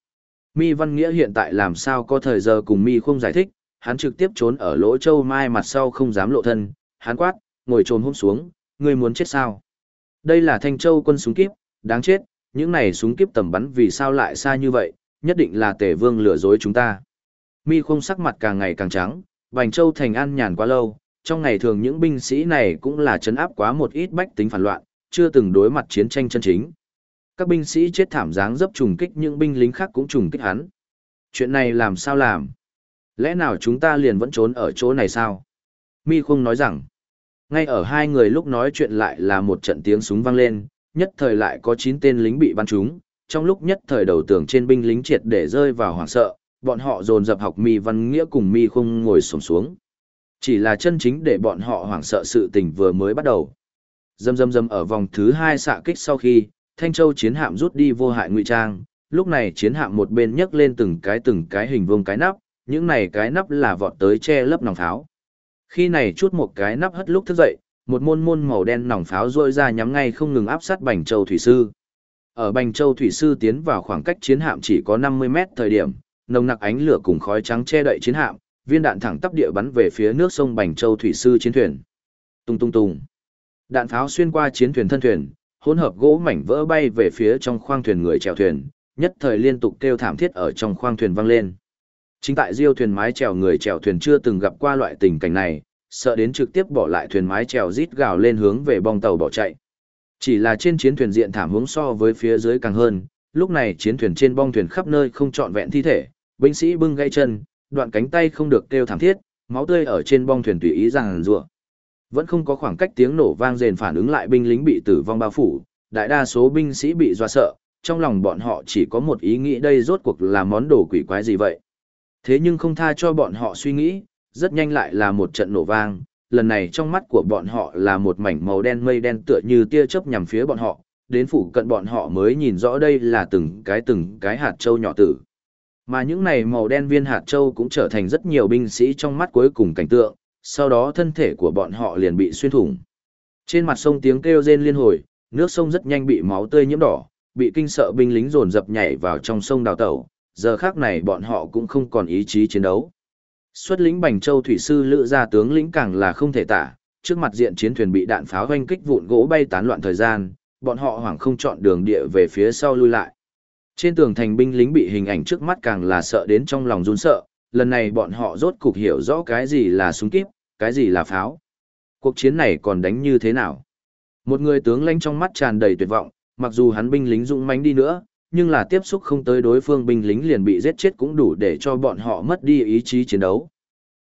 Speaker 1: Mi Văn Nghĩa hiện tại làm sao có thời giờ cùng Mi không giải thích, hắn trực tiếp trốn ở lỗ châu mai mặt sau không dám lộ thân, hắn quát, ngồi trồm hôm xuống, ngươi muốn chết sao? Đây là Thanh Châu quân súng kiếp, đáng chết, những này súng kiếp tầm bắn vì sao lại xa như vậy, nhất định là tể vương lừa dối chúng ta. Mi không sắc mặt càng ngày càng trắng, Bành Châu thành an nhàn quá lâu, trong ngày thường những binh sĩ này cũng là chấn áp quá một ít bách tính phản loạn, chưa từng đối mặt chiến tranh chân chính. Các binh sĩ chết thảm dáng dấp trùng kích những binh lính khác cũng trùng kích hắn. Chuyện này làm sao làm? Lẽ nào chúng ta liền vẫn trốn ở chỗ này sao? Mi Khung nói rằng, ngay ở hai người lúc nói chuyện lại là một trận tiếng súng vang lên, nhất thời lại có 9 tên lính bị bắn trúng, trong lúc nhất thời đầu tưởng trên binh lính triệt để rơi vào hoảng sợ, bọn họ dồn dập học Mi Văn Nghĩa cùng Mi Khung ngồi xổm xuống. Chỉ là chân chính để bọn họ hoảng sợ sự tình vừa mới bắt đầu. Dầm dầm dầm ở vòng thứ hai xạ kích sau khi, Thanh Châu chiến hạm rút đi vô hại ngụy trang, lúc này chiến hạm một bên nhấc lên từng cái từng cái hình vuông cái nắp, những này cái nắp là vọt tới che lấp nòng pháo. Khi này chút một cái nắp hất lúc thức dậy, một môn môn màu đen nòng pháo rôi ra nhắm ngay không ngừng áp sát Bành Châu Thủy Sư. Ở Bành Châu Thủy Sư tiến vào khoảng cách chiến hạm chỉ có 50 mét thời điểm, nồng nặc ánh lửa cùng khói trắng che đậy chiến hạm, viên đạn thẳng tắp địa bắn về phía nước sông Bành Châu Thủy Sư chiến thuyền. Tung tung tung. Đạn pháo xuyên qua chiến thuyền thân thuyền, hỗn hợp gỗ mảnh vỡ bay về phía trong khoang thuyền người chèo thuyền, nhất thời liên tục kêu thảm thiết ở trong khoang thuyền vang lên. Chính tại diêu thuyền mái chèo người chèo thuyền chưa từng gặp qua loại tình cảnh này, sợ đến trực tiếp bỏ lại thuyền mái chèo rít gào lên hướng về bong tàu bỏ chạy. Chỉ là trên chiến thuyền diện thảm hướng so với phía dưới càng hơn, lúc này chiến thuyền trên bong thuyền khắp nơi không trọn vẹn thi thể, binh sĩ bưng gãy chân, đoạn cánh tay không được kêu thảm thiết, máu tươi ở trên bong thuyền tùy ý rằng rùa. Vẫn không có khoảng cách tiếng nổ vang rền phản ứng lại binh lính bị tử vong bao phủ, đại đa số binh sĩ bị dọa sợ, trong lòng bọn họ chỉ có một ý nghĩ đây rốt cuộc là món đồ quỷ quái gì vậy. Thế nhưng không tha cho bọn họ suy nghĩ, rất nhanh lại là một trận nổ vang, lần này trong mắt của bọn họ là một mảnh màu đen mây đen tựa như tia chớp nhằm phía bọn họ, đến phủ cận bọn họ mới nhìn rõ đây là từng cái từng cái hạt châu nhỏ tử. Mà những này màu đen viên hạt châu cũng trở thành rất nhiều binh sĩ trong mắt cuối cùng cảnh tượng, sau đó thân thể của bọn họ liền bị xuyên thủng. Trên mặt sông tiếng kêu rên liên hồi, nước sông rất nhanh bị máu tươi nhiễm đỏ, bị kinh sợ binh lính dồn dập nhảy vào trong sông đào tẩu, giờ khác này bọn họ cũng không còn ý chí chiến đấu. Xuất lính Bành Châu thủy sư lựa ra tướng lĩnh càng là không thể tả, trước mặt diện chiến thuyền bị đạn pháo hoanh kích vụn gỗ bay tán loạn thời gian, bọn họ hoảng không chọn đường địa về phía sau lui lại. Trên tường thành binh lính bị hình ảnh trước mắt càng là sợ đến trong lòng run sợ, lần này bọn họ rốt cục hiểu rõ cái gì là súng kíp, cái gì là pháo. Cuộc chiến này còn đánh như thế nào? Một người tướng lãnh trong mắt tràn đầy tuyệt vọng, mặc dù hắn binh lính dũng mãnh đi nữa, nhưng là tiếp xúc không tới đối phương binh lính liền bị giết chết cũng đủ để cho bọn họ mất đi ý chí chiến đấu.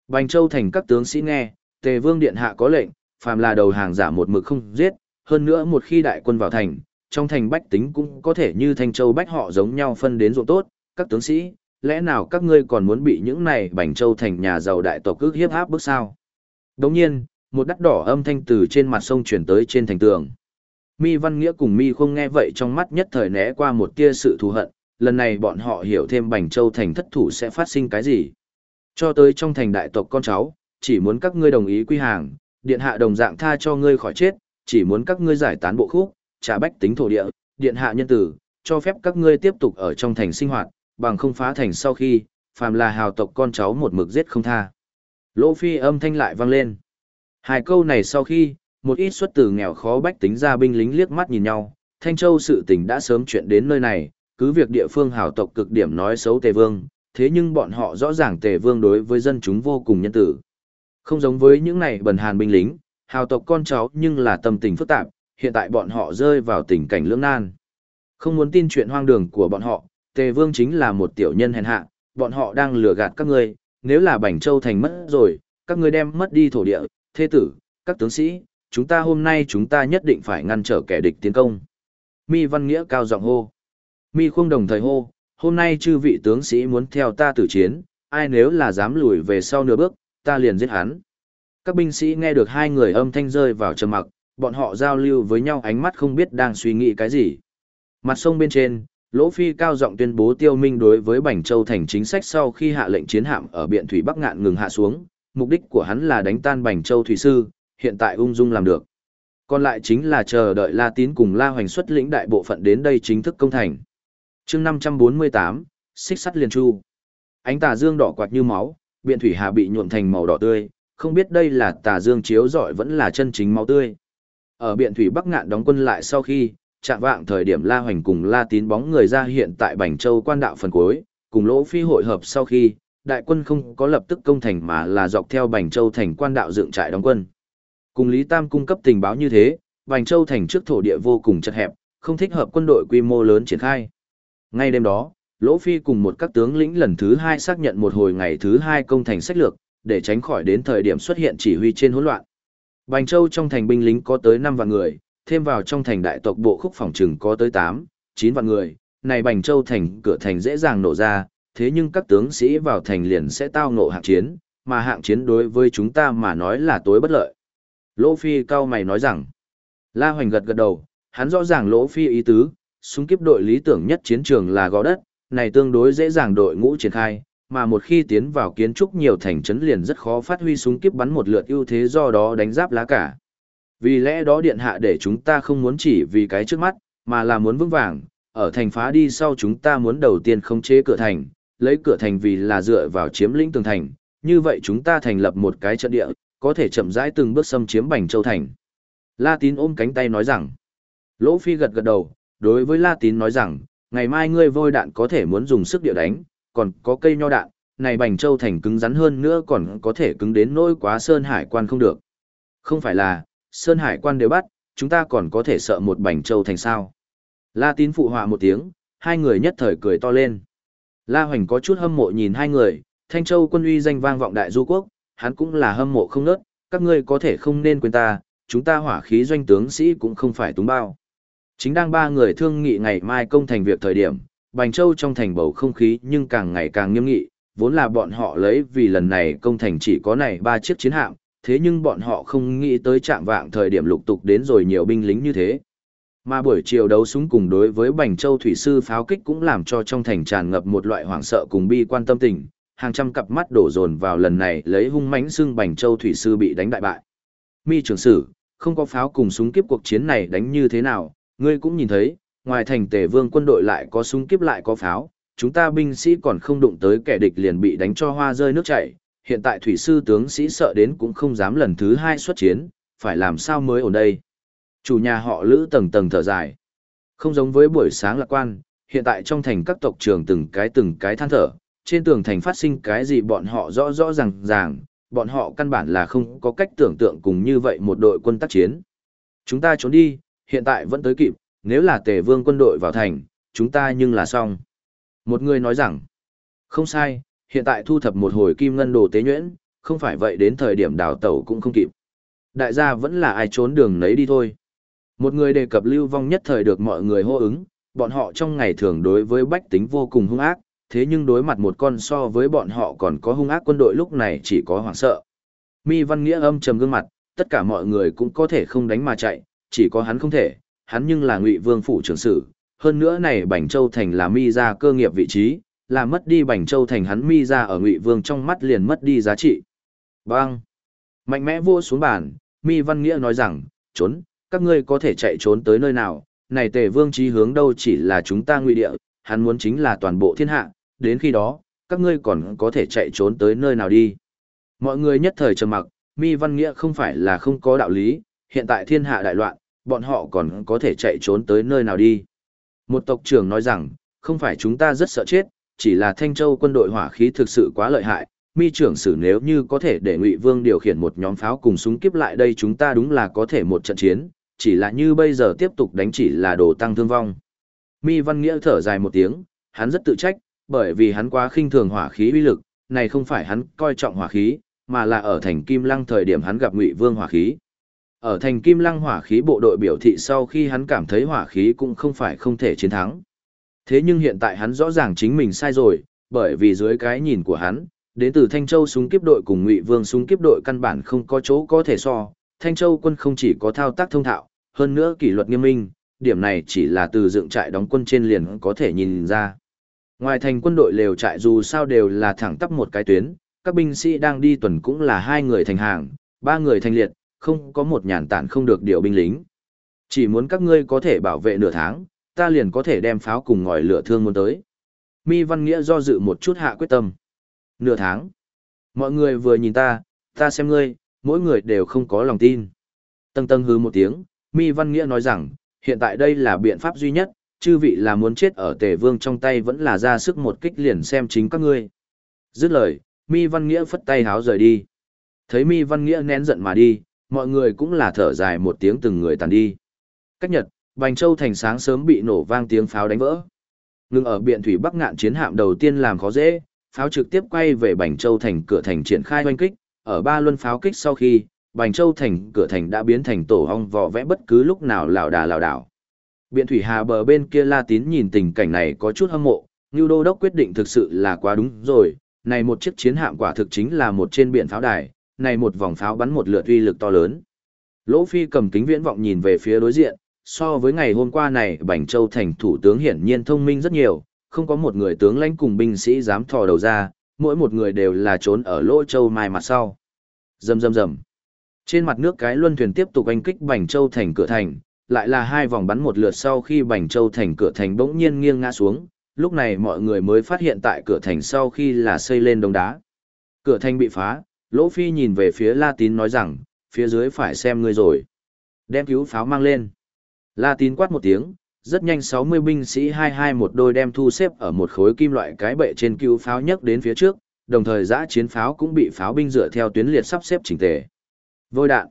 Speaker 1: Bành Châu thành các tướng sĩ nghe, Tề Vương điện hạ có lệnh, phàm là đầu hàng giả một mực không giết, hơn nữa một khi đại quân vào thành, trong thành bách tính cũng có thể như Thanh Châu bách họ giống nhau phân đến ruộng tốt, các tướng sĩ, lẽ nào các ngươi còn muốn bị những này Bành Châu thành nhà giàu đại tộc cước hiếp áp bước sao? Đồng nhiên, một đắt đỏ âm thanh từ trên mặt sông chuyển tới trên thành tường. Mi Văn Nghĩa cùng Mi không nghe vậy trong mắt nhất thời né qua một tia sự thù hận, lần này bọn họ hiểu thêm Bành Châu thành thất thủ sẽ phát sinh cái gì. Cho tới trong thành đại tộc con cháu, chỉ muốn các ngươi đồng ý quy hàng, Điện hạ đồng dạng tha cho ngươi khỏi chết, chỉ muốn các ngươi giải tán bộ khúc, trả bách tính thổ địa, điện hạ nhân tử, cho phép các ngươi tiếp tục ở trong thành sinh hoạt, bằng không phá thành sau khi, phàm là hào tộc con cháu một mực giết không tha. Lỗ Phi âm thanh lại vang lên. Hai câu này sau khi, một ít xuất từ nghèo khó bách tính ra binh lính liếc mắt nhìn nhau, Thanh Châu sự tình đã sớm chuyện đến nơi này, cứ việc địa phương hào tộc cực điểm nói xấu Tề Vương, thế nhưng bọn họ rõ ràng Tề Vương đối với dân chúng vô cùng nhân tử. Không giống với những này bần hàn binh lính, hào tộc con cháu nhưng là tâm tình phức tạp, hiện tại bọn họ rơi vào tình cảnh lưỡng nan. Không muốn tin chuyện hoang đường của bọn họ, Tề Vương chính là một tiểu nhân hèn hạ, bọn họ đang lừa gạt các ngươi, nếu là Bành Châu thành mất rồi, các ngươi đem mất đi thổ địa, thế tử, các tướng sĩ, chúng ta hôm nay chúng ta nhất định phải ngăn trở kẻ địch tiến công. Mi Văn Nghĩa cao giọng hô. Mi Khung đồng thời hô, hôm nay chư vị tướng sĩ muốn theo ta tử chiến, ai nếu là dám lùi về sau nửa bước, ta liền giết hắn. Các binh sĩ nghe được hai người âm thanh rơi vào trầm mặc, bọn họ giao lưu với nhau ánh mắt không biết đang suy nghĩ cái gì. Mặt sông bên trên, Lỗ Phi cao giọng tuyên bố tiêu minh đối với Bành Châu thành chính sách sau khi hạ lệnh chiến hạm ở biển thủy Bắc ngạn ngừng hạ xuống, mục đích của hắn là đánh tan Bành Châu thủy sư, hiện tại ung dung làm được. Còn lại chính là chờ đợi La Tín cùng La Hoành xuất lĩnh đại bộ phận đến đây chính thức công thành. chương 548, xích sắt liền chu. Ánh tà dương đỏ quạt như máu, biển thủy hà bị nhuộm thành màu đỏ tươi, không biết đây là tà dương chiếu rọi vẫn là chân chính máu tươi. Ở biện thủy Bắc ngạn đóng quân lại sau khi, chạm vạng thời điểm La Hoành cùng La Tín bóng người ra hiện tại Bành Châu quan đạo phần cuối, cùng lỗ phi hội hợp sau khi, đại quân không có lập tức công thành mà là dọc theo Bành Châu thành quan đạo dựng trại đóng quân. Cùng Lý Tam cung cấp tình báo như thế, Bành Châu thành trước thổ địa vô cùng chật hẹp, không thích hợp quân đội quy mô lớn triển khai. Ngay đêm đó, Lỗ Phi cùng một các tướng lĩnh lần thứ hai xác nhận một hồi ngày thứ hai công thành sách lược, để tránh khỏi đến thời điểm xuất hiện chỉ huy trên hỗn loạn. Bành Châu trong thành binh lính có tới 5 vạn người, thêm vào trong thành đại tộc bộ khúc phòng trừng có tới 8, 9 vạn người, này Bành Châu thành cửa thành dễ dàng nổ ra, thế nhưng các tướng sĩ vào thành liền sẽ tao ngộ hạng chiến, mà hạng chiến đối với chúng ta mà nói là tối bất lợi. Lỗ Phi cao mày nói rằng, La Hoành gật gật đầu, hắn rõ ràng Lỗ Phi ý tứ, súng kiếp đội lý tưởng nhất chiến trường là gò đất, này tương đối dễ dàng đội ngũ triển khai, mà một khi tiến vào kiến trúc nhiều thành trấn liền rất khó phát huy súng kiếp bắn một lượt ưu thế do đó đánh giáp lá cả. Vì lẽ đó điện hạ để chúng ta không muốn chỉ vì cái trước mắt, mà là muốn vững vàng, ở thành phá đi sau chúng ta muốn đầu tiên khống chế cửa thành, lấy cửa thành vì là dựa vào chiếm lĩnh tường thành, như vậy chúng ta thành lập một cái trận địa, có thể chậm rãi từng bước xâm chiếm Bành Châu thành. La Tín ôm cánh tay nói rằng, Lỗ Phi gật gật đầu, đối với La Tín nói rằng, ngày mai ngươi vôi đạn có thể muốn dùng sức địa đánh, còn có cây nho đạn, này Bành Châu thành cứng rắn hơn nữa còn có thể cứng đến nỗi quá Sơn Hải quan không được. Không phải là, Sơn Hải quan đều bắt, chúng ta còn có thể sợ một Bành Châu thành sao. La Tín phụ họa một tiếng, hai người nhất thời cười to lên. La Hoành có chút hâm mộ nhìn hai người, Thanh Châu quân uy danh vang vọng đại du quốc, hắn cũng là hâm mộ không nớt, các ngươi có thể không nên quên ta, chúng ta hỏa khí doanh tướng sĩ cũng không phải túng bao. Chính đang ba người thương nghị ngày mai công thành việc thời điểm, Bành Châu trong thành bầu không khí nhưng càng ngày càng nghiêm nghị, vốn là bọn họ lấy vì lần này công thành chỉ có này ba chiếc chiến hạm, thế nhưng bọn họ không nghĩ tới chạm vạng thời điểm lục tục đến rồi nhiều binh lính như thế. Mà buổi chiều đấu súng cùng đối với Bành Châu thủy sư pháo kích cũng làm cho trong thành tràn ngập một loại hoảng sợ cùng bi quan tâm tình, hàng trăm cặp mắt đổ dồn vào lần này lấy hung mãnh xưng Bành Châu thủy sư bị đánh đại bại. Mi trưởng sử, không có pháo cùng súng kiếp cuộc chiến này đánh như thế nào, ngươi cũng nhìn thấy, ngoài thành Tề Vương quân đội lại có súng kiếp lại có pháo, chúng ta binh sĩ còn không đụng tới kẻ địch liền bị đánh cho hoa rơi nước chảy, hiện tại thủy sư tướng sĩ sợ đến cũng không dám lần thứ hai xuất chiến, phải làm sao mới ở đây. Chủ nhà họ lữ tầng tầng thở dài. Không giống với buổi sáng lạc quan, hiện tại trong thành các tộc trường từng cái từng cái than thở, trên tường thành phát sinh cái gì bọn họ rõ rõ ràng ràng, bọn họ căn bản là không có cách tưởng tượng cùng như vậy một đội quân tác chiến. Chúng ta trốn đi, hiện tại vẫn tới kịp, nếu là tề vương quân đội vào thành, chúng ta nhưng là xong. Một người nói rằng, không sai, hiện tại thu thập một hồi kim ngân đồ tế nhuyễn, không phải vậy đến thời điểm đào tẩu cũng không kịp. Đại gia vẫn là ai trốn đường nấy đi thôi. Một người đề cập lưu vong nhất thời được mọi người hô ứng, bọn họ trong ngày thường đối với bách tính vô cùng hung ác, thế nhưng đối mặt một con so với bọn họ còn có hung ác quân đội lúc này chỉ có hoảng sợ. Mi Văn Nghĩa âm trầm gương mặt, tất cả mọi người cũng có thể không đánh mà chạy, chỉ có hắn không thể, hắn nhưng là Ngụy Vương phủ trưởng sử, hơn nữa này Bành Châu thành là Mi ra cơ nghiệp vị trí, là mất đi Bành Châu thành hắn Mi ra ở Ngụy Vương trong mắt liền mất đi giá trị. Bang! Mạnh mẽ vô xuống bàn, Mi Văn Nghĩa nói rằng, trốn, các ngươi có thể chạy trốn tới nơi nào, này tề vương trí hướng đâu chỉ là chúng ta ngụy địa, hắn muốn chính là toàn bộ thiên hạ, đến khi đó, các ngươi còn có thể chạy trốn tới nơi nào đi. Mọi người nhất thời trầm mặc, Mi Văn Nghĩa không phải là không có đạo lý, hiện tại thiên hạ đại loạn, bọn họ còn có thể chạy trốn tới nơi nào đi. Một tộc trưởng nói rằng, không phải chúng ta rất sợ chết, chỉ là Thanh Châu quân đội hỏa khí thực sự quá lợi hại, mi trưởng sử nếu như có thể để Ngụy Vương điều khiển một nhóm pháo cùng súng kiếp lại đây chúng ta đúng là có thể một trận chiến, chỉ là như bây giờ tiếp tục đánh chỉ là đồ tăng thương vong. Mi Văn Nghĩa thở dài một tiếng, hắn rất tự trách, bởi vì hắn quá khinh thường hỏa khí uy lực, này không phải hắn coi trọng hỏa khí, mà là ở thành Kim Lăng thời điểm hắn gặp Ngụy Vương hỏa khí. Ở thành Kim Lăng hỏa khí bộ đội biểu thị sau khi hắn cảm thấy hỏa khí cũng không phải không thể chiến thắng. Thế nhưng hiện tại hắn rõ ràng chính mình sai rồi, bởi vì dưới cái nhìn của hắn, đến từ Thanh Châu súng kiếp đội cùng Ngụy Vương súng kiếp đội căn bản không có chỗ có thể so, Thanh Châu quân không chỉ có thao tác thông thạo, hơn nữa kỷ luật nghiêm minh, điểm này chỉ là từ dựng trại đóng quân trên liền có thể nhìn ra. Ngoài thành quân đội lều trại dù sao đều là thẳng tắp một cái tuyến, các binh sĩ đang đi tuần cũng là hai người thành hàng, ba người thành liệt, không có một nhàn tản không được điều binh lính. Chỉ muốn các ngươi có thể bảo vệ nửa tháng, ta liền có thể đem pháo cùng ngòi lửa thương muốn tới. Mi Văn Nghĩa do dự một chút hạ quyết tâm. Nửa tháng. Mọi người vừa nhìn ta, ta xem ngươi, mỗi người đều không có lòng tin. Tầng tầng hứ một tiếng, Mi Văn Nghĩa nói rằng, hiện tại đây là biện pháp duy nhất, chư vị là muốn chết ở tề vương trong tay vẫn là ra sức một kích liền xem chính các ngươi. Dứt lời, Mi Văn Nghĩa phất tay háo rời đi. Thấy Mi Văn Nghĩa nén giận mà đi, mọi người cũng là thở dài một tiếng từng người tàn đi. Cách nhật, Bành Châu thành sáng sớm bị nổ vang tiếng pháo đánh vỡ. Ngưng ở biện thủy Bắc ngạn chiến hạm đầu tiên làm khó dễ, pháo trực tiếp quay về Bành Châu thành cửa thành triển khai hoanh kích, ở ba luân pháo kích sau khi, Bành Châu thành cửa thành đã biến thành tổ ong vò vẽ bất cứ lúc nào lảo đà lảo đảo. Biện thủy hà bờ bên kia La Tín nhìn tình cảnh này có chút hâm mộ, Ngưu Đô Đốc quyết định thực sự là quá đúng rồi, này một chiếc chiến hạm quả thực chính là một trên biển pháo đài, này một vòng pháo bắn một lượt uy lực to lớn. Lỗ Phi cầm kính viễn vọng nhìn về phía đối diện, so với ngày hôm qua này Bành Châu thành thủ tướng hiển nhiên thông minh rất nhiều, không có một người tướng lãnh cùng binh sĩ dám thò đầu ra, mỗi một người đều là trốn ở lỗ châu mai mặt sau. Rầm rầm rầm. Trên mặt nước cái luân thuyền tiếp tục anh kích Bành Châu thành cửa thành, lại là hai vòng bắn một lượt sau khi Bành Châu thành cửa thành bỗng nhiên nghiêng ngã xuống, lúc này mọi người mới phát hiện tại cửa thành sau khi là xây lên đống đá. Cửa thành bị phá, Lỗ Phi nhìn về phía La Tín nói rằng, phía dưới phải xem ngươi rồi. Đem cứu pháo mang lên. La Tín quát một tiếng, rất nhanh 60 binh sĩ hai hai một đôi đem thu xếp ở một khối kim loại cái bệ trên cứu pháo nhấc đến phía trước, đồng thời giã chiến pháo cũng bị pháo binh dựa theo tuyến liệt sắp xếp chỉnh tề. Vôi đạn.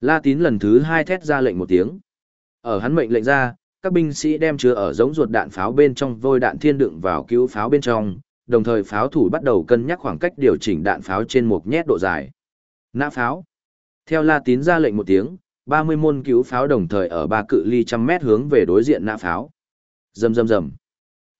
Speaker 1: La Tín lần thứ hai thét ra lệnh một tiếng. Ở hắn mệnh lệnh ra, các binh sĩ đem chứa ở giống ruột đạn pháo bên trong vôi đạn thiên đựng vào cứu pháo bên trong, đồng thời pháo thủ bắt đầu cân nhắc khoảng cách điều chỉnh đạn pháo trên một nhét độ dài. Nã pháo. Theo La Tín ra lệnh một tiếng, 30 môn cứu pháo đồng thời ở ba cự ly trăm mét hướng về đối diện nã pháo. Rầm rầm rầm.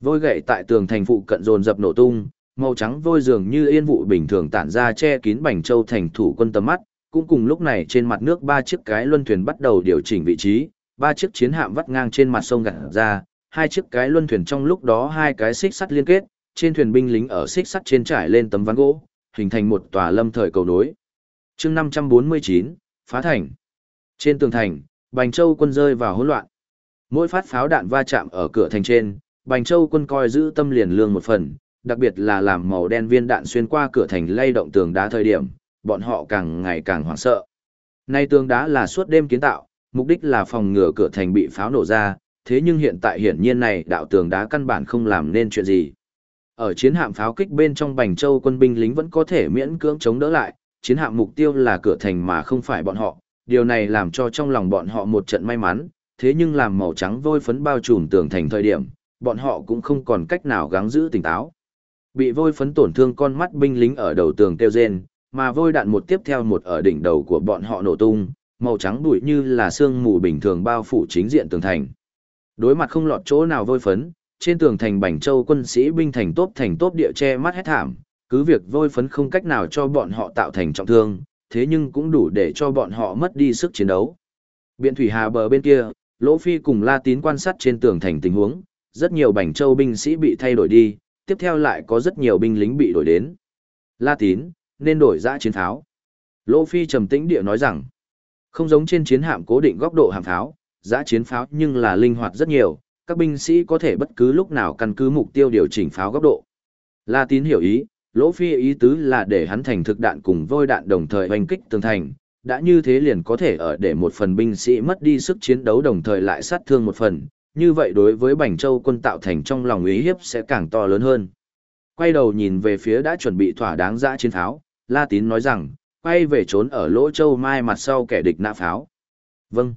Speaker 1: Vôi gậy tại tường thành phụ cận dồn dập nổ tung, màu trắng vôi dường như yên vụ bình thường tản ra che kín Bành Châu thành thủ quân tầm mắt, cũng cùng lúc này trên mặt nước ba chiếc cái luân thuyền bắt đầu điều chỉnh vị trí, ba chiếc chiến hạm vắt ngang trên mặt sông gặt ra, hai chiếc cái luân thuyền trong lúc đó hai cái xích sắt liên kết, trên thuyền binh lính ở xích sắt trên trải lên tấm ván gỗ, hình thành một tòa lâm thời cầu nối. chương 549, phá thành. Trên tường thành, Bành Châu quân rơi vào hỗn loạn. Mỗi phát pháo đạn va chạm ở cửa thành trên, Bành Châu quân coi giữ tâm liền lương một phần, đặc biệt là làm màu đen viên đạn xuyên qua cửa thành lay động tường đá thời điểm, bọn họ càng ngày càng hoảng sợ. Nay tường đá là suốt đêm kiến tạo, mục đích là phòng ngừa cửa thành bị pháo nổ ra, thế nhưng hiện tại hiển nhiên này đạo tường đá căn bản không làm nên chuyện gì. Ở chiến hạm pháo kích bên trong Bành Châu quân binh lính vẫn có thể miễn cưỡng chống đỡ lại, chiến hạm mục tiêu là cửa thành mà không phải bọn họ, điều này làm cho trong lòng bọn họ một trận may mắn, thế nhưng làm màu trắng vôi phấn bao trùm tường thành thời điểm, bọn họ cũng không còn cách nào gắng giữ tỉnh táo. Bị vôi phấn tổn thương con mắt binh lính ở đầu tường kêu rên, mà vôi đạn một tiếp theo một ở đỉnh đầu của bọn họ nổ tung, màu trắng bụi như là sương mù bình thường bao phủ chính diện tường thành. Đối mặt không lọt chỗ nào vôi phấn, trên tường thành Bành Châu quân sĩ binh thành tốt thành tốt địa che mắt hết thảm, cứ việc vôi phấn không cách nào cho bọn họ tạo thành trọng thương, thế nhưng cũng đủ để cho bọn họ mất đi sức chiến đấu. Biện thủy hà bờ bên kia, Lỗ Phi cùng La Tín quan sát trên tường thành tình huống, rất nhiều Bành Châu binh sĩ bị thay đổi đi, tiếp theo lại có rất nhiều binh lính bị đổi đến. La Tín, nên đổi ra chiến tháo. Lỗ Phi trầm tĩnh địa nói rằng, Không giống trên chiến hạm cố định góc độ hàng pháo, giã chiến pháo nhưng là linh hoạt rất nhiều, các binh sĩ có thể bất cứ lúc nào căn cứ mục tiêu điều chỉnh pháo góc độ. La Tín hiểu ý, Lỗ Phi ý tứ là để hắn thành thực đạn cùng vôi đạn đồng thời hoành kích tường thành, đã như thế liền có thể ở để một phần binh sĩ mất đi sức chiến đấu đồng thời lại sát thương một phần, như vậy đối với Bành Châu quân tạo thành trong lòng ý hiếp sẽ càng to lớn hơn. Quay đầu nhìn về phía đã chuẩn bị thỏa đáng dã chiến pháo, La Tín nói rằng, quay về trốn ở lỗ châu mai mặt sau kẻ địch nã pháo. Vâng.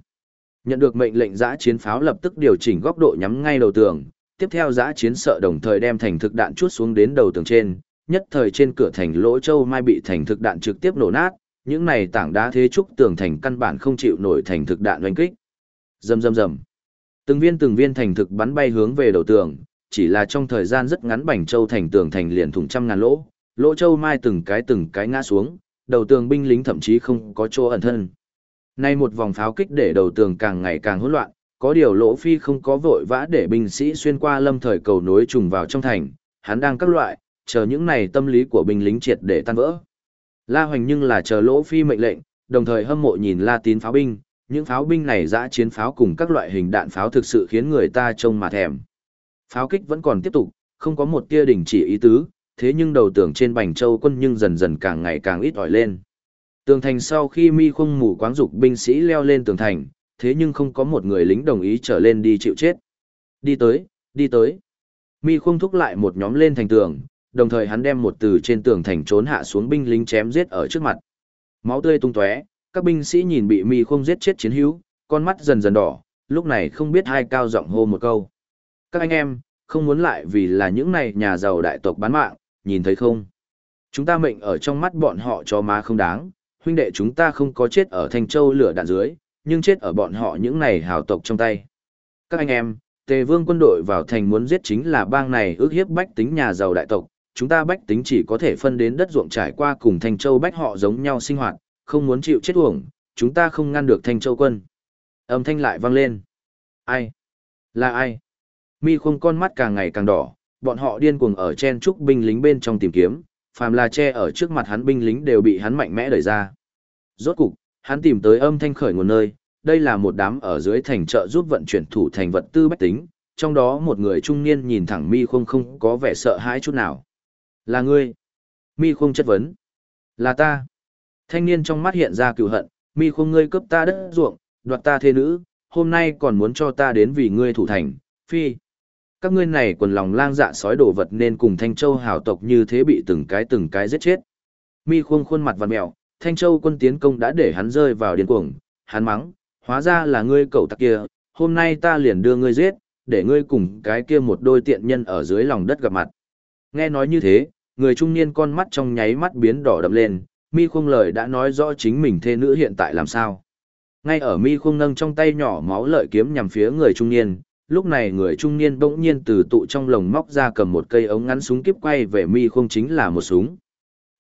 Speaker 1: Nhận được mệnh lệnh giã chiến pháo lập tức điều chỉnh góc độ nhắm ngay đầu tường, tiếp theo giã chiến sợ đồng thời đem thành thực đạn chuốt xuống đến đầu tường trên, nhất thời trên cửa thành lỗ châu mai bị thành thực đạn trực tiếp nổ nát, những này tảng đá thế trúc tường thành căn bản không chịu nổi thành thực đạn oanh kích. Rầm rầm rầm. Từng viên từng viên thành thực bắn bay hướng về đầu tường, chỉ là trong thời gian rất ngắn Bành Châu thành tường thành liền thủng trăm ngàn lỗ, lỗ châu mai từng cái từng cái ngã xuống, đầu tường binh lính thậm chí không có chỗ ẩn thân. Nay một vòng pháo kích để đầu tường càng ngày càng hỗn loạn, có điều lỗ phi không có vội vã để binh sĩ xuyên qua lâm thời cầu nối trùng vào trong thành, hắn đang các loại, chờ những này tâm lý của binh lính triệt để tan vỡ. La Hoành nhưng là chờ lỗ phi mệnh lệnh, đồng thời hâm mộ nhìn La Tín pháo binh, những pháo binh này dã chiến pháo cùng các loại hình đạn pháo thực sự khiến người ta trông mà thèm. Pháo kích vẫn còn tiếp tục, không có một tia đình chỉ ý tứ, thế nhưng đầu tường trên Bành Châu quân nhưng dần dần càng ngày càng ít ỏi lên. Tường thành sau khi mi Khung mù quáng dục binh sĩ leo lên tường thành, thế nhưng không có một người lính đồng ý trở lên đi chịu chết. Đi tới, đi tới. Mi Khung thúc lại một nhóm lên thành tường, đồng thời hắn đem một từ trên tường thành trốn hạ xuống binh lính chém giết ở trước mặt. Máu tươi tung tóe, các binh sĩ nhìn bị Mi Khung giết chết chiến hữu, con mắt dần dần đỏ, lúc này không biết hai cao giọng hô một câu. Các anh em, không muốn lại vì là những này nhà giàu đại tộc bán mạng, nhìn thấy không? Chúng ta mệnh ở trong mắt bọn họ cho má không đáng, huynh đệ chúng ta không có chết ở Thanh Châu lửa đạn dưới, nhưng chết ở bọn họ những này hào tộc trong tay. Các anh em, Tề Vương quân đội vào thành muốn giết chính là bang này ước hiếp bách tính nhà giàu đại tộc, chúng ta bách tính chỉ có thể phân đến đất ruộng trải qua cùng Thanh Châu bách họ giống nhau sinh hoạt, không muốn chịu chết uổng, chúng ta không ngăn được Thanh Châu quân. Âm thanh lại vang lên. Ai? Là ai? Mi khung con mắt càng ngày càng đỏ, bọn họ điên cuồng ở chen trúc binh lính bên trong tìm kiếm, phàm là che ở trước mặt hắn binh lính đều bị hắn mạnh mẽ đẩy ra. Rốt cục, hắn tìm tới âm thanh khởi nguồn nơi, đây là một đám ở dưới thành chợ giúp vận chuyển thủ thành vật tư bách tính, trong đó một người trung niên nhìn thẳng mi không không có vẻ sợ hãi chút nào. Là ngươi. Mi không chất vấn. Là ta. Thanh niên trong mắt hiện ra cựu hận, mi không ngươi cướp ta đất ruộng, đoạt ta thế nữ, hôm nay còn muốn cho ta đến vì ngươi thủ thành, phi các ngươi này quần lòng lang dạ sói đồ vật nên cùng Thanh Châu hào tộc như thế bị từng cái từng cái giết chết. Mi khuôn khuôn mặt vằn mẹo, Thanh Châu quân tiến công đã để hắn rơi vào điên cuồng, hắn mắng, hóa ra là ngươi cậu tặc kia, hôm nay ta liền đưa ngươi giết, để ngươi cùng cái kia một đôi tiện nhân ở dưới lòng đất gặp mặt. Nghe nói như thế, người trung niên con mắt trong nháy mắt biến đỏ đậm lên, Mi Khung lời đã nói rõ chính mình thê nữ hiện tại làm sao. Ngay ở Mi Khung nâng trong tay nhỏ máu lợi kiếm nhằm phía người trung niên, lúc này người trung niên bỗng nhiên từ tụ trong lồng móc ra cầm một cây ống ngắn súng kiếp quay về mi khung chính là một súng.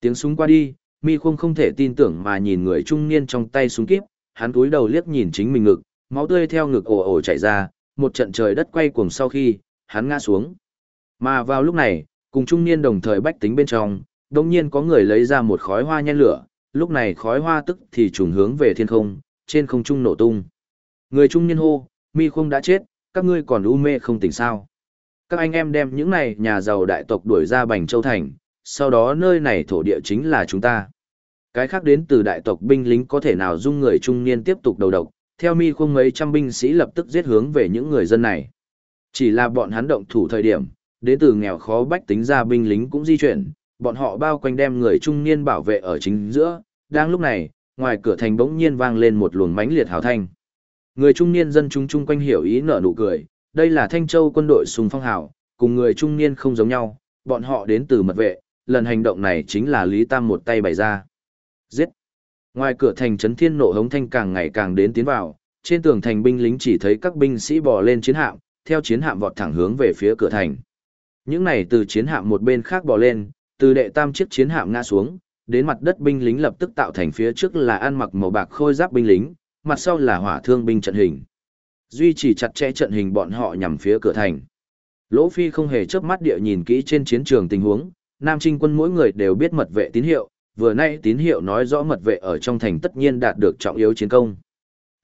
Speaker 1: Tiếng súng qua đi, mi khung không thể tin tưởng mà nhìn người trung niên trong tay súng kiếp hắn cúi đầu liếc nhìn chính mình ngực, máu tươi theo ngực ồ ồ chảy ra, một trận trời đất quay cuồng sau khi, hắn ngã xuống. Mà vào lúc này, cùng trung niên đồng thời bách tính bên trong bỗng nhiên có người lấy ra một khói hoa nhen lửa, lúc này khói hoa tức thì trùng hướng về thiên không, trên không trung nổ tung. Người trung niên hô, mi khung đã chết các ngươi còn u mê không tỉnh sao. Các anh em đem những này nhà giàu đại tộc đuổi ra Bành Châu Thành, sau đó nơi này thổ địa chính là chúng ta. Cái khác đến từ đại tộc binh lính có thể nào dung người trung niên tiếp tục đầu độc, theo mi không mấy trăm binh sĩ lập tức giết hướng về những người dân này. Chỉ là bọn hắn động thủ thời điểm, đến từ nghèo khó bách tính ra binh lính cũng di chuyển, bọn họ bao quanh đem người trung niên bảo vệ ở chính giữa, đang lúc này, ngoài cửa thành bỗng nhiên vang lên một luồng mãnh liệt hào thanh. Người trung niên dân chúng chung quanh hiểu ý nở nụ cười, đây là Thanh Châu quân đội sùng phong hào, cùng người trung niên không giống nhau, bọn họ đến từ mật vệ, lần hành động này chính là Lý Tam một tay bày ra. Giết! Ngoài cửa thành trấn thiên nộ hống thanh càng ngày càng đến tiến vào, trên tường thành binh lính chỉ thấy các binh sĩ bò lên chiến hạm, theo chiến hạm vọt thẳng hướng về phía cửa thành. Những này từ chiến hạm một bên khác bò lên, từ đệ tam chiếc chiến hạm ngã xuống, đến mặt đất binh lính lập tức tạo thành phía trước là ăn mặc màu bạc khôi giáp binh lính, mặt sau là hỏa thương binh trận hình. Duy trì chặt chẽ trận hình bọn họ nhằm phía cửa thành. Lỗ Phi không hề chớp mắt địa nhìn kỹ trên chiến trường tình huống, Nam Trinh quân mỗi người đều biết mật vệ tín hiệu, vừa nay tín hiệu nói rõ mật vệ ở trong thành tất nhiên đạt được trọng yếu chiến công.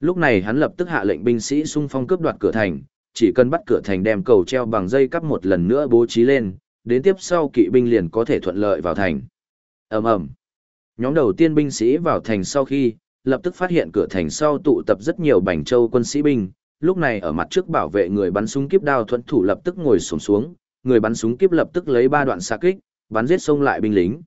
Speaker 1: Lúc này hắn lập tức hạ lệnh binh sĩ xung phong cướp đoạt cửa thành, chỉ cần bắt cửa thành đem cầu treo bằng dây cắp một lần nữa bố trí lên, đến tiếp sau kỵ binh liền có thể thuận lợi vào thành. Ầm ầm. Nhóm đầu tiên binh sĩ vào thành sau khi, lập tức phát hiện cửa thành sau tụ tập rất nhiều bành châu quân sĩ binh, lúc này ở mặt trước bảo vệ người bắn súng kiếp đao thuận thủ lập tức ngồi xổm xuống, xuống, người bắn súng kiếp lập tức lấy ba đoạn xạ kích, bắn giết xông lại binh lính.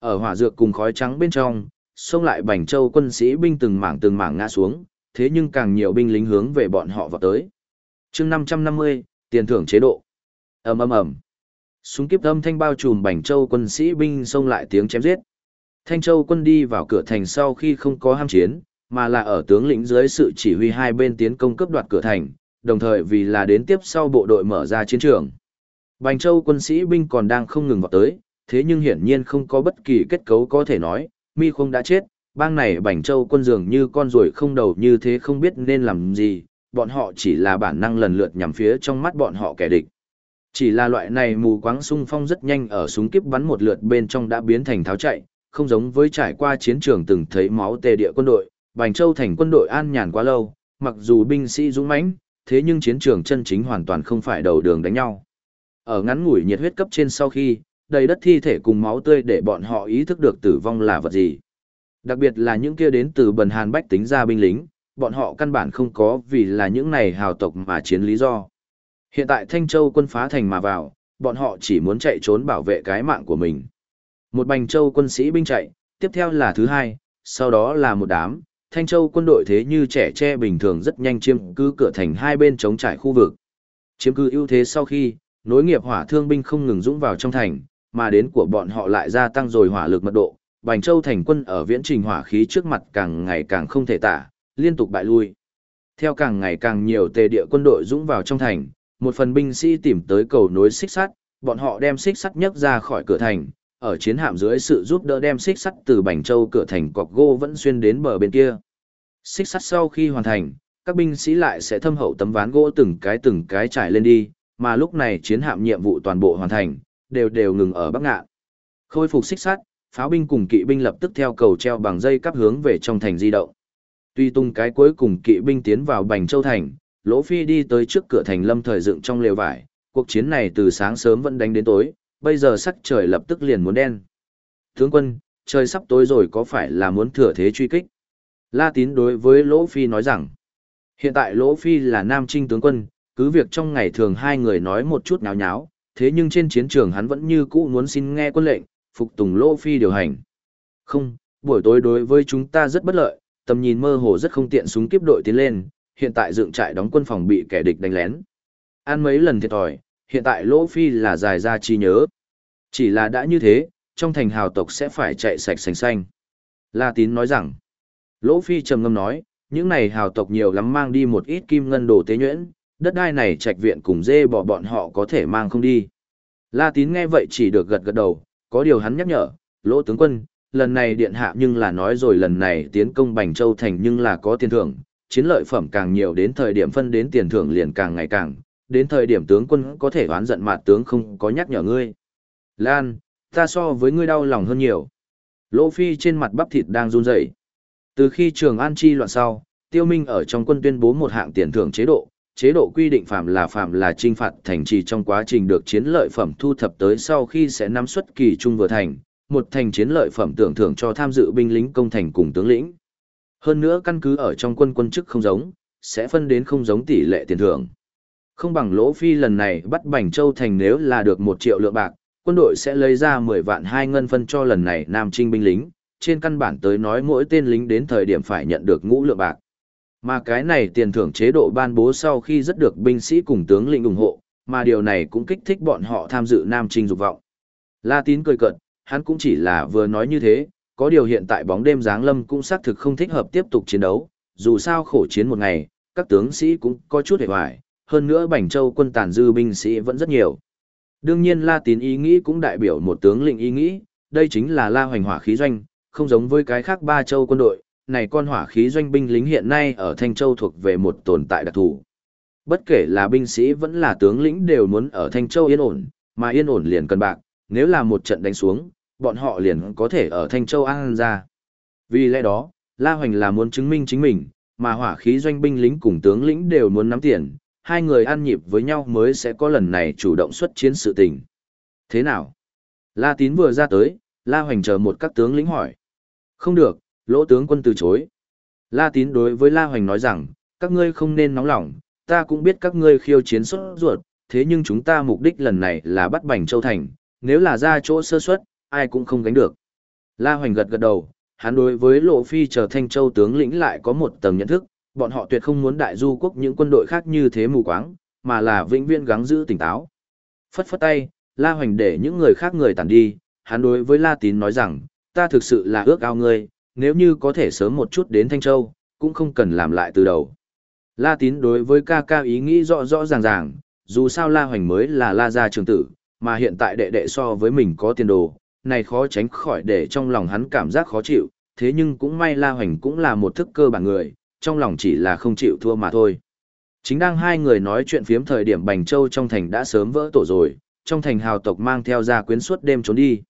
Speaker 1: Ở hỏa dược cùng khói trắng bên trong, xông lại bành châu quân sĩ binh từng mảng từng mảng ngã xuống, thế nhưng càng nhiều binh lính hướng về bọn họ vào tới. chương 550, tiền thưởng chế độ. ầm ầm ầm Súng kiếp âm thanh bao trùm bành châu quân sĩ binh xông lại tiếng chém giết. Thanh Châu quân đi vào cửa thành sau khi không có ham chiến, mà là ở tướng lĩnh dưới sự chỉ huy hai bên tiến công cướp đoạt cửa thành, đồng thời vì là đến tiếp sau bộ đội mở ra chiến trường. Bành Châu quân sĩ binh còn đang không ngừng vào tới, thế nhưng hiển nhiên không có bất kỳ kết cấu có thể nói, mi không đã chết, bang này Bành Châu quân dường như con ruồi không đầu như thế không biết nên làm gì, bọn họ chỉ là bản năng lần lượt nhằm phía trong mắt bọn họ kẻ địch. Chỉ là loại này mù quáng sung phong rất nhanh ở súng kiếp bắn một lượt bên trong đã biến thành tháo chạy, không giống với trải qua chiến trường từng thấy máu tề địa quân đội, Bành Châu thành quân đội an nhàn quá lâu, mặc dù binh sĩ dũng mãnh, thế nhưng chiến trường chân chính hoàn toàn không phải đầu đường đánh nhau. Ở ngắn ngủi nhiệt huyết cấp trên sau khi, đầy đất thi thể cùng máu tươi để bọn họ ý thức được tử vong là vật gì. Đặc biệt là những kia đến từ bần hàn bách tính ra binh lính, bọn họ căn bản không có vì là những này hào tộc mà chiến lý do. Hiện tại Thanh Châu quân phá thành mà vào, bọn họ chỉ muốn chạy trốn bảo vệ cái mạng của mình. Một bành châu quân sĩ binh chạy, tiếp theo là thứ hai, sau đó là một đám, Thanh Châu quân đội thế như trẻ tre bình thường rất nhanh chiếm cứ cửa thành hai bên chống trải khu vực. Chiếm cứ ưu thế sau khi, nối nghiệp hỏa thương binh không ngừng dũng vào trong thành, mà đến của bọn họ lại gia tăng rồi hỏa lực mật độ. Bành Châu thành quân ở viễn trình hỏa khí trước mặt càng ngày càng không thể tả, liên tục bại lui. Theo càng ngày càng nhiều tề địa quân đội dũng vào trong thành, một phần binh sĩ tìm tới cầu nối xích sắt, bọn họ đem xích sắt nhấc ra khỏi cửa thành, ở chiến hạm dưới sự giúp đỡ đem xích sắt từ Bành Châu cửa thành cọc gỗ vẫn xuyên đến bờ bên kia. Xích sắt sau khi hoàn thành, các binh sĩ lại sẽ thâm hậu tấm ván gỗ từng cái từng cái trải lên đi, mà lúc này chiến hạm nhiệm vụ toàn bộ hoàn thành, đều đều ngừng ở Bắc Ngạn. Khôi phục xích sắt, pháo binh cùng kỵ binh lập tức theo cầu treo bằng dây cắp hướng về trong thành di động. Tuy tung cái cuối cùng kỵ binh tiến vào Bành Châu thành, Lỗ Phi đi tới trước cửa thành lâm thời dựng trong lều vải, cuộc chiến này từ sáng sớm vẫn đánh đến tối, bây giờ sắc trời lập tức liền muốn đen. Tướng quân, trời sắp tối rồi có phải là muốn thừa thế truy kích? La Tín đối với Lỗ Phi nói rằng, hiện tại Lỗ Phi là Nam Trinh tướng quân, cứ việc trong ngày thường hai người nói một chút nháo nháo, thế nhưng trên chiến trường hắn vẫn như cũ muốn xin nghe quân lệnh, phục tùng Lỗ Phi điều hành. Không, buổi tối đối với chúng ta rất bất lợi, tầm nhìn mơ hồ rất không tiện súng kiếp đội tiến lên, hiện tại dựng trại đóng quân phòng bị kẻ địch đánh lén. an mấy lần thiệt thòi, hiện tại Lỗ Phi là dài ra chi nhớ. Chỉ là đã như thế, trong thành hào tộc sẽ phải chạy sạch sành xanh. La Tín nói rằng, Lỗ Phi trầm ngâm nói, những này hào tộc nhiều lắm mang đi một ít kim ngân đồ tế nhuyễn, đất đai này trạch viện cùng dê bỏ bọn họ có thể mang không đi. La Tín nghe vậy chỉ được gật gật đầu, có điều hắn nhắc nhở, Lỗ tướng quân, lần này điện hạ nhưng là nói rồi lần này tiến công Bành Châu thành nhưng là có tiền thưởng, chiến lợi phẩm càng nhiều đến thời điểm phân đến tiền thưởng liền càng ngày càng, đến thời điểm tướng quân có thể oán giận mặt tướng không có nhắc nhở ngươi. Lan, ta so với ngươi đau lòng hơn nhiều. Lỗ Phi trên mặt bắp thịt đang run rẩy. Từ khi Trường An chi loạn sau, Tiêu Minh ở trong quân tuyên bố một hạng tiền thưởng chế độ, chế độ quy định phạm là phạm là trinh phạt thành trì trong quá trình được chiến lợi phẩm thu thập tới sau khi sẽ nắm xuất kỳ trung vừa thành, một thành chiến lợi phẩm tưởng thưởng cho tham dự binh lính công thành cùng tướng lĩnh. Hơn nữa căn cứ ở trong quân quân chức không giống, sẽ phân đến không giống tỷ lệ tiền thưởng. Không bằng lỗ phi lần này bắt Bành Châu Thành nếu là được một triệu lượng bạc, quân đội sẽ lấy ra 10 vạn hai ngân phân cho lần này Nam Trinh binh lính, trên căn bản tới nói mỗi tên lính đến thời điểm phải nhận được ngũ lượng bạc. Mà cái này tiền thưởng chế độ ban bố sau khi rất được binh sĩ cùng tướng lĩnh ủng hộ, mà điều này cũng kích thích bọn họ tham dự Nam Trinh dục vọng. La Tín cười cợt, hắn cũng chỉ là vừa nói như thế, có điều hiện tại bóng đêm giáng lâm cũng xác thực không thích hợp tiếp tục chiến đấu, dù sao khổ chiến một ngày, các tướng sĩ cũng có chút hề hoài, hơn nữa Bành Châu quân tàn dư binh sĩ vẫn rất nhiều. Đương nhiên La Tín ý nghĩ cũng đại biểu một tướng lĩnh ý nghĩ, đây chính là La Hoành hỏa khí doanh, không giống với cái khác ba châu quân đội, này con hỏa khí doanh binh lính hiện nay ở Thanh Châu thuộc về một tồn tại đặc thù. Bất kể là binh sĩ vẫn là tướng lĩnh đều muốn ở Thanh Châu yên ổn, mà yên ổn liền cần bạc, nếu là một trận đánh xuống, bọn họ liền có thể ở Thanh Châu an ra. Vì lẽ đó, La Hoành là muốn chứng minh chính mình, mà hỏa khí doanh binh lính cùng tướng lĩnh đều muốn nắm tiền, hai người ăn nhịp với nhau mới sẽ có lần này chủ động xuất chiến sự tình. Thế nào? La Tín vừa ra tới, La Hoành chờ một các tướng lĩnh hỏi. Không được, lỗ tướng quân từ chối. La Tín đối với La Hoành nói rằng, các ngươi không nên nóng lòng, ta cũng biết các ngươi khiêu chiến xuất ruột, thế nhưng chúng ta mục đích lần này là bắt Bành Châu Thành, nếu là ra chỗ sơ suất, ai cũng không gánh được. La Hoành gật gật đầu, hắn đối với Lộ Phi chờ Thanh Châu tướng lĩnh lại có một tầng nhận thức, bọn họ tuyệt không muốn đại du quốc những quân đội khác như thế mù quáng, mà là vĩnh viễn gắng giữ tỉnh táo. Phất phất tay, La Hoành để những người khác người tản đi, hắn đối với La Tín nói rằng, ta thực sự là ước ao ngươi, nếu như có thể sớm một chút đến Thanh Châu, cũng không cần làm lại từ đầu. La Tín đối với ca ca ý nghĩ rõ rõ ràng ràng, dù sao La Hoành mới là La gia trường tử, mà hiện tại đệ đệ so với mình có tiền đồ, này khó tránh khỏi để trong lòng hắn cảm giác khó chịu, thế nhưng cũng may La Hoành cũng là một thức cơ bản người, trong lòng chỉ là không chịu thua mà thôi. Chính đang hai người nói chuyện phiếm thời điểm Bành Châu trong thành đã sớm vỡ tổ rồi, trong thành hào tộc mang theo ra quyến suốt đêm trốn đi.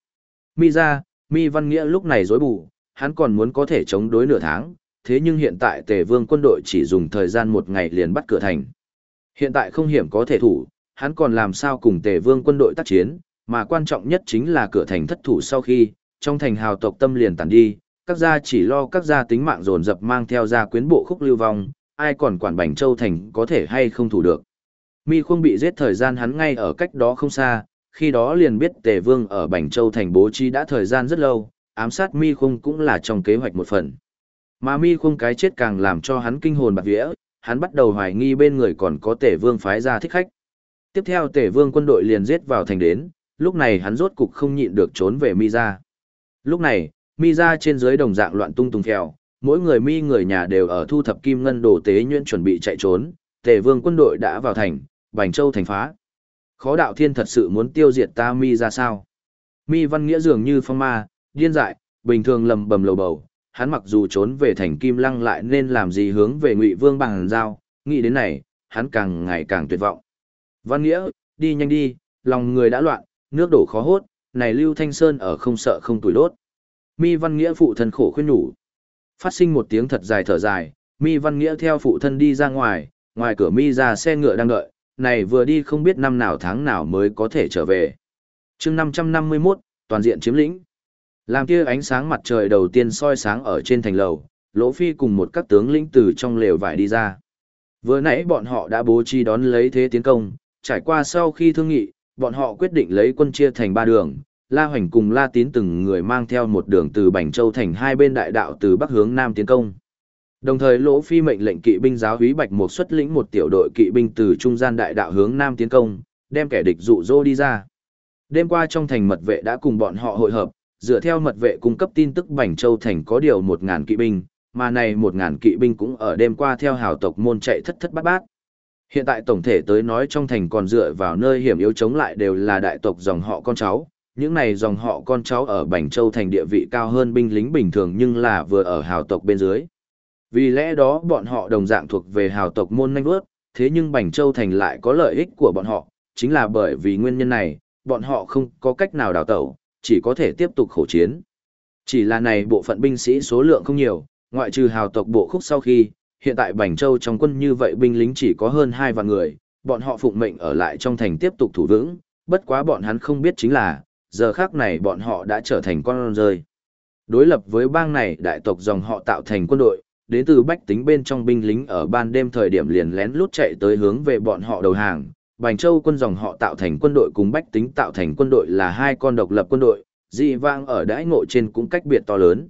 Speaker 1: Mi ra, Mi Văn Nghĩa lúc này dối bù, hắn còn muốn có thể chống đối nửa tháng, thế nhưng hiện tại tề vương quân đội chỉ dùng thời gian một ngày liền bắt cửa thành. Hiện tại không hiểm có thể thủ, hắn còn làm sao cùng tề vương quân đội tác chiến, mà quan trọng nhất chính là cửa thành thất thủ sau khi, trong thành hào tộc tâm liền tàn đi, các gia chỉ lo các gia tính mạng dồn dập mang theo gia quyến bộ khúc lưu vong, ai còn quản Bành Châu thành có thể hay không thủ được. Mi Khuông bị giết thời gian hắn ngay ở cách đó không xa, khi đó liền biết Tề Vương ở Bành Châu thành bố trí đã thời gian rất lâu, ám sát Mi Khung cũng là trong kế hoạch một phần. Mà Mi Khung cái chết càng làm cho hắn kinh hồn bạc vía, hắn bắt đầu hoài nghi bên người còn có Tề Vương phái ra thích khách. Tiếp theo Tề Vương quân đội liền giết vào thành đến, lúc này hắn rốt cục không nhịn được trốn về Mi ra. Lúc này, Mi ra trên dưới đồng dạng loạn tung tung theo, mỗi người Mi người nhà đều ở thu thập kim ngân đồ tế nhuyễn chuẩn bị chạy trốn, Tề Vương quân đội đã vào thành, Bành Châu thành phá. Khó đạo thiên thật sự muốn tiêu diệt ta Mi ra sao? Mi văn nghĩa dường như phong ma, điên dại, bình thường lầm bầm lầu bầu, hắn mặc dù trốn về thành Kim Lăng lại nên làm gì hướng về Ngụy Vương bằng giao, nghĩ đến này, hắn càng ngày càng tuyệt vọng. Văn nghĩa, đi nhanh đi, lòng người đã loạn, nước đổ khó hốt, này Lưu Thanh Sơn ở không sợ không tuổi đốt. Mi Văn Nghĩa phụ thân khổ khuyên nhủ. Phát sinh một tiếng thật dài thở dài, Mi Văn Nghĩa theo phụ thân đi ra ngoài, ngoài cửa Mi ra xe ngựa đang đợi, này vừa đi không biết năm nào tháng nào mới có thể trở về. chương 551, toàn diện chiếm lĩnh. Làm kia ánh sáng mặt trời đầu tiên soi sáng ở trên thành lầu, Lỗ Phi cùng một các tướng lĩnh từ trong lều vải đi ra. Vừa nãy bọn họ đã bố trí đón lấy thế tiến công, trải qua sau khi thương nghị, bọn họ quyết định lấy quân chia thành ba đường, La Hoành cùng La Tín từng người mang theo một đường từ Bành Châu thành hai bên đại đạo từ bắc hướng nam tiến công. Đồng thời Lỗ Phi mệnh lệnh kỵ binh giáo úy Bạch một xuất lĩnh một tiểu đội kỵ binh từ trung gian đại đạo hướng nam tiến công, đem kẻ địch dụ dỗ đi ra. Đêm qua trong thành mật vệ đã cùng bọn họ hội hợp, dựa theo mật vệ cung cấp tin tức Bành Châu thành có điều 1000 kỵ binh, mà này 1000 kỵ binh cũng ở đêm qua theo hào tộc môn chạy thất thất bát bát. Hiện tại tổng thể tới nói trong thành còn dựa vào nơi hiểm yếu chống lại đều là đại tộc dòng họ con cháu, những này dòng họ con cháu ở Bành Châu thành địa vị cao hơn binh lính bình thường nhưng là vừa ở hào tộc bên dưới. Vì lẽ đó bọn họ đồng dạng thuộc về hào tộc môn nanh bước, thế nhưng Bành Châu thành lại có lợi ích của bọn họ, chính là bởi vì nguyên nhân này, bọn họ không có cách nào đào tẩu, chỉ có thể tiếp tục khổ chiến. Chỉ là này bộ phận binh sĩ số lượng không nhiều, ngoại trừ hào tộc bộ khúc sau khi, hiện tại Bành Châu trong quân như vậy binh lính chỉ có hơn hai vạn người, bọn họ phụng mệnh ở lại trong thành tiếp tục thủ vững, bất quá bọn hắn không biết chính là, giờ khác này bọn họ đã trở thành con rơi. Đối lập với bang này đại tộc dòng họ tạo thành quân đội, đến từ bách tính bên trong binh lính ở ban đêm thời điểm liền lén lút chạy tới hướng về bọn họ đầu hàng. Bành Châu quân dòng họ tạo thành quân đội cùng bách tính tạo thành quân đội là hai con độc lập quân đội, dị vang ở đãi ngộ trên cũng cách biệt to lớn.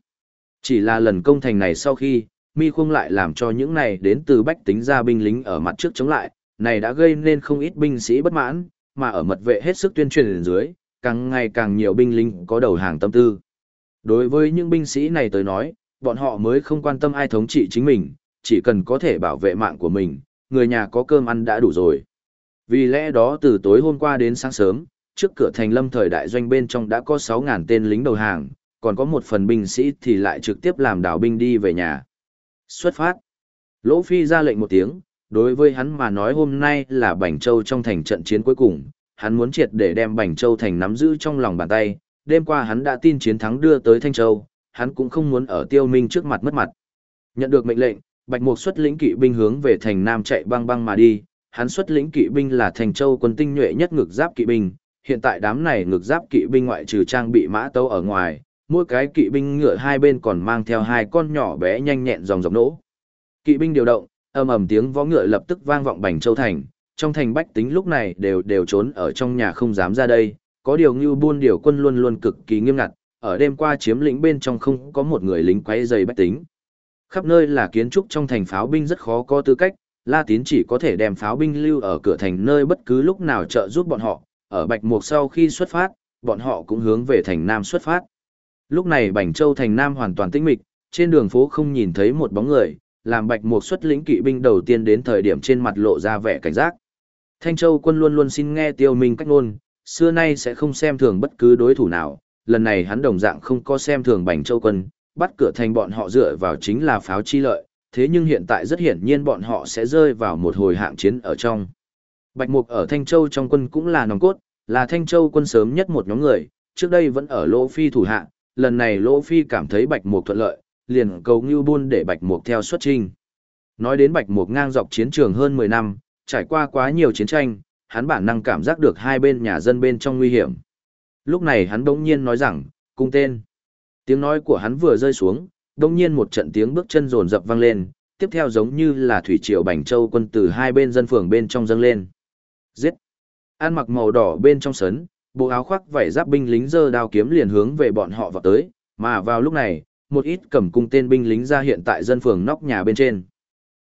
Speaker 1: Chỉ là lần công thành này sau khi, mi khung lại làm cho những này đến từ bách tính ra binh lính ở mặt trước chống lại, này đã gây nên không ít binh sĩ bất mãn, mà ở mật vệ hết sức tuyên truyền dưới, càng ngày càng nhiều binh lính có đầu hàng tâm tư. Đối với những binh sĩ này tới nói, bọn họ mới không quan tâm ai thống trị chính mình, chỉ cần có thể bảo vệ mạng của mình, người nhà có cơm ăn đã đủ rồi. Vì lẽ đó từ tối hôm qua đến sáng sớm, trước cửa thành lâm thời đại doanh bên trong đã có 6.000 tên lính đầu hàng, còn có một phần binh sĩ thì lại trực tiếp làm đảo binh đi về nhà. Xuất phát. Lỗ Phi ra lệnh một tiếng, đối với hắn mà nói hôm nay là Bành Châu trong thành trận chiến cuối cùng, hắn muốn triệt để đem Bành Châu thành nắm giữ trong lòng bàn tay, đêm qua hắn đã tin chiến thắng đưa tới Thanh Châu, hắn cũng không muốn ở tiêu minh trước mặt mất mặt. Nhận được mệnh lệnh, Bạch Mục xuất lĩnh kỵ binh hướng về thành Nam chạy băng băng mà đi, hắn xuất lĩnh kỵ binh là thành châu quân tinh nhuệ nhất ngực giáp kỵ binh, hiện tại đám này ngực giáp kỵ binh ngoại trừ trang bị mã tấu ở ngoài, mỗi cái kỵ binh ngựa hai bên còn mang theo hai con nhỏ bé nhanh nhẹn dòng dòng nỗ. Kỵ binh điều động, ầm ầm tiếng vó ngựa lập tức vang vọng Bành Châu thành, trong thành bách tính lúc này đều đều trốn ở trong nhà không dám ra đây, có điều Ngưu Buôn điều quân luôn luôn cực kỳ nghiêm ngặt, ở đêm qua chiếm lĩnh bên trong không có một người lính quấy dày bách tính. Khắp nơi là kiến trúc trong thành pháo binh rất khó có tư cách, La Tín chỉ có thể đem pháo binh lưu ở cửa thành nơi bất cứ lúc nào trợ giúp bọn họ, ở Bạch Mục sau khi xuất phát, bọn họ cũng hướng về thành Nam xuất phát. Lúc này Bành Châu thành Nam hoàn toàn tĩnh mịch, trên đường phố không nhìn thấy một bóng người, làm Bạch Mục xuất lĩnh kỵ binh đầu tiên đến thời điểm trên mặt lộ ra vẻ cảnh giác. Thanh Châu quân luôn luôn xin nghe Tiêu Minh cách ngôn, xưa nay sẽ không xem thường bất cứ đối thủ nào, lần này hắn đồng dạng không có xem thường Bành Châu quân, bắt cửa thành bọn họ dựa vào chính là pháo chi lợi, thế nhưng hiện tại rất hiển nhiên bọn họ sẽ rơi vào một hồi hạng chiến ở trong. Bạch Mục ở Thanh Châu trong quân cũng là nòng cốt, là Thanh Châu quân sớm nhất một nhóm người, trước đây vẫn ở Lỗ Phi thủ hạ, lần này Lỗ Phi cảm thấy Bạch Mục thuận lợi, liền cầu Ngưu Buôn để Bạch Mục theo xuất trình. Nói đến Bạch Mục ngang dọc chiến trường hơn 10 năm, trải qua quá nhiều chiến tranh, hắn bản năng cảm giác được hai bên nhà dân bên trong nguy hiểm. Lúc này hắn đống nhiên nói rằng, cung tên. Tiếng nói của hắn vừa rơi xuống, đống nhiên một trận tiếng bước chân rồn rập vang lên, tiếp theo giống như là thủy triều bành châu quân từ hai bên dân phường bên trong dâng lên. Giết! An mặc màu đỏ bên trong sấn, bộ áo khoác vảy giáp binh lính giơ đao kiếm liền hướng về bọn họ vào tới, mà vào lúc này, một ít cầm cung tên binh lính ra hiện tại dân phường nóc nhà bên trên.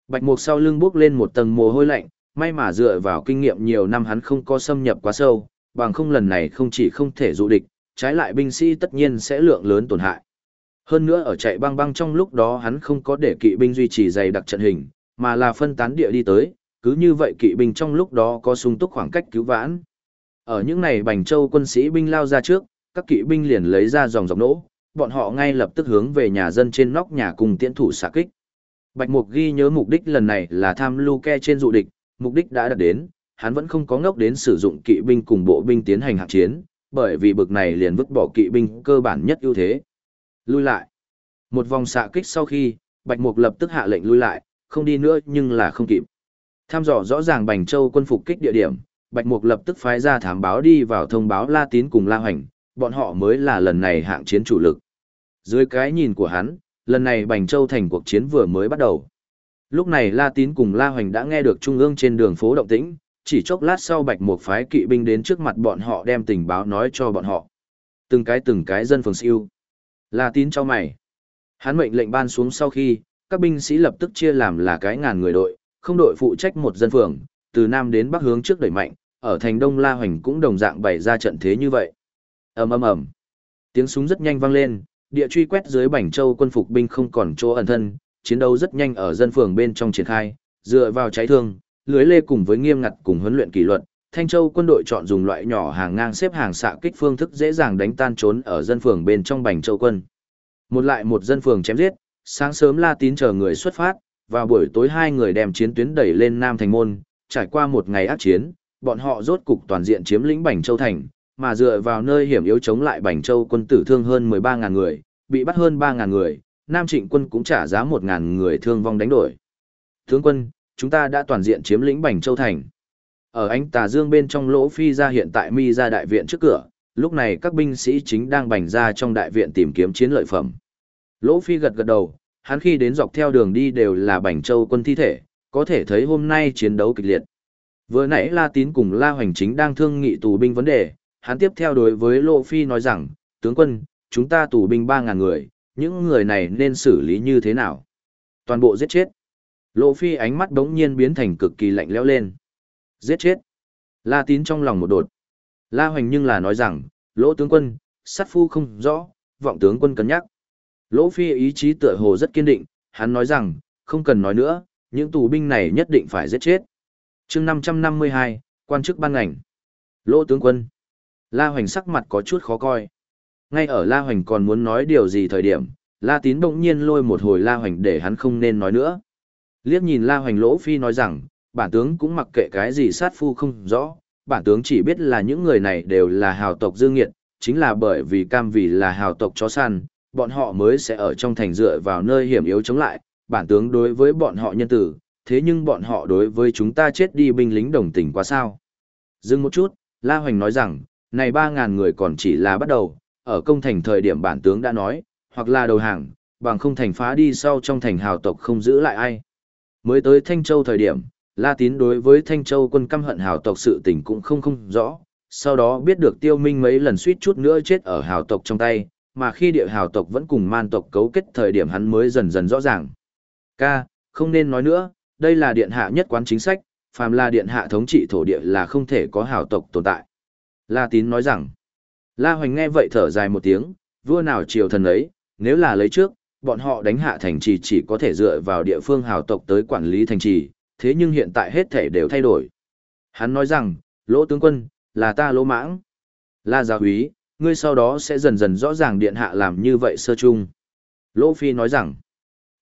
Speaker 1: Bạch Mục sau lưng bước lên một tầng mồ hôi lạnh, may mà dựa vào kinh nghiệm nhiều năm hắn không có xâm nhập quá sâu, bằng không lần này không chỉ không thể dụ địch, trái lại binh sĩ tất nhiên sẽ lượng lớn tổn hại. Hơn nữa ở chạy băng băng trong lúc đó hắn không có để kỵ binh duy trì dày đặc trận hình, mà là phân tán địa đi tới, cứ như vậy kỵ binh trong lúc đó có sung túc khoảng cách cứu vãn. Ở những này Bành Châu quân sĩ binh lao ra trước, các kỵ binh liền lấy ra dòng dọc nỗ, bọn họ ngay lập tức hướng về nhà dân trên nóc nhà cùng tiễn thủ xạ kích. Bạch Mục ghi nhớ mục đích lần này là tham lưu ke trên dụ địch, mục đích đã đạt đến, hắn vẫn không có ngốc đến sử dụng kỵ binh cùng bộ binh tiến hành hạng chiến, bởi vì bực này liền vứt bỏ kỵ binh cơ bản nhất ưu thế. Lui lại. Một vòng xạ kích sau khi, Bạch Mục lập tức hạ lệnh lui lại, không đi nữa nhưng là không kịp. Tham dò rõ ràng Bành Châu quân phục kích địa điểm, Bạch Mục lập tức phái ra thám báo đi vào thông báo La Tín cùng La Hoành, bọn họ mới là lần này hạng chiến chủ lực. Dưới cái nhìn của hắn, lần này Bành Châu thành cuộc chiến vừa mới bắt đầu. Lúc này La Tín cùng La Hoành đã nghe được trung ương trên đường phố động tĩnh, chỉ chốc lát sau Bạch Mục phái kỵ binh đến trước mặt bọn họ đem tình báo nói cho bọn họ. Từng cái từng cái dân phường siêu. La Tín cho mày. Hắn mệnh lệnh ban xuống sau khi, các binh sĩ lập tức chia làm là cái ngàn người đội, không đội phụ trách một dân phường, từ nam đến bắc hướng trước đẩy mạnh, ở thành Đông La Hoành cũng đồng dạng bày ra trận thế như vậy. Ầm ầm ầm. Tiếng súng rất nhanh vang lên, địa truy quét dưới Bảnh Châu quân phục binh không còn chỗ ẩn thân, chiến đấu rất nhanh ở dân phường bên trong triển khai, dựa vào cháy thương, lưới lê cùng với nghiêm ngặt cùng huấn luyện kỷ luật, Thanh Châu quân đội chọn dùng loại nhỏ hàng ngang xếp hàng xạ kích phương thức dễ dàng đánh tan trốn ở dân phường bên trong Bành Châu quân. Một lại một dân phường chém giết, sáng sớm La Tín chờ người xuất phát, và buổi tối hai người đem chiến tuyến đẩy lên Nam Thành Môn, trải qua một ngày ác chiến, bọn họ rốt cục toàn diện chiếm lĩnh Bành Châu Thành, mà dựa vào nơi hiểm yếu chống lại Bành Châu quân tử thương hơn 13.000 người, bị bắt hơn 3.000 người, Nam Trịnh quân cũng trả giá 1.000 người thương vong đánh đổi. Tướng quân, chúng ta đã toàn diện chiếm lĩnh Bành Châu Thành. Ở ánh tà dương bên trong lỗ phi ra hiện tại mi ra đại viện trước cửa, lúc này các binh sĩ chính đang bành ra trong đại viện tìm kiếm chiến lợi phẩm. Lỗ phi gật gật đầu, hắn khi đến dọc theo đường đi đều là bành châu quân thi thể, có thể thấy hôm nay chiến đấu kịch liệt. Vừa nãy La Tín cùng La Hoành chính đang thương nghị tù binh vấn đề, hắn tiếp theo đối với Lỗ Phi nói rằng, tướng quân, chúng ta tù binh 3.000 người, những người này nên xử lý như thế nào? Toàn bộ giết chết. Lỗ Phi ánh mắt đống nhiên biến thành cực kỳ lạnh lẽo lên. Giết chết. La Tín trong lòng một đột. La Hoành nhưng là nói rằng, Lỗ tướng quân, sát phu không rõ, vọng tướng quân cân nhắc. Lỗ Phi ý chí tựa hồ rất kiên định, hắn nói rằng, không cần nói nữa, những tù binh này nhất định phải giết chết. chương 552, quan chức ban ngành. Lỗ tướng quân. La Hoành sắc mặt có chút khó coi. Ngay ở La Hoành còn muốn nói điều gì thời điểm, La Tín động nhiên lôi một hồi La Hoành để hắn không nên nói nữa. Liếc nhìn La Hoành Lỗ Phi nói rằng, bản tướng cũng mặc kệ cái gì sát phu không rõ, bản tướng chỉ biết là những người này đều là hào tộc dương nghiệt, chính là bởi vì cam vì là hào tộc chó săn, bọn họ mới sẽ ở trong thành dựa vào nơi hiểm yếu chống lại, bản tướng đối với bọn họ nhân tử, thế nhưng bọn họ đối với chúng ta chết đi binh lính đồng tình quá sao. Dừng một chút, La Hoành nói rằng, này 3.000 người còn chỉ là bắt đầu, ở công thành thời điểm bản tướng đã nói, hoặc là đầu hàng, bằng không thành phá đi sau trong thành hào tộc không giữ lại ai. Mới tới Thanh Châu thời điểm, La Tín đối với Thanh Châu quân căm hận hào tộc sự tình cũng không không rõ, sau đó biết được tiêu minh mấy lần suýt chút nữa chết ở hào tộc trong tay, mà khi địa hào tộc vẫn cùng man tộc cấu kết thời điểm hắn mới dần dần rõ ràng. Ca, không nên nói nữa, đây là điện hạ nhất quán chính sách, phàm là điện hạ thống trị thổ địa là không thể có hào tộc tồn tại. La Tín nói rằng, La Hoành nghe vậy thở dài một tiếng, vua nào triều thần ấy, nếu là lấy trước, bọn họ đánh hạ thành trì chỉ có thể dựa vào địa phương hào tộc tới quản lý thành trì, thế nhưng hiện tại hết thể đều thay đổi. Hắn nói rằng, lỗ tướng quân, là ta lỗ mãng. La Gia Húy, ngươi sau đó sẽ dần dần rõ ràng điện hạ làm như vậy sơ chung. Lỗ Phi nói rằng,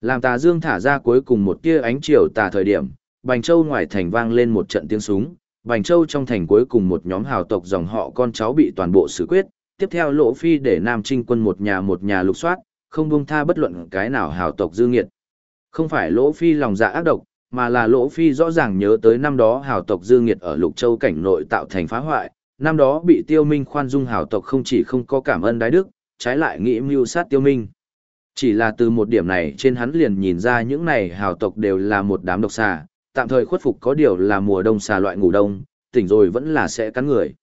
Speaker 1: làm tà dương thả ra cuối cùng một tia ánh chiều tà thời điểm, Bành Châu ngoài thành vang lên một trận tiếng súng, Bành Châu trong thành cuối cùng một nhóm hào tộc dòng họ con cháu bị toàn bộ xử quyết, tiếp theo Lỗ Phi để Nam Trinh quân một nhà một nhà lục soát, không buông tha bất luận cái nào hào tộc dư nghiệt. Không phải Lỗ Phi lòng dạ ác độc, mà là Lỗ Phi rõ ràng nhớ tới năm đó hào tộc dư nghiệt ở Lục Châu cảnh nội tạo thành phá hoại, năm đó bị Tiêu Minh khoan dung hào tộc không chỉ không có cảm ơn đái đức, trái lại nghĩ mưu sát Tiêu Minh. Chỉ là từ một điểm này trên hắn liền nhìn ra những này hào tộc đều là một đám độc xà, tạm thời khuất phục có điều là mùa đông xà loại ngủ đông, tỉnh rồi vẫn là sẽ cắn người.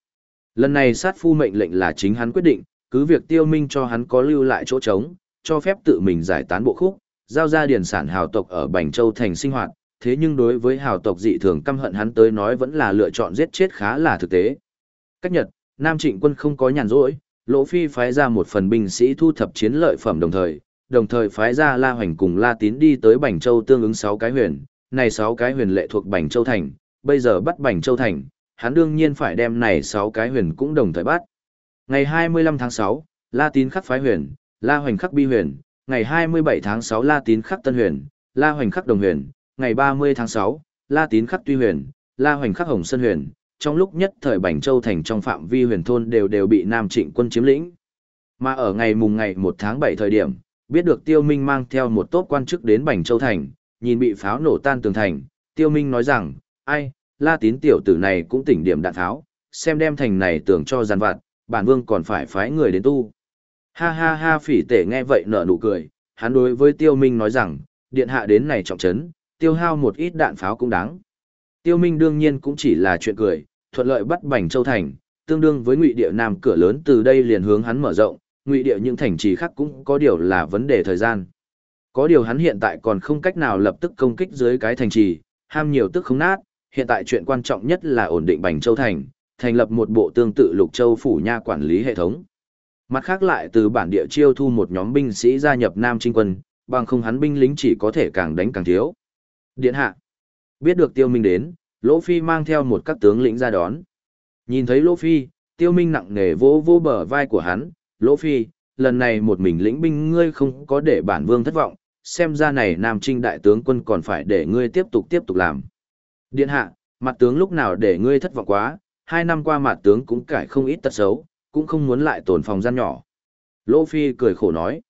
Speaker 1: Lần này sát phu mệnh lệnh là chính hắn quyết định, cứ việc tiêu minh cho hắn có lưu lại chỗ trống, cho phép tự mình giải tán bộ khúc, giao ra điển sản hào tộc ở Bành Châu thành sinh hoạt, thế nhưng đối với hào tộc dị thường căm hận hắn tới nói vẫn là lựa chọn giết chết khá là thực tế. Cách Nhật, Nam Trịnh quân không có nhàn rỗi, Lỗ Phi phái ra một phần binh sĩ thu thập chiến lợi phẩm đồng thời, đồng thời phái ra La Hoành cùng La Tín đi tới Bành Châu tương ứng 6 cái huyền, này 6 cái huyền lệ thuộc Bành Châu thành, bây giờ bắt Bành Châu thành, hắn đương nhiên phải đem này 6 cái huyền cũng đồng thời bắt. Ngày 25 tháng 6, La Tín khắc phái huyền, La Hoành khắc bi huyền, ngày 27 tháng 6 La Tín khắc tân huyền, La Hoành khắc đồng huyền, ngày 30 tháng 6, La Tín khắc tuy huyền, La Hoành khắc hồng sơn huyền, trong lúc nhất thời Bành Châu thành trong phạm vi huyền thôn đều đều bị Nam Trịnh quân chiếm lĩnh. Mà ở ngày mùng ngày 1 tháng 7 thời điểm, biết được Tiêu Minh mang theo một tốt quan chức đến Bành Châu thành, nhìn bị pháo nổ tan tường thành, Tiêu Minh nói rằng, ai, La Tín tiểu tử này cũng tỉnh điểm đạn tháo, xem đem thành này tưởng cho giàn vặt, bản vương còn phải phái người đến tu. Ha ha ha phỉ tể nghe vậy nở nụ cười, hắn đối với Tiêu Minh nói rằng, điện hạ đến này trọng trấn, tiêu hao một ít đạn pháo cũng đáng. Tiêu Minh đương nhiên cũng chỉ là chuyện cười, thuận lợi bắt Bành Châu Thành, tương đương với ngụy địa nam cửa lớn từ đây liền hướng hắn mở rộng, ngụy địa những thành trì khác cũng có điều là vấn đề thời gian. Có điều hắn hiện tại còn không cách nào lập tức công kích dưới cái thành trì, ham nhiều tức không nát, hiện tại chuyện quan trọng nhất là ổn định Bành Châu Thành, thành lập một bộ tương tự Lục Châu phủ nha quản lý hệ thống. Mặt khác lại từ bản địa chiêu thu một nhóm binh sĩ gia nhập Nam Trinh quân, bằng không hắn binh lính chỉ có thể càng đánh càng thiếu. Điện hạ. Biết được Tiêu Minh đến, Lỗ Phi mang theo một các tướng lĩnh ra đón. Nhìn thấy Lỗ Phi, Tiêu Minh nặng nề vỗ vỗ bờ vai của hắn, Lỗ Phi, lần này một mình lĩnh binh ngươi không có để bản vương thất vọng, xem ra này Nam Trinh đại tướng quân còn phải để ngươi tiếp tục tiếp tục làm. Điện hạ, mặt tướng lúc nào để ngươi thất vọng quá, hai năm qua mặt tướng cũng cải không ít tật xấu, cũng không muốn lại tổn phòng gian nhỏ. Lỗ Phi cười khổ nói.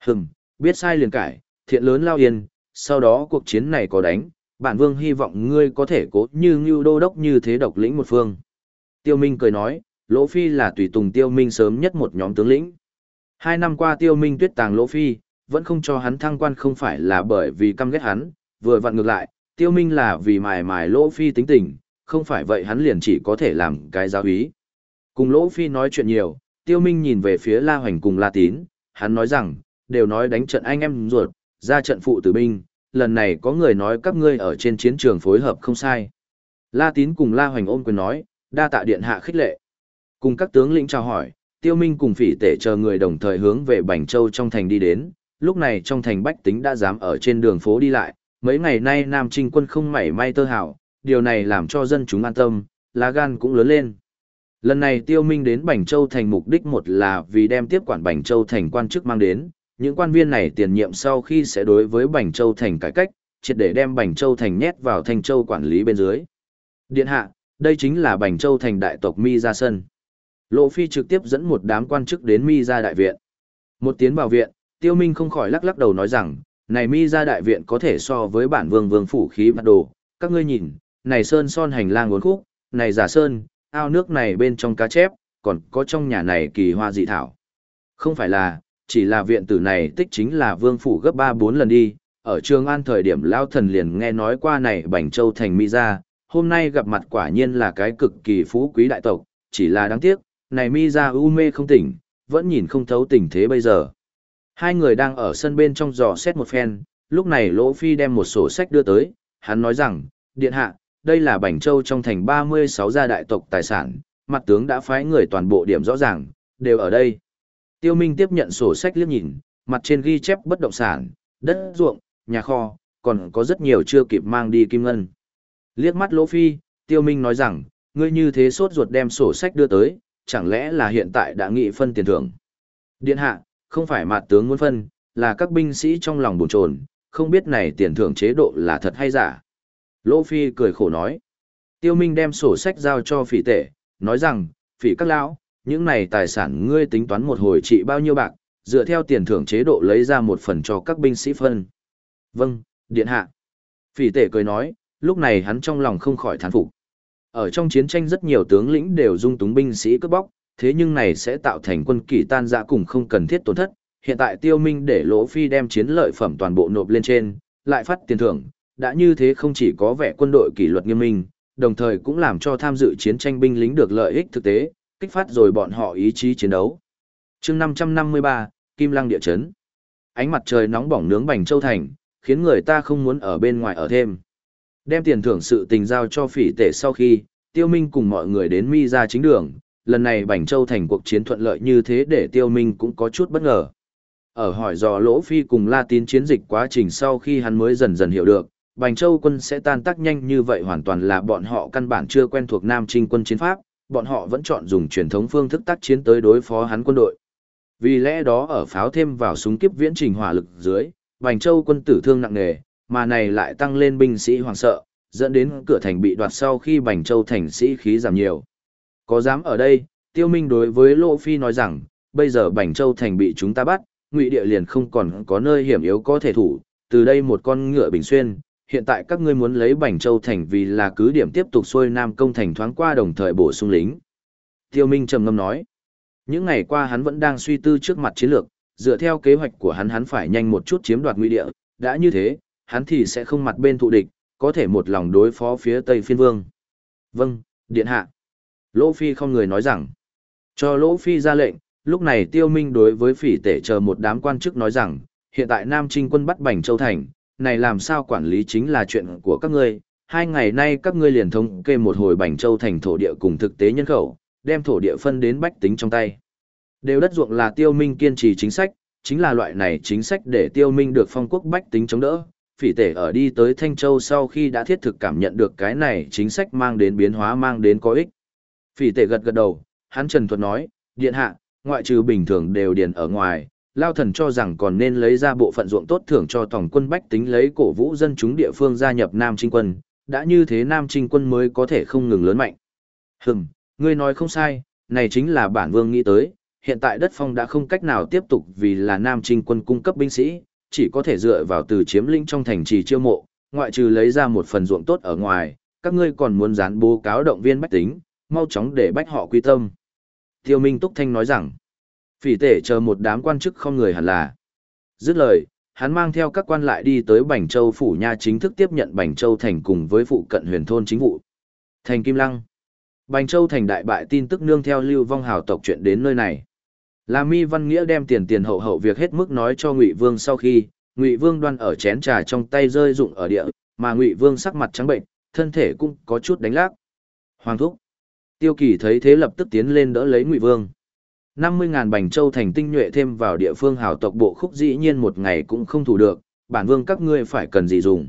Speaker 1: Hừm, biết sai liền cải, thiện lớn lao yên, sau đó cuộc chiến này có đánh, bản vương hy vọng ngươi có thể cố như ngưu đô đốc như thế độc lĩnh một phương. Tiêu Minh cười nói, Lỗ Phi là tùy tùng Tiêu Minh sớm nhất một nhóm tướng lĩnh. Hai năm qua Tiêu Minh tuyết tàng Lỗ Phi, vẫn không cho hắn thăng quan không phải là bởi vì căm ghét hắn, vừa vặn ngược lại, Tiêu Minh là vì mài mài Lỗ Phi tính tình, không phải vậy hắn liền chỉ có thể làm cái giáo úy. Cùng Lỗ Phi nói chuyện nhiều, Tiêu Minh nhìn về phía La Hoành cùng La Tín, hắn nói rằng, đều nói đánh trận anh em ruột, ra trận phụ tử binh, lần này có người nói các ngươi ở trên chiến trường phối hợp không sai. La Tín cùng La Hoành ôm quyền nói, đa tạ điện hạ khích lệ. Cùng các tướng lĩnh chào hỏi, Tiêu Minh cùng phỉ tể chờ người đồng thời hướng về Bành Châu trong thành đi đến, lúc này trong thành bách tính đã dám ở trên đường phố đi lại, mấy ngày nay Nam Trinh quân không mảy may tơ hảo, điều này làm cho dân chúng an tâm, lá gan cũng lớn lên. Lần này Tiêu Minh đến Bành Châu thành mục đích một là vì đem tiếp quản Bành Châu thành quan chức mang đến, những quan viên này tiền nhiệm sau khi sẽ đối với Bành Châu thành cải cách, triệt để đem Bành Châu thành nhét vào Thanh Châu quản lý bên dưới. Điện hạ, đây chính là Bành Châu thành đại tộc Mi ra sân. Lộ Phi trực tiếp dẫn một đám quan chức đến Mi ra đại viện. Một tiến vào viện, Tiêu Minh không khỏi lắc lắc đầu nói rằng, này mi ra đại viện có thể so với bản vương vương phủ khí bắt đồ, các ngươi nhìn, này sơn son hành lang uốn khúc, này giả sơn, ao nước này bên trong cá chép, còn có trong nhà này kỳ hoa dị thảo. Không phải là, chỉ là viện tử này tích chính là vương phủ gấp 3-4 lần đi, ở trường an thời điểm lao thần liền nghe nói qua này bành châu thành mi ra, hôm nay gặp mặt quả nhiên là cái cực kỳ phú quý đại tộc, chỉ là đáng tiếc, này mi ra u mê không tỉnh, vẫn nhìn không thấu tình thế bây giờ. Hai người đang ở sân bên trong dò xét một phen, lúc này Lỗ Phi đem một sổ sách đưa tới, hắn nói rằng, điện hạ, đây là Bành Châu trong thành 36 gia đại tộc tài sản, mặt tướng đã phái người toàn bộ điểm rõ ràng, đều ở đây. Tiêu Minh tiếp nhận sổ sách liếc nhìn, mặt trên ghi chép bất động sản, đất ruộng, nhà kho, còn có rất nhiều chưa kịp mang đi kim ngân. Liếc mắt Lỗ Phi, Tiêu Minh nói rằng, ngươi như thế sốt ruột đem sổ sách đưa tới, chẳng lẽ là hiện tại đã nghị phân tiền thưởng. Điện hạ, không phải mặt tướng muốn phân, là các binh sĩ trong lòng buồn chồn, không biết này tiền thưởng chế độ là thật hay giả. Lỗ Phi cười khổ nói. Tiêu Minh đem sổ sách giao cho phỉ tể, nói rằng, phỉ các lão, những này tài sản ngươi tính toán một hồi trị bao nhiêu bạc, dựa theo tiền thưởng chế độ lấy ra một phần cho các binh sĩ phân. Vâng, điện hạ. Phỉ tể cười nói, lúc này hắn trong lòng không khỏi thán phục. Ở trong chiến tranh rất nhiều tướng lĩnh đều dung túng binh sĩ cướp bóc, thế nhưng này sẽ tạo thành quân kỳ tan dã cùng không cần thiết tổn thất. Hiện tại tiêu minh để lỗ phi đem chiến lợi phẩm toàn bộ nộp lên trên, lại phát tiền thưởng, đã như thế không chỉ có vẻ quân đội kỷ luật nghiêm minh, đồng thời cũng làm cho tham dự chiến tranh binh lính được lợi ích thực tế, kích phát rồi bọn họ ý chí chiến đấu. chương 553, Kim Lăng địa chấn. Ánh mặt trời nóng bỏng nướng bành châu thành, khiến người ta không muốn ở bên ngoài ở thêm. Đem tiền thưởng sự tình giao cho phỉ tể sau khi, tiêu minh cùng mọi người đến mi ra chính đường, lần này Bành Châu thành cuộc chiến thuận lợi như thế để tiêu minh cũng có chút bất ngờ. Ở hỏi dò lỗ phi cùng la tín chiến dịch quá trình sau khi hắn mới dần dần hiểu được, Bành Châu quân sẽ tan tác nhanh như vậy hoàn toàn là bọn họ căn bản chưa quen thuộc Nam Trinh quân chiến pháp, bọn họ vẫn chọn dùng truyền thống phương thức tác chiến tới đối phó hắn quân đội. Vì lẽ đó ở pháo thêm vào súng kiếp viễn trình hỏa lực dưới, Bành Châu quân tử thương nặng nề, mà này lại tăng lên binh sĩ hoảng sợ, dẫn đến cửa thành bị đoạt sau khi Bành Châu thành sĩ khí giảm nhiều. Có dám ở đây, Tiêu Minh đối với Lô Phi nói rằng, bây giờ Bành Châu thành bị chúng ta bắt, ngụy địa liền không còn có nơi hiểm yếu có thể thủ, từ đây một con ngựa bình xuyên, hiện tại các ngươi muốn lấy Bành Châu thành vì là cứ điểm tiếp tục xuôi Nam công thành thoáng qua đồng thời bổ sung lính. Tiêu Minh trầm ngâm nói, những ngày qua hắn vẫn đang suy tư trước mặt chiến lược, dựa theo kế hoạch của hắn hắn phải nhanh một chút chiếm đoạt ngụy địa, đã như thế, hắn thì sẽ không mặt bên thụ địch, có thể một lòng đối phó phía Tây Phiên Vương. Vâng, Điện Hạ. Lỗ Phi không người nói rằng, cho Lỗ Phi ra lệnh, lúc này tiêu minh đối với phỉ tể chờ một đám quan chức nói rằng, hiện tại Nam Trinh quân bắt Bành Châu Thành, này làm sao quản lý chính là chuyện của các ngươi, hai ngày nay các ngươi liền thống kê một hồi Bành Châu Thành thổ địa cùng thực tế nhân khẩu, đem thổ địa phân đến bách tính trong tay. Đều đất ruộng là tiêu minh kiên trì chính sách, chính là loại này chính sách để tiêu minh được phong quốc bách tính chống đỡ, phỉ tể ở đi tới Thanh Châu sau khi đã thiết thực cảm nhận được cái này chính sách mang đến biến hóa mang đến có ích. Phỉ tể gật gật đầu, hắn trần thuật nói, điện hạ, ngoại trừ bình thường đều điền ở ngoài, lao thần cho rằng còn nên lấy ra bộ phận ruộng tốt thưởng cho tổng quân bách tính lấy cổ vũ dân chúng địa phương gia nhập Nam Trinh quân, đã như thế Nam Trinh quân mới có thể không ngừng lớn mạnh. Hừm, ngươi nói không sai, này chính là bản vương nghĩ tới, hiện tại đất phong đã không cách nào tiếp tục vì là Nam Trinh quân cung cấp binh sĩ, chỉ có thể dựa vào từ chiếm lĩnh trong thành trì chiêu mộ, ngoại trừ lấy ra một phần ruộng tốt ở ngoài, các ngươi còn muốn dán bố cáo động viên bách tính, mau chóng để bách họ quy tâm. Tiêu Minh Túc Thanh nói rằng, phỉ tể chờ một đám quan chức không người hẳn là. Dứt lời, hắn mang theo các quan lại đi tới Bành Châu Phủ Nha chính thức tiếp nhận Bành Châu Thành cùng với phụ cận huyền thôn chính vụ. Thành Kim Lăng. Bành Châu Thành đại bại tin tức nương theo lưu vong hào tộc chuyện đến nơi này. Là mi văn nghĩa đem tiền tiền hậu hậu việc hết mức nói cho Ngụy Vương sau khi, Ngụy Vương đoan ở chén trà trong tay rơi rụng ở địa, mà Ngụy Vương sắc mặt trắng bệnh, thân thể cũng có chút đánh lác. Hoàng thúc. Tiêu Kỳ thấy thế lập tức tiến lên đỡ lấy Ngụy Vương. Năm mươi ngàn bành châu thành tinh nhuệ thêm vào địa phương hào tộc bộ khúc dĩ nhiên một ngày cũng không thủ được, bản vương các ngươi phải cần gì dùng.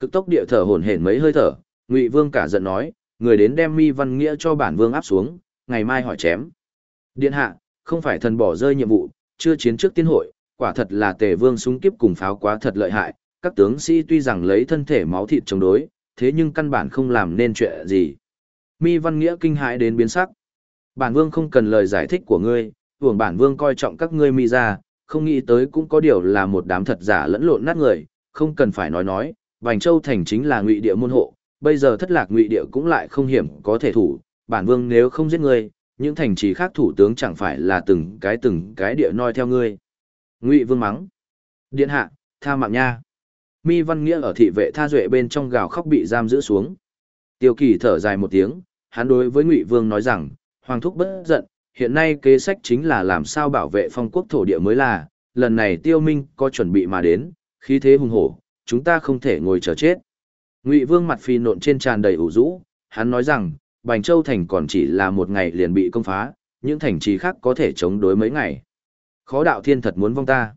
Speaker 1: Cực tốc địa thở hổn hển mấy hơi thở, Ngụy Vương cả giận nói, người đến đem mi văn nghĩa cho bản vương áp xuống, ngày mai hỏi chém. Điện hạ, không phải thần bỏ rơi nhiệm vụ, chưa chiến trước tiên hội, quả thật là tề vương súng kiếp cùng pháo quá thật lợi hại, các tướng sĩ tuy rằng lấy thân thể máu thịt chống đối, thế nhưng căn bản không làm nên chuyện gì. Mi Văn Nghĩa kinh hãi đến biến sắc. Bản vương không cần lời giải thích của ngươi, hưởng bản vương coi trọng các ngươi mi ra, không nghĩ tới cũng có điều là một đám thật giả lẫn lộn nát người, không cần phải nói nói, Bành Châu thành chính là ngụy địa môn hộ, bây giờ thất lạc ngụy địa cũng lại không hiểm có thể thủ, bản vương nếu không giết ngươi, những thành trì khác thủ tướng chẳng phải là từng cái từng cái địa noi theo ngươi. Ngụy Vương mắng: "Điện hạ, tha mạng nha." Mi Văn Nghĩa ở thị vệ tha duệ bên trong gào khóc bị giam giữ xuống. Tiêu Kỳ thở dài một tiếng, hắn đối với Ngụy Vương nói rằng: "Hoàng thúc bất giận, hiện nay kế sách chính là làm sao bảo vệ phong quốc thổ địa mới là, lần này Tiêu Minh có chuẩn bị mà đến, khí thế hùng hổ, chúng ta không thể ngồi chờ chết." Ngụy Vương mặt phi nộn trên tràn đầy ủ rũ, hắn nói rằng, Bành Châu thành còn chỉ là một ngày liền bị công phá, những thành trì khác có thể chống đối mấy ngày. Khó đạo thiên thật muốn vong ta.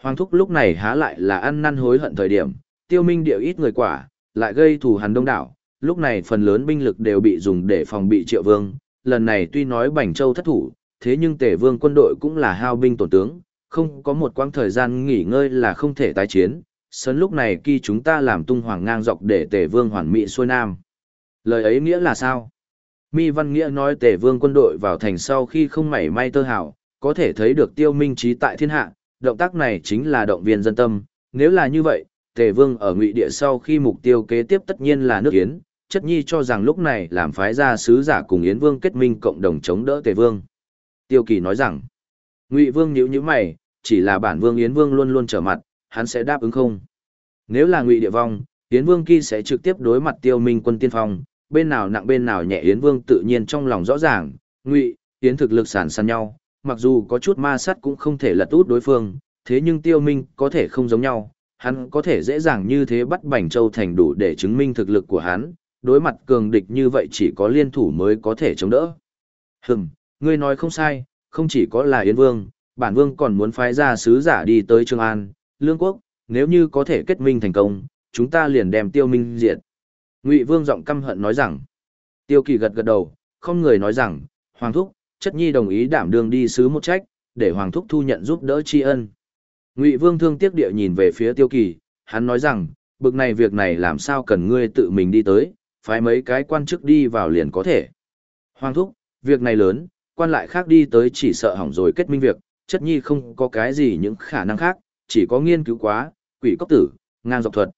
Speaker 1: Hoàng thúc lúc này há lại là ăn năn hối hận thời điểm, tiêu minh điệu ít người quả, lại gây thù hằn đông đảo, lúc này phần lớn binh lực đều bị dùng để phòng bị triệu vương, lần này tuy nói Bành Châu thất thủ, thế nhưng tể vương quân đội cũng là hao binh tổn tướng, không có một quãng thời gian nghỉ ngơi là không thể tái chiến, sớm lúc này khi chúng ta làm tung hoàng ngang dọc để tể vương hoàn mỹ xuôi nam. Lời ấy nghĩa là sao? Mi Văn Nghĩa nói tể vương quân đội vào thành sau khi không mảy may tơ hảo, có thể thấy được tiêu minh trí tại thiên hạ, động tác này chính là động viên dân tâm, nếu là như vậy, tề vương ở ngụy địa sau khi mục tiêu kế tiếp tất nhiên là nước Yến, chất nhi cho rằng lúc này làm phái gia sứ giả cùng Yến vương kết minh cộng đồng chống đỡ tề vương. Tiêu kỳ nói rằng, ngụy vương nhíu nhíu mày, chỉ là bản vương Yến vương luôn luôn trở mặt, hắn sẽ đáp ứng không? Nếu là ngụy địa vong, Yến vương kia sẽ trực tiếp đối mặt tiêu minh quân tiên phong, bên nào nặng bên nào nhẹ Yến vương tự nhiên trong lòng rõ ràng, ngụy, Yến thực lực sản săn nhau, mặc dù có chút ma sát cũng không thể lật út đối phương, thế nhưng tiêu minh có thể không giống nhau, hắn có thể dễ dàng như thế bắt Bành Châu thành đủ để chứng minh thực lực của hắn, đối mặt cường địch như vậy chỉ có liên thủ mới có thể chống đỡ. Hừm, ngươi nói không sai, không chỉ có là Yến Vương, bản Vương còn muốn phái ra sứ giả đi tới Trường An, Lương Quốc, nếu như có thể kết minh thành công, chúng ta liền đem tiêu minh diệt. Ngụy Vương giọng căm hận nói rằng, tiêu kỳ gật gật đầu, không người nói rằng, Hoàng Thúc, chất nhi đồng ý đảm đương đi sứ một trách, để Hoàng Thúc thu nhận giúp đỡ tri ân. Ngụy Vương thương tiếc địa nhìn về phía Tiêu Kỳ, hắn nói rằng, bực này việc này làm sao cần ngươi tự mình đi tới, phải mấy cái quan chức đi vào liền có thể. Hoàng Thúc, việc này lớn, quan lại khác đi tới chỉ sợ hỏng rồi kết minh việc, chất nhi không có cái gì những khả năng khác, chỉ có nghiên cứu quá, quỷ cốc tử, ngang dọc thuật.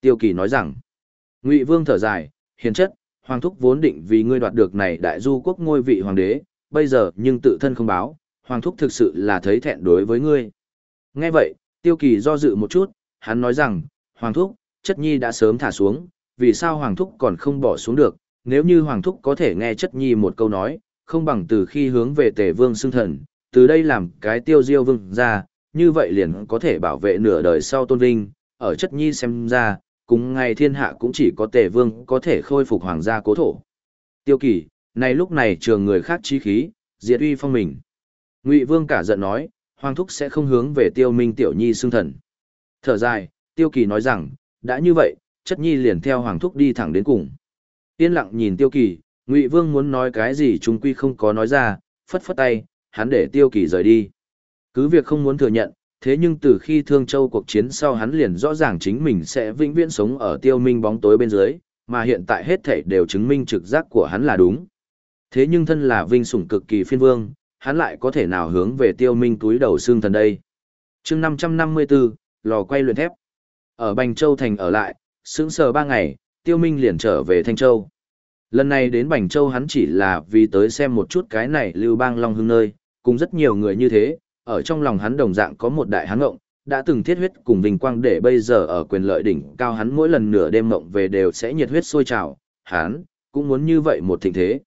Speaker 1: Tiêu Kỳ nói rằng, Ngụy Vương thở dài, hiền chất, Hoàng Thúc vốn định vì ngươi đoạt được này đại du quốc ngôi vị hoàng đế, bây giờ nhưng tự thân không báo, Hoàng Thúc thực sự là thấy thẹn đối với ngươi. Nghe vậy, Tiêu Kỳ do dự một chút, hắn nói rằng, Hoàng Thúc, chất nhi đã sớm thả xuống, vì sao Hoàng Thúc còn không bỏ xuống được, nếu như Hoàng Thúc có thể nghe chất nhi một câu nói, không bằng từ khi hướng về tề vương xưng thần, từ đây làm cái tiêu diêu vương ra, như vậy liền có thể bảo vệ nửa đời sau tôn vinh, ở chất nhi xem ra, cùng ngày thiên hạ cũng chỉ có tề vương có thể khôi phục hoàng gia cố thổ. Tiêu kỳ, này lúc này trường người khác chí khí, diệt uy phong mình. Ngụy vương cả giận nói, hoàng thúc sẽ không hướng về tiêu minh tiểu nhi xưng thần. Thở dài, tiêu kỳ nói rằng, đã như vậy, chất nhi liền theo hoàng thúc đi thẳng đến cùng. Yên lặng nhìn tiêu kỳ, ngụy vương muốn nói cái gì chúng quy không có nói ra, phất phất tay, hắn để tiêu kỳ rời đi. Cứ việc không muốn thừa nhận, thế nhưng từ khi Thương Châu cuộc chiến sau hắn liền rõ ràng chính mình sẽ vĩnh viễn sống ở tiêu minh bóng tối bên dưới, mà hiện tại hết thảy đều chứng minh trực giác của hắn là đúng. Thế nhưng thân là vinh sủng cực kỳ phiên vương, hắn lại có thể nào hướng về tiêu minh túi đầu xương thần đây. chương 554, lò quay luyện thép. Ở Bành Châu Thành ở lại, sững sờ ba ngày, tiêu minh liền trở về Thanh Châu. Lần này đến Bành Châu hắn chỉ là vì tới xem một chút cái này lưu bang long hương nơi, cùng rất nhiều người như thế, ở trong lòng hắn đồng dạng có một đại hắn ngộng, đã từng thiết huyết cùng vinh quang để bây giờ ở quyền lợi đỉnh cao hắn mỗi lần nửa đêm ngộng về đều sẽ nhiệt huyết sôi trào, hắn cũng muốn như vậy một thịnh thế.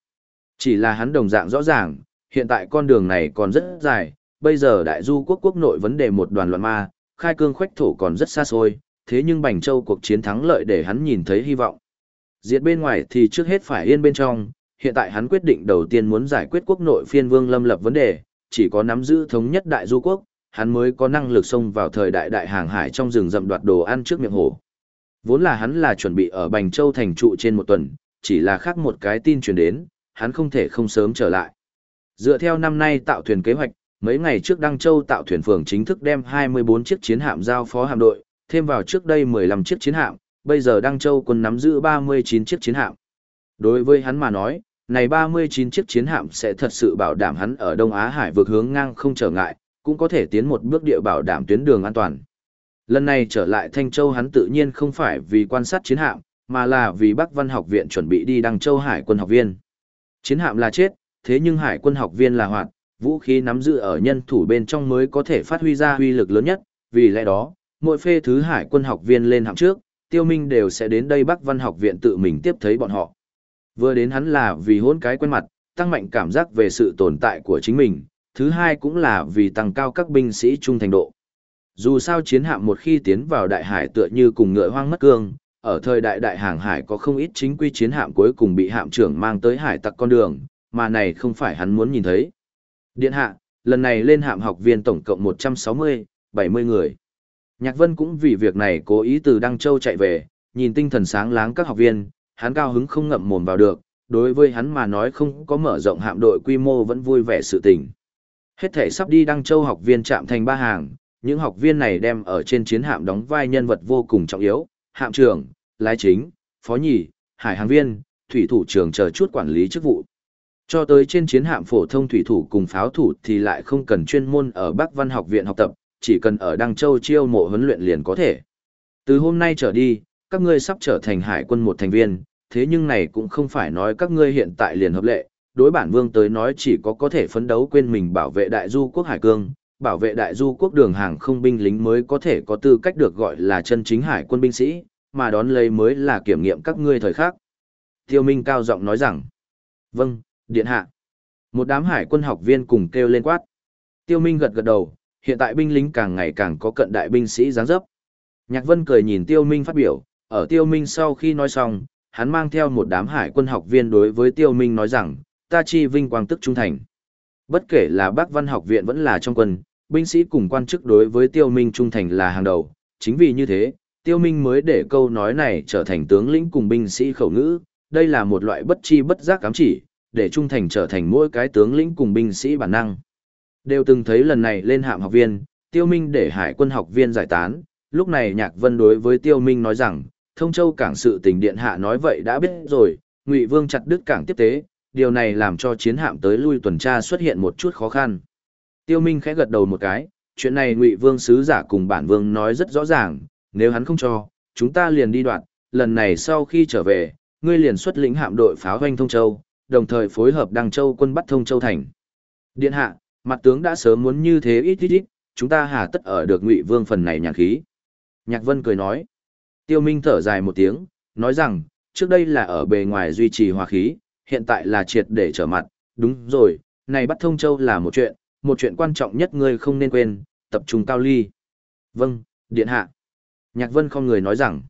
Speaker 1: Chỉ là hắn đồng dạng rõ ràng, hiện tại con đường này còn rất dài, bây giờ đại du quốc quốc nội vấn đề một đoàn loạn ma, khai cương khoách thổ còn rất xa xôi, thế nhưng Bành Châu cuộc chiến thắng lợi để hắn nhìn thấy hy vọng. Diệt bên ngoài thì trước hết phải yên bên trong, hiện tại hắn quyết định đầu tiên muốn giải quyết quốc nội phiên vương lâm lập vấn đề, chỉ có nắm giữ thống nhất đại du quốc, hắn mới có năng lực xông vào thời đại đại hàng hải trong rừng rậm đoạt đồ ăn trước miệng hổ. Vốn là hắn là chuẩn bị ở Bành Châu thành trụ trên một tuần, chỉ là khác một cái tin truyền đến, hắn không thể không sớm trở lại. Dựa theo năm nay tạo thuyền kế hoạch, mấy ngày trước Đăng Châu tạo thuyền phường chính thức đem 24 chiếc chiến hạm giao phó hạm đội, thêm vào trước đây 15 chiếc chiến hạm, bây giờ Đăng Châu quân nắm giữ 39 chiếc chiến hạm. Đối với hắn mà nói, này 39 chiếc chiến hạm sẽ thật sự bảo đảm hắn ở Đông Á Hải vượt hướng ngang không trở ngại, cũng có thể tiến một bước địa bảo đảm tuyến đường an toàn. Lần này trở lại Thanh Châu hắn tự nhiên không phải vì quan sát chiến hạm, mà là vì Bắc Văn học viện chuẩn bị đi Đăng Châu Hải quân học viên. Chiến hạm là chết, thế nhưng Hải quân học viên là hoạt, vũ khí nắm giữ ở nhân thủ bên trong mới có thể phát huy ra huy lực lớn nhất, vì lẽ đó, mỗi phê thứ Hải quân học viên lên hạng trước, Tiêu Minh đều sẽ đến đây Bắc Văn học viện tự mình tiếp thấy bọn họ. Vừa đến hắn là vì hôn cái quen mặt, tăng mạnh cảm giác về sự tồn tại của chính mình, thứ hai cũng là vì tăng cao các binh sĩ trung thành độ. Dù sao chiến hạm một khi tiến vào đại hải tựa như cùng ngựa hoang mất cương, ở thời đại đại hàng hải có không ít chính quy chiến hạm cuối cùng bị hạm trưởng mang tới hải tặc con đường, mà này không phải hắn muốn nhìn thấy. Điện hạ, lần này lên hạm học viên tổng cộng 160, 70 người. Nhạc Vân cũng vì việc này cố ý từ Đăng Châu chạy về, nhìn tinh thần sáng láng các học viên, hắn cao hứng không ngậm mồm vào được, đối với hắn mà nói không có mở rộng hạm đội quy mô vẫn vui vẻ sự tình. Hết thể sắp đi Đăng Châu học viên chạm thành ba hàng, những học viên này đem ở trên chiến hạm đóng vai nhân vật vô cùng trọng yếu, hạm trưởng, lái chính, phó nhì, hải hàng viên, thủy thủ trưởng chờ chút quản lý chức vụ. Cho tới trên chiến hạm phổ thông thủy thủ cùng pháo thủ thì lại không cần chuyên môn ở Bắc Văn học viện học tập, chỉ cần ở Đăng Châu chiêu mộ huấn luyện liền có thể. Từ hôm nay trở đi, các ngươi sắp trở thành hải quân một thành viên, thế nhưng này cũng không phải nói các ngươi hiện tại liền hợp lệ, đối bản vương tới nói chỉ có có thể phấn đấu quên mình bảo vệ đại du quốc hải cương, bảo vệ đại du quốc đường hàng không binh lính mới có thể có tư cách được gọi là chân chính hải quân binh sĩ, mà đón lấy mới là kiểm nghiệm các ngươi thời khắc. Tiêu Minh cao giọng nói rằng, vâng, điện hạ. Một đám hải quân học viên cùng kêu lên quát. Tiêu Minh gật gật đầu, hiện tại binh lính càng ngày càng có cận đại binh sĩ dáng dấp. Nhạc Vân cười nhìn Tiêu Minh phát biểu, ở Tiêu Minh sau khi nói xong, hắn mang theo một đám hải quân học viên đối với Tiêu Minh nói rằng, ta chi vinh quang tức trung thành. Bất kể là bác văn học viện vẫn là trong quân, binh sĩ cùng quan chức đối với Tiêu Minh trung thành là hàng đầu, chính vì như thế, Tiêu Minh mới để câu nói này trở thành tướng lĩnh cùng binh sĩ khẩu ngữ, đây là một loại bất chi bất giác cám chỉ, để trung thành trở thành mỗi cái tướng lĩnh cùng binh sĩ bản năng. Đều từng thấy lần này lên hạm học viên, Tiêu Minh để hải quân học viên giải tán, lúc này Nhạc Vân đối với Tiêu Minh nói rằng, Thông Châu cảng sự tình điện hạ nói vậy đã biết rồi, Ngụy Vương chặt đứt cảng tiếp tế, điều này làm cho chiến hạm tới lui tuần tra xuất hiện một chút khó khăn. Tiêu Minh khẽ gật đầu một cái, chuyện này Ngụy Vương sứ giả cùng bản vương nói rất rõ ràng, nếu hắn không cho, chúng ta liền đi đoạn, lần này sau khi trở về, ngươi liền xuất lĩnh hạm đội pháo hoanh Thông Châu, đồng thời phối hợp Đăng Châu quân bắt Thông Châu thành. Điện hạ, mặt tướng đã sớm muốn như thế ít ít ít, chúng ta hà tất ở được Ngụy Vương phần này nhàn khí. Nhạc Vân cười nói. Tiêu Minh thở dài một tiếng, nói rằng, trước đây là ở bề ngoài duy trì hòa khí, hiện tại là triệt để trở mặt, đúng rồi, này bắt thông châu là một chuyện, một chuyện quan trọng nhất ngươi không nên quên, tập trung cao ly. Vâng, điện hạ. Nhạc Vân không người nói rằng,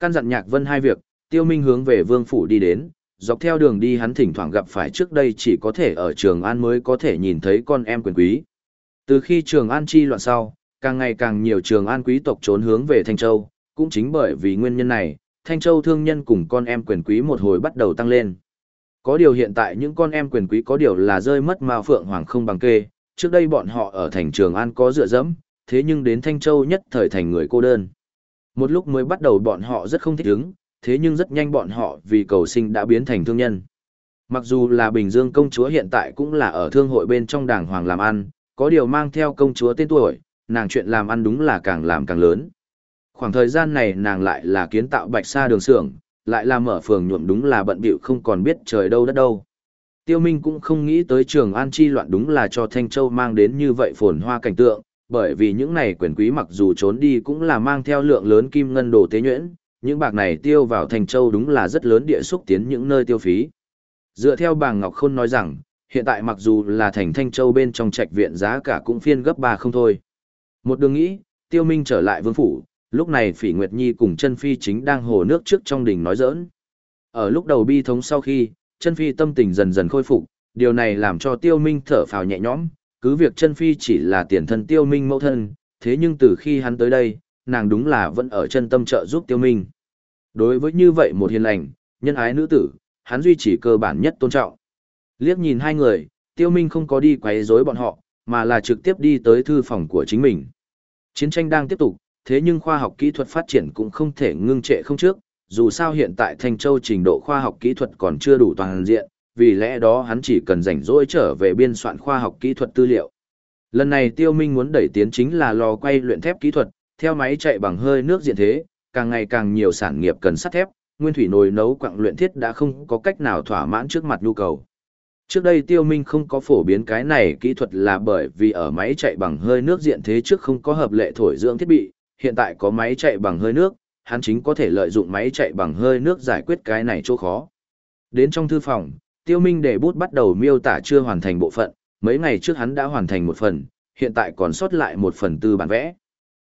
Speaker 1: căn dặn Nhạc Vân hai việc, Tiêu Minh hướng về vương phủ đi đến, dọc theo đường đi hắn thỉnh thoảng gặp phải trước đây chỉ có thể ở Trường An mới có thể nhìn thấy con em quyền quý. Từ khi Trường An chi loạn sau, càng ngày càng nhiều Trường An quý tộc trốn hướng về Thanh Châu, cũng chính bởi vì nguyên nhân này, Thanh Châu thương nhân cùng con em quyền quý một hồi bắt đầu tăng lên. Có điều hiện tại những con em quyền quý có điều là rơi mất mao phượng hoàng không bằng kê, trước đây bọn họ ở thành Trường An có dựa dẫm, thế nhưng đến Thanh Châu nhất thời thành người cô đơn. Một lúc mới bắt đầu bọn họ rất không thích ứng, thế nhưng rất nhanh bọn họ vì cầu sinh đã biến thành thương nhân. Mặc dù là Bình Dương công chúa hiện tại cũng là ở thương hội bên trong đảng hoàng làm ăn, có điều mang theo công chúa tên tuổi, nàng chuyện làm ăn đúng là càng làm càng lớn. Khoảng thời gian này nàng lại là kiến tạo bạch sa đường xưởng, lại là mở phường nhuộm đúng là bận bịu không còn biết trời đâu đất đâu. Tiêu Minh cũng không nghĩ tới trường an chi loạn đúng là cho Thanh Châu mang đến như vậy phồn hoa cảnh tượng, bởi vì những này quyền quý mặc dù trốn đi cũng là mang theo lượng lớn kim ngân đồ tế nhuyễn, những bạc này tiêu vào thành Châu đúng là rất lớn địa xúc tiến những nơi tiêu phí. Dựa theo bà Ngọc Khôn nói rằng, hiện tại mặc dù là thành Thanh Châu bên trong trạch viện giá cả cũng phiên gấp ba không thôi. Một đường nghĩ, Tiêu Minh trở lại vương phủ, lúc này Phỉ Nguyệt Nhi cùng chân Phi chính đang hồ nước trước trong đình nói giỡn. Ở lúc đầu bi thống sau khi, chân Phi tâm tình dần dần khôi phục, điều này làm cho Tiêu Minh thở phào nhẹ nhõm, cứ việc chân Phi chỉ là tiền thân Tiêu Minh mẫu thân, thế nhưng từ khi hắn tới đây, nàng đúng là vẫn ở chân tâm trợ giúp Tiêu Minh. Đối với như vậy một hiền lành, nhân ái nữ tử, hắn duy trì cơ bản nhất tôn trọng. Liếc nhìn hai người, Tiêu Minh không có đi quấy rối bọn họ, mà là trực tiếp đi tới thư phòng của chính mình. Chiến tranh đang tiếp tục, thế nhưng khoa học kỹ thuật phát triển cũng không thể ngưng trệ không trước, dù sao hiện tại Thanh Châu trình độ khoa học kỹ thuật còn chưa đủ toàn diện, vì lẽ đó hắn chỉ cần rảnh rỗi trở về biên soạn khoa học kỹ thuật tư liệu. Lần này Tiêu Minh muốn đẩy tiến chính là lò quay luyện thép kỹ thuật, theo máy chạy bằng hơi nước diện thế, càng ngày càng nhiều sản nghiệp cần sắt thép, nguyên thủy nồi nấu quặng luyện thiết đã không có cách nào thỏa mãn trước mặt nhu cầu. Trước đây Tiêu Minh không có phổ biến cái này kỹ thuật là bởi vì ở máy chạy bằng hơi nước diện thế trước không có hợp lệ thổi dưỡng thiết bị, hiện tại có máy chạy bằng hơi nước, hắn chính có thể lợi dụng máy chạy bằng hơi nước giải quyết cái này chỗ khó. Đến trong thư phòng, Tiêu Minh để bút bắt đầu miêu tả chưa hoàn thành bộ phận, mấy ngày trước hắn đã hoàn thành một phần, hiện tại còn sót lại một phần tư bản vẽ.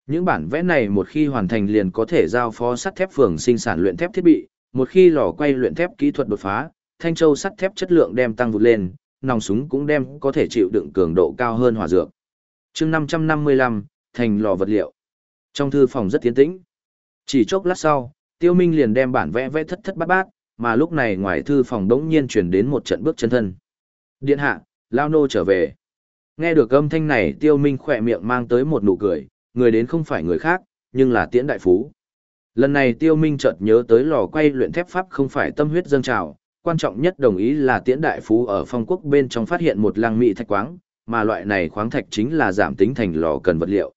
Speaker 1: Những bản vẽ này một khi hoàn thành liền có thể giao phó sắt thép phường sinh sản luyện thép thiết bị, một khi lò quay luyện thép kỹ thuật đột phá, thanh châu sắt thép chất lượng đem tăng vụt lên, nòng súng cũng đem có thể chịu đựng cường độ cao hơn hỏa dược. Chương 555, thành lò vật liệu. Trong thư phòng rất tiến tĩnh. Chỉ chốc lát sau, Tiêu Minh liền đem bản vẽ vẽ thất thất bát bát, mà lúc này ngoài thư phòng đống nhiên truyền đến một trận bước chân thân. Điện hạ, Lao Nô trở về. Nghe được âm thanh này Tiêu Minh khỏe miệng mang tới một nụ cười, người đến không phải người khác, nhưng là Tiễn Đại Phú. Lần này Tiêu Minh chợt nhớ tới lò quay luyện thép pháp không phải tâm huyết dâng trào, quan trọng nhất đồng ý là Tiễn Đại Phú ở phong quốc bên trong phát hiện một lăng mỹ thạch quáng, mà loại này khoáng thạch chính là giảm tính thành lò cần vật liệu.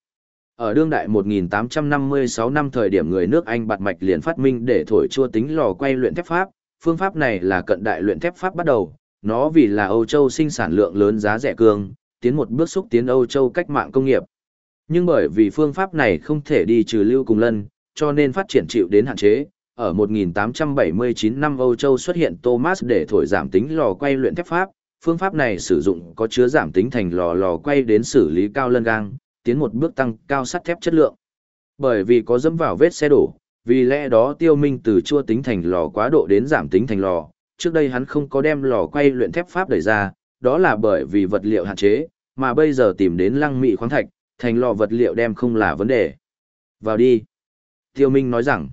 Speaker 1: Ở đương đại 1856 năm thời điểm người nước Anh bạt mạch liền phát minh để thổi chua tính lò quay luyện thép pháp, phương pháp này là cận đại luyện thép pháp bắt đầu, nó vì là Âu Châu sinh sản lượng lớn giá rẻ cương, tiến một bước xúc tiến Âu Châu cách mạng công nghiệp. Nhưng bởi vì phương pháp này không thể đi trừ lưu cùng lân, cho nên phát triển chịu đến hạn chế. Ở 1879 năm Âu Châu xuất hiện Thomas để thổi giảm tính lò quay luyện thép pháp, phương pháp này sử dụng có chứa giảm tính thành lò lò quay đến xử lý cao lân gang, tiến một bước tăng cao sắt thép chất lượng. Bởi vì có dẫm vào vết xe đổ, vì lẽ đó tiêu minh từ chua tính thành lò quá độ đến giảm tính thành lò, trước đây hắn không có đem lò quay luyện thép pháp đẩy ra, đó là bởi vì vật liệu hạn chế, mà bây giờ tìm đến lăng mị khoáng thạch, thành lò vật liệu đem không là vấn đề. Vào đi. Tiêu Minh nói rằng,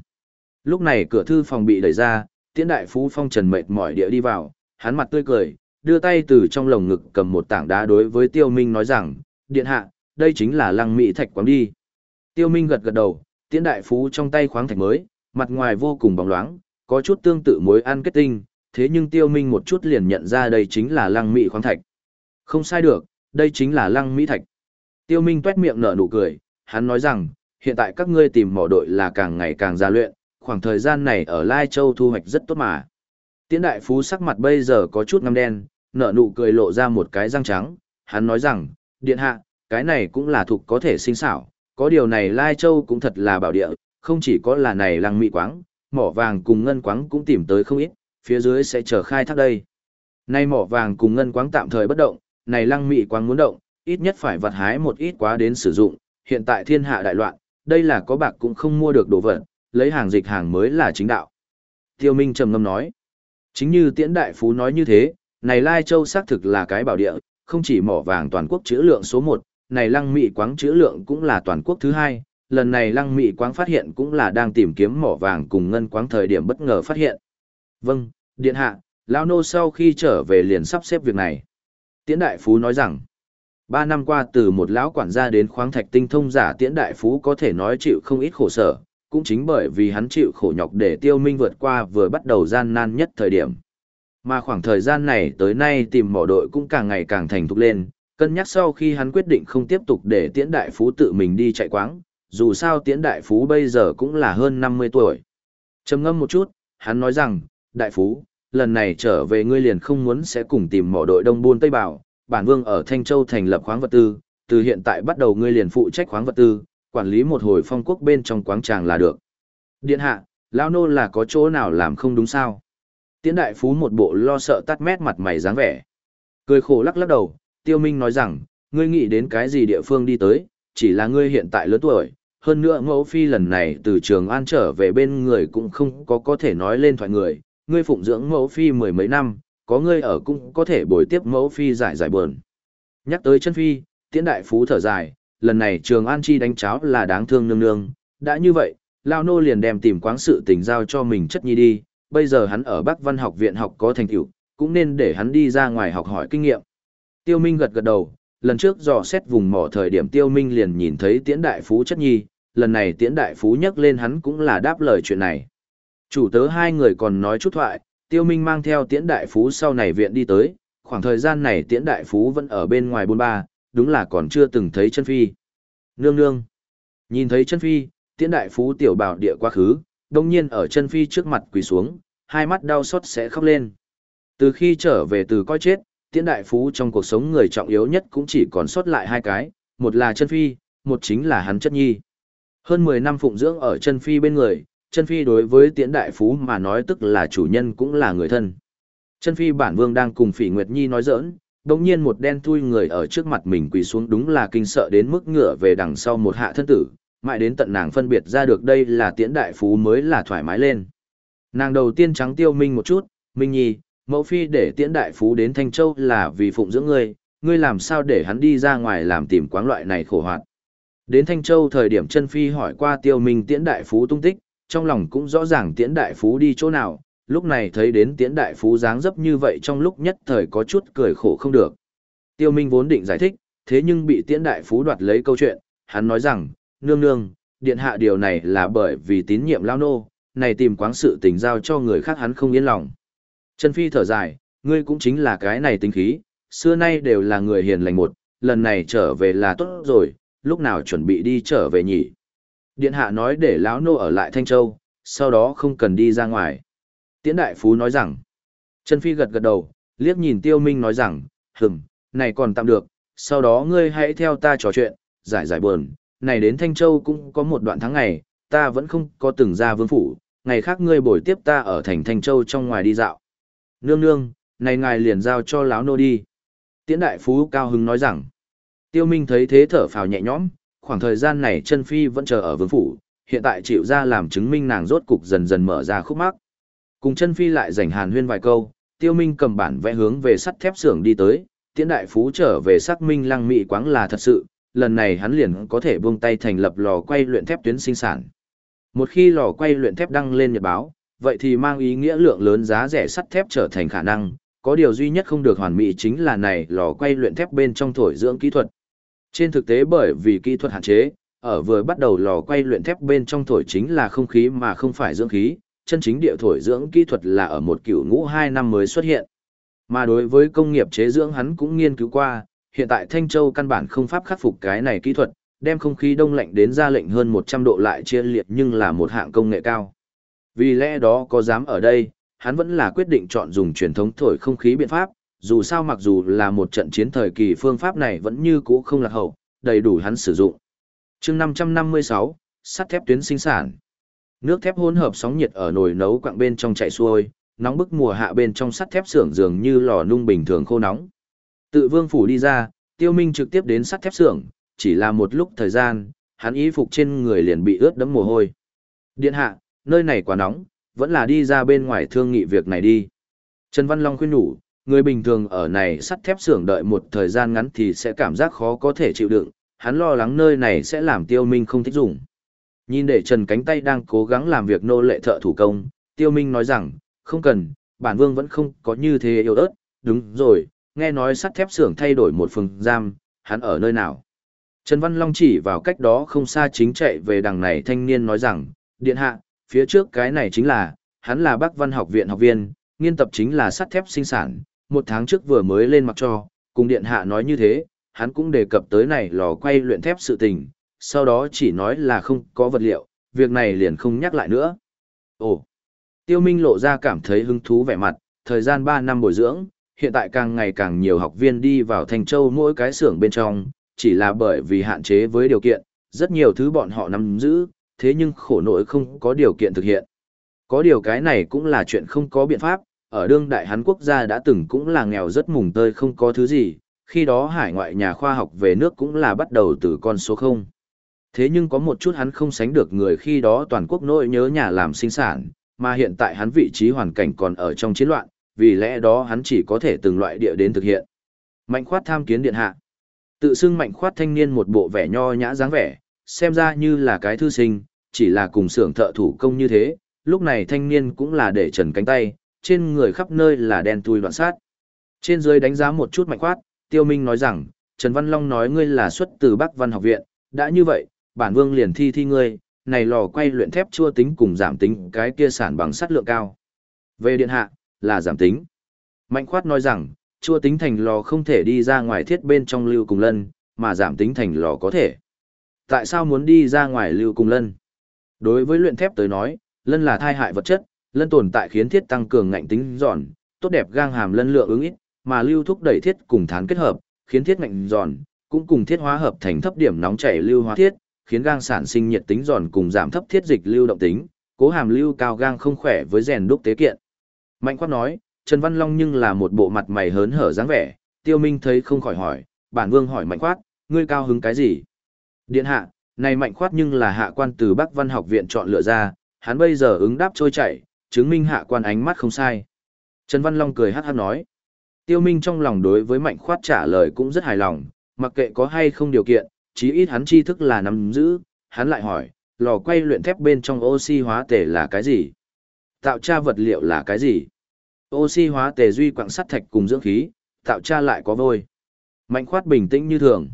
Speaker 1: lúc này cửa thư phòng bị đẩy ra, tiễn đại phú phong trần mệt mỏi địa đi vào, hắn mặt tươi cười, đưa tay từ trong lồng ngực cầm một tảng đá đối với Tiêu Minh nói rằng, điện hạ, đây chính là lăng mỹ thạch quáng đi. Tiêu Minh gật gật đầu, tiễn đại phú trong tay khoáng thạch mới, mặt ngoài vô cùng bóng loáng, có chút tương tự mối ăn kết tinh, thế nhưng Tiêu Minh một chút liền nhận ra đây chính là lăng mỹ khoáng thạch. Không sai được, đây chính là lăng mỹ thạch. Tiêu Minh tuét miệng nở nụ cười, hắn nói rằng, hiện tại các ngươi tìm mỏ đội là càng ngày càng gia luyện, khoảng thời gian này ở Lai Châu thu hoạch rất tốt mà. Tiễn đại phú sắc mặt bây giờ có chút ngăm đen, nở nụ cười lộ ra một cái răng trắng, hắn nói rằng, điện hạ, cái này cũng là thuộc có thể sinh xảo, có điều này Lai Châu cũng thật là bảo địa, không chỉ có là này lăng mỹ quáng, mỏ vàng cùng ngân quáng cũng tìm tới không ít, phía dưới sẽ chờ khai thác đây. Nay mỏ vàng cùng ngân quáng tạm thời bất động, này lăng mỹ quáng muốn động, ít nhất phải vặt hái một ít quá đến sử dụng, hiện tại thiên hạ đại loạn, đây là có bạc cũng không mua được đồ vật, lấy hàng dịch hàng mới là chính đạo. Tiêu Minh trầm ngâm nói, chính như tiễn đại phú nói như thế, này Lai Châu xác thực là cái bảo địa, không chỉ mỏ vàng toàn quốc chữ lượng số 1, này lăng mị quáng chữ lượng cũng là toàn quốc thứ hai, lần này lăng mị quáng phát hiện cũng là đang tìm kiếm mỏ vàng cùng ngân quáng thời điểm bất ngờ phát hiện. Vâng, điện hạ, lão nô sau khi trở về liền sắp xếp việc này. Tiễn đại phú nói rằng, ba năm qua từ một lão quản gia đến khoáng thạch tinh thông giả tiễn đại phú có thể nói chịu không ít khổ sở, cũng chính bởi vì hắn chịu khổ nhọc để tiêu minh vượt qua vừa bắt đầu gian nan nhất thời điểm. Mà khoảng thời gian này tới nay tìm mỏ đội cũng càng ngày càng thành thục lên, cân nhắc sau khi hắn quyết định không tiếp tục để tiễn đại phú tự mình đi chạy quáng, dù sao tiễn đại phú bây giờ cũng là hơn 50 tuổi. trầm ngâm một chút, hắn nói rằng, đại phú, lần này trở về ngươi liền không muốn sẽ cùng tìm mỏ đội đông buôn Tây Bảo, bản vương ở Thanh Châu thành lập khoáng vật tư, từ hiện tại bắt đầu ngươi liền phụ trách khoáng vật tư, quản lý một hồi phong quốc bên trong quáng tràng là được. Điện hạ, lão nô là có chỗ nào làm không đúng sao? Tiễn đại phú một bộ lo sợ tắt mét mặt mày dáng vẻ. Cười khổ lắc lắc đầu, tiêu minh nói rằng, ngươi nghĩ đến cái gì địa phương đi tới, chỉ là ngươi hiện tại lớn tuổi, hơn nữa mẫu phi lần này từ trường an trở về bên người cũng không có có thể nói lên thoại người, ngươi phụng dưỡng mẫu phi mười mấy năm, có ngươi ở cũng có thể bồi tiếp mẫu phi giải giải buồn. Nhắc tới chân phi, tiễn đại phú thở dài, lần này trường an chi đánh cháo là đáng thương nương nương, đã như vậy, Lao Nô liền đem tìm quáng sự tình giao cho mình chất nhi đi, bây giờ hắn ở Bắc Văn học viện học có thành tựu, cũng nên để hắn đi ra ngoài học hỏi kinh nghiệm. Tiêu Minh gật gật đầu, lần trước dò xét vùng mỏ thời điểm Tiêu Minh liền nhìn thấy Tiễn Đại Phú chất nhi, lần này Tiễn Đại Phú nhắc lên hắn cũng là đáp lời chuyện này. Chủ tớ hai người còn nói chút thoại, Tiêu Minh mang theo Tiễn Đại Phú sau này viện đi tới, khoảng thời gian này Tiễn Đại Phú vẫn ở bên ngoài buôn ba, đúng là còn chưa từng thấy chân phi. Nương nương. Nhìn thấy chân phi, tiễn đại phú tiểu bảo địa quá khứ, đồng nhiên ở chân phi trước mặt quỳ xuống, hai mắt đau xót sẽ khóc lên. Từ khi trở về từ coi chết, tiễn đại phú trong cuộc sống người trọng yếu nhất cũng chỉ còn sót lại hai cái, một là chân phi, một chính là hắn chất nhi. Hơn 10 năm phụng dưỡng ở chân phi bên người, chân phi đối với tiễn đại phú mà nói tức là chủ nhân cũng là người thân. Chân phi bản vương đang cùng phỉ nguyệt nhi nói giỡn, đồng nhiên một đen thui người ở trước mặt mình quỳ xuống đúng là kinh sợ đến mức ngựa về đằng sau một hạ thân tử, mãi đến tận nàng phân biệt ra được đây là tiễn đại phú mới là thoải mái lên. Nàng đầu tiên trắng tiêu minh một chút, minh nhi, mẫu phi để tiễn đại phú đến Thanh Châu là vì phụng dưỡng ngươi, ngươi làm sao để hắn đi ra ngoài làm tìm quáng loại này khổ hoạt. Đến Thanh Châu thời điểm chân phi hỏi qua tiêu minh tiễn đại phú tung tích, trong lòng cũng rõ ràng tiễn đại phú đi chỗ nào, lúc này thấy đến tiễn đại phú dáng dấp như vậy trong lúc nhất thời có chút cười khổ không được. Tiêu minh vốn định giải thích, thế nhưng bị tiễn đại phú đoạt lấy câu chuyện, hắn nói rằng, nương nương, điện hạ điều này là bởi vì tín nhiệm lao nô, này tìm quáng sự tình giao cho người khác hắn không yên lòng. Chân phi thở dài, ngươi cũng chính là cái này tính khí, xưa nay đều là người hiền lành một, lần này trở về là tốt rồi, lúc nào chuẩn bị đi trở về nhỉ. Điện hạ nói để lão nô ở lại Thanh Châu, sau đó không cần đi ra ngoài. Tiễn đại phú nói rằng, Trần Phi gật gật đầu, liếc nhìn tiêu minh nói rằng, hừm, này còn tạm được, sau đó ngươi hãy theo ta trò chuyện, giải giải buồn, này đến Thanh Châu cũng có một đoạn tháng ngày, ta vẫn không có từng ra vương phủ, ngày khác ngươi bồi tiếp ta ở thành Thanh Châu trong ngoài đi dạo. Nương nương, này ngài liền giao cho lão nô đi. Tiễn đại phú cao hứng nói rằng, tiêu minh thấy thế thở phào nhẹ nhõm, khoảng thời gian này chân phi vẫn chờ ở vương phủ, hiện tại chịu ra làm chứng minh nàng rốt cục dần dần mở ra khúc mắc. Cùng chân phi lại rảnh hàn huyên vài câu, tiêu minh cầm bản vẽ hướng về sắt thép xưởng đi tới, tiễn đại phú trở về xác minh lăng mị quáng là thật sự, lần này hắn liền có thể buông tay thành lập lò quay luyện thép tuyến sinh sản. Một khi lò quay luyện thép đăng lên nhật báo, vậy thì mang ý nghĩa lượng lớn giá rẻ sắt thép trở thành khả năng, có điều duy nhất không được hoàn mỹ chính là này lò quay luyện thép bên trong thổi dưỡng kỹ thuật. Trên thực tế bởi vì kỹ thuật hạn chế, ở vừa bắt đầu lò quay luyện thép bên trong thổi chính là không khí mà không phải dưỡng khí, chân chính địa thổi dưỡng kỹ thuật là ở một cựu ngũ 2 năm mới xuất hiện. Mà đối với công nghiệp chế dưỡng hắn cũng nghiên cứu qua, hiện tại Thanh Châu căn bản không pháp khắc phục cái này kỹ thuật, đem không khí đông lạnh đến ra lệnh hơn 100 độ lại chia liệt nhưng là một hạng công nghệ cao. Vì lẽ đó có dám ở đây, hắn vẫn là quyết định chọn dùng truyền thống thổi không khí biện pháp, dù sao mặc dù là một trận chiến thời kỳ phương pháp này vẫn như cũ không lạc hậu, đầy đủ hắn sử dụng. chương 556, sắt thép tuyến sinh sản. Nước thép hỗn hợp sóng nhiệt ở nồi nấu quặng bên trong chạy xuôi, nóng bức mùa hạ bên trong sắt thép xưởng dường như lò nung bình thường khô nóng. Tự vương phủ đi ra, tiêu minh trực tiếp đến sắt thép xưởng, chỉ là một lúc thời gian, hắn y phục trên người liền bị ướt đẫm mồ hôi. Điện hạ, nơi này quá nóng, vẫn là đi ra bên ngoài thương nghị việc này đi. Trần Văn Long khuyên nhủ, người bình thường ở này sắt thép xưởng đợi một thời gian ngắn thì sẽ cảm giác khó có thể chịu đựng, hắn lo lắng nơi này sẽ làm tiêu minh không thích dùng. Nhìn để Trần cánh tay đang cố gắng làm việc nô lệ thợ thủ công, tiêu minh nói rằng, không cần, bản vương vẫn không có như thế yêu ớt, đúng rồi, nghe nói sắt thép xưởng thay đổi một phường giam, hắn ở nơi nào. Trần Văn Long chỉ vào cách đó không xa chính chạy về đằng này thanh niên nói rằng, điện hạ, phía trước cái này chính là, hắn là bác văn học viện học viên, nghiên tập chính là sắt thép sinh sản, một tháng trước vừa mới lên mặc cho, cùng điện hạ nói như thế, hắn cũng đề cập tới này lò quay luyện thép sự tình, sau đó chỉ nói là không có vật liệu, việc này liền không nhắc lại nữa. Ồ, tiêu minh lộ ra cảm thấy hứng thú vẻ mặt, thời gian 3 năm bồi dưỡng, hiện tại càng ngày càng nhiều học viên đi vào thành châu mỗi cái xưởng bên trong, chỉ là bởi vì hạn chế với điều kiện, rất nhiều thứ bọn họ nắm giữ, thế nhưng khổ nỗi không có điều kiện thực hiện. Có điều cái này cũng là chuyện không có biện pháp, ở đương đại Hán quốc gia đã từng cũng là nghèo rất mùng tơi không có thứ gì, khi đó hải ngoại nhà khoa học về nước cũng là bắt đầu từ con số 0. Thế nhưng có một chút hắn không sánh được người khi đó toàn quốc nỗi nhớ nhà làm sinh sản, mà hiện tại hắn vị trí hoàn cảnh còn ở trong chiến loạn, vì lẽ đó hắn chỉ có thể từng loại địa đến thực hiện. Mạnh khoát tham kiến điện hạ. Tự xưng mạnh khoát thanh niên một bộ vẻ nho nhã dáng vẻ, xem ra như là cái thư sinh, chỉ là cùng xưởng thợ thủ công như thế, lúc này thanh niên cũng là để trần cánh tay, trên người khắp nơi là đen tui loạn sát. Trên dưới đánh giá một chút mạnh khoát, Tiêu Minh nói rằng, Trần Văn Long nói ngươi là xuất từ Bắc Văn học viện, đã như vậy, bản vương liền thi thi ngươi, này lò quay luyện thép chua tính cùng giảm tính cái kia sản bằng sắt lượng cao. Về điện hạ, là giảm tính. Mạnh khoát nói rằng, chua tính thành lò không thể đi ra ngoài thiết bên trong lưu cùng lân, mà giảm tính thành lò có thể. Tại sao muốn đi ra ngoài lưu cùng lân? Đối với luyện thép tới nói, lân là thai hại vật chất, lân tồn tại khiến thiết tăng cường ngạnh tính giòn, tốt đẹp gang hàm lân lượng ứng ít, mà lưu thúc đẩy thiết cùng thán kết hợp, khiến thiết ngạnh giòn, cũng cùng thiết hóa hợp thành thấp điểm nóng chảy lưu hóa thiết, khiến gang sản sinh nhiệt tính giòn cùng giảm thấp thiết dịch lưu động tính, cố hàm lưu cao gang không khỏe với rèn đúc tế kiện. Mạnh quát nói, Trần Văn Long nhưng là một bộ mặt mày hớn hở dáng vẻ, Tiêu Minh thấy không khỏi hỏi, bản vương hỏi Mạnh quát, ngươi cao hứng cái gì? Điện hạ, này Mạnh quát nhưng là hạ quan từ Bắc Văn học viện chọn lựa ra, hắn bây giờ ứng đáp trôi chảy, chứng minh hạ quan ánh mắt không sai. Trần Văn Long cười hát hát nói. Tiêu Minh trong lòng đối với Mạnh khoát trả lời cũng rất hài lòng, mặc kệ có hay không điều kiện, chí ít hắn tri thức là nắm giữ, hắn lại hỏi, lò quay luyện thép bên trong oxy hóa tể là cái gì? Tạo tra vật liệu là cái gì? Oxy hóa tể duy quặng sắt thạch cùng dưỡng khí, tạo tra lại có vôi. Mạnh khoát bình tĩnh như thường.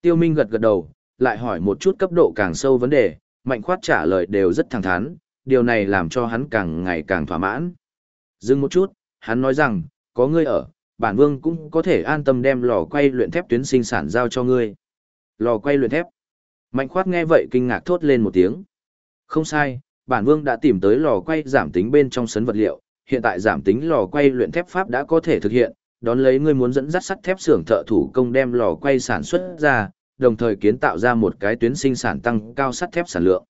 Speaker 1: Tiêu Minh gật gật đầu, lại hỏi một chút cấp độ càng sâu vấn đề, mạnh khoát trả lời đều rất thẳng thắn, điều này làm cho hắn càng ngày càng thỏa mãn. Dừng một chút, hắn nói rằng, có ngươi ở, bản vương cũng có thể an tâm đem lò quay luyện thép tuyến sinh sản giao cho ngươi. Lò quay luyện thép. Mạnh khoát nghe vậy kinh ngạc thốt lên một tiếng. Không sai, bản vương đã tìm tới lò quay giảm tính bên trong sấn vật liệu, hiện tại giảm tính lò quay luyện thép pháp đã có thể thực hiện, đón lấy ngươi muốn dẫn dắt sắt thép xưởng thợ thủ công đem lò quay sản xuất ra, đồng thời kiến tạo ra một cái tuyến sinh sản tăng cao sắt thép sản lượng.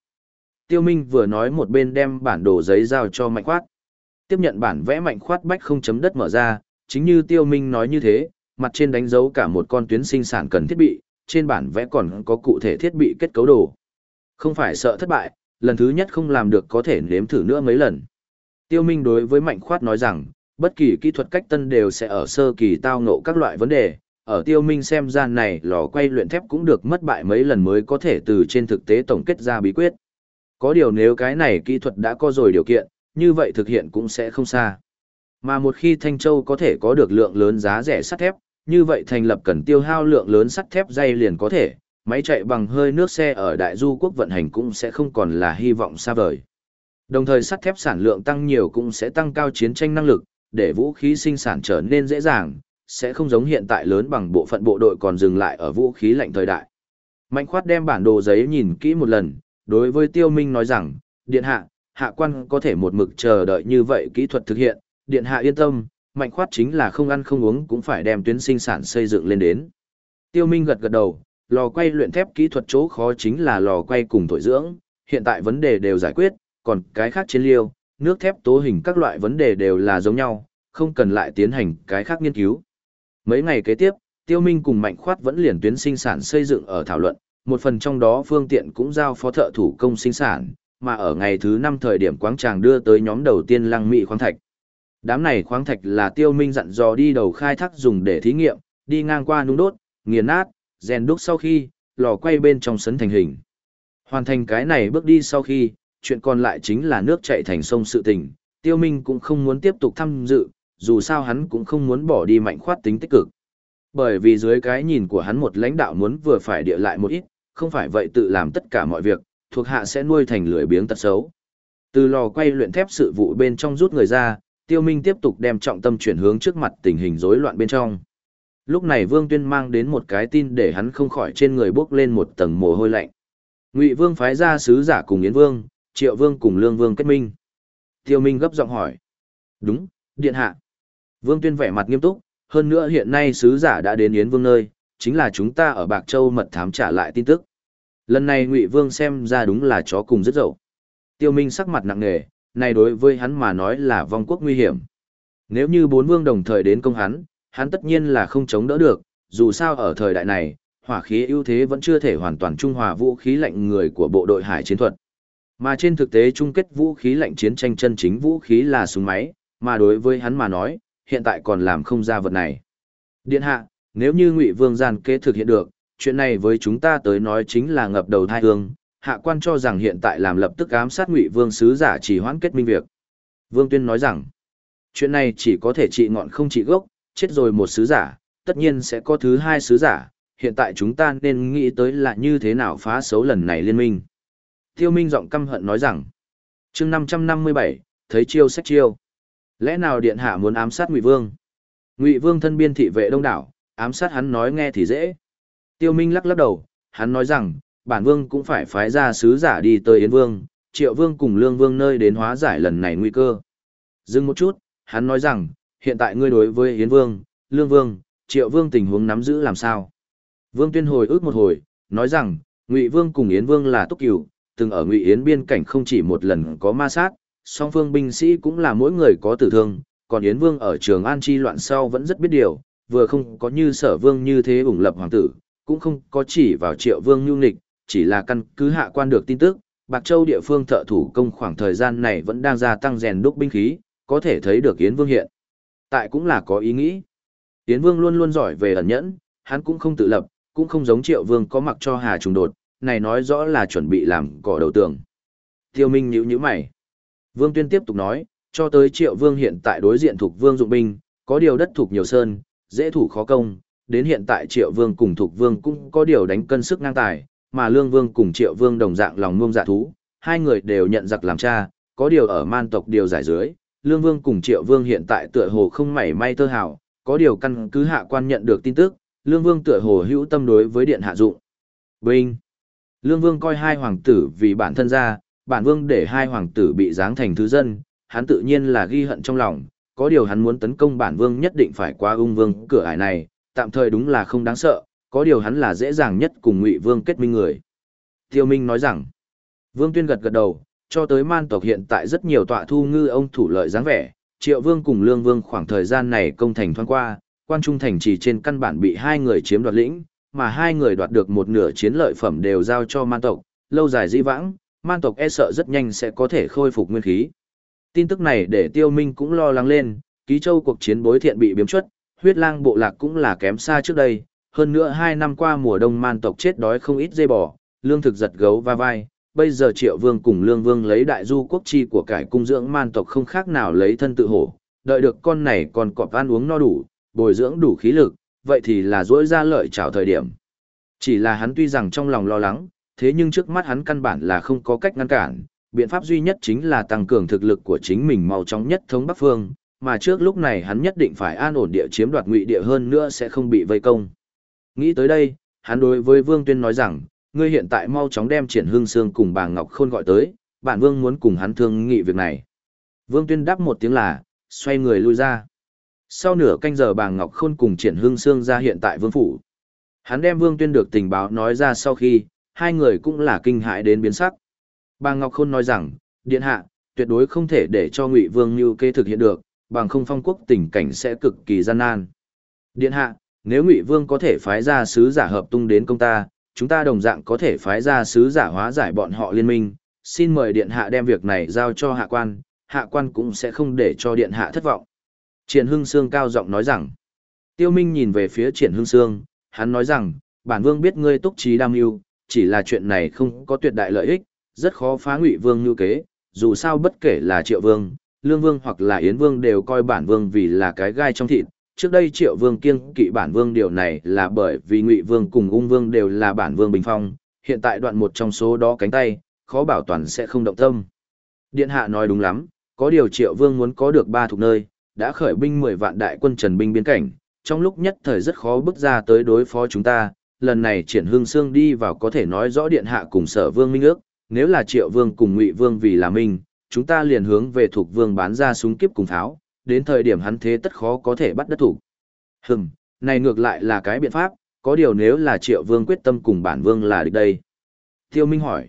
Speaker 1: Tiêu Minh vừa nói một bên đem bản đồ giấy giao cho Mạnh Khoát. Tiếp nhận bản vẽ Mạnh Khoát bách không chấm đất mở ra, chính như Tiêu Minh nói như thế, mặt trên đánh dấu cả một con tuyến sinh sản cần thiết bị, trên bản vẽ còn có cụ thể thiết bị kết cấu đồ. Không phải sợ thất bại, lần thứ nhất không làm được có thể nếm thử nữa mấy lần. Tiêu Minh đối với Mạnh Khoát nói rằng, bất kỳ kỹ thuật cách tân đều sẽ ở sơ kỳ tao ngộ các loại vấn đề, ở tiêu minh xem ra này lò quay luyện thép cũng được mất bại mấy lần mới có thể từ trên thực tế tổng kết ra bí quyết. Có điều nếu cái này kỹ thuật đã có rồi điều kiện, như vậy thực hiện cũng sẽ không xa. Mà một khi Thanh Châu có thể có được lượng lớn giá rẻ sắt thép, như vậy thành lập cần tiêu hao lượng lớn sắt thép dây liền có thể, máy chạy bằng hơi nước xe ở Đại Du quốc vận hành cũng sẽ không còn là hy vọng xa vời. Đồng thời sắt thép sản lượng tăng nhiều cũng sẽ tăng cao chiến tranh năng lực, để vũ khí sinh sản trở nên dễ dàng, sẽ không giống hiện tại lớn bằng bộ phận bộ đội còn dừng lại ở vũ khí lạnh thời đại. Mạnh khoát đem bản đồ giấy nhìn kỹ một lần, đối với Tiêu Minh nói rằng, Điện Hạ, Hạ quan có thể một mực chờ đợi như vậy kỹ thuật thực hiện, Điện Hạ yên tâm, mạnh khoát chính là không ăn không uống cũng phải đem tuyến sinh sản xây dựng lên đến. Tiêu Minh gật gật đầu, lò quay luyện thép kỹ thuật chỗ khó chính là lò quay cùng thổi dưỡng, hiện tại vấn đề đều giải quyết, còn cái khác trên liêu, nước thép tố hình các loại vấn đề đều là giống nhau, không cần lại tiến hành cái khác nghiên cứu. Mấy ngày kế tiếp, Tiêu Minh cùng Mạnh Khoát vẫn liền tuyến sinh sản xây dựng ở thảo luận, một phần trong đó phương tiện cũng giao phó thợ thủ công sinh sản, mà ở ngày thứ 5 thời điểm quáng tràng đưa tới nhóm đầu tiên lăng mị khoáng thạch. Đám này khoáng thạch là Tiêu Minh dặn dò đi đầu khai thác dùng để thí nghiệm, đi ngang qua nung đốt, nghiền nát, rèn đúc sau khi, lò quay bên trong sấn thành hình. Hoàn thành cái này bước đi sau khi, chuyện còn lại chính là nước chảy thành sông sự tình, Tiêu Minh cũng không muốn tiếp tục tham dự, dù sao hắn cũng không muốn bỏ đi mạnh khoát tính tích cực. Bởi vì dưới cái nhìn của hắn một lãnh đạo muốn vừa phải địa lại một ít, không phải vậy tự làm tất cả mọi việc, thuộc hạ sẽ nuôi thành lười biếng tật xấu. Từ lò quay luyện thép sự vụ bên trong rút người ra, Tiêu Minh tiếp tục đem trọng tâm chuyển hướng trước mặt tình hình rối loạn bên trong. Lúc này Vương Tuyên mang đến một cái tin để hắn không khỏi trên người bốc lên một tầng mồ hôi lạnh. Ngụy Vương phái ra sứ giả cùng Yến Vương, Triệu Vương cùng Lương Vương kết minh. Tiêu Minh gấp giọng hỏi. Đúng, điện hạ. Vương Tuyên vẻ mặt nghiêm túc, hơn nữa hiện nay sứ giả đã đến Yến Vương nơi, chính là chúng ta ở Bạc Châu mật thám trả lại tin tức. Lần này Ngụy Vương xem ra đúng là chó cùng rất dậu. Tiêu Minh sắc mặt nặng nề, này đối với hắn mà nói là vong quốc nguy hiểm. Nếu như bốn vương đồng thời đến công hắn, hắn tất nhiên là không chống đỡ được, dù sao ở thời đại này, hỏa khí ưu thế vẫn chưa thể hoàn toàn trung hòa vũ khí lạnh người của bộ đội hải chiến thuật. Mà trên thực tế chung kết vũ khí lạnh chiến tranh chân chính vũ khí là súng máy, mà đối với hắn mà nói, hiện tại còn làm không ra vật này. Điện hạ, nếu như Ngụy Vương gian kế thực hiện được, chuyện này với chúng ta tới nói chính là ngập đầu thai hương, hạ quan cho rằng hiện tại làm lập tức ám sát Ngụy Vương sứ giả chỉ hoãn kết minh việc. Vương Tuyên nói rằng, chuyện này chỉ có thể trị ngọn không trị gốc, chết rồi một sứ giả, tất nhiên sẽ có thứ hai sứ giả, hiện tại chúng ta nên nghĩ tới là như thế nào phá xấu lần này liên minh. Tiêu Minh giọng căm hận nói rằng, chương 557, thấy chiêu sách chiêu. Lẽ nào điện hạ muốn ám sát Ngụy Vương? Ngụy Vương thân biên thị vệ đông đảo, ám sát hắn nói nghe thì dễ. Tiêu Minh lắc lắc đầu, hắn nói rằng, bản vương cũng phải phái ra sứ giả đi tới Yến Vương, Triệu Vương cùng Lương Vương nơi đến hóa giải lần này nguy cơ. Dừng một chút, hắn nói rằng, hiện tại ngươi đối với Yến Vương, Lương Vương, Triệu Vương tình huống nắm giữ làm sao? Vương Tuyên hồi ước một hồi, nói rằng, Ngụy Vương cùng Yến Vương là túc cửu, từng ở Ngụy Yến biên cảnh không chỉ một lần có ma sát, song phương binh sĩ cũng là mỗi người có tử thương, còn Yến Vương ở Trường An chi loạn sau vẫn rất biết điều, vừa không có như Sở Vương như thế ủng lập hoàng tử, cũng không có chỉ vào Triệu Vương nhu nghịch, chỉ là căn cứ hạ quan được tin tức, Bạc Châu địa phương thợ thủ công khoảng thời gian này vẫn đang gia tăng rèn đúc binh khí, có thể thấy được Yến Vương hiện. Tại cũng là có ý nghĩ. Yến Vương luôn luôn giỏi về ẩn nhẫn, hắn cũng không tự lập, cũng không giống Triệu Vương có mặc cho Hà trùng đột, này nói rõ là chuẩn bị làm cỏ đầu tường. Tiêu Minh nhíu nhíu mày. Vương Tuyên tiếp tục nói, cho tới Triệu Vương hiện tại đối diện thuộc Vương dụng binh, có điều đất thuộc nhiều sơn, dễ thủ khó công, đến hiện tại Triệu Vương cùng thuộc Vương cũng có điều đánh cân sức ngang tài, mà Lương Vương cùng Triệu Vương đồng dạng lòng ngông dạ thú, hai người đều nhận giặc làm cha, có điều ở man tộc điều giải dưới, Lương Vương cùng Triệu Vương hiện tại tựa hồ không mảy may tơ hào, có điều căn cứ hạ quan nhận được tin tức, Lương Vương tựa hồ hữu tâm đối với điện hạ dụng. Binh. Lương Vương coi hai hoàng tử vì bản thân ra, bản vương để hai hoàng tử bị giáng thành thứ dân, hắn tự nhiên là ghi hận trong lòng, có điều hắn muốn tấn công bản vương nhất định phải qua ung vương cửa ải này, tạm thời đúng là không đáng sợ, có điều hắn là dễ dàng nhất cùng ngụy vương kết minh người. Tiêu Minh nói rằng, vương tuyên gật gật đầu, cho tới man tộc hiện tại rất nhiều tọa thu ngư ông thủ lợi dáng vẻ, triệu vương cùng lương vương khoảng thời gian này công thành thoáng qua, quan trung thành chỉ trên căn bản bị hai người chiếm đoạt lĩnh, mà hai người đoạt được một nửa chiến lợi phẩm đều giao cho man tộc, lâu dài di vãng, man tộc e sợ rất nhanh sẽ có thể khôi phục nguyên khí. Tin tức này để tiêu minh cũng lo lắng lên, ký châu cuộc chiến bối thiện bị biếm chuất, huyết lang bộ lạc cũng là kém xa trước đây, hơn nữa hai năm qua mùa đông man tộc chết đói không ít dây bò, lương thực giật gấu va vai, bây giờ triệu vương cùng lương vương lấy đại du quốc chi của cải cung dưỡng man tộc không khác nào lấy thân tự hổ, đợi được con này còn cọp ăn uống no đủ, bồi dưỡng đủ khí lực, vậy thì là dỗi ra lợi trào thời điểm. Chỉ là hắn tuy rằng trong lòng lo lắng, thế nhưng trước mắt hắn căn bản là không có cách ngăn cản, biện pháp duy nhất chính là tăng cường thực lực của chính mình mau chóng nhất thống Bắc Phương, mà trước lúc này hắn nhất định phải an ổn địa chiếm đoạt ngụy địa hơn nữa sẽ không bị vây công. Nghĩ tới đây, hắn đối với Vương Tuyên nói rằng, ngươi hiện tại mau chóng đem triển hương sương cùng bà Ngọc Khôn gọi tới, bản Vương muốn cùng hắn thương nghị việc này. Vương Tuyên đáp một tiếng là, xoay người lui ra. Sau nửa canh giờ bà Ngọc Khôn cùng triển hương sương ra hiện tại Vương Phủ. Hắn đem Vương Tuyên được tình báo nói ra sau khi, hai người cũng là kinh hãi đến biến sắc. Bà Ngọc Khôn nói rằng, điện hạ, tuyệt đối không thể để cho Ngụy Vương Nưu kê thực hiện được, bằng không phong quốc tình cảnh sẽ cực kỳ gian nan. Điện hạ, nếu Ngụy Vương có thể phái ra sứ giả hợp tung đến công ta, chúng ta đồng dạng có thể phái ra sứ giả hóa giải bọn họ liên minh, xin mời điện hạ đem việc này giao cho hạ quan, hạ quan cũng sẽ không để cho điện hạ thất vọng. Triển Hưng Sương cao giọng nói rằng, Tiêu Minh nhìn về phía Triển Hưng Sương, hắn nói rằng, bản vương biết ngươi túc trí đam yêu chỉ là chuyện này không có tuyệt đại lợi ích, rất khó phá ngụy vương như kế, dù sao bất kể là triệu vương, lương vương hoặc là yến vương đều coi bản vương vì là cái gai trong thịt. Trước đây triệu vương kiêng kỵ bản vương điều này là bởi vì ngụy vương cùng ung vương đều là bản vương bình phong, hiện tại đoạn một trong số đó cánh tay, khó bảo toàn sẽ không động tâm. Điện hạ nói đúng lắm, có điều triệu vương muốn có được ba thuộc nơi, đã khởi binh 10 vạn đại quân trần binh biên cảnh, trong lúc nhất thời rất khó bước ra tới đối phó chúng ta, lần này triển hương xương đi vào có thể nói rõ điện hạ cùng sở vương minh ước, nếu là triệu vương cùng ngụy vương vì là minh, chúng ta liền hướng về thuộc vương bán ra súng kiếp cùng tháo, đến thời điểm hắn thế tất khó có thể bắt đất thủ. Hừm, này ngược lại là cái biện pháp, có điều nếu là triệu vương quyết tâm cùng bản vương là được đây. Tiêu Minh hỏi,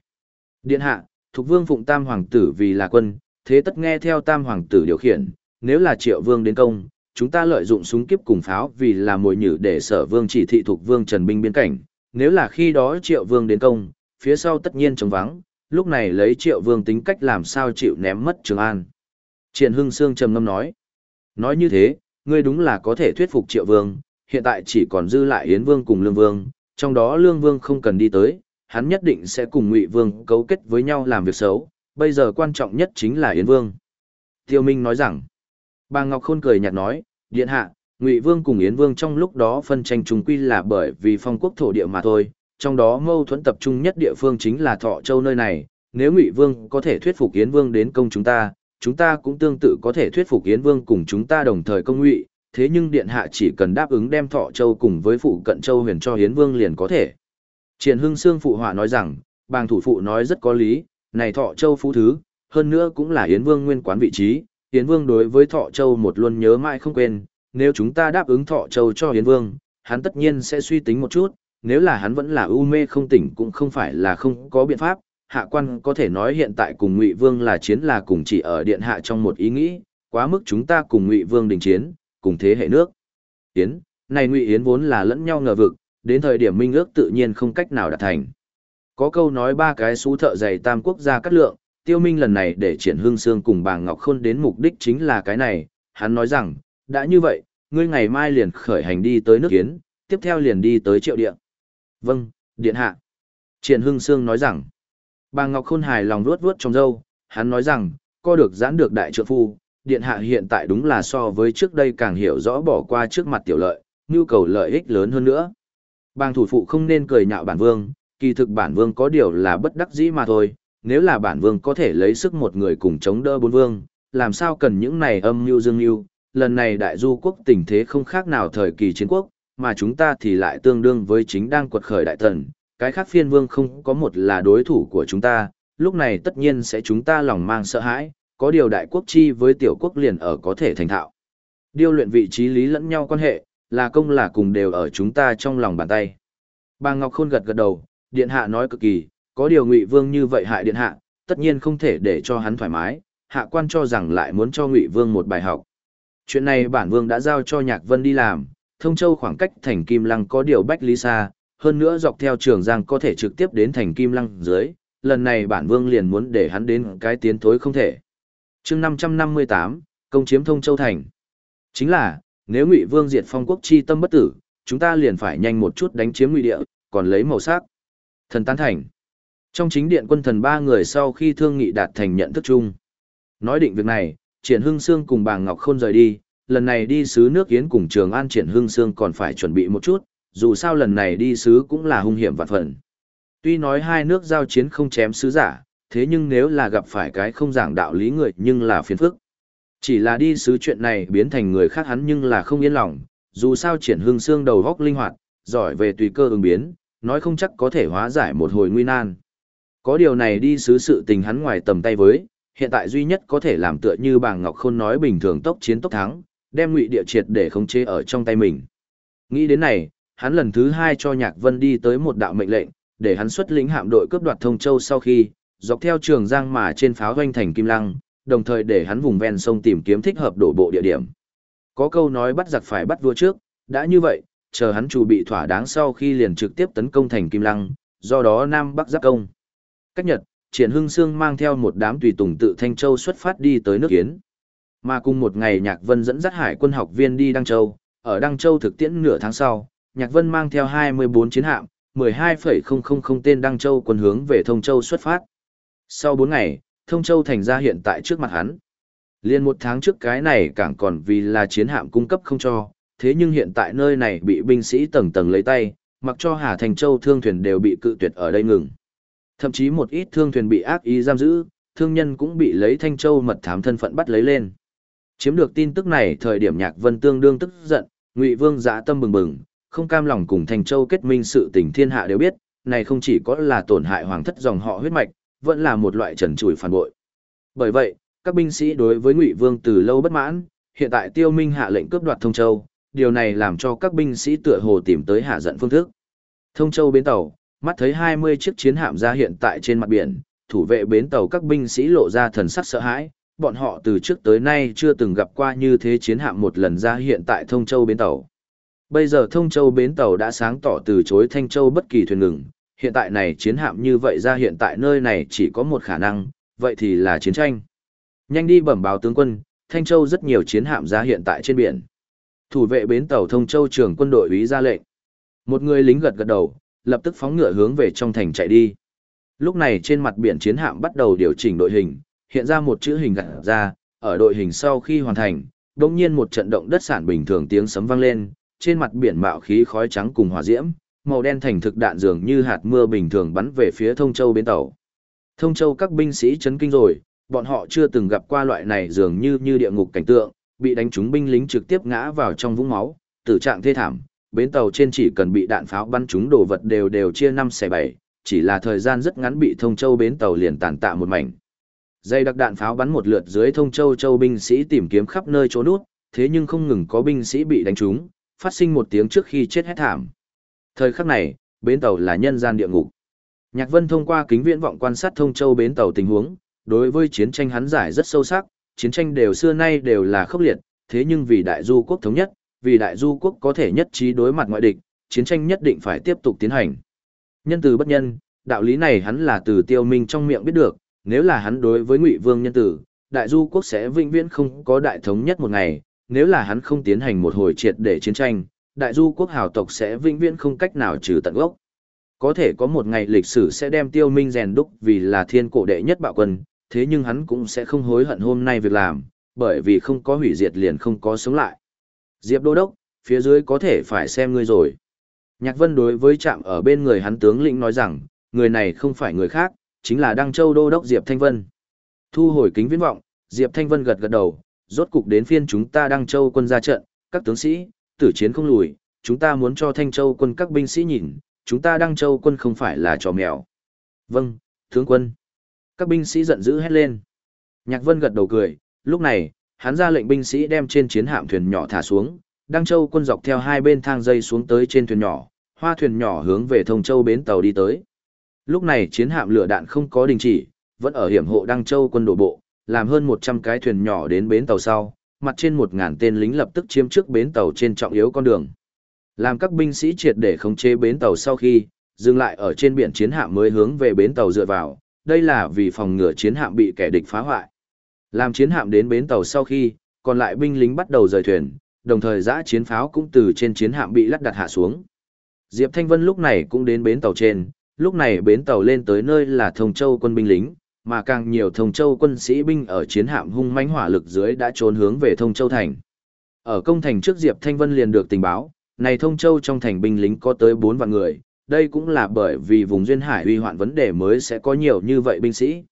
Speaker 1: điện hạ, thuộc vương phụng tam hoàng tử vì là quân, thế tất nghe theo tam hoàng tử điều khiển, nếu là triệu vương đến công, chúng ta lợi dụng súng kiếp cùng pháo vì là mồi nhử để sở vương chỉ thị thuộc vương trần binh biên cảnh, nếu là khi đó triệu vương đến công, phía sau tất nhiên trống vắng, lúc này lấy triệu vương tính cách làm sao chịu ném mất Trường An. Triển Hưng Sương trầm ngâm nói. Nói như thế, ngươi đúng là có thể thuyết phục triệu vương, hiện tại chỉ còn dư lại Yến Vương cùng Lương Vương, trong đó Lương Vương không cần đi tới, hắn nhất định sẽ cùng Ngụy Vương cấu kết với nhau làm việc xấu, bây giờ quan trọng nhất chính là Yến Vương. Tiêu Minh nói rằng, bà Ngọc Khôn cười nhạt nói, điện hạ, Ngụy Vương cùng Yến Vương trong lúc đó phân tranh trùng quy là bởi vì phong quốc thổ địa mà thôi, trong đó mâu thuẫn tập trung nhất địa phương chính là Thọ Châu nơi này, nếu Ngụy Vương có thể thuyết phục Yến Vương đến công chúng ta, chúng ta cũng tương tự có thể thuyết phục Yến Vương cùng chúng ta đồng thời công ngụy, thế nhưng Điện Hạ chỉ cần đáp ứng đem Thọ Châu cùng với phụ cận Châu huyền cho Yến Vương liền có thể. Triển Hưng Sương phụ họa nói rằng, bàng thủ phụ nói rất có lý, này Thọ Châu phú thứ, hơn nữa cũng là Yến Vương nguyên quán vị trí, Hiến Vương đối với Thọ Châu một luôn nhớ mãi không quên, nếu chúng ta đáp ứng Thọ Châu cho Hiến Vương, hắn tất nhiên sẽ suy tính một chút, nếu là hắn vẫn là u mê không tỉnh cũng không phải là không có biện pháp, hạ quan có thể nói hiện tại cùng Ngụy Vương là chiến là cùng chỉ ở điện hạ trong một ý nghĩ, quá mức chúng ta cùng Ngụy Vương đình chiến, cùng thế hệ nước. Yến, này Ngụy Yến vốn là lẫn nhau ngờ vực, đến thời điểm minh ước tự nhiên không cách nào đạt thành. Có câu nói ba cái xú thợ dày tam quốc gia cắt lượng, tiêu minh lần này để triển hương xương cùng bà Ngọc Khôn đến mục đích chính là cái này, hắn nói rằng, đã như vậy, ngươi ngày mai liền khởi hành đi tới nước Kiến, tiếp theo liền đi tới triệu địa. Vâng, điện hạ. Triển hương xương nói rằng, bà Ngọc Khôn hài lòng ruốt ruốt trong râu, hắn nói rằng, co được giãn được đại trượng phu, điện hạ hiện tại đúng là so với trước đây càng hiểu rõ bỏ qua trước mặt tiểu lợi, nhu cầu lợi ích lớn hơn nữa. Bang thủ phụ không nên cười nhạo bản vương, kỳ thực bản vương có điều là bất đắc dĩ mà thôi, nếu là bản vương có thể lấy sức một người cùng chống đỡ bốn vương, làm sao cần những này âm mưu dương mưu, lần này đại du quốc tình thế không khác nào thời kỳ chiến quốc, mà chúng ta thì lại tương đương với chính đang quật khởi đại thần, cái khác phiên vương không có một là đối thủ của chúng ta, lúc này tất nhiên sẽ chúng ta lòng mang sợ hãi, có điều đại quốc chi với tiểu quốc liền ở có thể thành thạo. Điều luyện vị trí lý lẫn nhau quan hệ, là công là cùng đều ở chúng ta trong lòng bàn tay. Bà Ngọc Khôn gật gật đầu, điện hạ nói cực kỳ, có điều ngụy vương như vậy hại điện hạ, tất nhiên không thể để cho hắn thoải mái, hạ quan cho rằng lại muốn cho ngụy vương một bài học. Chuyện này bản vương đã giao cho nhạc vân đi làm, thông châu khoảng cách thành kim lăng có điều bách lý xa, hơn nữa dọc theo trường giang có thể trực tiếp đến thành kim lăng dưới, lần này bản vương liền muốn để hắn đến cái tiến thối không thể. Chương năm trăm năm mươi tám công chiếm thông châu thành. Chính là nếu ngụy vương diệt phong quốc chi tâm bất tử chúng ta liền phải nhanh một chút đánh chiếm ngụy địa còn lấy màu sắc. Thần tán thành trong chính điện quân thần ba người sau khi thương nghị đạt thành nhận thức chung nói định việc này triển hưng sương cùng bà ngọc khôn rời đi lần này đi sứ nước yến cùng trường an triển hưng sương còn phải chuẩn bị một chút dù sao lần này đi sứ cũng là hung hiểm vạn phần tuy nói hai nước giao chiến không chém sứ giả thế nhưng nếu là gặp phải cái không giảng đạo lý người nhưng là phiền phức. Chỉ là đi sứ chuyện này biến thành người khác hắn nhưng là không yên lòng, dù sao triển hương sương đầu góc linh hoạt, giỏi về tùy cơ ứng biến, nói không chắc có thể hóa giải một hồi nguy nan. Có điều này đi xứ sự tình hắn ngoài tầm tay với, hiện tại duy nhất có thể làm tựa như bà Ngọc Khôn nói bình thường tốc chiến tốc thắng, đem ngụy địa triệt để khống chế ở trong tay mình. Nghĩ đến này, hắn lần thứ hai cho Nhạc Vân đi tới một đạo mệnh lệnh, để hắn xuất lĩnh hạm đội cướp đoạt Thông Châu sau khi, dọc theo trường giang mà trên pháo doanh thành Kim Lăng, đồng thời để hắn vùng ven sông tìm kiếm thích hợp đổ bộ địa điểm. Có câu nói bắt giặc phải bắt vua trước, đã như vậy, chờ hắn chủ bị thỏa đáng sau khi liền trực tiếp tấn công thành Kim Lăng, do đó Nam Bắc giáp công. Cách Nhật, Triển Hưng Sương mang theo một đám tùy tùng tự Thanh Châu xuất phát đi tới nước Kiến. Mà cùng một ngày Nhạc Vân dẫn dắt hải quân học viên đi Đăng Châu, ở Đăng Châu thực tiễn nửa tháng sau, Nhạc Vân mang theo 24 chiến hạm, 12,000 tên Đăng Châu quân hướng về Thông Châu xuất phát. Sau 4 ngày, Thông Châu thành ra hiện tại trước mặt hắn. Liên một tháng trước cái này càng còn vì là chiến hạm cung cấp không cho, thế nhưng hiện tại nơi này bị binh sĩ tầng tầng lấy tay, mặc cho Hà Thành Châu thương thuyền đều bị cự tuyệt ở đây ngừng. Thậm chí một ít thương thuyền bị ác ý giam giữ, thương nhân cũng bị lấy Thanh Châu mật thám thân phận bắt lấy lên. Chiếm được tin tức này thời điểm Nhạc Vân tương đương tức giận, Ngụy Vương dạ tâm bừng bừng, không cam lòng cùng Thanh Châu kết minh sự tình thiên hạ đều biết, này không chỉ có là tổn hại hoàng thất dòng họ huyết mạch, vẫn là một loại trần trụi phản bội. Bởi vậy, các binh sĩ đối với Ngụy Vương từ lâu bất mãn, hiện tại Tiêu Minh hạ lệnh cướp đoạt Thông Châu, điều này làm cho các binh sĩ tựa hồ tìm tới hạ giận phương thức. Thông Châu bến tàu, mắt thấy 20 chiếc chiến hạm ra hiện tại trên mặt biển, thủ vệ bến tàu các binh sĩ lộ ra thần sắc sợ hãi, bọn họ từ trước tới nay chưa từng gặp qua như thế chiến hạm một lần ra hiện tại Thông Châu bến tàu. Bây giờ Thông Châu bến tàu đã sáng tỏ từ chối Thanh Châu bất kỳ thuyền ngừng, hiện tại này chiến hạm như vậy ra hiện tại nơi này chỉ có một khả năng, vậy thì là chiến tranh. Nhanh đi bẩm báo tướng quân, Thanh Châu rất nhiều chiến hạm ra hiện tại trên biển. Thủ vệ bến tàu Thông Châu trưởng quân đội úy ra lệnh. Một người lính gật gật đầu, lập tức phóng ngựa hướng về trong thành chạy đi. Lúc này trên mặt biển chiến hạm bắt đầu điều chỉnh đội hình, hiện ra một chữ hình gặt ra, ở đội hình sau khi hoàn thành, đột nhiên một trận động đất sản bình thường tiếng sấm vang lên, trên mặt biển mạo khí khói trắng cùng hỏa diễm, màu đen thành thực đạn dường như hạt mưa bình thường bắn về phía Thông Châu bến tàu. Thông Châu các binh sĩ chấn kinh rồi, bọn họ chưa từng gặp qua loại này dường như như địa ngục cảnh tượng, bị đánh trúng binh lính trực tiếp ngã vào trong vũng máu, tử trạng thê thảm, bến tàu trên chỉ cần bị đạn pháo bắn trúng đồ vật đều đều chia năm xẻ bảy, chỉ là thời gian rất ngắn bị thông châu bến tàu liền tàn tạ một mảnh. Dây đặc đạn pháo bắn một lượt dưới thông châu châu binh sĩ tìm kiếm khắp nơi chỗ nút, thế nhưng không ngừng có binh sĩ bị đánh trúng, phát sinh một tiếng trước khi chết hét thảm. Thời khắc này, bến tàu là nhân gian địa ngục. Nhạc Vân thông qua kính viễn vọng quan sát thông châu bến tàu tình huống, đối với chiến tranh hắn giải rất sâu sắc, chiến tranh đều xưa nay đều là khốc liệt, thế nhưng vì đại du quốc thống nhất, vì đại du quốc có thể nhất trí đối mặt ngoại địch, chiến tranh nhất định phải tiếp tục tiến hành. Nhân từ bất nhân, đạo lý này hắn là từ tiêu minh trong miệng biết được, nếu là hắn đối với ngụy vương nhân tử, đại du quốc sẽ vĩnh viễn không có đại thống nhất một ngày, nếu là hắn không tiến hành một hồi triệt để chiến tranh, đại du quốc hào tộc sẽ vĩnh viễn không cách nào trừ tận gốc. Có thể có một ngày lịch sử sẽ đem tiêu minh rèn đúc vì là thiên cổ đệ nhất bạo quân, thế nhưng hắn cũng sẽ không hối hận hôm nay việc làm, bởi vì không có hủy diệt liền không có sống lại. Diệp Đô Đốc, phía dưới có thể phải xem ngươi rồi. Nhạc Vân đối với chạm ở bên người hắn tướng lĩnh nói rằng, người này không phải người khác, chính là Đăng Châu Đô Đốc Diệp Thanh Vân. Thu hồi kính viễn vọng, Diệp Thanh Vân gật gật đầu, rốt cục đến phiên chúng ta Đăng Châu quân ra trận, các tướng sĩ, tử chiến không lùi, chúng ta muốn cho Thanh Châu quân các binh sĩ nhìn, chúng ta Đăng Châu quân không phải là trò mèo. Vâng, tướng quân. Các binh sĩ giận dữ hét lên. Nhạc Vân gật đầu cười, lúc này, hắn ra lệnh binh sĩ đem trên chiến hạm thuyền nhỏ thả xuống, Đăng Châu quân dọc theo hai bên thang dây xuống tới trên thuyền nhỏ, hoa thuyền nhỏ hướng về Thông Châu bến tàu đi tới. Lúc này chiến hạm lửa đạn không có đình chỉ, vẫn ở hiểm hộ Đăng Châu quân đổ bộ, làm hơn 100 cái thuyền nhỏ đến bến tàu sau, mặt trên 1000 tên lính lập tức chiếm trước bến tàu trên trọng yếu con đường. Làm các binh sĩ triệt để khống chế bến tàu sau khi dừng lại ở trên biển chiến hạm mới hướng về bến tàu dựa vào, đây là vì phòng ngừa chiến hạm bị kẻ địch phá hoại. Làm chiến hạm đến bến tàu sau khi, còn lại binh lính bắt đầu rời thuyền, đồng thời giã chiến pháo cũng từ trên chiến hạm bị lắp đặt hạ xuống. Diệp Thanh Vân lúc này cũng đến bến tàu trên, lúc này bến tàu lên tới nơi là Thông Châu quân binh lính, mà càng nhiều Thông Châu quân sĩ binh ở chiến hạm hung mãnh hỏa lực dưới đã trốn hướng về Thông Châu thành. Ở công thành trước Diệp Thanh Vân liền được tình báo, này Thông Châu trong thành binh lính có tới 4 vạn người, đây cũng là bởi vì vùng duyên hải uy hoạn vấn đề mới sẽ có nhiều như vậy binh sĩ.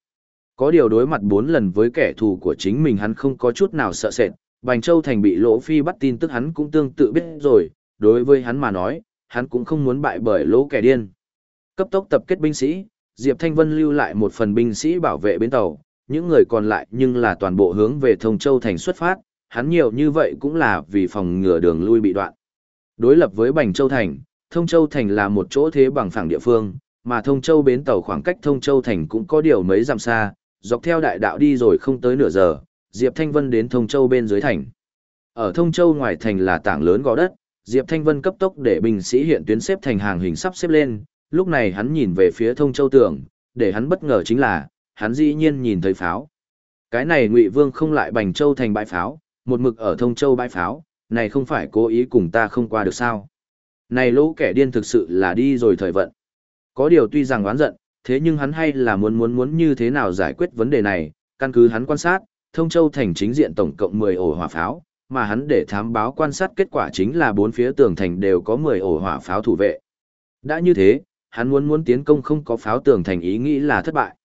Speaker 1: Có điều đối mặt bốn lần với kẻ thù của chính mình hắn không có chút nào sợ sệt, Bành Châu Thành bị Lỗ Phi bắt tin tức hắn cũng tương tự biết rồi, đối với hắn mà nói, hắn cũng không muốn bại bởi lỗ kẻ điên. Cấp tốc tập kết binh sĩ, Diệp Thanh Vân lưu lại một phần binh sĩ bảo vệ bến tàu, những người còn lại nhưng là toàn bộ hướng về Thông Châu Thành xuất phát, hắn nhiều như vậy cũng là vì phòng ngừa đường lui bị đoạn. Đối lập với Bành Châu Thành, Thông Châu Thành là một chỗ thế bằng phẳng địa phương, mà Thông Châu bến tàu khoảng cách Thông Châu Thành cũng có điều mấy dặm xa, dọc theo đại đạo đi rồi không tới nửa giờ, Diệp Thanh Vân đến Thông Châu bên dưới thành. Ở Thông Châu ngoài thành là tảng lớn gò đất, Diệp Thanh Vân cấp tốc để binh sĩ hiện tuyến xếp thành hàng hình sắp xếp lên, lúc này hắn nhìn về phía Thông Châu tường, để hắn bất ngờ chính là, hắn dĩ nhiên nhìn thấy pháo. Cái này Ngụy Vương không lại Bành Châu thành bãi pháo, một mực ở Thông Châu bãi pháo, này không phải cố ý cùng ta không qua được sao? Này lỗ kẻ điên thực sự là đi rồi thời vận. Có điều tuy rằng oán giận, thế nhưng hắn hay là muốn muốn muốn như thế nào giải quyết vấn đề này, căn cứ hắn quan sát, Thông Châu thành chính diện tổng cộng 10 ổ hỏa pháo, mà hắn để thám báo quan sát kết quả chính là bốn phía tường thành đều có 10 ổ hỏa pháo thủ vệ. Đã như thế, hắn muốn muốn tiến công không có pháo tường thành ý nghĩ là thất bại.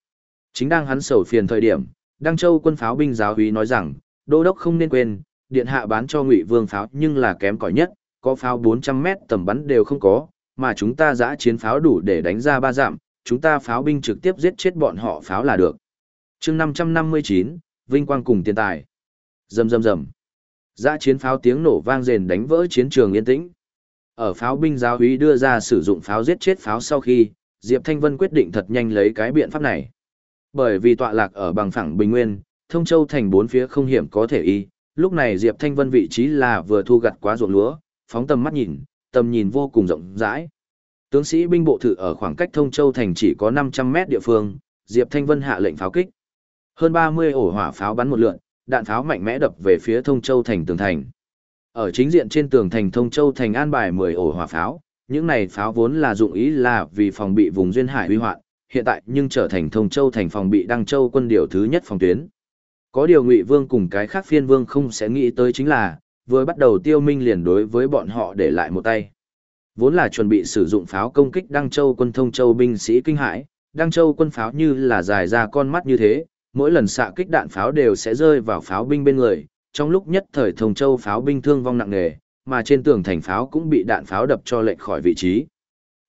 Speaker 1: Chính đang hắn sầu phiền thời điểm, Đăng Châu quân pháo binh giáo úy nói rằng, đô đốc không nên quên, điện hạ bán cho Ngụy Vương pháo nhưng là kém cỏi nhất, có pháo 400 mét tầm bắn đều không có, mà chúng ta giã chiến pháo đủ để đánh ra ba dặm, chúng ta pháo binh trực tiếp giết chết bọn họ pháo là được. chương 559, Vinh Quang cùng tiền tài. Rầm rầm rầm. Giã chiến pháo tiếng nổ vang rền đánh vỡ chiến trường yên tĩnh. Ở pháo binh giáo úy đưa ra sử dụng pháo giết chết pháo sau khi, Diệp Thanh Vân quyết định thật nhanh lấy cái biện pháp này. Bởi vì tọa lạc ở bằng phẳng bình nguyên, thông châu thành bốn phía không hiểm có thể y, lúc này Diệp Thanh Vân vị trí là vừa thu gặt quá ruộng lúa, phóng tầm mắt nhìn, tầm nhìn vô cùng rộng rãi. Tướng sĩ binh bộ thự ở khoảng cách thông châu thành chỉ có 500 mét địa phương, Diệp Thanh Vân hạ lệnh pháo kích. Hơn 30 ổ hỏa pháo bắn một lượn, đạn pháo mạnh mẽ đập về phía thông châu thành tường thành. Ở chính diện trên tường thành thông châu thành an bài 10 ổ hỏa pháo, những này pháo vốn là dụng ý là vì phòng bị vùng duyên hải uy hoạn, hiện tại nhưng trở thành thông châu thành phòng bị đăng châu quân điều thứ nhất phòng tuyến. Có điều Ngụy Vương cùng cái khác phiên vương không sẽ nghĩ tới chính là, vừa bắt đầu tiêu minh liền đối với bọn họ để lại một tay. Vốn là chuẩn bị sử dụng pháo công kích Đăng Châu quân thông châu binh sĩ kinh hãi, Đăng Châu quân pháo như là dài ra con mắt như thế, mỗi lần xạ kích đạn pháo đều sẽ rơi vào pháo binh bên người, trong lúc nhất thời Thông Châu pháo binh thương vong nặng nề, mà trên tường thành pháo cũng bị đạn pháo đập cho lệch khỏi vị trí.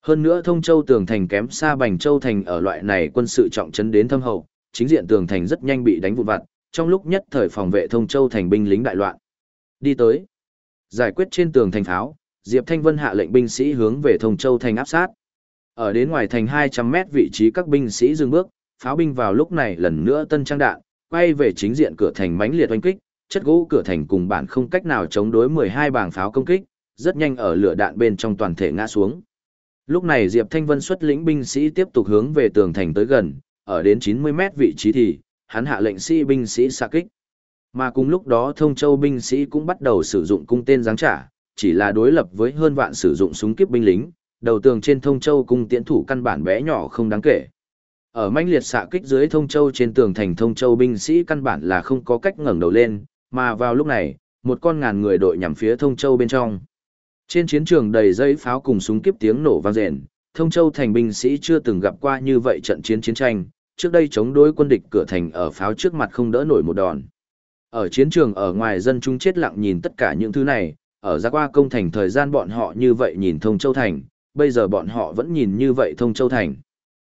Speaker 1: Hơn nữa Thông Châu tường thành kém xa Bành Châu thành ở loại này quân sự trọng trấn đến thâm hậu, chính diện tường thành rất nhanh bị đánh vụn vặt, trong lúc nhất thời phòng vệ Thông Châu thành binh lính đại loạn. Đi tới, giải quyết trên tường thành pháo, Diệp Thanh Vân hạ lệnh binh sĩ hướng về Thông Châu thành áp sát. Ở đến ngoài thành 200 mét vị trí các binh sĩ dừng bước, pháo binh vào lúc này lần nữa tân trang đạn, quay về chính diện cửa thành mãnh liệt oanh kích, chất gỗ cửa thành cùng bản không cách nào chống đối 12 bảng pháo công kích, rất nhanh ở lửa đạn bên trong toàn thể ngã xuống. Lúc này Diệp Thanh Vân xuất lĩnh binh sĩ tiếp tục hướng về tường thành tới gần, ở đến 90 mét vị trí thì, hắn hạ lệnh sĩ binh sĩ xạ kích. Mà cùng lúc đó thông châu binh sĩ cũng bắt đầu sử dụng cung tên giáng trả, chỉ là đối lập với hơn vạn sử dụng súng kiếp binh lính, đầu tường trên thông châu cung tiễn thủ căn bản bé nhỏ không đáng kể. Ở manh liệt xạ kích dưới thông châu trên tường thành thông châu binh sĩ căn bản là không có cách ngẩng đầu lên, mà vào lúc này, một con ngàn người đội nhằm phía thông châu bên trong. Trên chiến trường đầy dây pháo cùng súng kiếp tiếng nổ vang rền, thông châu thành binh sĩ chưa từng gặp qua như vậy trận chiến chiến tranh, trước đây chống đối quân địch cửa thành ở pháo trước mặt không đỡ nổi một đòn. Ở chiến trường ở ngoài dân chúng chết lặng nhìn tất cả những thứ này, ở ra qua công thành thời gian bọn họ như vậy nhìn thông châu thành, bây giờ bọn họ vẫn nhìn như vậy thông châu thành.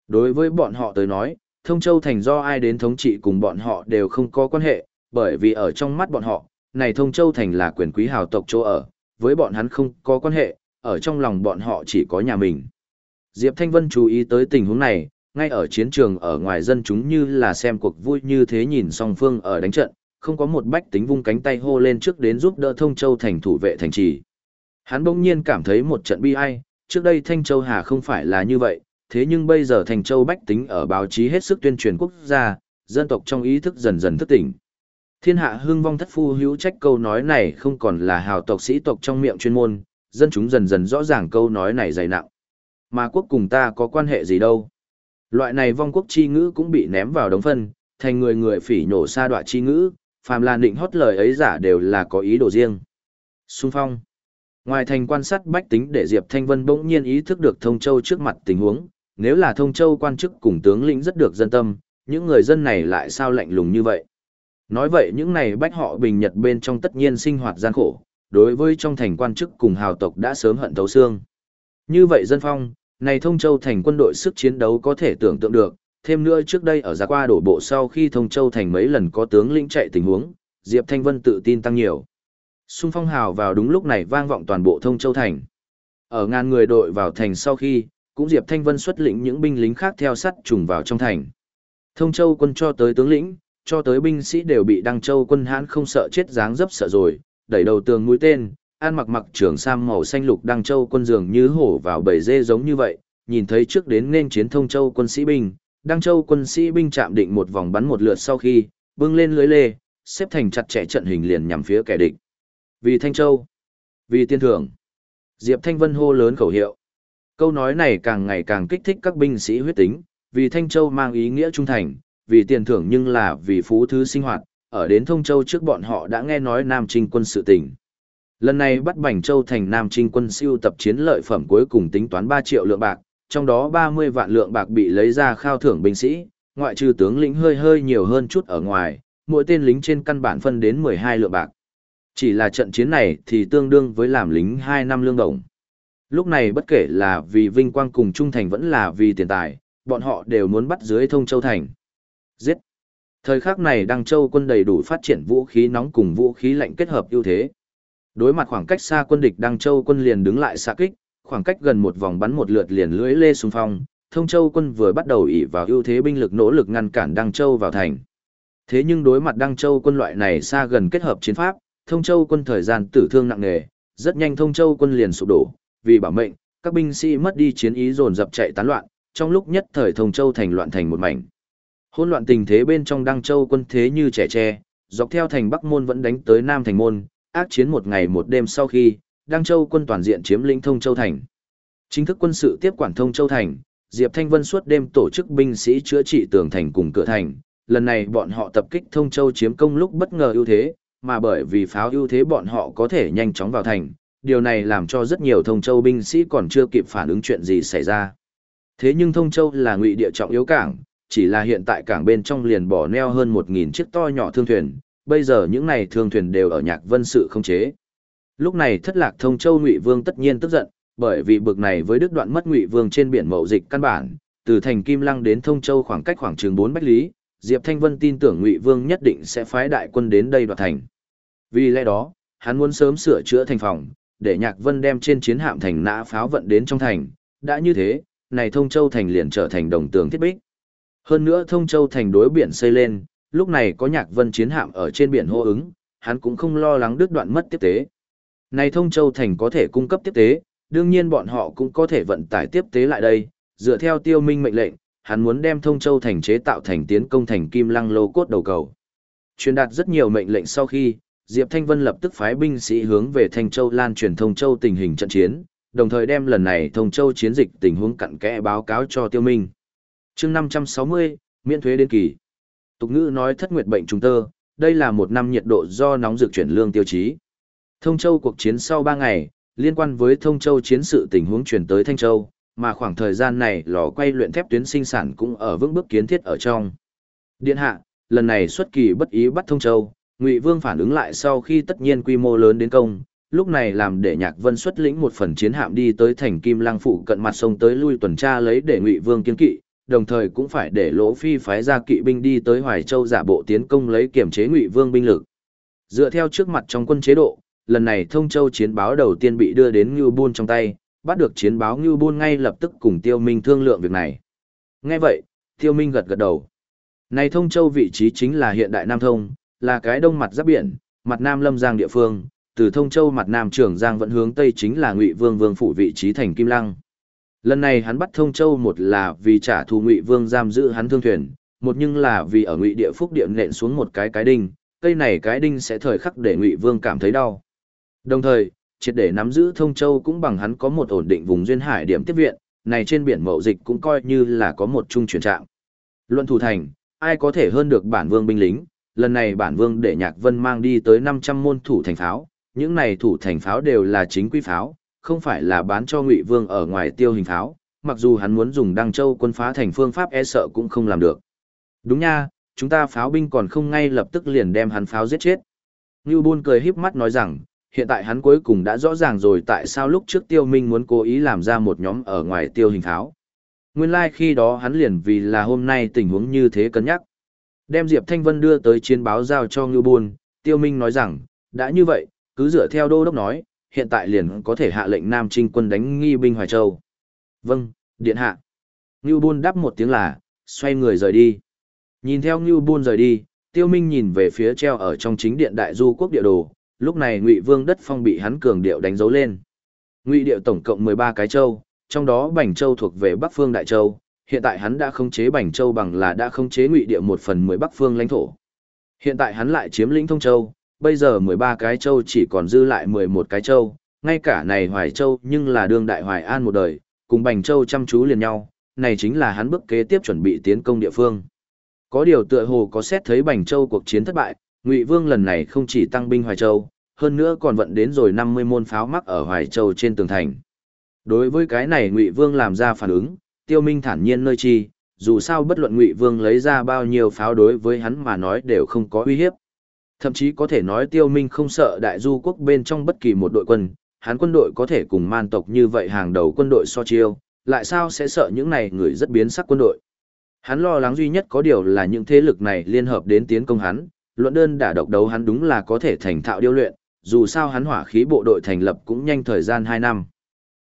Speaker 1: Đối với bọn họ tới nói, thông châu thành do ai đến thống trị cùng bọn họ đều không có quan hệ, bởi vì ở trong mắt bọn họ, này thông châu thành là quyền quý hào tộc chỗ ở, với bọn hắn không có quan hệ, ở trong lòng bọn họ chỉ có nhà mình. Diệp Thanh Vân chú ý tới tình huống này, ngay ở chiến trường ở ngoài dân chúng như là xem cuộc vui như thế nhìn song phương ở đánh trận, không có một bách tính vung cánh tay hô lên trước đến giúp đỡ Thông Châu thành thủ vệ thành trì. Hắn bỗng nhiên cảm thấy một trận bi ai, trước đây Thanh Châu Hà không phải là như vậy, thế nhưng bây giờ Thanh Châu bách tính ở báo chí hết sức tuyên truyền quốc gia, dân tộc trong ý thức dần dần thức tỉnh. Thiên hạ hưng vong thất phu hữu trách câu nói này không còn là hào tộc sĩ tộc trong miệng chuyên môn, dân chúng dần dần rõ ràng câu nói này dày nặng. Mà quốc cùng ta có quan hệ gì đâu. Loại này vong quốc chi ngữ cũng bị ném vào đống phân, thành người người phỉ nhổ xa đoạ chi ngữ, phàm là định hót lời ấy giả đều là có ý đồ riêng. Xung phong. Ngoài thành quan sát bách tính để Diệp Thanh Vân bỗng nhiên ý thức được Thông Châu trước mặt tình huống, nếu là Thông Châu quan chức cùng tướng lĩnh rất được dân tâm, những người dân này lại sao lạnh lùng như vậy. Nói vậy những này bách họ bình nhật bên trong tất nhiên sinh hoạt gian khổ, đối với trong thành quan chức cùng hào tộc đã sớm hận thấu xương. Như vậy dân phong, này Thông Châu thành quân đội sức chiến đấu có thể tưởng tượng được, thêm nữa trước đây ở gia qua đổ bộ sau khi Thông Châu thành mấy lần có tướng lĩnh chạy tình huống, Diệp Thanh Vân tự tin tăng nhiều. Xung phong hào vào đúng lúc này vang vọng toàn bộ Thông Châu thành. Ở ngàn người đội vào thành sau khi, cũng Diệp Thanh Vân xuất lĩnh những binh lính khác theo sắt trùng vào trong thành. Thông Châu quân cho tới tướng lĩnh, cho tới binh sĩ đều bị Đăng Châu quân hãn không sợ chết dáng dấp sợ rồi, đẩy đầu tường mũi tên, an mặc mặc trưởng sam màu xanh lục Đăng Châu quân dường như hổ vào bầy dê giống như vậy, nhìn thấy trước đến nên chiến Thông Châu quân sĩ binh, Đăng Châu quân sĩ binh chạm định một vòng bắn một lượt sau khi, bưng lên lưới lê, xếp thành chặt chẽ trận hình liền nhằm phía kẻ địch. Vì Thanh Châu, vì tiên thưởng. Diệp Thanh Vân hô lớn khẩu hiệu. Câu nói này càng ngày càng kích thích các binh sĩ huyết tính, vì Thanh Châu mang ý nghĩa trung thành, vì tiền thưởng nhưng là vì phú thứ sinh hoạt, ở đến Thông Châu trước bọn họ đã nghe nói Nam Trinh quân sự tình. Lần này bắt Bành Châu thành Nam Trinh quân siêu tập chiến lợi phẩm cuối cùng tính toán 3 triệu lượng bạc, trong đó 30 vạn lượng bạc bị lấy ra khao thưởng binh sĩ, ngoại trừ tướng lĩnh hơi hơi nhiều hơn chút ở ngoài, mỗi tên lính trên căn bản phân đến 12 lượng bạc. Chỉ là trận chiến này thì tương đương với làm lính 2 năm lương đồng. Lúc này bất kể là vì vinh quang cùng trung thành vẫn là vì tiền tài, bọn họ đều muốn bắt dưới thông châu thành. Giết! Thời khắc này Đăng Châu quân đầy đủ phát triển vũ khí nóng cùng vũ khí lạnh kết hợp ưu thế. Đối mặt khoảng cách xa quân địch Đăng Châu quân liền đứng lại xạ kích, khoảng cách gần một vòng bắn một lượt liền lưỡi lê xung phong, Thông Châu quân vừa bắt đầu ỷ vào ưu thế binh lực nỗ lực ngăn cản Đăng Châu vào thành. Thế nhưng đối mặt Đăng Châu quân loại này xa gần kết hợp chiến pháp, Thông Châu quân thời gian tử thương nặng nề, rất nhanh Thông Châu quân liền sụp đổ, vì bảo mệnh, các binh sĩ mất đi chiến ý dồn dập chạy tán loạn, trong lúc nhất thời Thông Châu thành loạn thành một mảnh. Hỗn loạn tình thế bên trong Đăng Châu quân thế như trẻ tre, dọc theo thành Bắc môn vẫn đánh tới Nam thành môn, ác chiến một ngày một đêm sau khi, Đăng Châu quân toàn diện chiếm lĩnh Thông Châu thành. Chính thức quân sự tiếp quản Thông Châu thành, Diệp Thanh Vân suốt đêm tổ chức binh sĩ chữa trị tường thành cùng cửa thành. Lần này bọn họ tập kích Thông Châu chiếm công lúc bất ngờ ưu thế, mà bởi vì pháo ưu thế bọn họ có thể nhanh chóng vào thành, điều này làm cho rất nhiều Thông Châu binh sĩ còn chưa kịp phản ứng chuyện gì xảy ra. Thế nhưng Thông Châu là ngụy địa trọng yếu cảng, chỉ là hiện tại cảng bên trong liền bỏ neo hơn 1.000 chiếc to nhỏ thương thuyền, bây giờ những này thương thuyền đều ở Nhạc Vân sự không chế. Lúc này thất lạc thông châu Ngụy Vương tất nhiên tức giận, bởi vì bực này với đứt đoạn mất Ngụy Vương trên biển mậu dịch căn bản, từ thành Kim Lăng đến Thông Châu khoảng cách khoảng chừng 4 bách lý, Diệp Thanh Vân tin tưởng Ngụy Vương nhất định sẽ phái đại quân đến đây đoạt thành. Vì lẽ đó, hắn muốn sớm sửa chữa thành phòng, để Nhạc Vân đem trên chiến hạm thành nã pháo vận đến trong thành, đã như thế, này Thông Châu thành liền trở thành đồng tường thiết bích. Hơn nữa Thông Châu thành đối biển xây lên, lúc này có Nhạc Vân chiến hạm ở trên biển hô ứng, hắn cũng không lo lắng đứt đoạn mất tiếp tế. Này Thông Châu thành có thể cung cấp tiếp tế, đương nhiên bọn họ cũng có thể vận tải tiếp tế lại đây, dựa theo Tiêu Minh mệnh lệnh, hắn muốn đem Thông Châu thành chế tạo thành tiến công thành Kim Lăng lô cốt đầu cầu. Truyền đạt rất nhiều mệnh lệnh sau khi, Diệp Thanh Vân lập tức phái binh sĩ hướng về Thanh Châu lan truyền Thông Châu tình hình trận chiến, đồng thời đem lần này Thông Châu chiến dịch tình huống cặn kẽ báo cáo cho Tiêu Minh. Chương 560, miễn thuế đến kỳ. Tục ngữ nói thất nguyệt bệnh trùng tơ, đây là một năm nhiệt độ do nóng dược chuyển lương tiêu chí. Thông Châu cuộc chiến sau 3 ngày, liên quan với Thông Châu chiến sự tình huống chuyển tới Thanh Châu, mà khoảng thời gian này lò quay luyện thép tuyến sinh sản cũng ở vững bước kiến thiết ở trong. Điện hạ, lần này xuất kỳ bất ý bắt Thông Châu, Ngụy Vương phản ứng lại sau khi tất nhiên quy mô lớn đến công, lúc này làm để Nhạc Vân xuất lĩnh một phần chiến hạm đi tới thành Kim Lăng phụ cận mặt sông tới lui tuần tra lấy để Ngụy Vương kiên kỵ, đồng thời cũng phải để Lỗ Phi phái ra kỵ binh đi tới Hoài Châu giả bộ tiến công lấy kiểm chế Ngụy Vương binh lực. Dựa theo trước mặt trong quân chế độ, lần này Thông Châu chiến báo đầu tiên bị đưa đến Ngưu Bôn trong tay, bắt được chiến báo Ngưu Bôn ngay lập tức cùng Tiêu Minh thương lượng việc này. Nghe vậy, Tiêu Minh gật gật đầu. Này Thông Châu vị trí chính là hiện đại Nam Thông, là cái đông mặt giáp biển, mặt nam lâm giang địa phương, từ thông châu mặt nam Trường giang vẫn hướng tây chính là ngụy vương vương phủ vị trí thành kim lăng. Lần này hắn bắt thông châu một là vì trả thù ngụy vương giam giữ hắn thương thuyền, một nhưng là vì ở ngụy địa phúc điện nện xuống một cái cái đinh, cây này cái đinh sẽ thời khắc để ngụy vương cảm thấy đau. Đồng thời, triệt để nắm giữ thông châu cũng bằng hắn có một ổn định vùng duyên hải điểm tiếp viện, này trên biển mậu dịch cũng coi như là có một trung chuyển trạng. Luận thủ thành, ai có thể hơn được bản vương binh lính, lần này bản vương để Nhạc Vân mang đi tới 500 môn thủ thành pháo, những này thủ thành pháo đều là chính quy pháo, không phải là bán cho Ngụy Vương ở ngoài tiêu hình pháo, mặc dù hắn muốn dùng Đăng Châu quân phá thành phương pháp e sợ cũng không làm được. Đúng nha, chúng ta pháo binh còn không ngay lập tức liền đem hắn pháo giết chết. Ngưu Bôn cười híp mắt nói rằng, hiện tại hắn cuối cùng đã rõ ràng rồi tại sao lúc trước Tiêu Minh muốn cố ý làm ra một nhóm ở ngoài tiêu hình tháo. Nguyên lai like khi đó hắn liền vì là hôm nay tình huống như thế cân nhắc. Đem Diệp Thanh Vân đưa tới chiến báo giao cho Ngưu Bôn, Tiêu Minh nói rằng, đã như vậy, cứ dựa theo đô đốc nói, hiện tại liền có thể hạ lệnh Nam Trinh quân đánh nghi binh Hoài Châu. Vâng, điện hạ. Ngưu Bôn đáp một tiếng là, xoay người rời đi. Nhìn theo Ngưu Bôn rời đi, Tiêu Minh nhìn về phía treo ở trong chính điện đại du quốc địa đồ, lúc này Ngụy Vương đất phong bị hắn cường điệu đánh dấu lên. Ngụy điệu tổng cộng 13 cái châu, trong đó Bành Châu thuộc về Bắc Phương Đại Châu, hiện tại hắn đã khống chế Bành Châu bằng là đã khống chế Ngụy điệu một phần mười Bắc phương lãnh thổ. Hiện tại hắn lại chiếm lĩnh Thông Châu, bây giờ mười ba cái châu chỉ còn dư lại mười một cái châu, ngay cả này Hoài Châu nhưng là đương đại Hoài An một đời, cùng Bành Châu chăm chú liền nhau, này chính là hắn bước kế tiếp chuẩn bị tiến công địa phương. Có điều tựa hồ có xét thấy Bành Châu cuộc chiến thất bại, Ngụy Vương lần này không chỉ tăng binh Hoài Châu, hơn nữa còn vận đến rồi năm mươi môn pháo mắc ở Hoài Châu trên tường thành. Đối với cái này Ngụy Vương làm ra phản ứng, tiêu minh thản nhiên nơi chi, dù sao bất luận ngụy vương lấy ra bao nhiêu pháo đối với hắn mà nói đều không có uy hiếp. Thậm chí có thể nói tiêu minh không sợ đại du quốc bên trong bất kỳ một đội quân, hắn quân đội có thể cùng man tộc như vậy hàng đầu quân đội so chiêu, lại sao sẽ sợ những này người rất biến sắc quân đội. Hắn lo lắng duy nhất có điều là những thế lực này liên hợp đến tiến công hắn, luận đơn đả độc đấu hắn đúng là có thể thành thạo điêu luyện, dù sao hắn hỏa khí bộ đội thành lập cũng nhanh thời gian 2 năm.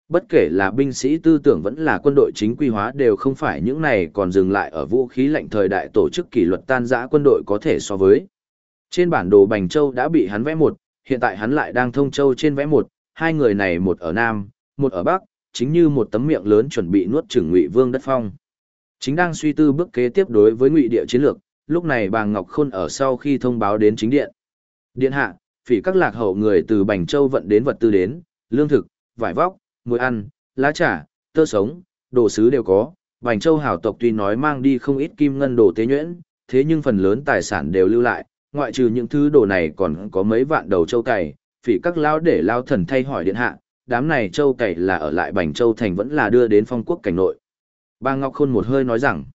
Speaker 1: Bất kể là binh sĩ tư tưởng vẫn là quân đội chính quy hóa đều không phải những này còn dừng lại ở vũ khí lạnh thời đại tổ chức kỷ luật tan giã quân đội có thể so với. Trên bản đồ Bành Châu đã bị hắn vẽ một, hiện tại hắn lại đang thông châu trên vẽ một, hai người này một ở Nam, một ở Bắc, chính như một tấm miệng lớn chuẩn bị nuốt chửng Ngụy Vương đất phong. Chính đang suy tư bước kế tiếp đối với Ngụy địa chiến lược, lúc này bà Ngọc Khôn ở sau khi thông báo đến chính điện. Điện hạ, phỉ các lạc hậu người từ Bành Châu vận đến vật tư đến, lương thực, vải vóc, muối ăn, lá trà, tơ sống, đồ sứ đều có. Bành Châu hảo tộc tuy nói mang đi không ít kim ngân đồ tế nhuyễn, thế nhưng phần lớn tài sản đều lưu lại, ngoại trừ những thứ đồ này còn có mấy vạn đầu châu cày, phỉ các lão để lao thần thay hỏi điện hạ, đám này châu cày là ở lại Bành Châu thành vẫn là đưa đến phong quốc cảnh nội. Bà Ngọc Khôn một hơi nói rằng,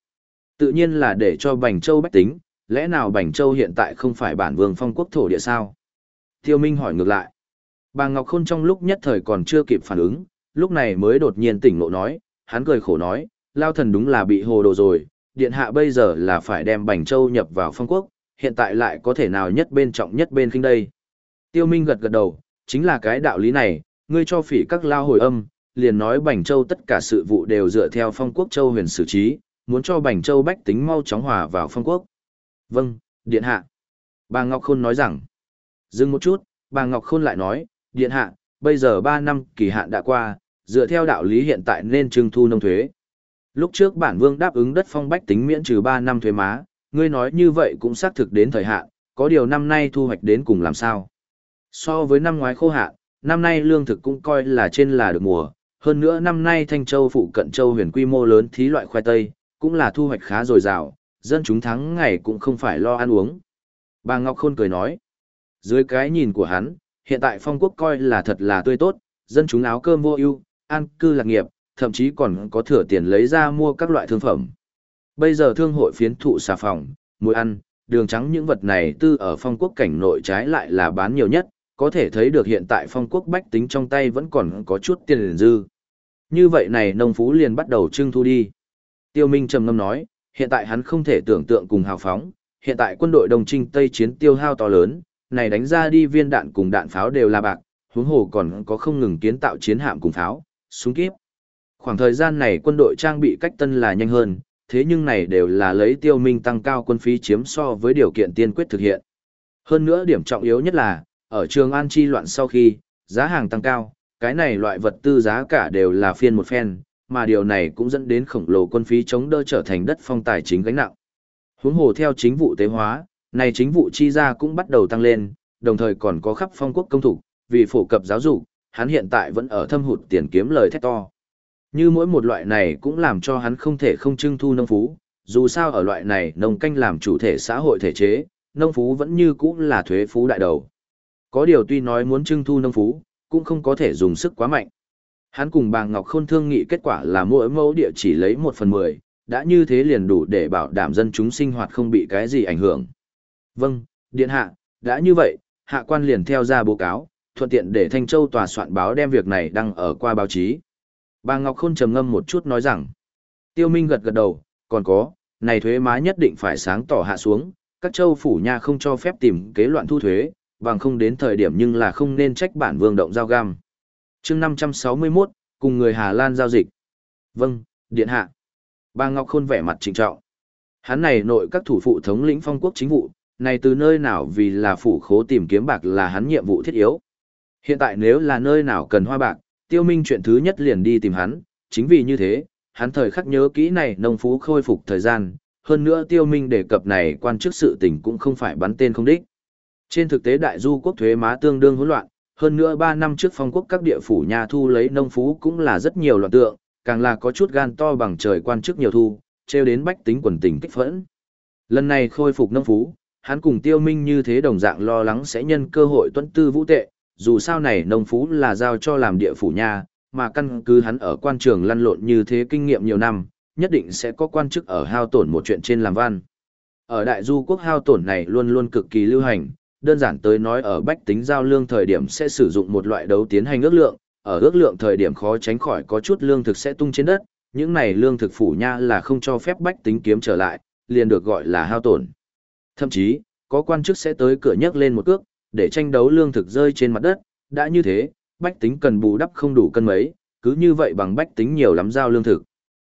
Speaker 1: tự nhiên là để cho Bành Châu bách tính, lẽ nào Bành Châu hiện tại không phải bản vương phong quốc thổ địa sao? Tiêu Minh hỏi ngược lại. Bà Ngọc Khôn trong lúc nhất thời còn chưa kịp phản ứng, lúc này mới đột nhiên tỉnh ngộ nói, hắn cười khổ nói, lao thần đúng là bị hồ đồ rồi, điện hạ bây giờ là phải đem Bành Châu nhập vào phong quốc, hiện tại lại có thể nào nhất bên trọng nhất bên kinh đây. Tiêu Minh gật gật đầu, chính là cái đạo lý này, ngươi cho phỉ các lao hồi âm, liền nói Bành Châu tất cả sự vụ đều dựa theo phong quốc Châu huyền xử trí, muốn cho Bành Châu bách tính mau chóng hòa vào phong quốc. Vâng, điện hạ. Bà Ngọc Khôn nói rằng, dừng một chút, bà Ngọc Khôn lại nói, điện hạ, bây giờ 3 năm kỳ hạn đã qua, dựa theo đạo lý hiện tại nên trưng thu nông thuế. Lúc trước bản vương đáp ứng đất phong bách tính miễn trừ 3 năm thuế má, ngươi nói như vậy cũng xác thực đến thời hạn, có điều năm nay thu hoạch đến cùng làm sao. So với năm ngoái khô hạn, năm nay lương thực cũng coi là trên là được mùa, hơn nữa năm nay Thanh Châu phụ cận châu huyền quy mô lớn thí loại khoai tây, cũng là thu hoạch khá dồi dào, dân chúng thắng ngày cũng không phải lo ăn uống. Bà Ngọc Khôn cười nói, dưới cái nhìn của hắn, hiện tại phong quốc coi là thật là tươi tốt, dân chúng áo cơm vô ưu, an cư lạc nghiệp, thậm chí còn có thừa tiền lấy ra mua các loại thương phẩm. Bây giờ thương hội phiến thụ xà phòng, muối ăn, đường trắng những vật này tư ở phong quốc cảnh nội trái lại là bán nhiều nhất, có thể thấy được hiện tại phong quốc bách tính trong tay vẫn còn có chút tiền dư. Như vậy này nông phú liền bắt đầu trưng thu đi. Tiêu Minh trầm ngâm nói, hiện tại hắn không thể tưởng tượng cùng hào phóng, hiện tại quân đội đồng trinh Tây chiến tiêu hao to lớn, này đánh ra đi viên đạn cùng đạn pháo đều là bạc, huống hồ còn có không ngừng kiến tạo chiến hạm cùng pháo, súng kíp. Khoảng thời gian này quân đội trang bị cách tân là nhanh hơn, thế nhưng này đều là lấy tiêu minh tăng cao quân phí chiếm so với điều kiện tiên quyết thực hiện. Hơn nữa điểm trọng yếu nhất là, ở trường An chi loạn sau khi, giá hàng tăng cao, cái này loại vật tư giá cả đều là phiên một phen, mà điều này cũng dẫn đến khổng lồ quân phí chống đỡ trở thành đất phong tài chính gánh nặng. Huống hồ theo chính vụ tế hóa, này chính vụ chi ra cũng bắt đầu tăng lên, đồng thời còn có khắp phong quốc công thủ, vì phổ cập giáo dục, hắn hiện tại vẫn ở thâm hụt tiền kiếm lời thét to. Như mỗi một loại này cũng làm cho hắn không thể không trưng thu nông phú, dù sao ở loại này nông canh làm chủ thể xã hội thể chế, nông phú vẫn như cũ là thuế phú đại đầu. Có điều tuy nói muốn trưng thu nông phú, cũng không có thể dùng sức quá mạnh. Hắn cùng bà Ngọc Khôn thương nghị kết quả là mỗi mẫu địa chỉ lấy một phần mười, đã như thế liền đủ để bảo đảm dân chúng sinh hoạt không bị cái gì ảnh hưởng. Vâng, Điện Hạ, đã như vậy, Hạ quan liền theo ra báo cáo, thuận tiện để Thanh Châu tòa soạn báo đem việc này đăng ở qua báo chí. Bà Ngọc Khôn trầm ngâm một chút nói rằng, Tiêu Minh gật gật đầu, còn có, này thuế má nhất định phải sáng tỏ hạ xuống, các châu phủ nha không cho phép tìm kế loạn thu thuế, bằng không đến thời điểm nhưng là không nên trách bản vương động giao găm chương 561, cùng người Hà Lan giao dịch. Vâng, điện hạ. Bà Ngọc Khôn vẻ mặt trịnh trọng. Hắn này nội các thủ phụ thống lĩnh phong quốc chính vụ, này từ nơi nào vì là phủ khố tìm kiếm bạc là hắn nhiệm vụ thiết yếu. Hiện tại nếu là nơi nào cần hoa bạc, tiêu minh chuyện thứ nhất liền đi tìm hắn, chính vì như thế, hắn thời khắc nhớ kỹ này nông phú khôi phục thời gian, hơn nữa tiêu minh đề cập này quan chức sự tình cũng không phải bắn tên không đích. Trên thực tế đại du quốc thuế má tương đương hỗn loạn, hơn nữa 3 năm trước phong quốc các địa phủ nhà thu lấy nông phú cũng là rất nhiều loạn tượng, càng là có chút gan to bằng trời quan chức nhiều thu, treo đến bách tính quần tình kích phẫn. Lần này khôi phục nông phú, hắn cùng tiêu minh như thế đồng dạng lo lắng sẽ nhân cơ hội tuân tư vũ tệ, dù sao này nông phú là giao cho làm địa phủ nhà, mà căn cứ hắn ở quan trường lăn lộn như thế kinh nghiệm nhiều năm, nhất định sẽ có quan chức ở hao tổn một chuyện trên làm văn. Ở đại du quốc hao tổn này luôn luôn cực kỳ lưu hành, đơn giản tới nói ở bách tính giao lương thời điểm sẽ sử dụng một loại đấu tiến hành ước lượng, ở ước lượng thời điểm khó tránh khỏi có chút lương thực sẽ tung trên đất, những này lương thực phủ nha là không cho phép bách tính kiếm trở lại, liền được gọi là hao tổn. Thậm chí, có quan chức sẽ tới cửa nhấc lên một cước, để tranh đấu lương thực rơi trên mặt đất, đã như thế, bách tính cần bù đắp không đủ cân mấy, cứ như vậy bằng bách tính nhiều lắm giao lương thực.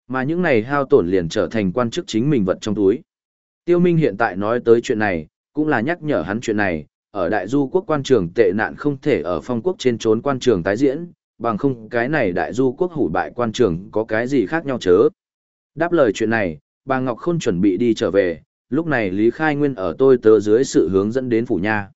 Speaker 1: Mà những này hao tổn liền trở thành quan chức chính mình vật trong túi. Tiêu Minh hiện tại nói tới chuyện này, cũng là nhắc nhở hắn chuyện này, ở đại du quốc quan trường tệ nạn không thể ở phong quốc trên trốn quan trường tái diễn, bằng không cái này đại du quốc hủ bại quan trường có cái gì khác nhau chớ. Đáp lời chuyện này, bà Ngọc Khôn chuẩn bị đi trở về, lúc này Lý Khai Nguyên ở tôi tớ dưới sự hướng dẫn đến phủ nha.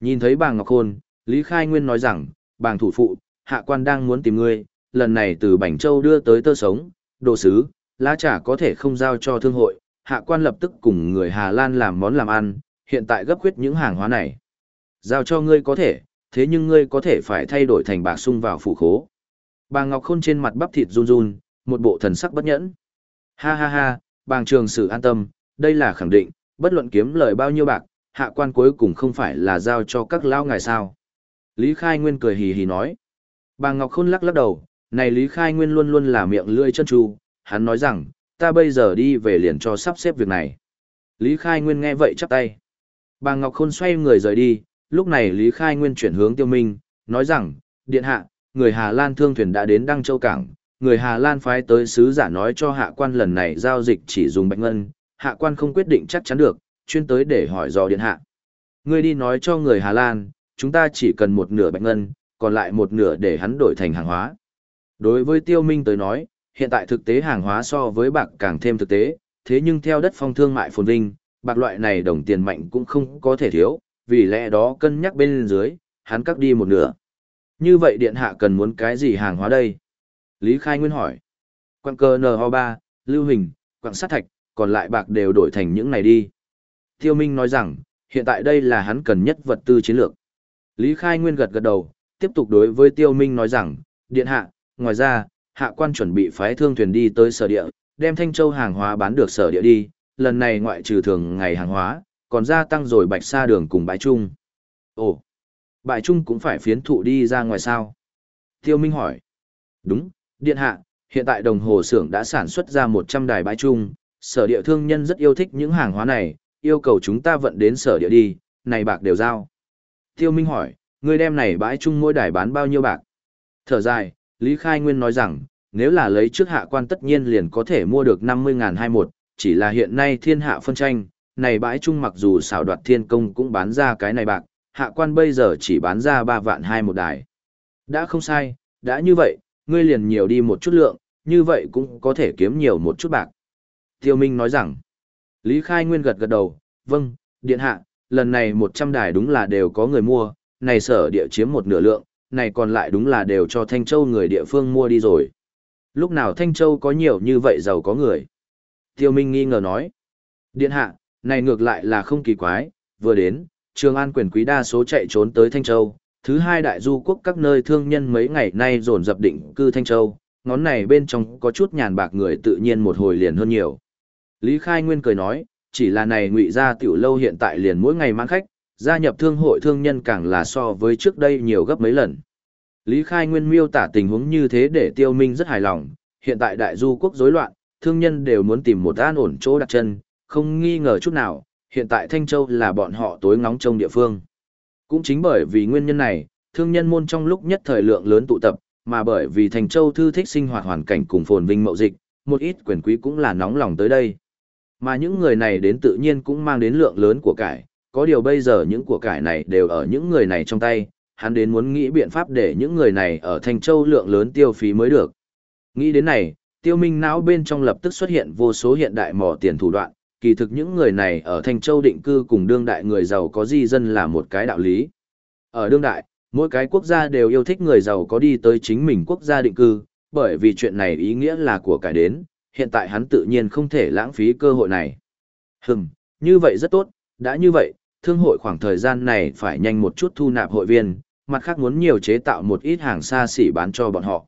Speaker 1: Nhìn thấy bà Ngọc Khôn, Lý Khai Nguyên nói rằng, bàng thủ phụ, hạ quan đang muốn tìm ngươi, lần này từ Bảnh Châu đưa tới tơ sống, đồ sứ, lá trà có thể không giao cho thương hội, hạ quan lập tức cùng người Hà Lan làm món làm ăn, hiện tại gấp khuyết những hàng hóa này. Giao cho ngươi có thể, thế nhưng ngươi có thể phải thay đổi thành bạc sung vào phủ khố. Bà Ngọc Khôn trên mặt bắp thịt run run, một bộ thần sắc bất nhẫn. Ha ha ha, bàng trường sử an tâm, đây là khẳng định, bất luận kiếm lời bao nhiêu bạc, hạ quan cuối cùng không phải là giao cho các lao ngài sao. Lý Khai Nguyên cười hì hì nói. Bà Ngọc Khôn lắc lắc đầu, này Lý Khai Nguyên luôn luôn là miệng lưỡi chân tru, hắn nói rằng, ta bây giờ đi về liền cho sắp xếp việc này. Lý Khai Nguyên nghe vậy chắp tay. Bà Ngọc Khôn xoay người rời đi, lúc này Lý Khai Nguyên chuyển hướng tiêu minh, nói rằng, điện hạ, người Hà Lan thương thuyền đã đến Đăng Châu Cảng, người Hà Lan phái tới sứ giả nói cho hạ quan lần này giao dịch chỉ dùng bạch ngân, hạ quan không quyết định chắc chắn được, chuyên tới để hỏi dò điện hạ. Ngươi đi nói cho người Hà Lan, chúng ta chỉ cần một nửa bạch ngân, còn lại một nửa để hắn đổi thành hàng hóa. Đối với tiêu minh tới nói, hiện tại thực tế hàng hóa so với bạc càng thêm thực tế, thế nhưng theo đất phong thương mại phồn vinh, bạc loại này đồng tiền mạnh cũng không có thể thiếu, vì lẽ đó cân nhắc bên dưới, hắn cắt đi một nửa. Như vậy điện hạ cần muốn cái gì hàng hóa đây? Lý Khai Nguyên hỏi. Quặng cơ NO3, lưu hình, quặng sát thạch, còn lại bạc đều đổi thành những này đi. Tiêu Minh nói rằng, hiện tại đây là hắn cần nhất vật tư chiến lược. Lý Khai Nguyên gật gật đầu, tiếp tục đối với Tiêu Minh nói rằng, điện hạ, ngoài ra, hạ quan chuẩn bị phái thương thuyền đi tới sở địa, đem Thanh Châu hàng hóa bán được sở địa đi, lần này ngoại trừ thường ngày hàng hóa, còn gia tăng rồi bạch sa đường cùng bãi trung. Ồ, bãi trung cũng phải phiến thụ đi ra ngoài sao? Tiêu Minh hỏi. Đúng, điện hạ, hiện tại đồng hồ xưởng đã sản xuất ra 100 đài bãi trung, sở địa thương nhân rất yêu thích những hàng hóa này, yêu cầu chúng ta vận đến sở địa đi, này bạc đều giao. Tiêu Minh hỏi, người đem này bãi trung mỗi đài bán bao nhiêu bạc? Thở dài, Lý Khai Nguyên nói rằng, nếu là lấy trước hạ quan tất nhiên liền có thể mua được 50.000 hai một, chỉ là hiện nay thiên hạ phân tranh, này bãi trung mặc dù xảo đoạt thiên công cũng bán ra cái này bạc, hạ quan bây giờ chỉ bán ra 3 vạn hai một đài. Đã không sai, đã như vậy, ngươi liền nhiều đi một chút lượng, như vậy cũng có thể kiếm nhiều một chút bạc. Tiêu Minh nói rằng, Lý Khai Nguyên gật gật đầu, vâng, điện hạ, lần này 100 đài đúng là đều có người mua, này sở địa chiếm một nửa lượng, này còn lại đúng là đều cho Thanh Châu người địa phương mua đi rồi. Lúc nào Thanh Châu có nhiều như vậy giàu có người? Tiêu Minh nghi ngờ nói. Điện hạ, này ngược lại là không kỳ quái, vừa đến, Trường An quyền quý đa số chạy trốn tới Thanh Châu, thứ hai đại du quốc các nơi thương nhân mấy ngày nay dồn dập định cư Thanh Châu, ngón này bên trong có chút nhàn bạc người tự nhiên một hồi liền hơn nhiều. Lý Khai Nguyên cười nói, chỉ là này ngụy gia tiểu lâu hiện tại liền mỗi ngày mang khách, gia nhập thương hội thương nhân càng là so với trước đây nhiều gấp mấy lần. Lý Khai Nguyên miêu tả tình huống như thế để tiêu minh rất hài lòng, hiện tại đại du quốc rối loạn, thương nhân đều muốn tìm một an ổn chỗ đặt chân, không nghi ngờ chút nào, hiện tại Thanh Châu là bọn họ tối ngóng trong địa phương. Cũng chính bởi vì nguyên nhân này, thương nhân môn trong lúc nhất thời lượng lớn tụ tập, mà bởi vì Thanh Châu thư thích sinh hoạt hoàn cảnh cùng phồn vinh mậu dịch, một ít quyền quý cũng là nóng lòng tới đây. Mà những người này đến tự nhiên cũng mang đến lượng lớn của cải, có điều bây giờ những của cải này đều ở những người này trong tay, hắn đến muốn nghĩ biện pháp để những người này ở Thanh Châu lượng lớn tiêu phí mới được. Nghĩ đến này, tiêu minh não bên trong lập tức xuất hiện vô số hiện đại mỏ tiền thủ đoạn, kỳ thực những người này ở Thanh Châu định cư cùng đương đại người giàu có di dân là một cái đạo lý. Ở đương đại, mỗi cái quốc gia đều yêu thích người giàu có đi tới chính mình quốc gia định cư, bởi vì chuyện này ý nghĩa là của cải đến, hiện tại hắn tự nhiên không thể lãng phí cơ hội này. Hừm, như vậy rất tốt, đã như vậy, thương hội khoảng thời gian này phải nhanh một chút thu nạp hội viên, mặt khác muốn nhiều chế tạo một ít hàng xa xỉ bán cho bọn họ.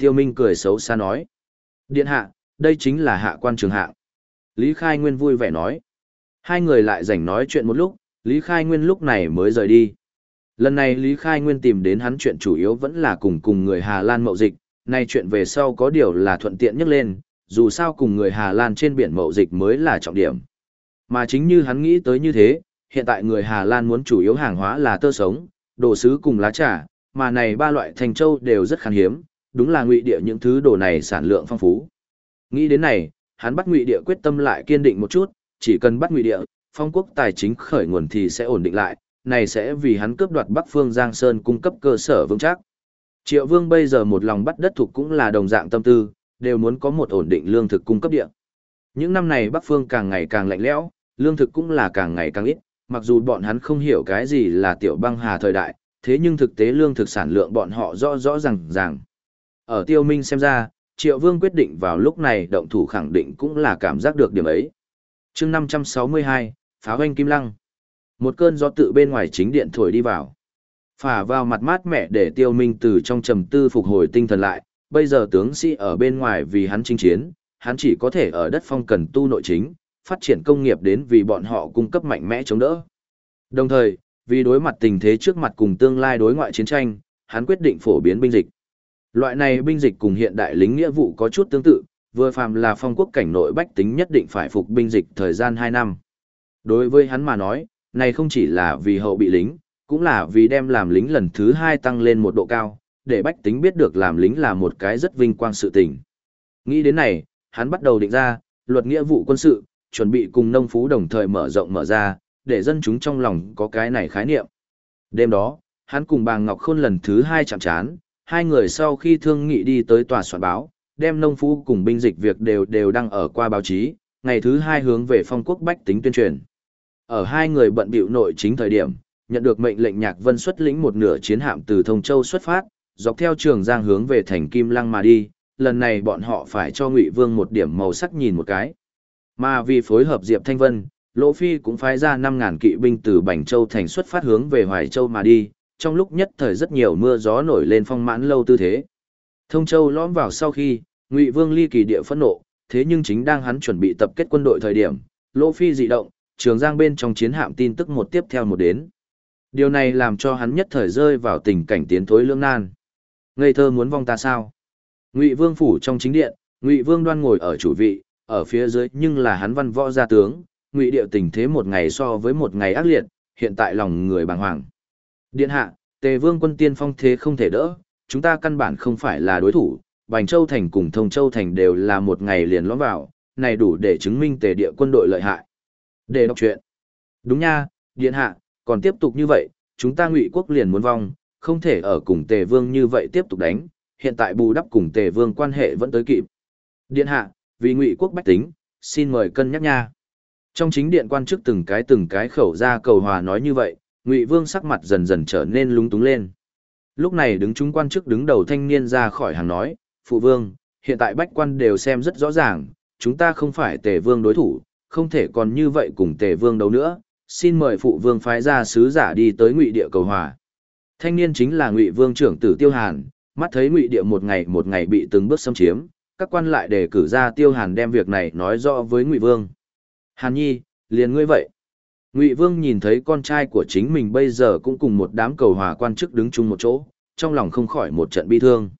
Speaker 1: Tiêu Minh cười xấu xa nói. Điện hạ, đây chính là hạ quan trường hạng. Lý Khai Nguyên vui vẻ nói. Hai người lại rảnh nói chuyện một lúc, Lý Khai Nguyên lúc này mới rời đi. Lần này Lý Khai Nguyên tìm đến hắn chuyện chủ yếu vẫn là cùng cùng người Hà Lan mậu dịch, nay chuyện về sau có điều là thuận tiện nhất lên, dù sao cùng người Hà Lan trên biển mậu dịch mới là trọng điểm. Mà chính như hắn nghĩ tới như thế, hiện tại người Hà Lan muốn chủ yếu hàng hóa là tơ sống, đồ sứ cùng lá trà, mà này ba loại thành châu đều rất khan hiếm, đúng là ngụy địa những thứ đồ này sản lượng phong phú. Nghĩ đến này, hắn bắt ngụy địa quyết tâm lại kiên định một chút, chỉ cần bắt ngụy địa, phong quốc tài chính khởi nguồn thì sẽ ổn định lại, này sẽ vì hắn cướp đoạt Bắc Phương Giang Sơn cung cấp cơ sở vững chắc. Triệu Vương bây giờ một lòng bắt đất thuộc cũng là đồng dạng tâm tư, đều muốn có một ổn định lương thực cung cấp địa. Những năm này Bắc Phương càng ngày càng lạnh lẽo, lương thực cũng là càng ngày càng ít, mặc dù bọn hắn không hiểu cái gì là tiểu băng hà thời đại, thế nhưng thực tế lương thực sản lượng bọn họ rõ rõ ràng ràng. Ở tiêu minh xem ra, Triệu Vương quyết định vào lúc này động thủ khẳng định cũng là cảm giác được điểm ấy. chương 562, phá hoanh kim lăng. Một cơn gió tự bên ngoài chính điện thổi đi vào. Phả vào mặt mát mẻ để tiêu minh từ trong trầm tư phục hồi tinh thần lại, bây giờ tướng sĩ ở bên ngoài vì hắn chinh chiến, hắn chỉ có thể ở đất phong cần tu nội chính, phát triển công nghiệp đến vì bọn họ cung cấp mạnh mẽ chống đỡ. Đồng thời, vì đối mặt tình thế trước mặt cùng tương lai đối ngoại chiến tranh, hắn quyết định phổ biến binh dịch. Loại này binh dịch cùng hiện đại lính nghĩa vụ có chút tương tự, vừa phàm là phong quốc cảnh nội bách tính nhất định phải phục binh dịch thời gian 2 năm. Đối với hắn mà nói, này không chỉ là vì hậu bị lính, cũng là vì đem làm lính lần thứ 2 tăng lên một độ cao, để bách tính biết được làm lính là một cái rất vinh quang sự tình. Nghĩ đến này, hắn bắt đầu định ra, luật nghĩa vụ quân sự, chuẩn bị cùng nông phú đồng thời mở rộng mở ra, để dân chúng trong lòng có cái này khái niệm. Đêm đó, hắn cùng bà Ngọc Khôn lần thứ hai chạm chán, hai người sau khi thương nghị đi tới tòa soạn báo, đem nông phú cùng binh dịch việc đều đều đăng ở qua báo chí, ngày thứ hai hướng về phong quốc bách tính tuyên truyền. Ở hai người bận bịu nội chính thời điểm, nhận được mệnh lệnh Nhạc Vân xuất lĩnh một nửa chiến hạm từ Thông Châu xuất phát, dọc theo trường giang hướng về thành Kim Lăng mà đi, lần này bọn họ phải cho Ngụy Vương một điểm màu sắc nhìn một cái. Mà vì phối hợp Diệp Thanh Vân, Lỗ Phi cũng phái ra 5.000 kỵ binh từ Bành Châu thành xuất phát hướng về Hoài Châu mà đi, trong lúc nhất thời rất nhiều mưa gió nổi lên phong mãn lâu tư thế. Thông Châu lõm vào sau khi, Ngụy Vương ly kỳ địa phẫn nộ, thế nhưng chính đang hắn chuẩn bị tập kết quân đội thời điểm, Lỗ Phi dị động, trường giang bên trong chiến hạm tin tức một tiếp theo một đến. Điều này làm cho hắn nhất thời rơi vào tình cảnh tiến thối lưỡng nan. Ngây thơ muốn vong ta sao? Ngụy Vương phủ trong chính điện, Ngụy Vương đoan ngồi ở chủ vị, ở phía dưới nhưng là hắn văn võ gia tướng, Ngụy điệu tình thế một ngày so với một ngày ác liệt, hiện tại lòng người bàng hoàng. Điện hạ, Tề Vương quân tiên phong thế không thể đỡ, chúng ta căn bản không phải là đối thủ, Bành Châu thành cùng Thông Châu thành đều là một ngày liền lõm vào, này đủ để chứng minh Tề địa quân đội lợi hại. Để đọc chuyện. Đúng nha, điện hạ, còn tiếp tục như vậy, chúng ta Ngụy quốc liền muốn vong, không thể ở cùng Tề Vương như vậy tiếp tục đánh, hiện tại bù đắp cùng Tề Vương quan hệ vẫn tới kịp. Điện hạ, vì Ngụy quốc bách tính, xin mời cân nhắc nha. Trong chính điện quan chức từng cái từng cái khẩu ra cầu hòa nói như vậy, Ngụy Vương sắc mặt dần dần trở nên lúng túng lên. Lúc này đứng chúng quan chức đứng đầu thanh niên ra khỏi hàng nói, Phụ Vương, hiện tại bách quan đều xem rất rõ ràng, chúng ta không phải Tề Vương đối thủ, không thể còn như vậy cùng Tề Vương đấu nữa, xin mời Phụ Vương phái ra sứ giả đi tới Ngụy địa cầu hòa. Thanh niên chính là Ngụy Vương trưởng tử Tiêu Hàn, mắt thấy Ngụy địa một ngày một ngày bị từng bước xâm chiếm, các quan lại đề cử ra Tiêu Hàn đem việc này nói rõ với Ngụy Vương. Hàn Nhi, liền ngươi vậy. Ngụy Vương nhìn thấy con trai của chính mình bây giờ cũng cùng một đám cầu hòa quan chức đứng chung một chỗ, trong lòng không khỏi một trận bi thương.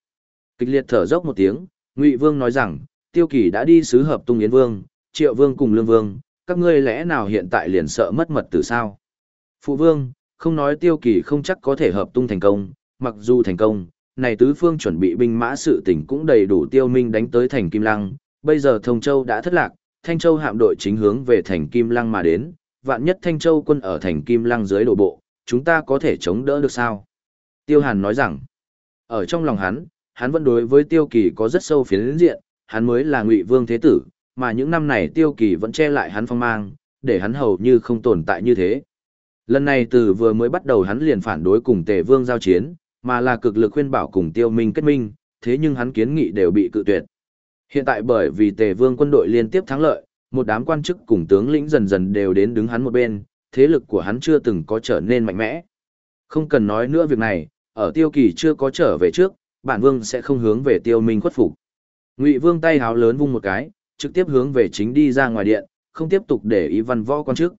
Speaker 1: Kịch liệt thở dốc một tiếng, Ngụy Vương nói rằng, Tiêu Kỳ đã đi sứ hợp Tung Yến Vương, Triệu Vương cùng Lương Vương, các ngươi lẽ nào hiện tại liền sợ mất mật từ sao? Phụ Vương, không nói Tiêu Kỳ không chắc có thể hợp tung thành công, mặc dù thành công, này tứ phương chuẩn bị binh mã sự tình cũng đầy đủ Tiêu Minh đánh tới thành Kim Lăng, bây giờ Thông Châu đã thất lạc, Thanh Châu hạm đội chính hướng về thành Kim Lăng mà đến, vạn nhất Thanh Châu quân ở thành Kim Lăng dưới đổ bộ, chúng ta có thể chống đỡ được sao? Tiêu Hàn nói rằng, ở trong lòng hắn, hắn vẫn đối với Tiêu Kỳ có rất sâu phiến diện, hắn mới là Ngụy Vương Thế Tử, mà những năm này Tiêu Kỳ vẫn che lại hắn phong mang, để hắn hầu như không tồn tại như thế. Lần này từ vừa mới bắt đầu hắn liền phản đối cùng Tề Vương giao chiến, mà là cực lực khuyên bảo cùng Tiêu Minh kết minh, thế nhưng hắn kiến nghị đều bị cự tuyệt. Hiện tại bởi vì Tề Vương quân đội liên tiếp thắng lợi, một đám quan chức cùng tướng lĩnh dần dần đều đến đứng hắn một bên, thế lực của hắn chưa từng có trở nên mạnh mẽ. Không cần nói nữa việc này, ở Tiêu Kỳ chưa có trở về trước, bản vương sẽ không hướng về Tiêu Minh khuất phục. Ngụy Vương tay háo lớn vung một cái, trực tiếp hướng về chính đi ra ngoài điện, không tiếp tục để ý văn võ quan chức.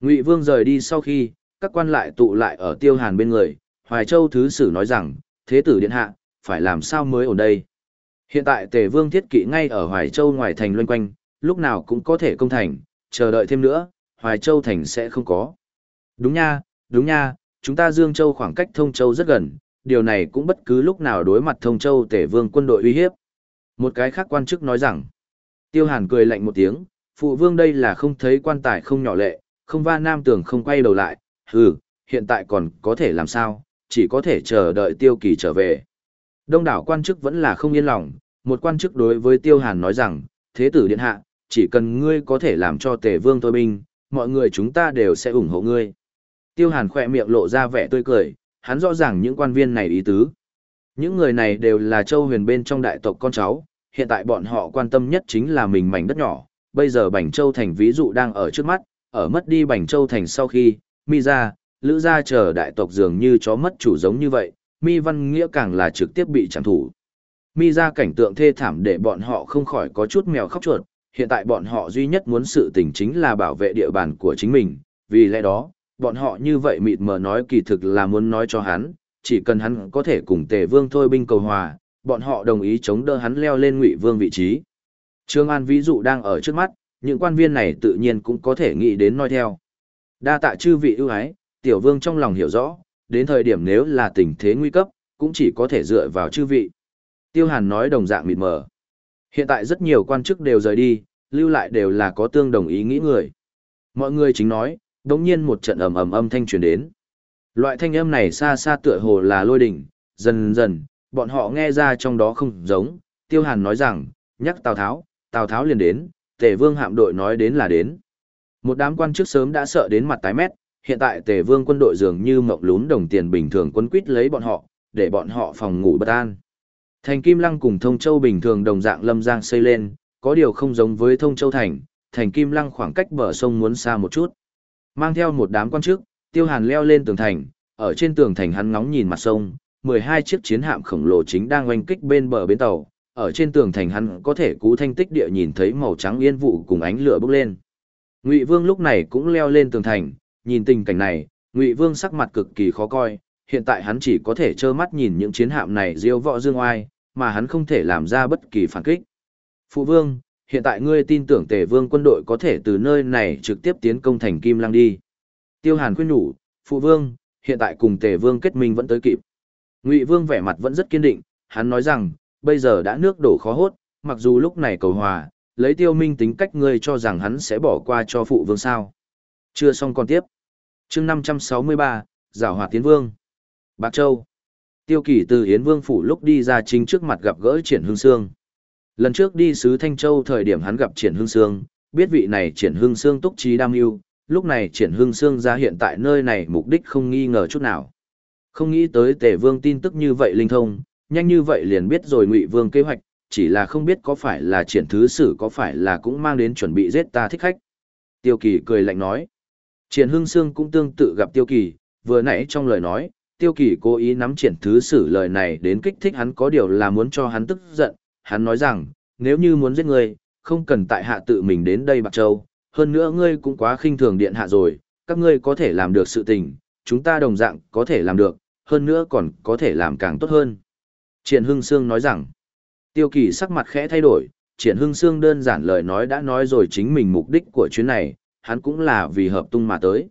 Speaker 1: Ngụy Vương rời đi sau khi, các quan lại tụ lại ở Tiêu Hàn bên người, Hoài Châu thứ sử nói rằng, thế tử điện hạ, phải làm sao mới ổn đây? Hiện tại Tề Vương thiết kỵ ngay ở Hoài Châu ngoài thành loanh quanh, lúc nào cũng có thể công thành, chờ đợi thêm nữa, Hoài Châu thành sẽ không có. Đúng nha, đúng nha, chúng ta Dương Châu khoảng cách Thông Châu rất gần, điều này cũng bất cứ lúc nào đối mặt Thông Châu tể Vương quân đội uy hiếp. Một cái khác quan chức nói rằng, Tiêu Hàn cười lạnh một tiếng, phụ vương đây là không thấy quan tài không nhỏ lệ, không va nam tưởng không quay đầu lại, hừ, hiện tại còn có thể làm sao, chỉ có thể chờ đợi Tiêu Kỳ trở về. Đông đảo quan chức vẫn là không yên lòng, một quan chức đối với Tiêu Hàn nói rằng, thế tử điện hạ, chỉ cần ngươi có thể làm cho tề vương thôi binh, mọi người chúng ta đều sẽ ủng hộ ngươi. Tiêu Hàn khỏe miệng lộ ra vẻ tươi cười, hắn rõ ràng những quan viên này ý tứ. Những người này đều là châu huyền bên trong đại tộc con cháu, hiện tại bọn họ quan tâm nhất chính là mình mảnh đất nhỏ, bây giờ Bành Châu Thành ví dụ đang ở trước mắt, ở mất đi Bành Châu Thành sau khi, mi ra, lữ gia chờ đại tộc dường như chó mất chủ giống như vậy, mi văn nghĩa càng là trực tiếp bị chẳng thủ. Mi ra cảnh tượng thê thảm để bọn họ không khỏi có chút mèo khóc chuột, hiện tại bọn họ duy nhất muốn sự tình chính là bảo vệ địa bàn của chính mình, vì lẽ đó, bọn họ như vậy mịt mờ nói kỳ thực là muốn nói cho hắn, chỉ cần hắn có thể cùng tề vương thôi binh cầu hòa, bọn họ đồng ý chống đỡ hắn leo lên ngụy vương vị trí. Trương An ví dụ đang ở trước mắt, những quan viên này tự nhiên cũng có thể nghĩ đến nói theo. Đa tạ chư vị ưu ái, tiểu vương trong lòng hiểu rõ, đến thời điểm nếu là tình thế nguy cấp, cũng chỉ có thể dựa vào chư vị. Tiêu Hàn nói đồng dạng mịt mờ. Hiện tại rất nhiều quan chức đều rời đi, lưu lại đều là có tương đồng ý nghĩ người. Mọi người chính nói, đống nhiên một trận ầm ầm âm thanh truyền đến. Loại thanh âm này xa xa tựa hồ là lôi đỉnh, dần dần, bọn họ nghe ra trong đó không giống. Tiêu Hàn nói rằng, nhắc Tào Tháo, Tào Tháo liền đến, Tề Vương hạm đội nói đến là đến. Một đám quan chức sớm đã sợ đến mặt tái mét, hiện tại Tề Vương quân đội dường như mộng lún đồng tiền bình thường quân quýt lấy bọn họ, để bọn họ phòng ngủ bất an. Thành Kim Lăng cùng Thông Châu bình thường đồng dạng lâm giang xây lên, có điều không giống với Thông Châu thành, thành Kim Lăng khoảng cách bờ sông muốn xa một chút. Mang theo một đám quan chức, Tiêu Hàn leo lên tường thành, ở trên tường thành hắn ngóng nhìn mặt sông, 12 chiếc chiến hạm khổng lồ chính đang oanh kích bên bờ bến tàu, ở trên tường thành hắn có thể cú thanh tích địa nhìn thấy màu trắng yên vụ cùng ánh lửa bốc lên. Ngụy Vương lúc này cũng leo lên tường thành, nhìn tình cảnh này, Ngụy Vương sắc mặt cực kỳ khó coi, hiện tại hắn chỉ có thể trơ mắt nhìn những chiến hạm này diêu võ dương oai, mà hắn không thể làm ra bất kỳ phản kích. Phụ Vương, hiện tại ngươi tin tưởng Tề Vương quân đội có thể từ nơi này trực tiếp tiến công thành Kim Lăng đi. Tiêu Hàn khuyên nhủ, Phụ Vương, hiện tại cùng Tề Vương kết minh vẫn tới kịp. Ngụy Vương vẻ mặt vẫn rất kiên định, hắn nói rằng, bây giờ đã nước đổ khó hốt, mặc dù lúc này cầu hòa, lấy tiêu minh tính cách ngươi cho rằng hắn sẽ bỏ qua cho phụ vương sao. Chưa xong còn tiếp. chương 563, Giảo Hòa Tiến Vương. Bạc Châu. Tiêu kỳ từ Yến Vương Phủ lúc đi ra chính trước mặt gặp gỡ Triển Hương Sương. Lần trước đi sứ Thanh Châu thời điểm hắn gặp Triển Hương Sương, biết vị này Triển Hương Sương túc trí đam yêu, lúc này Triển Hương Sương ra hiện tại nơi này mục đích không nghi ngờ chút nào. Không nghĩ tới Tề Vương tin tức như vậy linh thông, nhanh như vậy liền biết rồi Ngụy Vương kế hoạch, chỉ là không biết có phải là triển thứ sử có phải là cũng mang đến chuẩn bị giết ta thích khách. Tiêu Kỳ cười lạnh nói. Triển Hưng Sương cũng tương tự gặp Tiêu Kỳ, vừa nãy trong lời nói, Tiêu Kỳ cố ý nắm triển thứ sử lời này đến kích thích hắn có điều là muốn cho hắn tức giận. Hắn nói rằng, nếu như muốn giết ngươi, không cần tại hạ tự mình đến đây Bạc Châu, hơn nữa ngươi cũng quá khinh thường điện hạ rồi, các ngươi có thể làm được sự tình, chúng ta đồng dạng có thể làm được, hơn nữa còn có thể làm càng tốt hơn. Triển Hưng Sương nói rằng, Tiêu Kỳ sắc mặt khẽ thay đổi, Triển Hưng Sương đơn giản lời nói đã nói rồi chính mình mục đích của chuyến này, hắn cũng là vì hợp tung mà tới.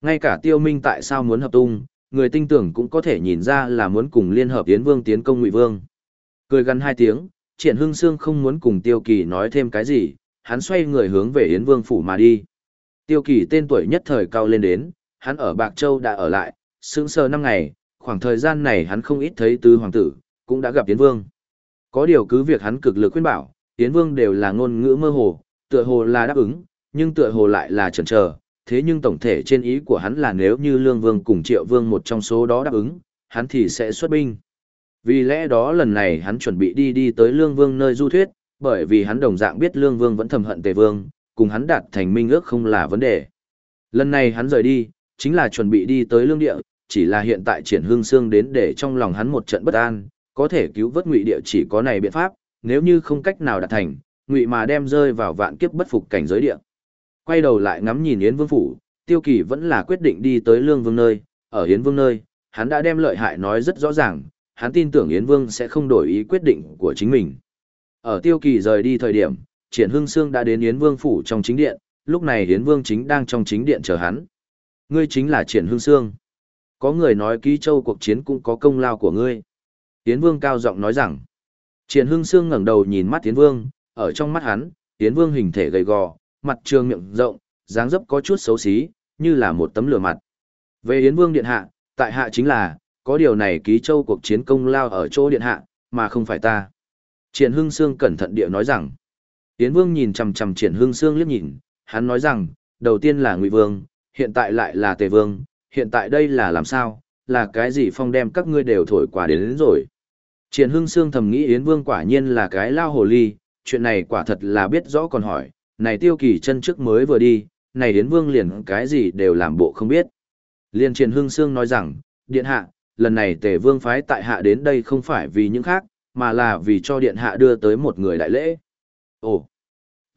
Speaker 1: Ngay cả Tiêu Minh tại sao muốn hợp tung, người tinh tưởng cũng có thể nhìn ra là muốn cùng liên hợp Yến Vương tiến công Ngụy Vương. Cười gần hai tiếng, Triển Hưng Sương không muốn cùng Tiêu Kỳ nói thêm cái gì, hắn xoay người hướng về Yến Vương phủ mà đi. Tiêu Kỳ tên tuổi nhất thời cao lên đến, hắn ở Bạc Châu đã ở lại, sững sờ năm ngày, khoảng thời gian này hắn không ít thấy tứ hoàng tử, cũng đã gặp Yến Vương. Có điều cứ việc hắn cực lực khuyên bảo, Yến Vương đều là ngôn ngữ mơ hồ, tựa hồ là đáp ứng, nhưng tựa hồ lại là chần chờ. Thế nhưng tổng thể trên ý của hắn là nếu như Lương Vương cùng Triệu Vương một trong số đó đáp ứng, hắn thì sẽ xuất binh. Vì lẽ đó lần này hắn chuẩn bị đi đi tới Lương Vương nơi du thuyết, bởi vì hắn đồng dạng biết Lương Vương vẫn thầm hận Tề Vương, cùng hắn đạt thành minh ước không là vấn đề. Lần này hắn rời đi, chính là chuẩn bị đi tới Lương Địa, chỉ là hiện tại triển hương xương đến để trong lòng hắn một trận bất an, có thể cứu vớt ngụy địa chỉ có này biện pháp, nếu như không cách nào đạt thành, ngụy mà đem rơi vào vạn kiếp bất phục cảnh giới địa. Quay đầu lại ngắm nhìn Yến Vương phủ, Tiêu Kỳ vẫn là quyết định đi tới Lương Vương nơi, ở Yến Vương nơi, hắn đã đem lợi hại nói rất rõ ràng, hắn tin tưởng Yến Vương sẽ không đổi ý quyết định của chính mình. Ở Tiêu Kỳ rời đi thời điểm, Triển Hưng Sương đã đến Yến Vương phủ trong chính điện, lúc này Yến Vương chính đang trong chính điện chờ hắn. Ngươi chính là Triển Hưng Sương. Có người nói ký châu cuộc chiến cũng có công lao của ngươi. Yến Vương cao giọng nói rằng. Triển Hưng Sương ngẩng đầu nhìn mắt Yến Vương, ở trong mắt hắn, Yến Vương hình thể gầy gò, mặt trường miệng rộng, dáng dấp có chút xấu xí, như là một tấm lửa mặt. Về Yến Vương điện hạ, tại hạ chính là, có điều này ký châu cuộc chiến công lao ở chỗ điện hạ, mà không phải ta. Triển Hưng Sương cẩn thận địa nói rằng. Yến Vương nhìn chằm chằm Triển Hưng Sương liếc nhìn, hắn nói rằng, đầu tiên là Ngụy Vương, hiện tại lại là Tề Vương, hiện tại đây là làm sao, là cái gì phong đem các ngươi đều thổi quả đến, đến rồi. Triển Hưng Sương thầm nghĩ Yến Vương quả nhiên là cái lao hồ ly, chuyện này quả thật là biết rõ còn hỏi, này tiêu kỳ chân trước mới vừa đi, này Yến Vương liền cái gì đều làm bộ không biết. Liên triền Hưng Sương nói rằng, Điện Hạ, lần này Tề Vương phái tại Hạ đến đây không phải vì những khác, mà là vì cho Điện Hạ đưa tới một người đại lễ. Ồ,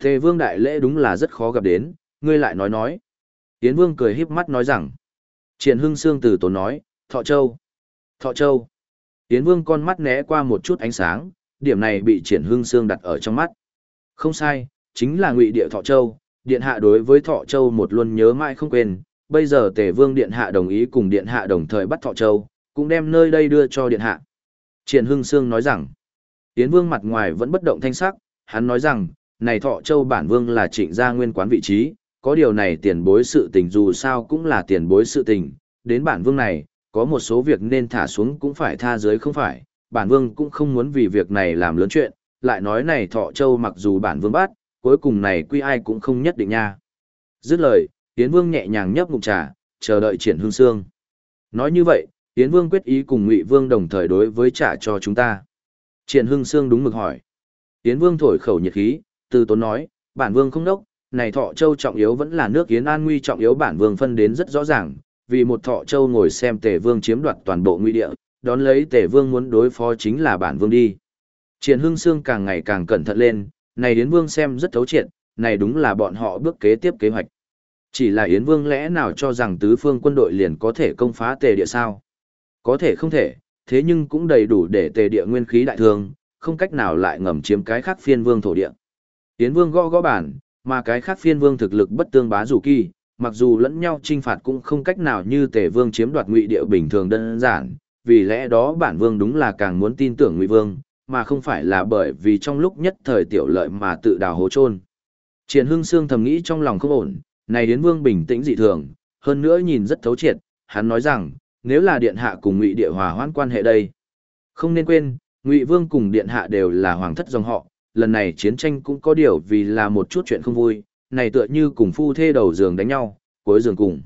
Speaker 1: Tề vương đại lễ đúng là rất khó gặp đến, ngươi lại nói nói. Yến vương cười híp mắt nói rằng. triền hưng xương từ tốn nói, thọ châu. Thọ châu. Yến vương con mắt né qua một chút ánh sáng, điểm này bị triển hưng xương đặt ở trong mắt. Không sai, chính là ngụy địa thọ châu. Điện hạ đối với thọ châu một luôn nhớ mãi không quên. Bây giờ tề vương điện hạ đồng ý cùng điện hạ đồng thời bắt thọ châu, cũng đem nơi đây đưa cho điện hạ. Triển hưng xương nói rằng, Yến vương mặt ngoài vẫn bất động thanh sắc, hắn nói rằng, này thọ châu bản vương là trịnh gia nguyên quán vị trí, có điều này tiền bối sự tình dù sao cũng là tiền bối sự tình, đến bản vương này, có một số việc nên thả xuống cũng phải tha dưới không phải, bản vương cũng không muốn vì việc này làm lớn chuyện, lại nói này thọ châu mặc dù bản vương bắt, cuối cùng này quy ai cũng không nhất định nha. Dứt lời, Yến Vương nhẹ nhàng nhấp ngụm trà, chờ đợi triển hương xương. Nói như vậy, Yến Vương quyết ý cùng Ngụy Vương đồng thời đối với trả cho chúng ta. Triển hương xương đúng mực hỏi. Yến Vương thổi khẩu nhiệt khí, từ tốn nói, bản vương không đốc, này thọ châu trọng yếu vẫn là nước Yến An nguy trọng yếu bản vương phân đến rất rõ ràng, vì một thọ châu ngồi xem tề vương chiếm đoạt toàn bộ nguy địa, đón lấy tề vương muốn đối phó chính là bản vương đi. Triển hương xương càng ngày càng cẩn thận lên, này Yến Vương xem rất thấu triệt, này đúng là bọn họ bước kế tiếp kế hoạch. Chỉ là Yến Vương lẽ nào cho rằng tứ phương quân đội liền có thể công phá tề địa sao? Có thể không thể, thế nhưng cũng đầy đủ để tề địa nguyên khí đại thương, không cách nào lại ngầm chiếm cái khác phiên vương thổ địa. Yến Vương gõ gõ bản, mà cái khác phiên vương thực lực bất tương bá dù kỳ, mặc dù lẫn nhau trinh phạt cũng không cách nào như Tề Vương chiếm đoạt Ngụy địa bình thường đơn giản, vì lẽ đó bản vương đúng là càng muốn tin tưởng Ngụy Vương, mà không phải là bởi vì trong lúc nhất thời tiểu lợi mà tự đào hố chôn. Triển Hưng Sương thầm nghĩ trong lòng không ổn, này Yến Vương bình tĩnh dị thường, hơn nữa nhìn rất thấu triệt, hắn nói rằng, nếu là điện hạ cùng Ngụy địa hòa hoãn quan hệ đây, không nên quên, Ngụy Vương cùng điện hạ đều là hoàng thất dòng họ, lần này chiến tranh cũng có điều vì là một chút chuyện không vui, này tựa như cùng phu thê đầu giường đánh nhau, cuối giường cùng.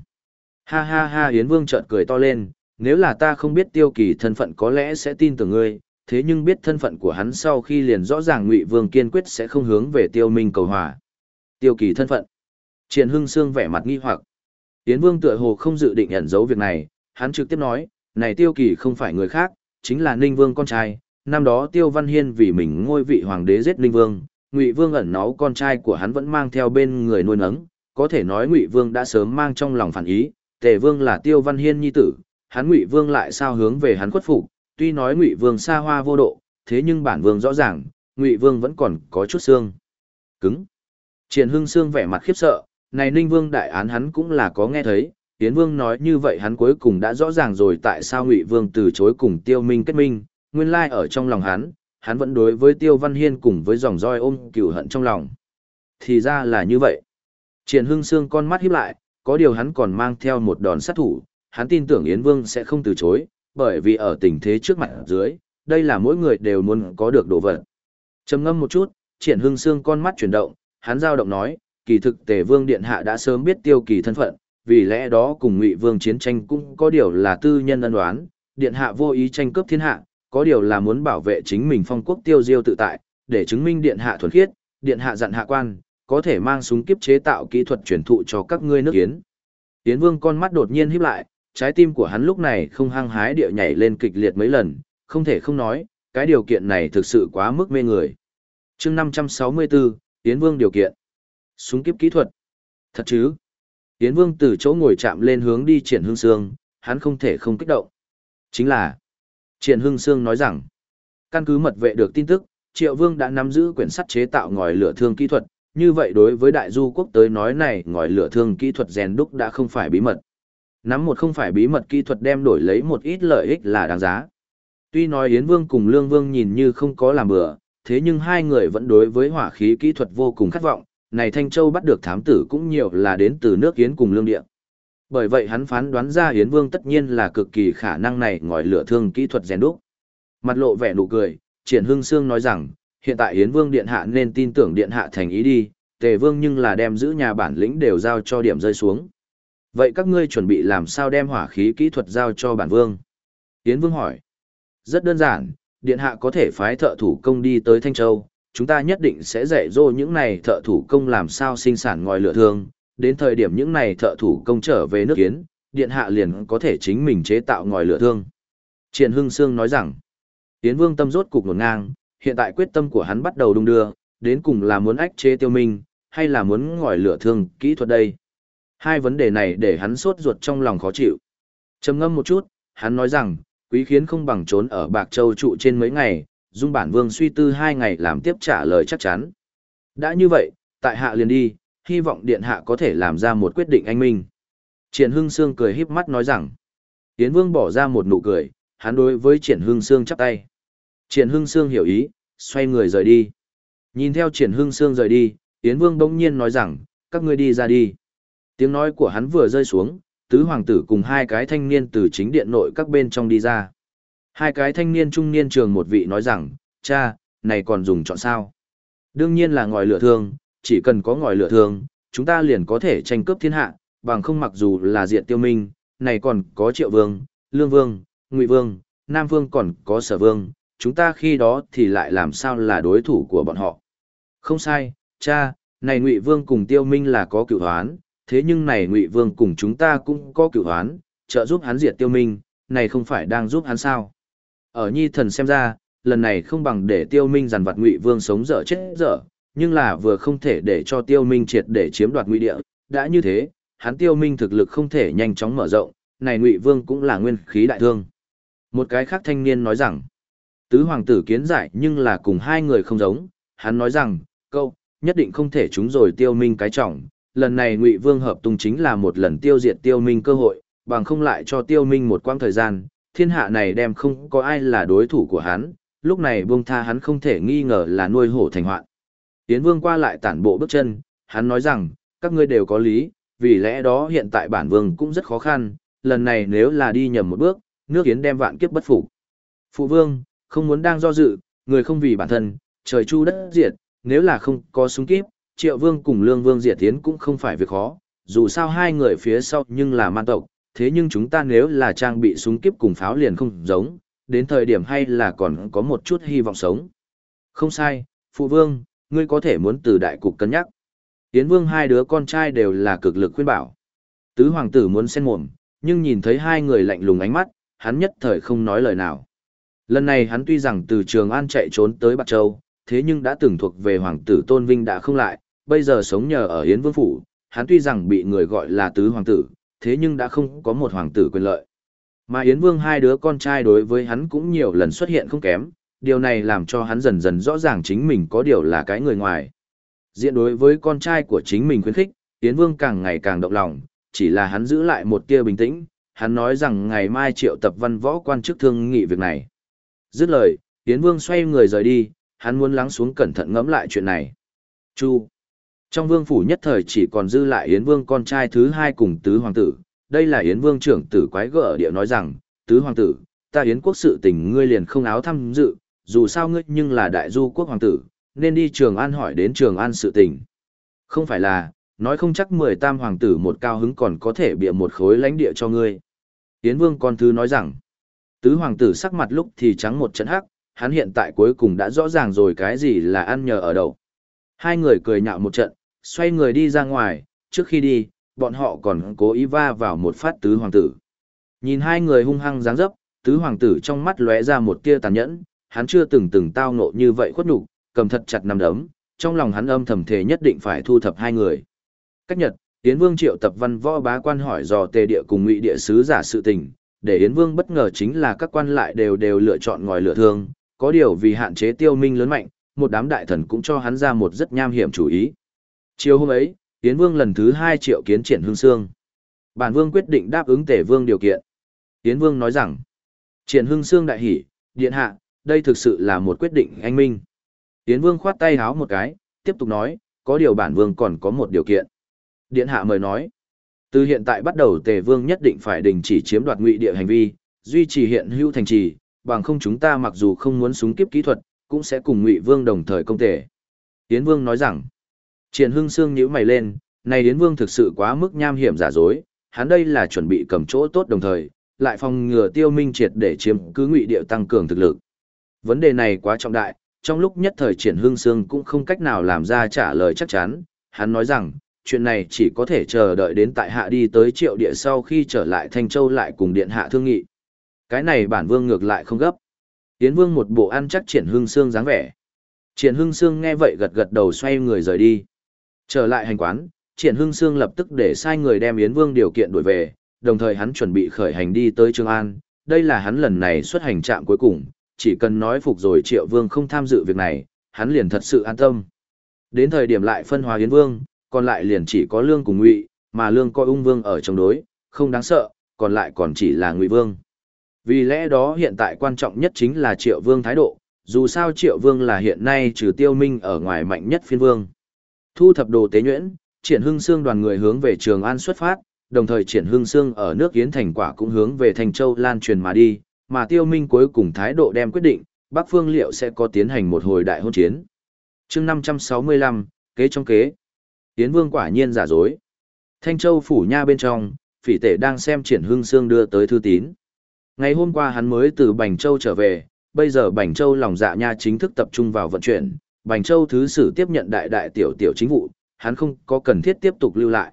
Speaker 1: Ha ha ha Yến Vương chợt cười to lên, nếu là ta không biết tiêu kỳ thân phận có lẽ sẽ tin tưởng ngươi, thế nhưng biết thân phận của hắn sau khi liền rõ ràng Ngụy Vương kiên quyết sẽ không hướng về tiêu minh cầu hòa. Tiêu kỳ thân phận. Triển Hưng Sương vẻ mặt nghi hoặc. tiến Vương tựa hồ không dự định ẩn giấu việc này, hắn trực tiếp nói, này tiêu kỳ không phải người khác, chính là Ninh Vương con trai, năm đó Tiêu Văn Hiên vì mình ngôi vị hoàng đế giết Ninh Vương, Ngụy Vương ẩn náu con trai của hắn vẫn mang theo bên người nuôi nấng, có thể nói Ngụy Vương đã sớm mang trong lòng phản ý, Tề Vương là Tiêu Văn Hiên nhi tử, hắn Ngụy Vương lại sao hướng về hắn khuất phục, tuy nói Ngụy Vương xa hoa vô độ, thế nhưng bản vương rõ ràng, Ngụy Vương vẫn còn có chút xương cứng. Triển Hưng Sương vẻ mặt khiếp sợ, này Ninh Vương đại án hắn cũng là có nghe thấy, Tiến Vương nói như vậy hắn cuối cùng đã rõ ràng rồi tại sao Ngụy Vương từ chối cùng Tiêu Minh kết minh, nguyên lai ở trong lòng hắn, hắn vẫn đối với Tiêu Văn Hiên cùng với dòng roi ôm cựu hận trong lòng. Thì ra là như vậy. Triển Hưng Sương con mắt hiếp lại, có điều hắn còn mang theo một đòn sát thủ, hắn tin tưởng Yến Vương sẽ không từ chối, bởi vì ở tình thế trước mặt dưới, đây là mỗi người đều muốn có được đồ vật. Trầm ngâm một chút, Triển Hưng Sương con mắt chuyển động, hắn giao động nói, kỳ thực Tề Vương điện hạ đã sớm biết Tiêu Kỳ thân phận, vì lẽ đó cùng Ngụy Vương chiến tranh cũng có điều là tư nhân ân đoán, điện hạ vô ý tranh cướp thiên hạ, có điều là muốn bảo vệ chính mình phong quốc tiêu diêu tự tại, để chứng minh điện hạ thuần khiết, điện hạ dặn hạ quan, có thể mang súng kiếp chế tạo kỹ thuật truyền thụ cho các ngươi nước hiến Tiến vương con mắt đột nhiên híp lại, trái tim của hắn lúc này không hăng hái địa nhảy lên kịch liệt mấy lần, không thể không nói, cái điều kiện này thực sự quá mức mê người. chương 564, Yến vương điều kiện. Súng kiếp kỹ thuật. Thật chứ? Yến vương từ chỗ ngồi chạm lên hướng đi triển hương sương, hắn không thể không kích động. Chính là, Triển Hưng Sương nói rằng, căn cứ mật vệ được tin tức, Triệu Vương đã nắm giữ quyển sắt chế tạo ngòi lửa thương kỹ thuật, như vậy đối với đại du quốc tới nói này ngòi lửa thương kỹ thuật rèn đúc đã không phải bí mật. Nắm một không phải bí mật kỹ thuật đem đổi lấy một ít lợi ích là đáng giá. Tuy nói Yến Vương cùng Lương Vương nhìn như không có làm bừa, thế nhưng hai người vẫn đối với hỏa khí kỹ thuật vô cùng khát vọng, này Thanh Châu bắt được thám tử cũng nhiều là đến từ nước Yến cùng Lương Địa. Bởi vậy hắn phán đoán ra Yến Vương tất nhiên là cực kỳ khả năng này ngòi lửa thương kỹ thuật rèn đúc. Mặt lộ vẻ nụ cười, Triển Hưng Sương nói rằng, hiện tại Yến Vương điện hạ nên tin tưởng điện hạ thành ý đi, Tề Vương nhưng là đem giữ nhà bản lĩnh đều giao cho điểm rơi xuống. Vậy các ngươi chuẩn bị làm sao đem hỏa khí kỹ thuật giao cho bản vương? Yến Vương hỏi. Rất đơn giản, điện hạ có thể phái thợ thủ công đi tới Thanh Châu, chúng ta nhất định sẽ dạy dỗ những này thợ thủ công làm sao sinh sản ngòi lửa thương, đến thời điểm những này thợ thủ công trở về nước kiến, điện hạ liền có thể chính mình chế tạo ngòi lửa thương. Triển Hưng Sương nói rằng, Yến Vương tâm rốt cục ngổn ngang, hiện tại quyết tâm của hắn bắt đầu đung đưa, đến cùng là muốn ách chế tiêu minh, hay là muốn ngòi lửa thương kỹ thuật đây? Hai vấn đề này để hắn sốt ruột trong lòng khó chịu. trầm ngâm một chút, hắn nói rằng, quý khiến không bằng trốn ở Bạc Châu trụ trên mấy ngày, dung bản vương suy tư hai ngày làm tiếp trả lời chắc chắn. Đã như vậy, tại hạ liền đi, hy vọng điện hạ có thể làm ra một quyết định anh minh. Triển Hưng Sương cười híp mắt nói rằng, Yến Vương bỏ ra một nụ cười, hắn đối với Triển Hưng Sương chắp tay. Triển Hưng Sương hiểu ý, xoay người rời đi. Nhìn theo Triển Hưng Sương rời đi, Yến Vương bỗng nhiên nói rằng, các ngươi đi ra đi. Tiếng nói của hắn vừa rơi xuống, tứ hoàng tử cùng hai cái thanh niên từ chính điện nội các bên trong đi ra. Hai cái thanh niên trung niên trường một vị nói rằng, cha, này còn dùng chọn sao? Đương nhiên là ngòi lửa thương, chỉ cần có ngòi lửa thương, chúng ta liền có thể tranh cướp thiên hạ, bằng không mặc dù là diện tiêu minh, này còn có triệu vương, lương vương, ngụy vương, nam vương còn có sở vương, chúng ta khi đó thì lại làm sao là đối thủ của bọn họ. Không sai, cha, này ngụy vương cùng tiêu minh là có cựu hoán, thế nhưng này ngụy vương cùng chúng ta cũng có cựu hoán, trợ giúp hắn diệt tiêu minh, này không phải đang giúp hắn sao. Ở nhi thần xem ra, lần này không bằng để tiêu minh giàn vặt ngụy vương sống dở chết dở, nhưng là vừa không thể để cho tiêu minh triệt để chiếm đoạt ngụy địa, đã như thế, hắn tiêu minh thực lực không thể nhanh chóng mở rộng, này ngụy vương cũng là nguyên khí đại thương. Một cái khác thanh niên nói rằng, tứ hoàng tử kiến giải nhưng là cùng hai người không giống, hắn nói rằng, câu, nhất định không thể chúng rồi tiêu minh cái trọng, lần này ngụy vương hợp tung chính là một lần tiêu diệt tiêu minh cơ hội, bằng không lại cho tiêu minh một quãng thời gian, thiên hạ này đem không có ai là đối thủ của hắn, lúc này buông tha hắn không thể nghi ngờ là nuôi hổ thành hoạn. Tiến vương qua lại tản bộ bước chân, hắn nói rằng, các ngươi đều có lý, vì lẽ đó hiện tại bản vương cũng rất khó khăn, lần này nếu là đi nhầm một bước, nước yến đem vạn kiếp bất phục. Phụ vương, không muốn đang do dự, người không vì bản thân, trời chu đất diệt, nếu là không có súng kiếp, triệu vương cùng lương vương diệt tiến cũng không phải việc khó, dù sao hai người phía sau nhưng là man tộc, thế nhưng chúng ta nếu là trang bị súng kiếp cùng pháo liền không giống, đến thời điểm hay là còn có một chút hy vọng sống. Không sai, phụ vương, ngươi có thể muốn từ đại cục cân nhắc. Tiến vương hai đứa con trai đều là cực lực khuyên bảo. Tứ hoàng tử muốn xen mồm, nhưng nhìn thấy hai người lạnh lùng ánh mắt, hắn nhất thời không nói lời nào. Lần này hắn tuy rằng từ Trường An chạy trốn tới Bạc Châu, thế nhưng đã từng thuộc về hoàng tử Tôn Vinh đã không lại, bây giờ sống nhờ ở Yến Vương Phủ, hắn tuy rằng bị người gọi là tứ hoàng tử, thế nhưng đã không có một hoàng tử quyền lợi. Mà Yến Vương hai đứa con trai đối với hắn cũng nhiều lần xuất hiện không kém, điều này làm cho hắn dần dần rõ ràng chính mình có điều là cái người ngoài. Diện đối với con trai của chính mình khuyến khích, Yến Vương càng ngày càng động lòng, chỉ là hắn giữ lại một tia bình tĩnh, hắn nói rằng ngày mai triệu tập văn võ quan chức thương nghị việc này. Dứt lời, Yến Vương xoay người rời đi, hắn muốn lắng xuống cẩn thận ngẫm lại chuyện này. Chu. Trong vương phủ nhất thời chỉ còn dư lại Yến Vương con trai thứ hai cùng tứ hoàng tử, đây là Yến Vương trưởng tử quái gở địa nói rằng, tứ hoàng tử, ta Yến quốc sự tình ngươi liền không áo thăm dự, dù sao ngươi nhưng là đại du quốc hoàng tử, nên đi Trường An hỏi đến Trường An sự tình. Không phải là, nói không chắc mười tam hoàng tử một cao hứng còn có thể bịa một khối lãnh địa cho ngươi. Yến Vương con thứ nói rằng, tứ hoàng tử sắc mặt lúc thì trắng một trận hắc, hắn hiện tại cuối cùng đã rõ ràng rồi cái gì là ăn nhờ ở đầu. Hai người cười nhạo một trận, xoay người đi ra ngoài, trước khi đi, bọn họ còn cố ý va vào một phát tứ hoàng tử. Nhìn hai người hung hăng dáng dấp, tứ hoàng tử trong mắt lóe ra một tia tàn nhẫn, hắn chưa từng từng tao nộ như vậy khuất nhục, cầm thật chặt nằm đấm, trong lòng hắn âm thầm thề nhất định phải thu thập hai người. Cách nhật, Yến Vương triệu tập văn võ bá quan hỏi dò tề địa cùng ngụy địa sứ giả sự tình, để Yến Vương bất ngờ chính là các quan lại đều đều lựa chọn ngòi lửa thương, có điều vì hạn chế tiêu minh lớn mạnh, một đám đại thần cũng cho hắn ra một rất nham hiểm chủ ý. Chiều hôm ấy, Yến Vương lần thứ hai triệu kiến triển hương sương. Bản Vương quyết định đáp ứng Tề Vương điều kiện. Yến Vương nói rằng, triển hương sương đại hỷ, điện hạ, đây thực sự là một quyết định anh minh. Yến Vương khoát tay háo một cái, tiếp tục nói, có điều bản Vương còn có một điều kiện. Điện hạ mời nói, từ hiện tại bắt đầu Tề Vương nhất định phải đình chỉ chiếm đoạt ngụy địa hành vi, duy trì hiện hữu thành trì, bằng không chúng ta mặc dù không muốn súng kiếp kỹ thuật, cũng sẽ cùng Ngụy Vương đồng thời công tề. Yến Vương nói rằng, Triển Hưng Sương nhíu mày lên, này Yến Vương thực sự quá mức nham hiểm giả dối, hắn đây là chuẩn bị cầm chỗ tốt đồng thời, lại phòng ngừa Tiêu Minh triệt để chiếm cứ Ngụy Điệu tăng cường thực lực. Vấn đề này quá trọng đại, trong lúc nhất thời Triển Hưng Sương cũng không cách nào làm ra trả lời chắc chắn, hắn nói rằng, chuyện này chỉ có thể chờ đợi đến tại hạ đi tới triệu địa sau khi trở lại Thanh Châu lại cùng điện hạ thương nghị. Cái này bản vương ngược lại không gấp. Yến Vương một bộ ăn chắc Triển Hưng Sương dáng vẻ. Triển Hưng Sương nghe vậy gật gật đầu xoay người rời đi. Trở lại hành quán, Triển Hưng Sương lập tức để sai người đem Yến Vương điều kiện đổi về, đồng thời hắn chuẩn bị khởi hành đi tới Trường An, đây là hắn lần này xuất hành trạm cuối cùng, chỉ cần nói phục rồi Triệu Vương không tham dự việc này, hắn liền thật sự an tâm. Đến thời điểm lại phân hóa Yến Vương, còn lại liền chỉ có Lương cùng Ngụy, mà Lương coi ung Vương ở trong đối, không đáng sợ, còn lại còn chỉ là Ngụy Vương. Vì lẽ đó hiện tại quan trọng nhất chính là Triệu Vương thái độ, dù sao Triệu Vương là hiện nay trừ Tiêu Minh ở ngoài mạnh nhất phiên vương. Thu thập đồ tế nhuyễn, Triển Hưng Sương đoàn người hướng về Trường An xuất phát, đồng thời Triển Hưng Sương ở nước Yến thành quả cũng hướng về Thành Châu lan truyền mà đi, mà Tiêu Minh cuối cùng thái độ đem quyết định, Bắc Phương liệu sẽ có tiến hành một hồi đại hôn chiến. Chương 565, kế trong kế. Yến Vương quả nhiên giả dối. Thanh Châu phủ nha bên trong, Phỉ Tể đang xem Triển Hưng Sương đưa tới thư tín. Ngày hôm qua hắn mới từ Bành Châu trở về, bây giờ Bành Châu lòng dạ nha chính thức tập trung vào vận chuyển, Bành Châu thứ sử tiếp nhận đại đại tiểu tiểu chính vụ, hắn không có cần thiết tiếp tục lưu lại.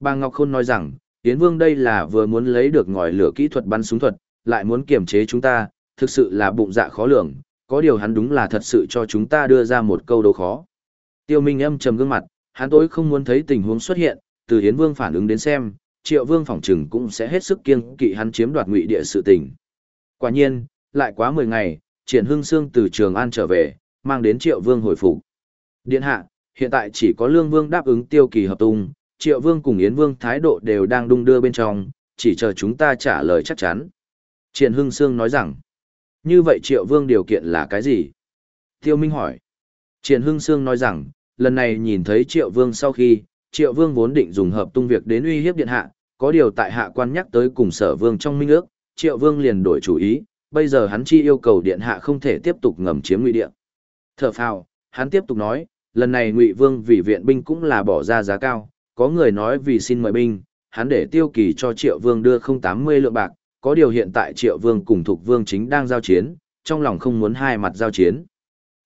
Speaker 1: Bà Ngọc Khôn nói rằng, Yến Vương đây là vừa muốn lấy được ngòi lửa kỹ thuật bắn súng thuật, lại muốn kiềm chế chúng ta, thực sự là bụng dạ khó lường, có điều hắn đúng là thật sự cho chúng ta đưa ra một câu đố khó. Tiêu Minh âm trầm gương mặt, hắn tối không muốn thấy tình huống xuất hiện, từ Yến Vương phản ứng đến xem, Triệu Vương phỏng chừng cũng sẽ hết sức kiêng kỵ hắn chiếm đoạt ngụy địa sự tình. Quả nhiên, lại quá 10 ngày, Triển Hưng Sương từ Trường An trở về, mang đến Triệu Vương hồi phục. Điện hạ, hiện tại chỉ có Lương Vương đáp ứng tiêu kỳ hợp tung, Triệu Vương cùng Yến Vương thái độ đều đang đung đưa bên trong, chỉ chờ chúng ta trả lời chắc chắn. Triển Hưng Sương nói rằng, như vậy Triệu Vương điều kiện là cái gì? Tiêu Minh hỏi. Triển Hưng Sương nói rằng, lần này nhìn thấy Triệu Vương sau khi, Triệu Vương vốn định dùng hợp tung việc đến uy hiếp điện hạ, có điều tại hạ quan nhắc tới cùng sở vương trong minh ước, Triệu Vương liền đổi chủ ý, bây giờ hắn chi yêu cầu điện hạ không thể tiếp tục ngầm chiếm ngụy địa. Thở phào, hắn tiếp tục nói, lần này ngụy vương vì viện binh cũng là bỏ ra giá cao, có người nói vì xin mời binh, hắn để tiêu kỳ cho triệu vương đưa không tám mươi lượng bạc, có điều hiện tại triệu vương cùng thục vương chính đang giao chiến, trong lòng không muốn hai mặt giao chiến.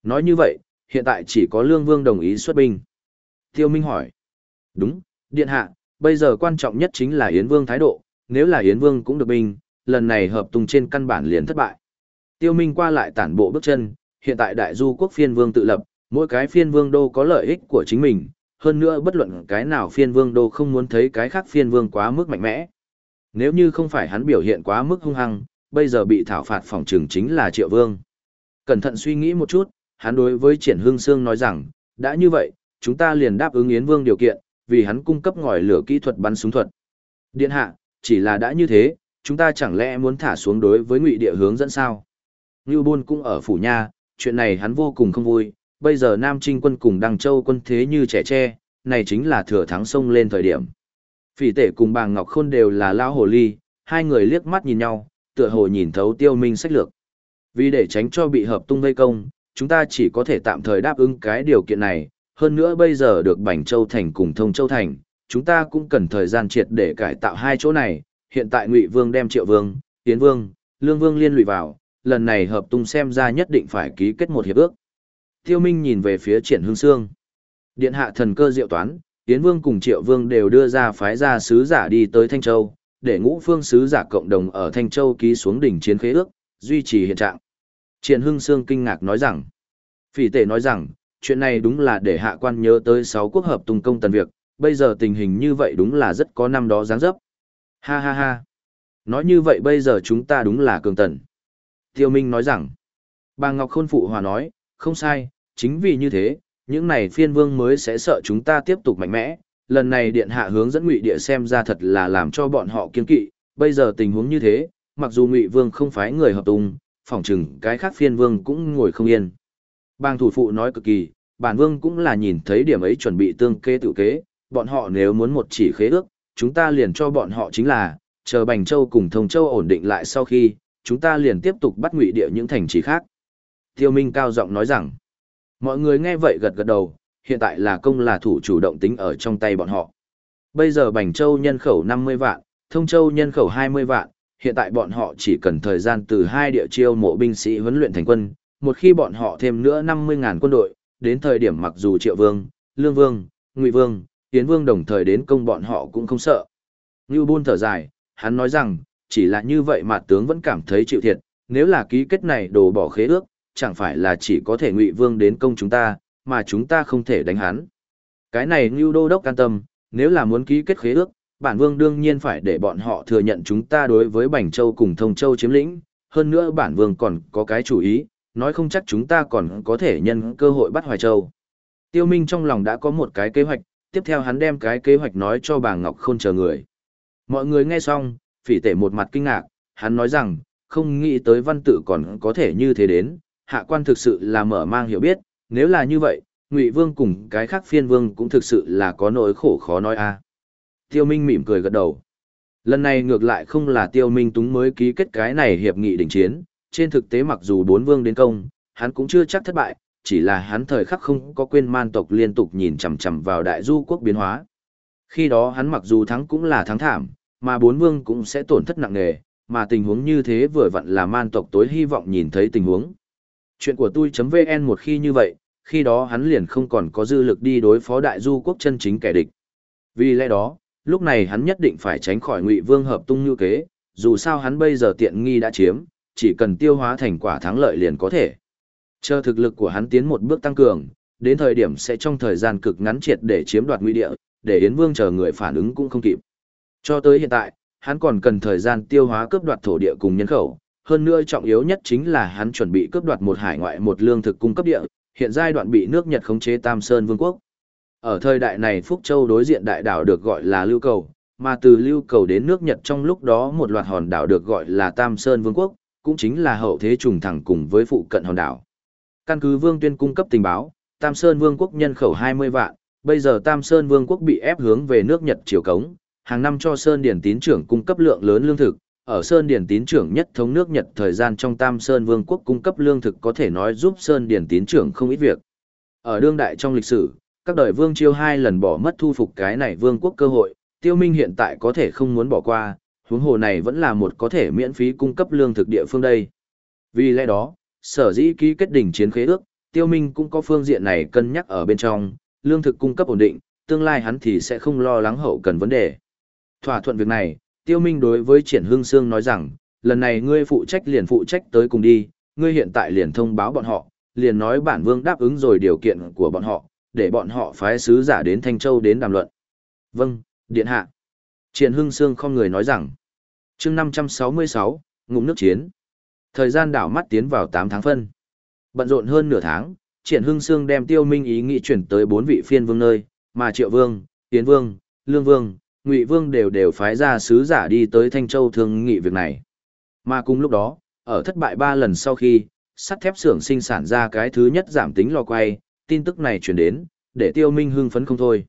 Speaker 1: Nói như vậy, hiện tại chỉ có lương vương đồng ý xuất binh. Tiêu Minh hỏi. Đúng, điện hạ, bây giờ quan trọng nhất chính là Yến Vương thái độ, nếu là Yến Vương cũng được binh, lần này hợp tung trên căn bản liền thất bại. Tiêu Minh qua lại tản bộ bước chân, hiện tại đại du quốc phiên vương tự lập, mỗi cái phiên vương đô có lợi ích của chính mình, hơn nữa bất luận cái nào phiên vương đô không muốn thấy cái khác phiên vương quá mức mạnh mẽ. Nếu như không phải hắn biểu hiện quá mức hung hăng, bây giờ bị thảo phạt phòng trừng chính là triệu vương. Cẩn thận suy nghĩ một chút, hắn đối với triển hương sương nói rằng, đã như vậy, chúng ta liền đáp ứng Yến Vương điều kiện, vì hắn cung cấp ngòi lửa kỹ thuật bắn súng thuật. Điện hạ, chỉ là đã như thế, chúng ta chẳng lẽ muốn thả xuống đối với ngụy địa hướng dẫn sao? Ngưu Bôn cũng ở phủ nha, chuyện này hắn vô cùng không vui, bây giờ Nam Trinh quân cùng Đăng Châu quân thế như trẻ tre, này chính là thừa thắng sông lên thời điểm. Phỉ tể cùng bà Ngọc Khôn đều là lao hồ ly, hai người liếc mắt nhìn nhau, tựa hồ nhìn thấu tiêu minh sách lược. Vì để tránh cho bị hợp tung vây công, chúng ta chỉ có thể tạm thời đáp ứng cái điều kiện này, hơn nữa bây giờ được Bành Châu Thành cùng Thông Châu Thành, chúng ta cũng cần thời gian triệt để cải tạo hai chỗ này, hiện tại Ngụy Vương đem Triệu Vương, Tiến Vương, Lương Vương liên lụy vào, lần này hợp tung xem ra nhất định phải ký kết một hiệp ước. Tiêu Minh nhìn về phía Triển Hương Sương. Điện hạ thần cơ diệu toán, tiến Vương cùng Triệu Vương đều đưa ra phái ra sứ giả đi tới Thanh Châu, để ngũ phương sứ giả cộng đồng ở Thanh Châu ký xuống đỉnh chiến khế ước, duy trì hiện trạng. Triển Hưng Sương kinh ngạc nói rằng, Phỉ Tể nói rằng, chuyện này đúng là để hạ quan nhớ tới sáu quốc hợp tung công tần việc, bây giờ tình hình như vậy đúng là rất có năm đó dáng dấp. Ha ha ha. Nói như vậy bây giờ chúng ta đúng là cường tần. Tiêu Minh nói rằng, bà Ngọc Khôn Phụ Hòa nói, không sai, chính vì như thế, những này phiên vương mới sẽ sợ chúng ta tiếp tục mạnh mẽ. Lần này điện hạ hướng dẫn ngụy địa xem ra thật là làm cho bọn họ kiên kỵ, bây giờ tình huống như thế, mặc dù ngụy vương không phái người hợp tung, phỏng chừng cái khác phiên vương cũng ngồi không yên. Bàng thủ phụ nói cực kỳ, bản vương cũng là nhìn thấy điểm ấy chuẩn bị tương kê tự kế, bọn họ nếu muốn một chỉ khế ước, chúng ta liền cho bọn họ chính là, chờ Bành Châu cùng Thông Châu ổn định lại sau khi, chúng ta liền tiếp tục bắt ngụy địa những thành trì khác. Tiêu Minh cao giọng nói rằng, mọi người nghe vậy gật gật đầu, hiện tại là công là thủ chủ động tính ở trong tay bọn họ. Bây giờ Bành Châu nhân khẩu 50 vạn, Thông Châu nhân khẩu 20 vạn, hiện tại bọn họ chỉ cần thời gian từ hai địa chiêu mộ binh sĩ huấn luyện thành quân, một khi bọn họ thêm nữa 50.000 quân đội, đến thời điểm mặc dù Triệu Vương, Lương Vương, Ngụy Vương, Tiến Vương đồng thời đến công bọn họ cũng không sợ. Ngưu Bôn thở dài, hắn nói rằng, chỉ là như vậy mà tướng vẫn cảm thấy chịu thiệt, nếu là ký kết này đổ bỏ khế ước, chẳng phải là chỉ có thể Ngụy Vương đến công chúng ta, mà chúng ta không thể đánh hắn. Cái này Ngưu Đô Đốc can tâm, nếu là muốn ký kết khế ước, bản vương đương nhiên phải để bọn họ thừa nhận chúng ta đối với Bành Châu cùng Thông Châu chiếm lĩnh, hơn nữa bản vương còn có cái chủ ý, nói không chắc chúng ta còn có thể nhân cơ hội bắt Hoài Châu. Tiêu Minh trong lòng đã có một cái kế hoạch, tiếp theo hắn đem cái kế hoạch nói cho bà Ngọc Khôn chờ người. Mọi người nghe xong, phỉ tể một mặt kinh ngạc, hắn nói rằng, không nghĩ tới văn tự còn có thể như thế đến, hạ quan thực sự là mở mang hiểu biết, nếu là như vậy, Ngụy Vương cùng cái khác phiên vương cũng thực sự là có nỗi khổ khó nói a. À. Tiêu Minh mỉm cười gật đầu. Lần này ngược lại không là Tiêu Minh Túng mới ký kết cái này hiệp nghị đình chiến, trên thực tế mặc dù bốn vương đến công, hắn cũng chưa chắc thất bại, chỉ là hắn thời khắc không có quên man tộc liên tục nhìn chằm chằm vào đại du quốc biến hóa. Khi đó hắn mặc dù thắng cũng là thắng thảm, mà bốn vương cũng sẽ tổn thất nặng nề, mà tình huống như thế vừa vặn là man tộc tối hy vọng nhìn thấy tình huống. Chuyện của tôi.vn một khi như vậy, khi đó hắn liền không còn có dư lực đi đối phó đại du quốc chân chính kẻ địch. Vì lẽ đó, lúc này hắn nhất định phải tránh khỏi ngụy vương hợp tung như kế, dù sao hắn bây giờ tiện nghi đã chiếm, chỉ cần tiêu hóa thành quả thắng lợi liền có thể. Chờ thực lực của hắn tiến một bước tăng cường, đến thời điểm sẽ trong thời gian cực ngắn triệt để chiếm đoạt nguy địa, để Yến Vương chờ người phản ứng cũng không kịp. Cho tới hiện tại, hắn còn cần thời gian tiêu hóa cướp đoạt thổ địa cùng nhân khẩu, hơn nữa trọng yếu nhất chính là hắn chuẩn bị cướp đoạt một hải ngoại một lương thực cung cấp địa, hiện giai đoạn bị nước Nhật khống chế Tam Sơn Vương quốc. Ở thời đại này Phúc Châu đối diện đại đảo được gọi là Lưu Cầu, mà từ Lưu Cầu đến nước Nhật trong lúc đó một loạt hòn đảo được gọi là Tam Sơn Vương quốc, cũng chính là hậu thế trùng thẳng cùng với phụ cận hòn đảo. Căn cứ Vương Tuyên cung cấp tình báo, Tam Sơn Vương quốc nhân khẩu 20 vạn, bây giờ Tam Sơn Vương quốc bị ép hướng về nước Nhật triều cống, hàng năm cho Sơn Điển tín trưởng cung cấp lượng lớn lương thực, ở Sơn Điển tín trưởng nhất thống nước Nhật thời gian trong Tam Sơn Vương quốc cung cấp lương thực có thể nói giúp Sơn Điển tín trưởng không ít việc. Ở đương đại trong lịch sử, các đời vương chiêu hai lần bỏ mất thu phục cái này vương quốc cơ hội, Tiêu Minh hiện tại có thể không muốn bỏ qua, huống hồ này vẫn là một có thể miễn phí cung cấp lương thực địa phương đây. Vì lẽ đó, sở dĩ ký kết đỉnh chiến khế ước, Tiêu Minh cũng có phương diện này cân nhắc ở bên trong, lương thực cung cấp ổn định, tương lai hắn thì sẽ không lo lắng hậu cần vấn đề. Thỏa thuận việc này, Tiêu Minh đối với Triển Hương Sương nói rằng, lần này ngươi phụ trách liền phụ trách tới cùng đi, ngươi hiện tại liền thông báo bọn họ, liền nói bản vương đáp ứng rồi điều kiện của bọn họ, để bọn họ phái sứ giả đến Thanh Châu đến đàm luận. Vâng, điện hạ. Triển Hưng Sương không người nói rằng. chương 566, ngụm nước chiến. Thời gian đảo mắt tiến vào 8 tháng phân. Bận rộn hơn nửa tháng, Triển Hưng Sương đem tiêu minh ý nghị chuyển tới bốn vị phiên vương nơi, mà Triệu Vương, Tiến Vương, Lương Vương, Ngụy Vương đều đều phái ra sứ giả đi tới Thanh Châu thương nghị việc này. Mà cùng lúc đó, ở thất bại ba lần sau khi, sắt thép xưởng sinh sản ra cái thứ nhất giảm tính lò quay, tin tức này truyền đến, để tiêu minh hưng phấn không thôi.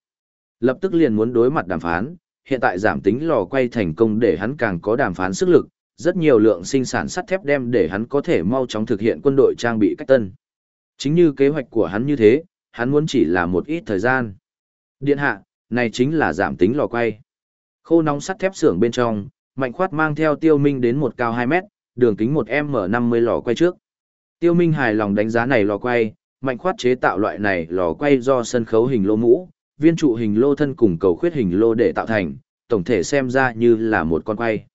Speaker 1: Lập tức liền muốn đối mặt đàm phán, hiện tại giảm tính lò quay thành công để hắn càng có đàm phán sức lực, rất nhiều lượng sinh sản sắt thép đem để hắn có thể mau chóng thực hiện quân đội trang bị cách tân. Chính như kế hoạch của hắn như thế, hắn muốn chỉ là một ít thời gian. Điện hạ, này chính là giảm tính lò quay. Khô nóng sắt thép xưởng bên trong, Mạnh Khoát mang theo Tiêu Minh đến một cao 2 mét, đường kính 1 M50 lò quay trước. Tiêu Minh hài lòng đánh giá này lò quay, Mạnh Khoát chế tạo loại này lò quay do sân khấu hình lô mũ, viên trụ hình lô thân cùng cầu khuyết hình lô để tạo thành, tổng thể xem ra như là một con quay.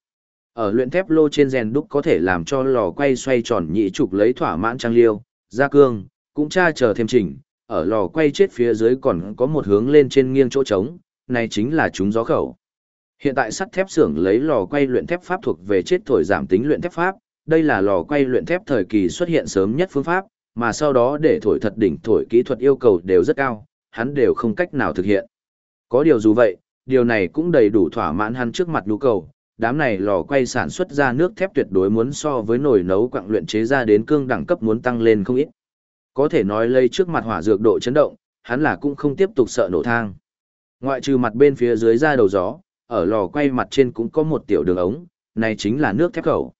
Speaker 1: Ở luyện thép lô trên rèn đúc có thể làm cho lò quay xoay tròn nhị trục lấy thỏa mãn trang liêu, gia cương, cũng tra chờ thêm chỉnh, ở lò quay chết phía dưới còn có một hướng lên trên nghiêng chỗ trống, này chính là chúng gió khẩu. Hiện tại sắt thép xưởng lấy lò quay luyện thép pháp thuộc về chết thổi giảm tính luyện thép pháp, đây là lò quay luyện thép thời kỳ xuất hiện sớm nhất phương pháp, mà sau đó để thổi thật đỉnh thổi kỹ thuật yêu cầu đều rất cao, hắn đều không cách nào thực hiện. Có điều dù vậy, điều này cũng đầy đủ thỏa mãn hắn trước mặt nhu cầu, đám này lò quay sản xuất ra nước thép tuyệt đối muốn so với nồi nấu quặng luyện chế ra đến cương đẳng cấp muốn tăng lên không ít. Có thể nói lây trước mặt hỏa dược độ chấn động, hắn là cũng không tiếp tục sợ nổ thang. Ngoại trừ mặt bên phía dưới ra đầu gió, ở lò quay mặt trên cũng có một tiểu đường ống, này chính là nước thép khẩu.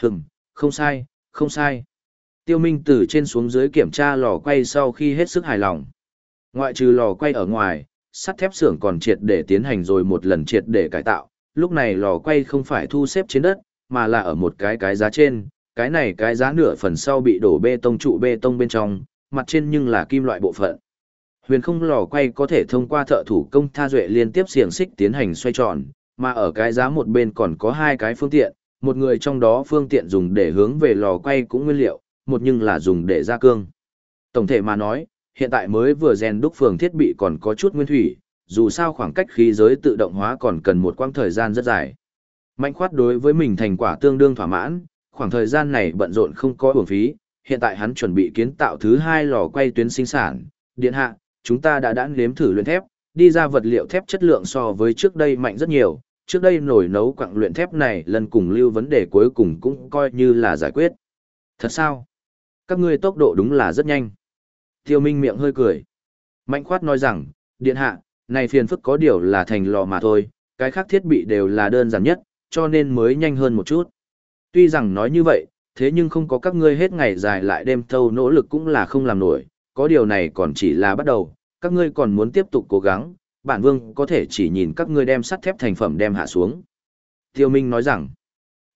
Speaker 1: Hừm, không sai, không sai. Tiêu Minh từ trên xuống dưới kiểm tra lò quay sau khi hết sức hài lòng. Ngoại trừ lò quay ở ngoài, sắt thép xưởng còn triệt để tiến hành rồi một lần triệt để cải tạo. Lúc này lò quay không phải thu xếp trên đất, mà là ở một cái cái giá trên. Cái này cái giá nửa phần sau bị đổ bê tông trụ bê tông bên trong, mặt trên nhưng là kim loại bộ phận. Huyền không lò quay có thể thông qua thợ thủ công tha duệ liên tiếp xiềng xích tiến hành xoay tròn, mà ở cái giá một bên còn có hai cái phương tiện, một người trong đó phương tiện dùng để hướng về lò quay cũng nguyên liệu, một nhưng là dùng để gia cương. Tổng thể mà nói, hiện tại mới vừa rèn đúc phường thiết bị còn có chút nguyên thủy, dù sao khoảng cách khí giới tự động hóa còn cần một quãng thời gian rất dài. Mạnh khoát đối với mình thành quả tương đương thỏa mãn, khoảng thời gian này bận rộn không có uổng phí, hiện tại hắn chuẩn bị kiến tạo thứ hai lò quay tuyến sinh sản. Điện hạ, chúng ta đã đã nếm thử luyện thép, đi ra vật liệu thép chất lượng so với trước đây mạnh rất nhiều, trước đây nổi nấu quặng luyện thép này lần cùng lưu vấn đề cuối cùng cũng coi như là giải quyết. Thật sao? Các ngươi tốc độ đúng là rất nhanh. Tiêu Minh miệng hơi cười. Mạnh khoát nói rằng, điện hạ, này phiền phức có điều là thành lò mà thôi, cái khác thiết bị đều là đơn giản nhất, cho nên mới nhanh hơn một chút. Tuy rằng nói như vậy, thế nhưng không có các ngươi hết ngày dài lại đêm thâu nỗ lực cũng là không làm nổi, có điều này còn chỉ là bắt đầu, các ngươi còn muốn tiếp tục cố gắng, bản vương có thể chỉ nhìn các ngươi đem sắt thép thành phẩm đem hạ xuống. Tiêu Minh nói rằng,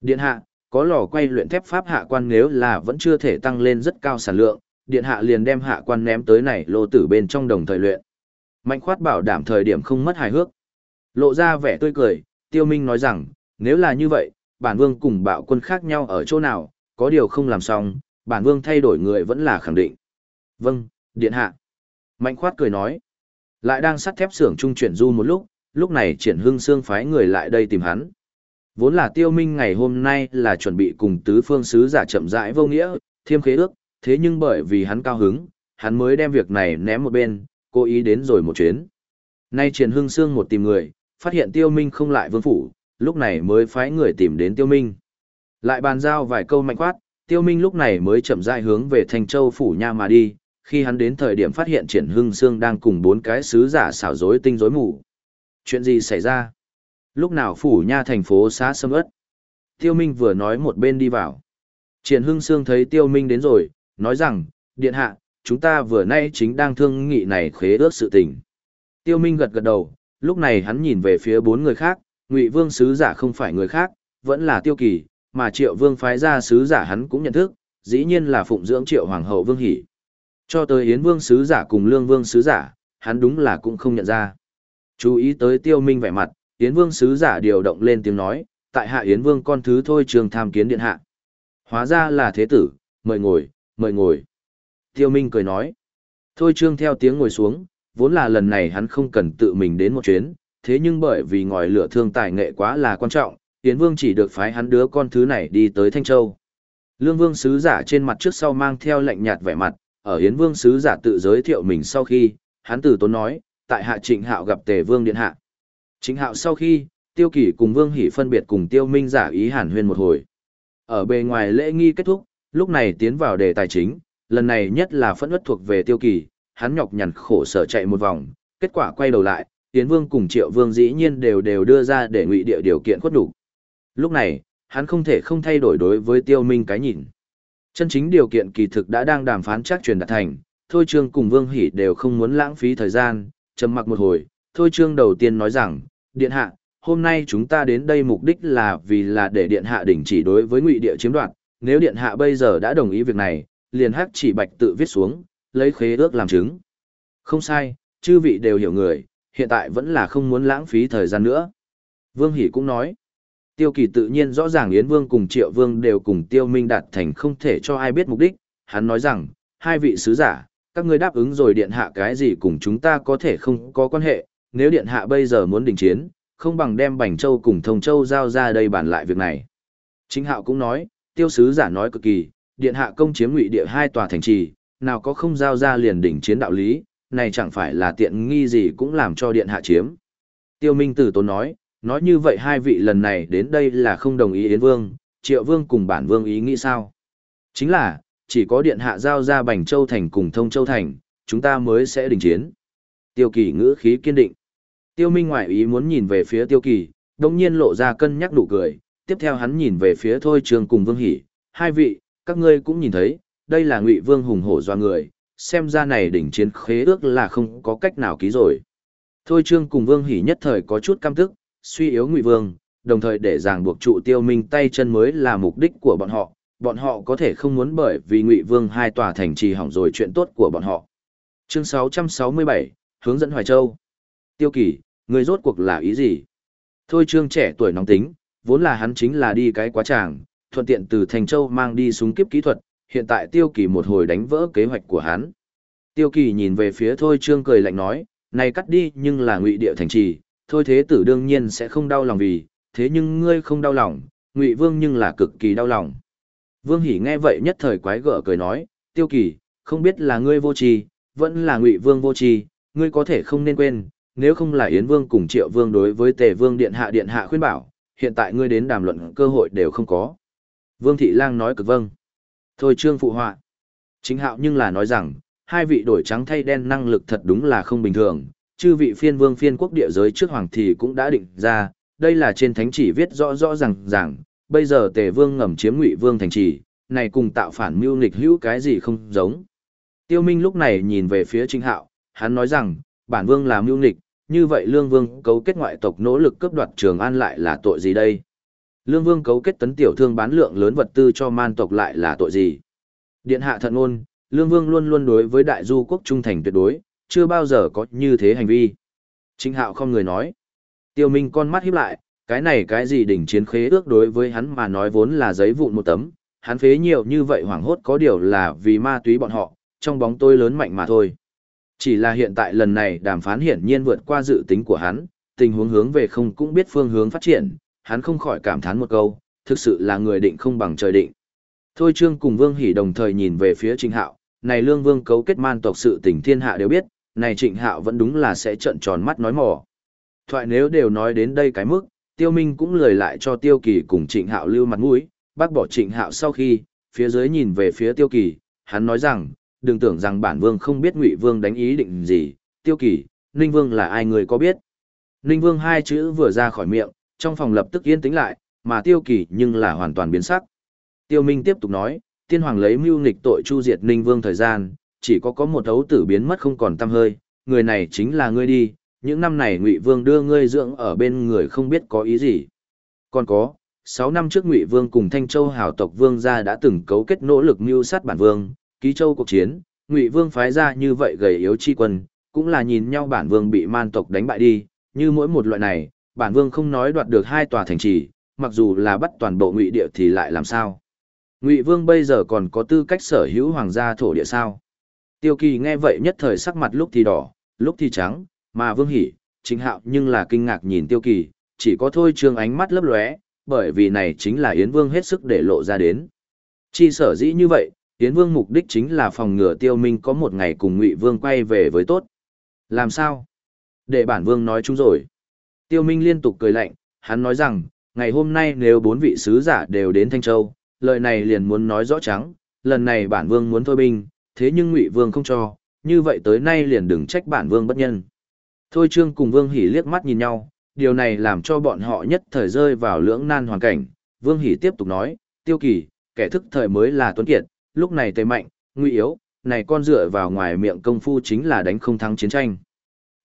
Speaker 1: điện hạ, có lò quay luyện thép pháp hạ quan nếu là vẫn chưa thể tăng lên rất cao sản lượng, điện hạ liền đem hạ quan ném tới này lô tử bên trong đồng thời luyện. Mạnh khoát bảo đảm thời điểm không mất hài hước. Lộ ra vẻ tươi cười, tiêu minh nói rằng, nếu là như vậy, bản vương cùng bạo quân khác nhau ở chỗ nào, có điều không làm xong, bản vương thay đổi người vẫn là khẳng định. Vâng, điện hạ. Mạnh khoát cười nói. Lại đang sắt thép xưởng trung chuyển du một lúc, lúc này triển hưng xương phái người lại đây tìm hắn. Vốn là tiêu minh ngày hôm nay là chuẩn bị cùng tứ phương sứ giả chậm rãi vô nghĩa, thiêm khế ước, thế nhưng bởi vì hắn cao hứng, hắn mới đem việc này ném một bên, cố ý đến rồi một chuyến. Nay triển hưng Sương một tìm người, phát hiện tiêu minh không lại vương phủ, lúc này mới phái người tìm đến tiêu minh. Lại bàn giao vài câu mạnh quát, tiêu minh lúc này mới chậm rãi hướng về thành châu phủ nha mà đi, khi hắn đến thời điểm phát hiện triển hưng Sương đang cùng bốn cái sứ giả xảo dối tinh rối mù. Chuyện gì xảy ra? Lúc nào phủ nha thành phố xá sâm ất? Tiêu Minh vừa nói một bên đi vào. Triển Hưng Sương thấy Tiêu Minh đến rồi, nói rằng, điện hạ, chúng ta vừa nay chính đang thương nghị này khế ước sự tình. Tiêu Minh gật gật đầu, lúc này hắn nhìn về phía bốn người khác, Ngụy Vương sứ giả không phải người khác, vẫn là Tiêu Kỳ, mà Triệu Vương phái ra sứ giả hắn cũng nhận thức, dĩ nhiên là phụng dưỡng Triệu Hoàng hậu Vương Hỷ. Cho tới Yến Vương sứ giả cùng Lương Vương sứ giả, hắn đúng là cũng không nhận ra. Chú ý tới Tiêu Minh vẻ mặt, Yến Vương sứ giả điều động lên tiếng nói, tại hạ Yến Vương con thứ thôi trường tham kiến điện hạ. Hóa ra là thế tử, mời ngồi, mời ngồi. Tiêu Minh cười nói. Thôi trương theo tiếng ngồi xuống, vốn là lần này hắn không cần tự mình đến một chuyến, thế nhưng bởi vì ngòi lửa thương tài nghệ quá là quan trọng, Yến Vương chỉ được phái hắn đứa con thứ này đi tới Thanh Châu. Lương Vương sứ giả trên mặt trước sau mang theo lạnh nhạt vẻ mặt, ở Yến Vương sứ giả tự giới thiệu mình sau khi, hắn từ tốn nói, tại hạ Trịnh Hạo gặp Tề Vương điện hạ. Trịnh Hạo sau khi, Tiêu Kỷ cùng Vương Hỷ phân biệt cùng Tiêu Minh giả ý hàn huyên một hồi. Ở bề ngoài lễ nghi kết thúc, lúc này tiến vào đề tài chính, lần này nhất là phẫn ất thuộc về Tiêu Kỳ, hắn nhọc nhằn khổ sở chạy một vòng, kết quả quay đầu lại, Tiến Vương cùng Triệu Vương dĩ nhiên đều đều đưa ra để ngụy địa điều kiện khuất đủ. Lúc này, hắn không thể không thay đổi đối với Tiêu Minh cái nhìn. Chân chính điều kiện kỳ thực đã đang đàm phán chắc truyền đạt thành, Thôi Trương cùng Vương Hỷ đều không muốn lãng phí thời gian, trầm mặc một hồi, Thôi Trương đầu tiên nói rằng, Điện Hạ, hôm nay chúng ta đến đây mục đích là vì là để Điện Hạ đình chỉ đối với ngụy địa chiếm đoạt, nếu Điện Hạ bây giờ đã đồng ý việc này, liền hắc chỉ bạch tự viết xuống, lấy khế ước làm chứng. Không sai, chư vị đều hiểu người, hiện tại vẫn là không muốn lãng phí thời gian nữa. Vương Hỷ cũng nói, Tiêu Kỳ tự nhiên rõ ràng Yến Vương cùng Triệu Vương đều cùng Tiêu Minh đạt thành không thể cho ai biết mục đích, hắn nói rằng, hai vị sứ giả, các ngươi đáp ứng rồi điện hạ cái gì cùng chúng ta có thể không có quan hệ, nếu điện hạ bây giờ muốn đình chiến, không bằng đem Bành Châu cùng Thông Châu giao ra đây bàn lại việc này. Chính hạo cũng nói, tiêu sứ giả nói cực kỳ, điện hạ công chiếm ngụy địa hai tòa thành trì, nào có không giao ra liền đỉnh chiến đạo lý, này chẳng phải là tiện nghi gì cũng làm cho điện hạ chiếm. Tiêu Minh Tử Tốn nói, nói như vậy hai vị lần này đến đây là không đồng ý Yến Vương, Triệu Vương cùng bản Vương ý nghĩ sao? Chính là, chỉ có điện hạ giao ra Bành Châu Thành cùng Thông Châu Thành, chúng ta mới sẽ đình chiến. Tiêu Kỳ ngữ khí kiên định. Tiêu Minh ngoại ý muốn nhìn về phía Tiêu Kỳ, đồng nhiên lộ ra cân nhắc đủ cười, tiếp theo hắn nhìn về phía Thôi Trường cùng Vương Hỷ, hai vị, các ngươi cũng nhìn thấy, đây là Ngụy Vương hùng hổ doa người, xem ra này đỉnh chiến khế ước là không có cách nào ký rồi. Thôi Trương cùng Vương Hỷ nhất thời có chút căm tức, suy yếu Ngụy Vương, đồng thời để ràng buộc trụ Tiêu Minh tay chân mới là mục đích của bọn họ, bọn họ có thể không muốn bởi vì Ngụy Vương hai tòa thành trì hỏng rồi chuyện tốt của bọn họ. Chương 667, hướng dẫn Hoài Châu. Tiêu Kỳ, người rốt cuộc là ý gì? Thôi Trương trẻ tuổi nóng tính, vốn là hắn chính là đi cái quá tràng, thuận tiện từ Thành Châu mang đi súng kiếp kỹ thuật, hiện tại Tiêu Kỳ một hồi đánh vỡ kế hoạch của hắn. Tiêu kỳ nhìn về phía thôi trương cười lạnh nói, này cắt đi nhưng là ngụy địa thành trì, thôi thế tử đương nhiên sẽ không đau lòng vì, thế nhưng ngươi không đau lòng, ngụy vương nhưng là cực kỳ đau lòng. Vương Hỷ nghe vậy nhất thời quái gở cười nói, tiêu kỳ, không biết là ngươi vô tri, vẫn là ngụy vương vô tri, ngươi có thể không nên quên, nếu không là Yến Vương cùng Triệu Vương đối với Tề Vương điện hạ điện hạ khuyên bảo, hiện tại ngươi đến đàm luận cơ hội đều không có. Vương Thị Lang nói cực vâng. Thôi trương phụ họa. Chính hạo nhưng là nói rằng, hai vị đổi trắng thay đen năng lực thật đúng là không bình thường, chư vị phiên vương phiên quốc địa giới trước hoàng thì cũng đã định ra, đây là trên thánh chỉ viết rõ rõ ràng ràng, bây giờ tề vương ngầm chiếm ngụy vương thành trì, này cùng tạo phản mưu nghịch hữu cái gì không giống. Tiêu Minh lúc này nhìn về phía Trinh Hạo, hắn nói rằng, bản vương là mưu nghịch, như vậy Lương Vương cấu kết ngoại tộc nỗ lực cướp đoạt Trường An lại là tội gì đây? Lương Vương cấu kết tấn tiểu thương bán lượng lớn vật tư cho man tộc lại là tội gì? Điện hạ thận ôn, Lương Vương luôn luôn đối với đại du quốc trung thành tuyệt đối, chưa bao giờ có như thế hành vi. Trinh Hạo không người nói. Tiêu Minh con mắt híp lại, cái này cái gì đỉnh chiến khế ước đối với hắn mà nói vốn là giấy vụn một tấm, hắn phế nhiều như vậy hoảng hốt có điều là vì ma túy bọn họ, trong bóng tôi lớn mạnh mà thôi. Chỉ là hiện tại lần này đàm phán hiển nhiên vượt qua dự tính của hắn, tình huống hướng về không cũng biết phương hướng phát triển, hắn không khỏi cảm thán một câu, thực sự là người định không bằng trời định. Thôi Trương cùng Vương Hỷ đồng thời nhìn về phía Trịnh Hạo, này Lương Vương cấu kết man tộc sự tình thiên hạ đều biết, này Trịnh Hạo vẫn đúng là sẽ trợn tròn mắt nói mỏ. Thoại nếu đều nói đến đây cái mức, Tiêu Minh cũng lời lại cho Tiêu Kỳ cùng Trịnh Hạo lưu mặt mũi, bác bỏ Trịnh Hạo sau khi, phía dưới nhìn về phía Tiêu Kỳ, hắn nói rằng, đừng tưởng rằng bản vương không biết Ngụy Vương đánh ý định gì, Tiêu Kỳ, Ninh Vương là ai người có biết. Ninh Vương hai chữ vừa ra khỏi miệng, trong phòng lập tức yên tĩnh lại, mà Tiêu Kỳ nhưng là hoàn toàn biến sắc. Tiêu Minh tiếp tục nói, tiên hoàng lấy mưu nghịch tội chu diệt Ninh Vương thời gian, chỉ có có một ấu tử biến mất không còn tăm hơi, người này chính là ngươi đi, những năm này Ngụy Vương đưa ngươi dưỡng ở bên người không biết có ý gì. Còn có, sáu năm trước Ngụy Vương cùng Thanh Châu hào tộc Vương gia đã từng cấu kết nỗ lực mưu sát bản vương, ký châu cuộc chiến, Ngụy Vương phái ra như vậy gầy yếu chi quân, cũng là nhìn nhau bản vương bị man tộc đánh bại đi, như mỗi một loại này, bản vương không nói đoạt được hai tòa thành trì, mặc dù là bắt toàn bộ Ngụy địa thì lại làm sao? Ngụy Vương bây giờ còn có tư cách sở hữu hoàng gia thổ địa sao? Tiêu Kỳ nghe vậy nhất thời sắc mặt lúc thì đỏ, lúc thì trắng, mà Vương Hỉ, Chính Hạo nhưng là kinh ngạc nhìn Tiêu Kỳ, chỉ có thôi trương ánh mắt lấp lóe, bởi vì này chính là Yến Vương hết sức để lộ ra đến. Chi sở dĩ như vậy, Yến Vương mục đích chính là phòng ngừa Tiêu Minh có một ngày cùng Ngụy Vương quay về với tốt. Làm sao? Để bản Vương nói chung rồi. Tiêu Minh liên tục cười lạnh, hắn nói rằng, ngày hôm nay nếu bốn vị sứ giả đều đến Thanh Châu, lời này liền muốn nói rõ trắng, lần này bản Vương muốn thôi binh, thế nhưng Ngụy Vương không cho, như vậy tới nay liền đừng trách bản Vương bất nhân. Thôi Trương cùng Vương Hỷ liếc mắt nhìn nhau, điều này làm cho bọn họ nhất thời rơi vào lưỡng nan hoàn cảnh. Vương Hỷ tiếp tục nói, Tiêu Kỳ, kẻ thức thời mới là tuấn kiệt, lúc này tề mạnh, nguy yếu, này con dựa vào ngoài miệng công phu chính là đánh không thắng chiến tranh.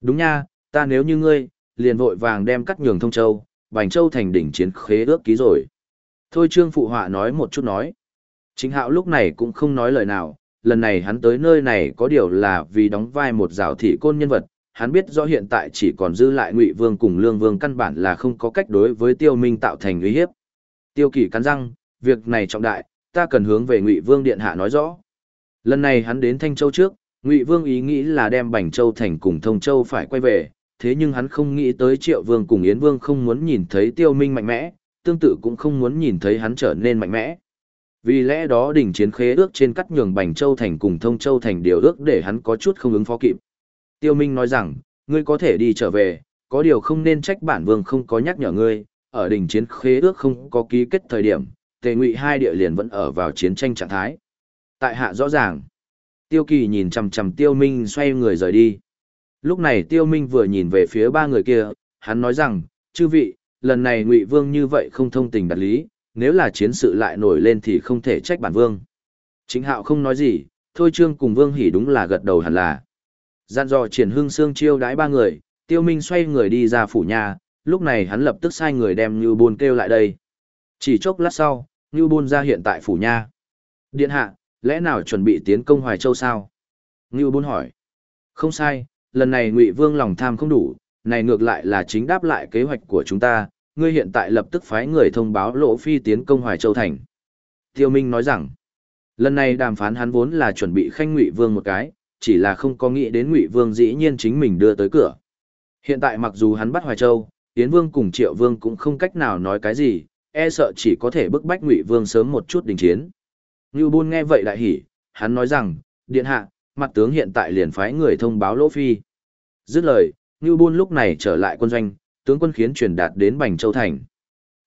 Speaker 1: Đúng nha, ta nếu như ngươi, liền vội vàng đem cắt nhường thông châu, bành châu thành đỉnh chiến khế ước ký rồi. Thôi trương phụ họa nói một chút nói. Chính hạo lúc này cũng không nói lời nào, lần này hắn tới nơi này có điều là vì đóng vai một rào thị côn nhân vật, hắn biết rõ hiện tại chỉ còn dư lại ngụy vương cùng lương vương căn bản là không có cách đối với tiêu minh tạo thành uy hiếp. Tiêu kỷ cắn răng, việc này trọng đại, ta cần hướng về ngụy vương điện hạ nói rõ. Lần này hắn đến thanh châu trước, ngụy vương ý nghĩ là đem bành châu thành cùng thông châu phải quay về, thế nhưng hắn không nghĩ tới triệu vương cùng yến vương không muốn nhìn thấy tiêu minh mạnh mẽ, tương tự cũng không muốn nhìn thấy hắn trở nên mạnh mẽ. Vì lẽ đó đỉnh chiến khế ước trên cắt nhường bành châu thành cùng thông châu thành điều ước để hắn có chút không ứng phó kịp. Tiêu minh nói rằng, ngươi có thể đi trở về, có điều không nên trách bản vương không có nhắc nhở ngươi, ở đỉnh chiến khế ước không có ký kết thời điểm tề ngụy hai địa liền vẫn ở vào chiến tranh trạng thái. Tại hạ rõ ràng, tiêu kỳ nhìn chằm chằm tiêu minh xoay người rời đi. Lúc này tiêu minh vừa nhìn về phía ba người kia, hắn nói rằng, chư vị, lần này ngụy vương như vậy không thông tình đạt lý, nếu là chiến sự lại nổi lên thì không thể trách bản vương. Chính hạo không nói gì, thôi trương cùng vương hỉ đúng là gật đầu hẳn là. Gian dò triển hương xương chiêu đái ba người, tiêu minh xoay người đi ra phủ nhà, lúc này hắn lập tức sai người đem như buồn kêu lại đây. Chỉ chốc lát sau, Ngưu Bôn ra hiện tại phủ nha. Điện hạ, lẽ nào chuẩn bị tiến công Hoài Châu sao? Ngưu Bôn hỏi. Không sai, lần này Ngụy Vương lòng tham không đủ, này ngược lại là chính đáp lại kế hoạch của chúng ta, ngươi hiện tại lập tức phái người thông báo Lỗ Phi tiến công Hoài Châu thành. Tiêu Minh nói rằng, lần này đàm phán hắn vốn là chuẩn bị khanh Ngụy Vương một cái, chỉ là không có nghĩ đến Ngụy Vương dĩ nhiên chính mình đưa tới cửa. Hiện tại mặc dù hắn bắt Hoài Châu, tiến Vương cùng Triệu Vương cũng không cách nào nói cái gì, e sợ chỉ có thể bức bách Ngụy Vương sớm một chút đình chiến. Ngưu Bôn nghe vậy đại hỉ, hắn nói rằng, điện hạ, mặt tướng hiện tại liền phái người thông báo Lỗ Phi. Dứt lời, Ngưu Bôn lúc này trở lại quân doanh, tướng quân khiến truyền đạt đến Bành Châu Thành.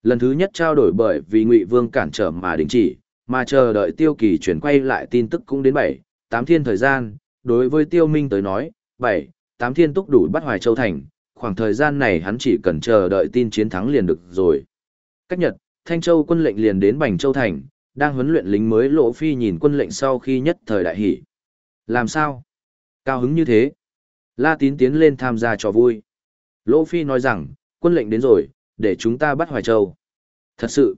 Speaker 1: Lần thứ nhất trao đổi bởi vì Ngụy Vương cản trở mà đình chỉ, mà chờ đợi Tiêu Kỳ chuyển quay lại tin tức cũng đến 7, 8 thiên thời gian, đối với Tiêu Minh tới nói, 7, 8 thiên túc đủ bắt Hoài Châu Thành, khoảng thời gian này hắn chỉ cần chờ đợi tin chiến thắng liền được rồi. Cách Nhật, Thanh Châu quân lệnh liền đến Bành Châu Thành, đang huấn luyện lính mới Lỗ Phi nhìn quân lệnh sau khi nhất thời đại hỷ. Làm sao? Cao hứng như thế. La Tín tiến lên tham gia trò vui. Lỗ Phi nói rằng, quân lệnh đến rồi, để chúng ta bắt Hoài Châu. Thật sự.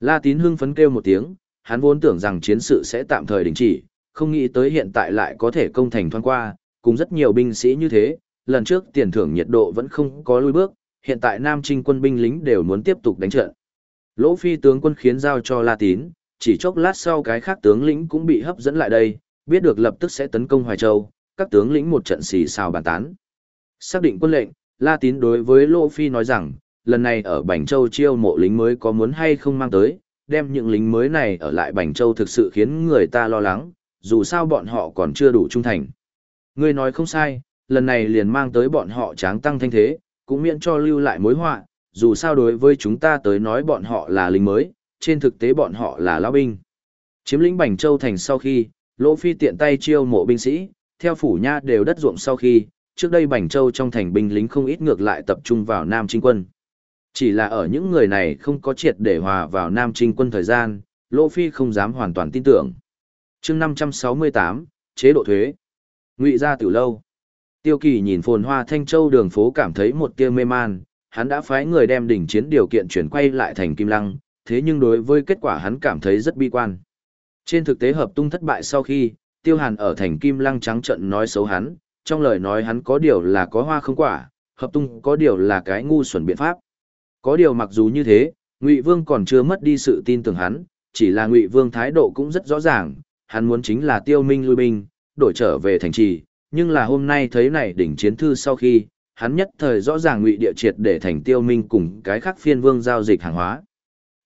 Speaker 1: La Tín hưng phấn kêu một tiếng, hắn vốn tưởng rằng chiến sự sẽ tạm thời đình chỉ, không nghĩ tới hiện tại lại có thể công thành thoáng qua, cùng rất nhiều binh sĩ như thế, lần trước tiền thưởng nhiệt độ vẫn không có lui bước, hiện tại Nam Trinh quân binh lính đều muốn tiếp tục đánh trận. Lỗ Phi tướng quân khiến giao cho La Tín, chỉ chốc lát sau cái khác tướng lĩnh cũng bị hấp dẫn lại đây, biết được lập tức sẽ tấn công Hoài Châu, các tướng lĩnh một trận xì xào bàn tán. Xác định quân lệnh, La Tín đối với Lỗ Phi nói rằng, lần này ở Bành Châu chiêu mộ lính mới có muốn hay không mang tới, đem những lính mới này ở lại Bành Châu thực sự khiến người ta lo lắng, dù sao bọn họ còn chưa đủ trung thành. Ngươi nói không sai, lần này liền mang tới bọn họ tráng tăng thanh thế, cũng miễn cho lưu lại mối họa, dù sao đối với chúng ta tới nói bọn họ là lính mới, trên thực tế bọn họ là lao binh. Chiếm lĩnh Bành Châu thành sau khi, Lỗ Phi tiện tay chiêu mộ binh sĩ, theo phủ nha đều đất ruộng sau khi, trước đây Bành Châu trong thành binh lính không ít ngược lại tập trung vào Nam Trinh quân. Chỉ là ở những người này không có triệt để hòa vào Nam Trinh quân thời gian, Lỗ Phi không dám hoàn toàn tin tưởng. chương 568, chế độ thuế. Ngụy gia tiểu lâu. Tiêu kỳ nhìn phồn hoa Thanh Châu đường phố cảm thấy một tia mê man, hắn đã phái người đem đỉnh chiến điều kiện chuyển quay lại thành Kim Lăng, thế nhưng đối với kết quả hắn cảm thấy rất bi quan. Trên thực tế hợp tung thất bại sau khi, Tiêu Hàn ở thành Kim Lăng trắng trận nói xấu hắn, trong lời nói hắn có điều là có hoa không quả, hợp tung có điều là cái ngu xuẩn biện pháp. Có điều mặc dù như thế, Ngụy Vương còn chưa mất đi sự tin tưởng hắn, chỉ là Ngụy Vương thái độ cũng rất rõ ràng, hắn muốn chính là Tiêu Minh lui binh, đổi trở về thành trì, nhưng là hôm nay thấy này đỉnh chiến thư sau khi, hắn nhất thời rõ ràng Ngụy địa triệt để thành Tiêu Minh cùng cái khác phiên vương giao dịch hàng hóa.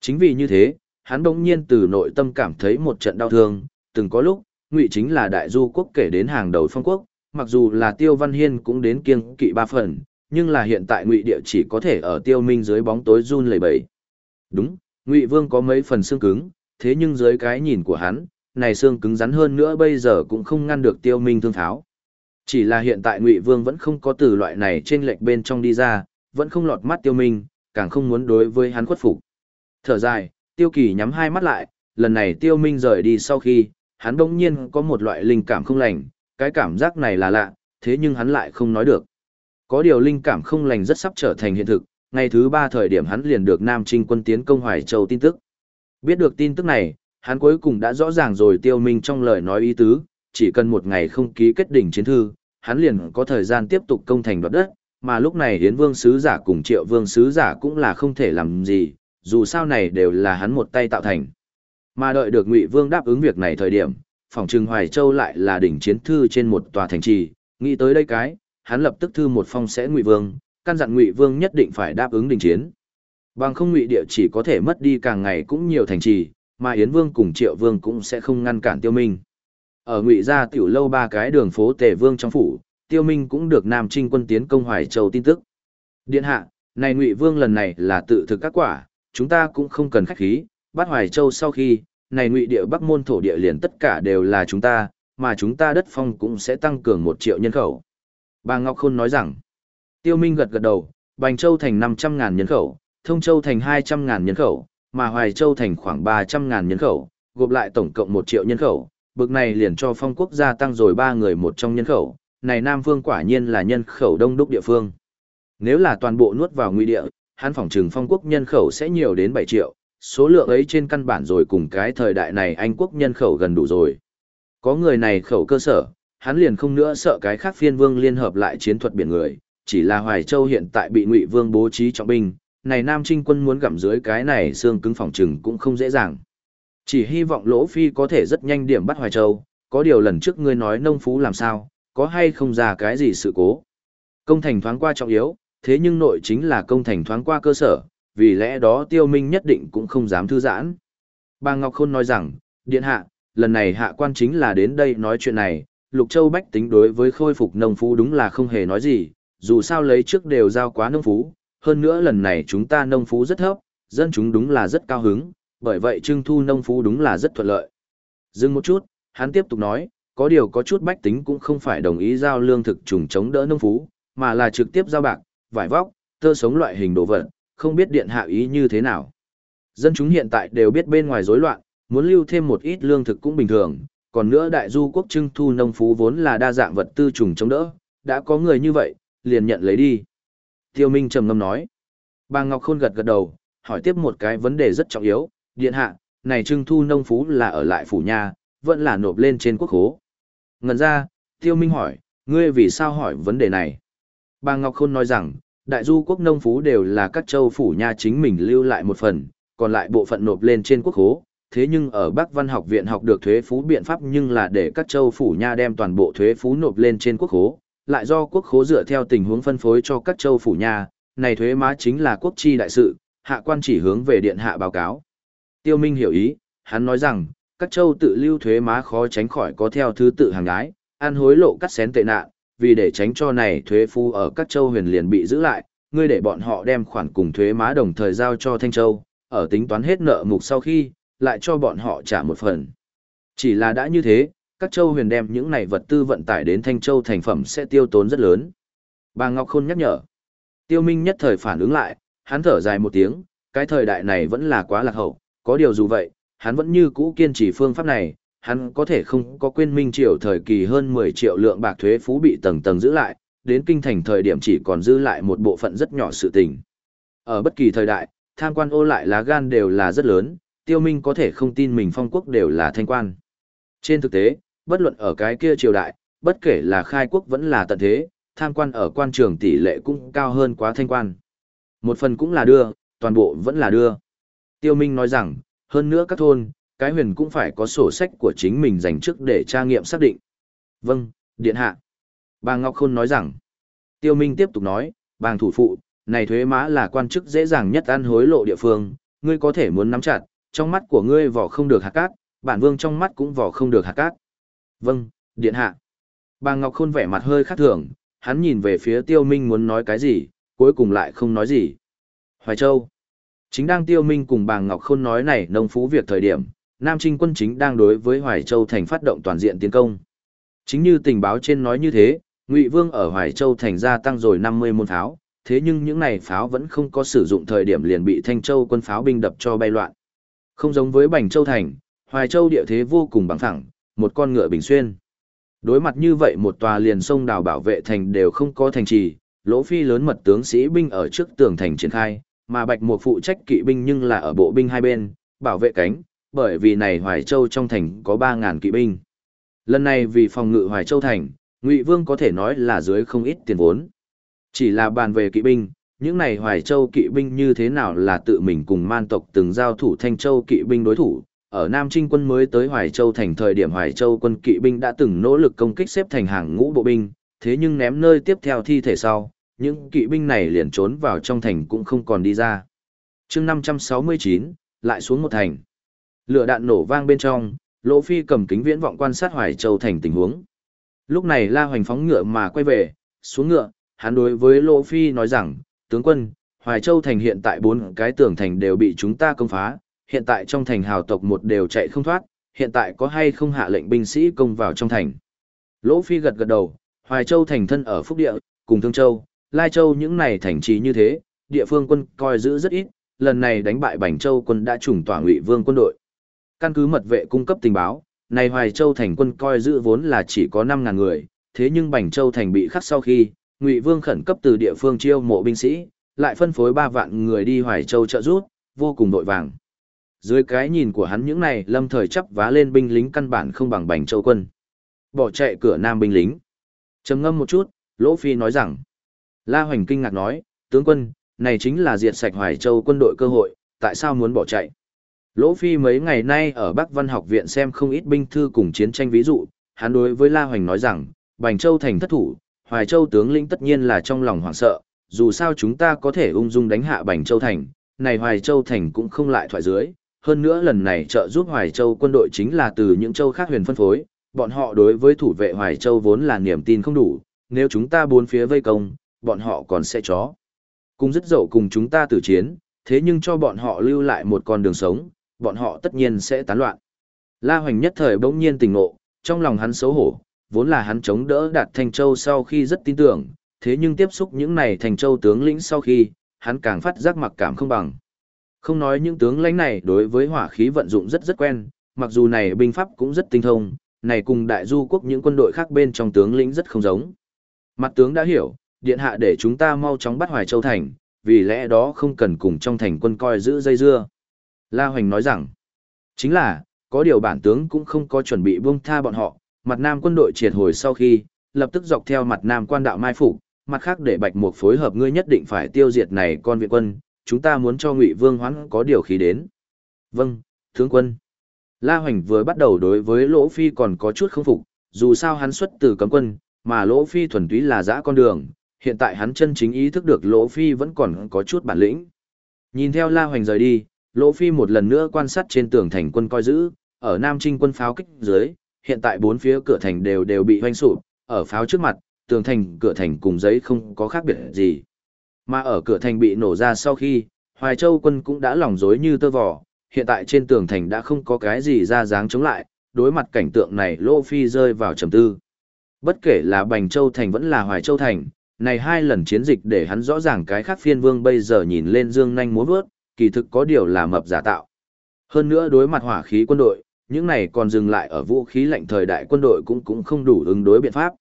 Speaker 1: Chính vì như thế, hắn bỗng nhiên từ nội tâm cảm thấy một trận đau thương, từng có lúc, Ngụy chính là đại du quốc kể đến hàng đầu phong quốc, mặc dù là Tiêu Văn Hiên cũng đến kiêng kỵ ba phần, nhưng là hiện tại ngụy địa chỉ có thể ở tiêu minh dưới bóng tối run lẩy bẩy đúng ngụy vương có mấy phần xương cứng thế nhưng dưới cái nhìn của hắn này xương cứng rắn hơn nữa bây giờ cũng không ngăn được tiêu minh thương tháo chỉ là hiện tại ngụy vương vẫn không có từ loại này trên lệch bên trong đi ra vẫn không lọt mắt tiêu minh càng không muốn đối với hắn khuất phục thở dài tiêu kỳ nhắm hai mắt lại lần này tiêu minh rời đi sau khi hắn đống nhiên có một loại linh cảm không lành cái cảm giác này là lạ thế nhưng hắn lại không nói được có điều linh cảm không lành rất sắp trở thành hiện thực, ngày thứ ba thời điểm hắn liền được Nam Trinh quân tiến công Hoài Châu tin tức. Biết được tin tức này, hắn cuối cùng đã rõ ràng rồi tiêu minh trong lời nói ý tứ, chỉ cần một ngày không ký kết đỉnh chiến thư, hắn liền có thời gian tiếp tục công thành đoạt đất, mà lúc này Hiến Vương Sứ Giả cùng Triệu Vương Sứ Giả cũng là không thể làm gì, dù sao này đều là hắn một tay tạo thành. Mà đợi được Ngụy Vương đáp ứng việc này thời điểm, phòng trừng Hoài Châu lại là đỉnh chiến thư trên một tòa thành trì, nghĩ tới đây cái, hắn lập tức thư một phong sẽ ngụy vương căn dặn ngụy vương nhất định phải đáp ứng đỉnh chiến bằng không ngụy địa chỉ có thể mất đi càng ngày cũng nhiều thành trì mà yến vương cùng triệu vương cũng sẽ không ngăn cản tiêu minh ở ngụy gia tiểu lâu ba cái đường phố tề vương trong phủ tiêu minh cũng được nam trinh quân tiến công hoài châu tin tức. Điện hạ này ngụy vương lần này là tự thực các quả chúng ta cũng không cần khách khí bắt hoài châu sau khi này ngụy địa bắc môn thổ địa liền tất cả đều là chúng ta mà chúng ta đất phong cũng sẽ tăng cường một triệu nhân khẩu. Bà Ngọc Khôn nói rằng, Tiêu Minh gật gật đầu, Bành Châu thành 500.000 nhân khẩu, Thông Châu thành 200.000 nhân khẩu, mà Hoài Châu thành khoảng 300.000 nhân khẩu, gộp lại tổng cộng 1 triệu nhân khẩu, bực này liền cho phong quốc gia tăng rồi ba người một trong nhân khẩu, này Nam vương quả nhiên là nhân khẩu đông đúc địa phương. Nếu là toàn bộ nuốt vào nguy địa, hắn phỏng trừng phong quốc nhân khẩu sẽ nhiều đến 7 triệu, số lượng ấy trên căn bản rồi cùng cái thời đại này Anh quốc nhân khẩu gần đủ rồi. Có người này khẩu cơ sở, hắn liền không nữa sợ cái khác phiên vương liên hợp lại chiến thuật biển người, chỉ là Hoài Châu hiện tại bị Ngụy Vương bố trí trọng binh, này Nam Trinh quân muốn gặm dưới cái này xương cứng phòng trừng cũng không dễ dàng. Chỉ hy vọng Lỗ Phi có thể rất nhanh điểm bắt Hoài Châu, có điều lần trước ngươi nói nông phú làm sao, có hay không ra cái gì sự cố. Công thành thoáng qua trọng yếu, thế nhưng nội chính là công thành thoáng qua cơ sở, vì lẽ đó tiêu minh nhất định cũng không dám thư giãn. Bà Ngọc Khôn nói rằng, điện hạ, lần này hạ quan chính là đến đây nói chuyện này, Lục Châu Bách tính đối với khôi phục nông phú đúng là không hề nói gì, dù sao lấy trước đều giao quá nông phú, hơn nữa lần này chúng ta nông phú rất thấp, dân chúng đúng là rất cao hứng, bởi vậy trưng thu nông phú đúng là rất thuận lợi. Dừng một chút, hắn tiếp tục nói, có điều có chút bách tính cũng không phải đồng ý giao lương thực trùng chống đỡ nông phú, mà là trực tiếp giao bạc, vải vóc, tơ sống loại hình đồ vật, không biết điện hạ ý như thế nào. Dân chúng hiện tại đều biết bên ngoài rối loạn, muốn lưu thêm một ít lương thực cũng bình thường, còn nữa đại du quốc trưng thu nông phú vốn là đa dạng vật tư trùng chống đỡ, đã có người như vậy, liền nhận lấy đi. Tiêu Minh trầm ngâm nói. Bà Ngọc Khôn gật gật đầu, hỏi tiếp một cái vấn đề rất trọng yếu, điện hạ, này trưng thu nông phú là ở lại phủ nhà, vẫn là nộp lên trên quốc khố. Ngần ra, Tiêu Minh hỏi, ngươi vì sao hỏi vấn đề này? Bà Ngọc Khôn nói rằng, đại du quốc nông phú đều là các châu phủ nha chính mình lưu lại một phần, còn lại bộ phận nộp lên trên quốc khố. Thế nhưng ở Bắc Văn học viện học được thuế phú biện pháp nhưng là để các châu phủ nha đem toàn bộ thuế phú nộp lên trên quốc khố, lại do quốc khố dựa theo tình huống phân phối cho các châu phủ nha, này thuế má chính là quốc chi đại sự, hạ quan chỉ hướng về điện hạ báo cáo. Tiêu Minh hiểu ý, hắn nói rằng, các châu tự lưu thuế má khó tránh khỏi có theo thứ tự hàng ái, ăn hối lộ cắt xén tệ nạn, vì để tránh cho này thuế phu ở các châu huyền liền bị giữ lại, ngươi để bọn họ đem khoản cùng thuế má đồng thời giao cho Thanh Châu, ở tính toán hết nợ mục sau khi, lại cho bọn họ trả một phần. Chỉ là đã như thế, các châu huyền đem những này vật tư vận tải đến Thanh Châu thành phẩm sẽ tiêu tốn rất lớn. Bà Ngọc Khôn nhắc nhở. Tiêu Minh nhất thời phản ứng lại, hắn thở dài một tiếng, cái thời đại này vẫn là quá lạc hậu, có điều dù vậy, hắn vẫn như cũ kiên trì phương pháp này, hắn có thể không có quên minh triều thời kỳ hơn 10 triệu lượng bạc thuế phú bị tầng tầng giữ lại, đến kinh thành thời điểm chỉ còn giữ lại một bộ phận rất nhỏ sự tình. Ở bất kỳ thời đại, tham quan ô lại lá gan đều là rất lớn, tiêu minh có thể không tin mình phong quốc đều là thanh quan. Trên thực tế, bất luận ở cái kia triều đại, bất kể là khai quốc vẫn là tận thế, tham quan ở quan trường tỷ lệ cũng cao hơn quá thanh quan. Một phần cũng là đưa, toàn bộ vẫn là đưa. Tiêu Minh nói rằng, hơn nữa các thôn, cái huyền cũng phải có sổ sách của chính mình dành trước để tra nghiệm xác định. Vâng, điện hạ. Bà Ngọc Khôn nói rằng, Tiêu Minh tiếp tục nói, bàng thủ phụ, này thuế má là quan chức dễ dàng nhất ăn hối lộ địa phương, ngươi có thể muốn nắm chặt, trong mắt của ngươi vỏ không được hạt cát, bản vương trong mắt cũng vỏ không được hạt cát. Vâng, điện hạ. Bà Ngọc Khôn vẻ mặt hơi khác thường, hắn nhìn về phía Tiêu Minh muốn nói cái gì, cuối cùng lại không nói gì. Hoài Châu. Chính đang Tiêu Minh cùng bà Ngọc Khôn nói này nông phú việc thời điểm, Nam Trinh quân chính đang đối với Hoài Châu thành phát động toàn diện tiến công. Chính như tình báo trên nói như thế, Ngụy Vương ở Hoài Châu thành gia tăng rồi 50 môn pháo, thế nhưng những này pháo vẫn không có sử dụng thời điểm liền bị Thanh Châu quân pháo binh đập cho bay loạn. Không giống với Bành Châu thành, Hoài Châu địa thế vô cùng bằng phẳng, một con ngựa bình xuyên. Đối mặt như vậy một tòa liền sông đào bảo vệ thành đều không có thành trì, lỗ phi lớn mật tướng sĩ binh ở trước tường thành triển khai, mà bạch Mục phụ trách kỵ binh nhưng là ở bộ binh hai bên, bảo vệ cánh, bởi vì này Hoài Châu trong thành có 3.000 kỵ binh. Lần này vì phòng ngự Hoài Châu thành, Ngụy Vương có thể nói là dưới không ít tiền vốn. Chỉ là bàn về kỵ binh, những này Hoài Châu kỵ binh như thế nào là tự mình cùng man tộc từng giao thủ Thanh Châu kỵ binh đối thủ. Ở Nam Trinh quân mới tới Hoài Châu thành thời điểm Hoài Châu quân kỵ binh đã từng nỗ lực công kích xếp thành hàng ngũ bộ binh, thế nhưng ném nơi tiếp theo thi thể sau, những kỵ binh này liền trốn vào trong thành cũng không còn đi ra. chương 569, lại xuống một thành. Lửa đạn nổ vang bên trong, Lỗ Phi cầm kính viễn vọng quan sát Hoài Châu thành tình huống. Lúc này La Hoành phóng ngựa mà quay về, xuống ngựa, hắn đối với Lỗ Phi nói rằng, tướng quân, Hoài Châu thành hiện tại bốn cái tường thành đều bị chúng ta công phá, hiện tại trong thành hào tộc một đều chạy không thoát, hiện tại có hay không hạ lệnh binh sĩ công vào trong thành. Lỗ Phi gật gật đầu, Hoài Châu thành thân ở Phúc Địa, cùng Thương Châu, Lai Châu những này thành trì như thế, địa phương quân coi giữ rất ít, lần này đánh bại Bành Châu quân đã trùng tỏa ngụy vương quân đội. Căn cứ mật vệ cung cấp tình báo, này Hoài Châu thành quân coi giữ vốn là chỉ có 5.000 người, thế nhưng Bành Châu thành bị khắc sau khi, Ngụy Vương khẩn cấp từ địa phương chiêu mộ binh sĩ, lại phân phối 3 vạn người đi Hoài Châu trợ giúp, vô cùng đội vàng. Dưới cái nhìn của hắn những này lâm thời chấp vá lên binh lính căn bản không bằng Bành Châu quân. Bỏ chạy cửa nam binh lính. trầm ngâm một chút, Lỗ Phi nói rằng, La Hoành kinh ngạc nói, tướng quân, này chính là diệt sạch Hoài Châu quân đội cơ hội, tại sao muốn bỏ chạy? Lỗ Phi mấy ngày nay ở Bắc Văn học viện xem không ít binh thư cùng chiến tranh ví dụ, hắn đối với La Hoành nói rằng, Bành Châu thành thất thủ, Hoài Châu tướng lĩnh tất nhiên là trong lòng hoảng sợ, dù sao chúng ta có thể ung dung đánh hạ Bành Châu thành, này Hoài Châu thành cũng không lại thoại dưới, hơn nữa lần này trợ giúp Hoài Châu quân đội chính là từ những châu khác huyền phân phối, bọn họ đối với thủ vệ Hoài Châu vốn là niềm tin không đủ, nếu chúng ta bốn phía vây công, bọn họ còn sẽ chó. Cùng rất dậu cùng chúng ta tử chiến, thế nhưng cho bọn họ lưu lại một con đường sống, bọn họ tất nhiên sẽ tán loạn. La Hoành nhất thời bỗng nhiên tỉnh ngộ, trong lòng hắn xấu hổ, vốn là hắn chống đỡ đạt Thanh Châu sau khi rất tin tưởng, thế nhưng tiếp xúc những này Thanh Châu tướng lĩnh sau khi, hắn càng phát giác mặc cảm không bằng. Không nói những tướng lãnh này đối với hỏa khí vận dụng rất rất quen, mặc dù này binh pháp cũng rất tinh thông, này cùng đại du quốc những quân đội khác bên trong tướng lĩnh rất không giống. Mặt tướng đã hiểu, điện hạ để chúng ta mau chóng bắt Hoài Châu thành, vì lẽ đó không cần cùng trong thành quân coi giữ dây dưa. La Hoành nói rằng, chính là, có điều bản tướng cũng không có chuẩn bị buông tha bọn họ, mặt nam quân đội triệt hồi sau khi, lập tức dọc theo mặt nam quan đạo mai phục, mặt khác để Bạch Mục phối hợp ngươi nhất định phải tiêu diệt này con viện quân, chúng ta muốn cho Ngụy Vương hoãn có điều khí đến. Vâng, tướng quân. La Hoành vừa bắt đầu đối với Lỗ Phi còn có chút không phục, dù sao hắn xuất từ cấm quân, mà Lỗ Phi thuần túy là dã con đường, hiện tại hắn chân chính ý thức được Lỗ Phi vẫn còn có chút bản lĩnh. Nhìn theo La Hoành rời đi, Lỗ Phi một lần nữa quan sát trên tường thành quân coi giữ, ở Nam Trinh quân pháo kích dưới, hiện tại bốn phía cửa thành đều đều bị hoanh sụp, ở pháo trước mặt, tường thành cửa thành cùng giấy không có khác biệt gì. Mà ở cửa thành bị nổ ra sau khi, Hoài Châu quân cũng đã lòng rối như tơ vò, hiện tại trên tường thành đã không có cái gì ra dáng chống lại, đối mặt cảnh tượng này Lỗ Phi rơi vào trầm tư. Bất kể là Bành Châu thành vẫn là Hoài Châu thành, này hai lần chiến dịch để hắn rõ ràng cái khác phiên vương bây giờ nhìn lên dương nhanh múa vớt, kỳ thực có điều là mập giả tạo. Hơn nữa đối mặt hỏa khí quân đội, những này còn dừng lại ở vũ khí lạnh thời đại quân đội cũng cũng không đủ ứng đối biện pháp.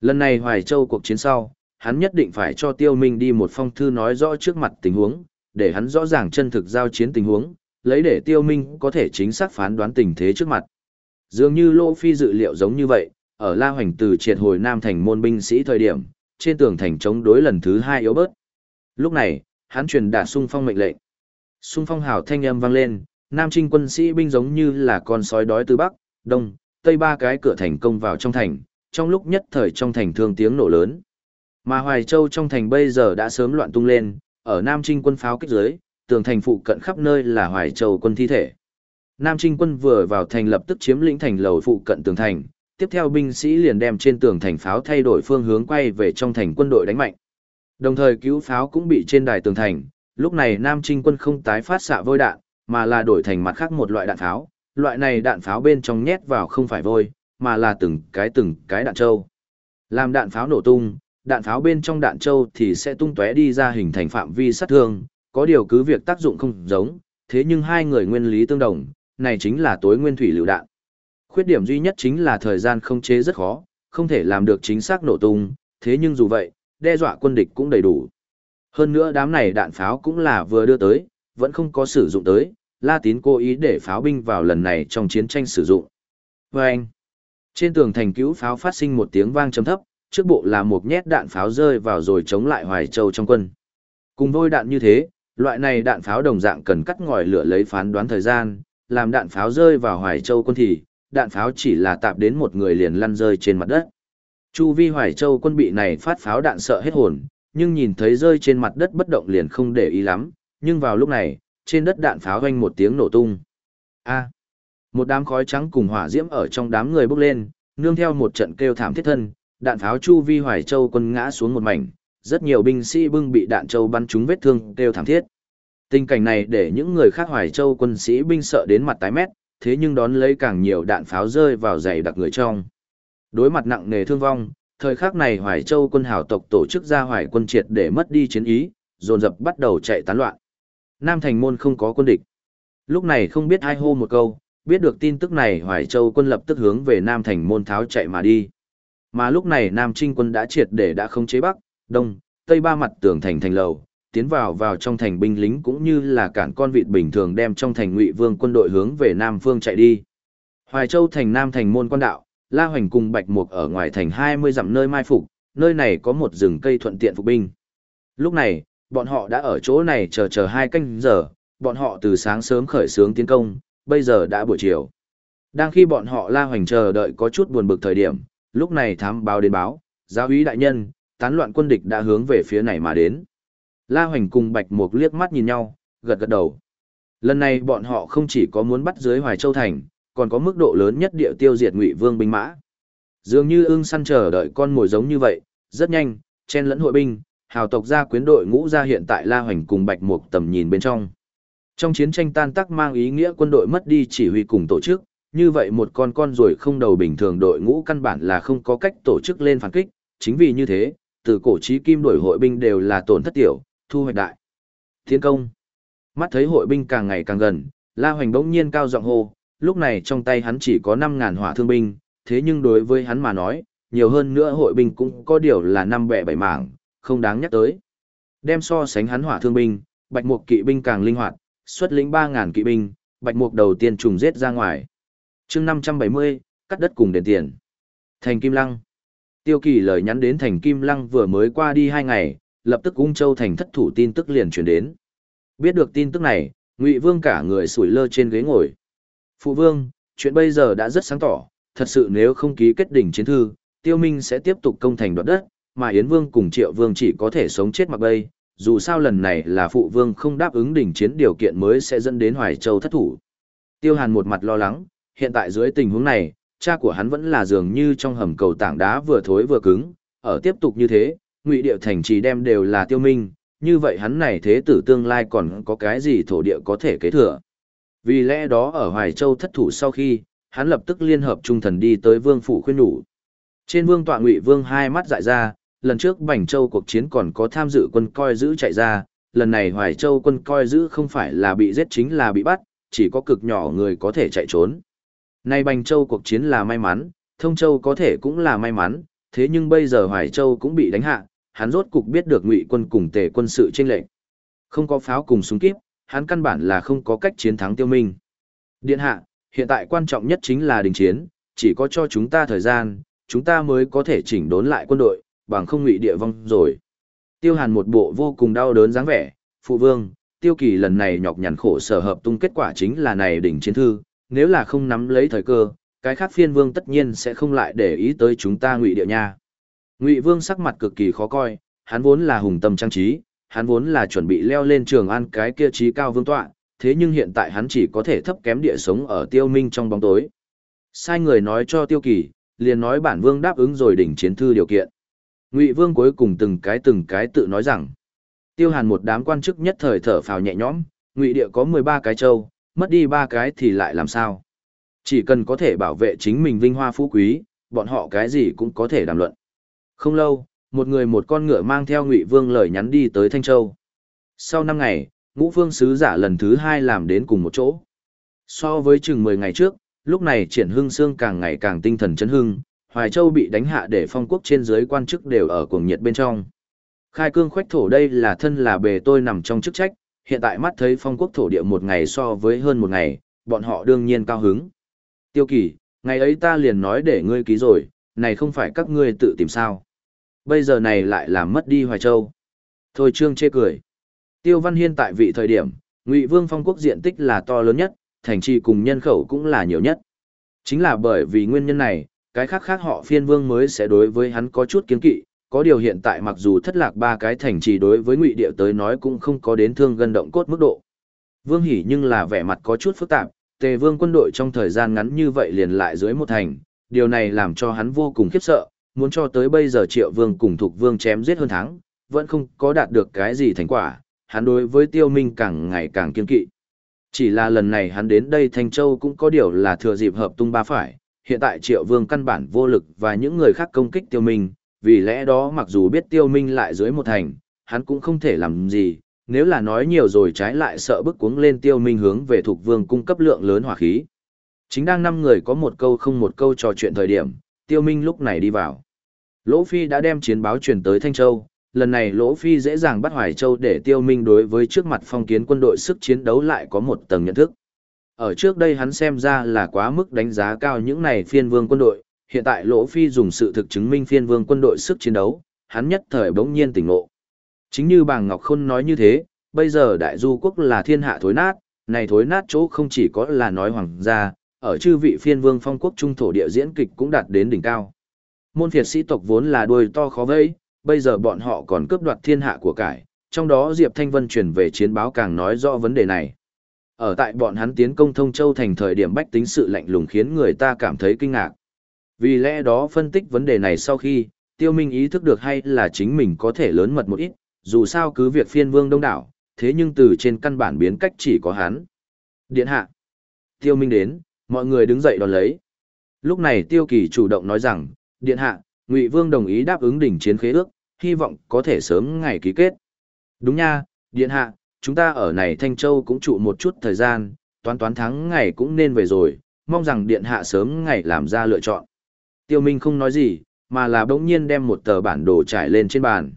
Speaker 1: Lần này Hoài Châu cuộc chiến sau, hắn nhất định phải cho Tiêu Minh đi một phong thư nói rõ trước mặt tình huống, để hắn rõ ràng chân thực giao chiến tình huống, lấy để Tiêu Minh có thể chính xác phán đoán tình thế trước mặt. Dường như Lô Phi dự liệu giống như vậy, ở La Hoành từ triệt hồi Nam thành môn binh sĩ thời điểm, trên tường thành chống đối lần thứ hai yếu bớt. Lúc này, hắn truyền đạt sung phong mệnh lệnh. Sung phong hào thanh âm vang lên, Nam Trinh quân sĩ binh giống như là con sói đói từ Bắc, Đông, Tây ba cái cửa thành công vào trong thành, trong lúc nhất thời trong thành thương tiếng nổ lớn. Mà Hoài Châu trong thành bây giờ đã sớm loạn tung lên, ở Nam Trinh quân pháo kích dưới, tường thành phụ cận khắp nơi là Hoài Châu quân thi thể. Nam Trinh quân vừa vào thành lập tức chiếm lĩnh thành lầu phụ cận tường thành, tiếp theo binh sĩ liền đem trên tường thành pháo thay đổi phương hướng quay về trong thành quân đội đánh mạnh. Đồng thời cứu pháo cũng bị trên đài tường thành, lúc này Nam Trinh quân không tái phát xạ vôi đạn, mà là đổi thành mặt khác một loại đạn pháo, loại này đạn pháo bên trong nhét vào không phải vôi, mà là từng cái từng cái đạn trâu. Làm đạn pháo nổ tung, đạn pháo bên trong đạn trâu thì sẽ tung tóe đi ra hình thành phạm vi sát thương, có điều cứ việc tác dụng không giống, thế nhưng hai người nguyên lý tương đồng, này chính là tối nguyên thủy lựu đạn. Khuyết điểm duy nhất chính là thời gian không chế rất khó, không thể làm được chính xác nổ tung, thế nhưng dù vậy, đe dọa quân địch cũng đầy đủ. Hơn nữa đám này đạn pháo cũng là vừa đưa tới, vẫn không có sử dụng tới, La Tín cố ý để pháo binh vào lần này trong chiến tranh sử dụng. Vâng! trên tường thành cứu pháo phát sinh một tiếng vang trầm thấp, trước bộ là một nhét đạn pháo rơi vào rồi chống lại Hoài Châu trong quân. Cùng vôi đạn như thế, loại này đạn pháo đồng dạng cần cắt ngòi lửa lấy phán đoán thời gian, làm đạn pháo rơi vào Hoài Châu quân thì, đạn pháo chỉ là tạp đến một người liền lăn rơi trên mặt đất. Chu vi Hoài Châu quân bị này phát pháo đạn sợ hết hồn, nhưng nhìn thấy rơi trên mặt đất bất động liền không để ý lắm, nhưng vào lúc này, trên đất đạn pháo vang một tiếng nổ tung. A. một đám khói trắng cùng hỏa diễm ở trong đám người bốc lên, nương theo một trận kêu thảm thiết thân, đạn pháo chu vi Hoài Châu quân ngã xuống một mảnh, rất nhiều binh sĩ bưng bị đạn châu bắn trúng vết thương kêu thảm thiết. Tình cảnh này để những người khác Hoài Châu quân sĩ binh sợ đến mặt tái mét, thế nhưng đón lấy càng nhiều đạn pháo rơi vào giày đặc người trong. Đối mặt nặng nề thương vong, thời khắc này Hoài Châu quân hào tộc tổ chức ra Hoài quân triệt để mất đi chiến ý, dồn dập bắt đầu chạy tán loạn. Nam thành môn không có quân địch. Lúc này không biết ai hô một câu, biết được tin tức này Hoài Châu quân lập tức hướng về Nam thành môn tháo chạy mà đi. Mà lúc này Nam Trinh quân đã triệt để đã không chế Bắc, Đông, Tây ba mặt tường thành thành lầu, tiến vào vào trong thành binh lính cũng như là cản con vịt bình thường đem trong thành ngụy vương quân đội hướng về Nam phương chạy đi. Hoài Châu thành Nam thành môn quan đạo, La Hoành cùng Bạch Mục ở ngoài thành 20 dặm nơi mai phục, nơi này có một rừng cây thuận tiện phục binh. Lúc này, bọn họ đã ở chỗ này chờ chờ hai canh giờ, bọn họ từ sáng sớm khởi sướng tiến công, bây giờ đã buổi chiều. Đang khi bọn họ la hoành chờ đợi có chút buồn bực thời điểm, lúc này thám báo đến báo, giáo úy đại nhân, tán loạn quân địch đã hướng về phía này mà đến. La hoành cùng Bạch Mục liếc mắt nhìn nhau, gật gật đầu. Lần này bọn họ không chỉ có muốn bắt dưới Hoài Châu Thành, còn có mức độ lớn nhất địa tiêu diệt ngụy vương binh mã. Dường như ưng săn chờ đợi con mồi giống như vậy, rất nhanh, chen lẫn hội binh, hào tộc gia quyến đội ngũ ra hiện tại La Hoành cùng Bạch Mục tầm nhìn bên trong. Trong chiến tranh tan tác mang ý nghĩa quân đội mất đi chỉ huy cùng tổ chức, như vậy một con con rồi không đầu bình thường đội ngũ căn bản là không có cách tổ chức lên phản kích, chính vì như thế, từ cổ chí kim đổi hội binh đều là tổn thất tiểu, thu hoạch đại. Tiến công. Mắt thấy hội binh càng ngày càng gần, La Hoành bỗng nhiên cao giọng hô, lúc này trong tay hắn chỉ có 5000 hỏa thương binh, thế nhưng đối với hắn mà nói, nhiều hơn nữa hội binh cũng có điều là năm bẻ bảy mảng, không đáng nhắc tới. Đem so sánh hắn hỏa thương binh, bạch mục kỵ binh càng linh hoạt, xuất lĩnh 3000 kỵ binh, bạch mục đầu tiên trùng giết ra ngoài. chương 570, cắt đất cùng đền tiền. Thành Kim Lăng. Tiêu kỳ lời nhắn đến Thành Kim Lăng vừa mới qua đi hai ngày, lập tức ung châu thành thất thủ tin tức liền truyền đến. Biết được tin tức này, Ngụy Vương cả người sủi lơ trên ghế ngồi. Phụ Vương, chuyện bây giờ đã rất sáng tỏ, thật sự nếu không ký kết đỉnh chiến thư, Tiêu Minh sẽ tiếp tục công thành đoạt đất, mà Yến Vương cùng Triệu Vương chỉ có thể sống chết mặc bay, dù sao lần này là Phụ Vương không đáp ứng đỉnh chiến điều kiện mới sẽ dẫn đến Hoài Châu thất thủ. Tiêu Hàn một mặt lo lắng, hiện tại dưới tình huống này, cha của hắn vẫn là dường như trong hầm cầu tảng đá vừa thối vừa cứng, ở tiếp tục như thế, ngụy địa thành trì đem đều là tiêu minh, như vậy hắn này thế tử tương lai còn có cái gì thổ địa có thể kế thừa. Vì lẽ đó ở Hoài Châu thất thủ sau khi, hắn lập tức liên hợp trung thần đi tới vương phủ khuyên nhủ. Trên vương tọa ngụy vương hai mắt dại ra, lần trước Bành Châu cuộc chiến còn có tham dự quân coi giữ chạy ra, lần này Hoài Châu quân coi giữ không phải là bị giết chính là bị bắt, chỉ có cực nhỏ người có thể chạy trốn. Nay Bành Châu cuộc chiến là may mắn, Thông Châu có thể cũng là may mắn, thế nhưng bây giờ Hoài Châu cũng bị đánh hạ, hắn rốt cục biết được ngụy quân cùng tề quân sự trên lệnh. Không có pháo cùng súng kíp, hắn căn bản là không có cách chiến thắng tiêu minh. Điện hạ, hiện tại quan trọng nhất chính là đình chiến, chỉ có cho chúng ta thời gian, chúng ta mới có thể chỉnh đốn lại quân đội, bằng không ngụy địa vong rồi. Tiêu hàn một bộ vô cùng đau đớn dáng vẻ, phụ vương, tiêu kỳ lần này nhọc nhằn khổ sở hợp tung kết quả chính là này đỉnh chiến thư, nếu là không nắm lấy thời cơ, cái khác phiên vương tất nhiên sẽ không lại để ý tới chúng ta ngụy địa nha. Ngụy Vương sắc mặt cực kỳ khó coi, hắn vốn là hùng tâm trang trí, hắn vốn là chuẩn bị leo lên trường an cái kia trí cao vương tọa, thế nhưng hiện tại hắn chỉ có thể thấp kém địa sống ở tiêu minh trong bóng tối. Sai người nói cho tiêu kỳ, liền nói bản vương đáp ứng rồi đỉnh chiến thư điều kiện. Ngụy Vương cuối cùng từng cái từng cái tự nói rằng, tiêu hàn một đám quan chức nhất thời thở phào nhẹ nhõm, Ngụy địa có 13 cái châu, mất đi ba cái thì lại làm sao? Chỉ cần có thể bảo vệ chính mình vinh hoa phú quý, bọn họ cái gì cũng có thể đàm luận. Không lâu, một người một con ngựa mang theo Ngụy Vương lời nhắn đi tới Thanh Châu. Sau năm ngày, ngũ phương sứ giả lần thứ hai làm đến cùng một chỗ. So với chừng mười ngày trước, lúc này triển hưng xương càng ngày càng tinh thần chấn hưng, Hoài Châu bị đánh hạ để phong quốc trên dưới quan chức đều ở cuồng nhiệt bên trong. Khai cương khoách thổ đây là thân là bề tôi nằm trong chức trách, hiện tại mắt thấy phong quốc thổ địa một ngày so với hơn một ngày, bọn họ đương nhiên cao hứng. Tiêu kỳ, ngày ấy ta liền nói để ngươi ký rồi, này không phải các ngươi tự tìm sao. Bây giờ này lại làm mất đi Hoài Châu. Thôi Trương chê cười. Tiêu Văn Hiên tại vị thời điểm, Ngụy Vương phong quốc diện tích là to lớn nhất, thành trì cùng nhân khẩu cũng là nhiều nhất. Chính là bởi vì nguyên nhân này, cái khác khác họ phiên vương mới sẽ đối với hắn có chút kiến kỵ, có điều hiện tại mặc dù thất lạc ba cái thành trì đối với Ngụy Địa tới nói cũng không có đến thương gân động cốt mức độ. Vương Hỉ nhưng là vẻ mặt có chút phức tạp, Tề Vương quân đội trong thời gian ngắn như vậy liền lại dưới một thành, điều này làm cho hắn vô cùng khiếp sợ, muốn cho tới bây giờ triệu vương cùng thục vương chém giết hơn thắng, vẫn không có đạt được cái gì thành quả, hắn đối với tiêu minh càng ngày càng kiên kỵ. Chỉ là lần này hắn đến đây Thanh Châu cũng có điều là thừa dịp hợp tung ba phải, hiện tại triệu vương căn bản vô lực và những người khác công kích tiêu minh, vì lẽ đó mặc dù biết tiêu minh lại dưới một thành, hắn cũng không thể làm gì, nếu là nói nhiều rồi trái lại sợ bức cuống lên tiêu minh hướng về thuộc vương cung cấp lượng lớn hỏa khí. Chính đang năm người có một câu không một câu trò chuyện thời điểm, tiêu minh lúc này đi vào. Lỗ Phi đã đem chiến báo truyền tới Thanh Châu, lần này Lỗ Phi dễ dàng bắt Hoài Châu để tiêu minh đối với trước mặt phong kiến quân đội sức chiến đấu lại có một tầng nhận thức. Ở trước đây hắn xem ra là quá mức đánh giá cao những này phiên vương quân đội, hiện tại Lỗ Phi dùng sự thực chứng minh phiên vương quân đội sức chiến đấu, hắn nhất thời bỗng nhiên tỉnh ngộ. Chính như bàng Ngọc Khôn nói như thế, bây giờ đại du quốc là thiên hạ thối nát, này thối nát chỗ không chỉ có là nói hoàng gia, ở chư vị phiên vương phong quốc trung thổ địa diễn kịch cũng đạt đến đỉnh cao. Môn phiệt sĩ tộc vốn là đuôi to khó vây, bây giờ bọn họ còn cướp đoạt thiên hạ của cải, trong đó Diệp Thanh Vân truyền về chiến báo càng nói rõ vấn đề này. Ở tại bọn hắn tiến công thông châu thành thời điểm bách tính sự lạnh lùng khiến người ta cảm thấy kinh ngạc. Vì lẽ đó phân tích vấn đề này sau khi, tiêu minh ý thức được hay là chính mình có thể lớn mật một ít, dù sao cứ việc phiên vương đông đảo, thế nhưng từ trên căn bản biến cách chỉ có hắn. Điện hạ. Tiêu minh đến, mọi người đứng dậy đón lấy. Lúc này tiêu kỳ chủ động nói rằng, điện hạ, ngụy vương đồng ý đáp ứng đỉnh chiến khế ước, hy vọng có thể sớm ngày ký kết. Đúng nha, điện hạ, chúng ta ở này Thanh Châu cũng trụ một chút thời gian, toán toán tháng ngày cũng nên về rồi, mong rằng điện hạ sớm ngày làm ra lựa chọn. Tiêu Minh không nói gì, mà là bỗng nhiên đem một tờ bản đồ trải lên trên bàn.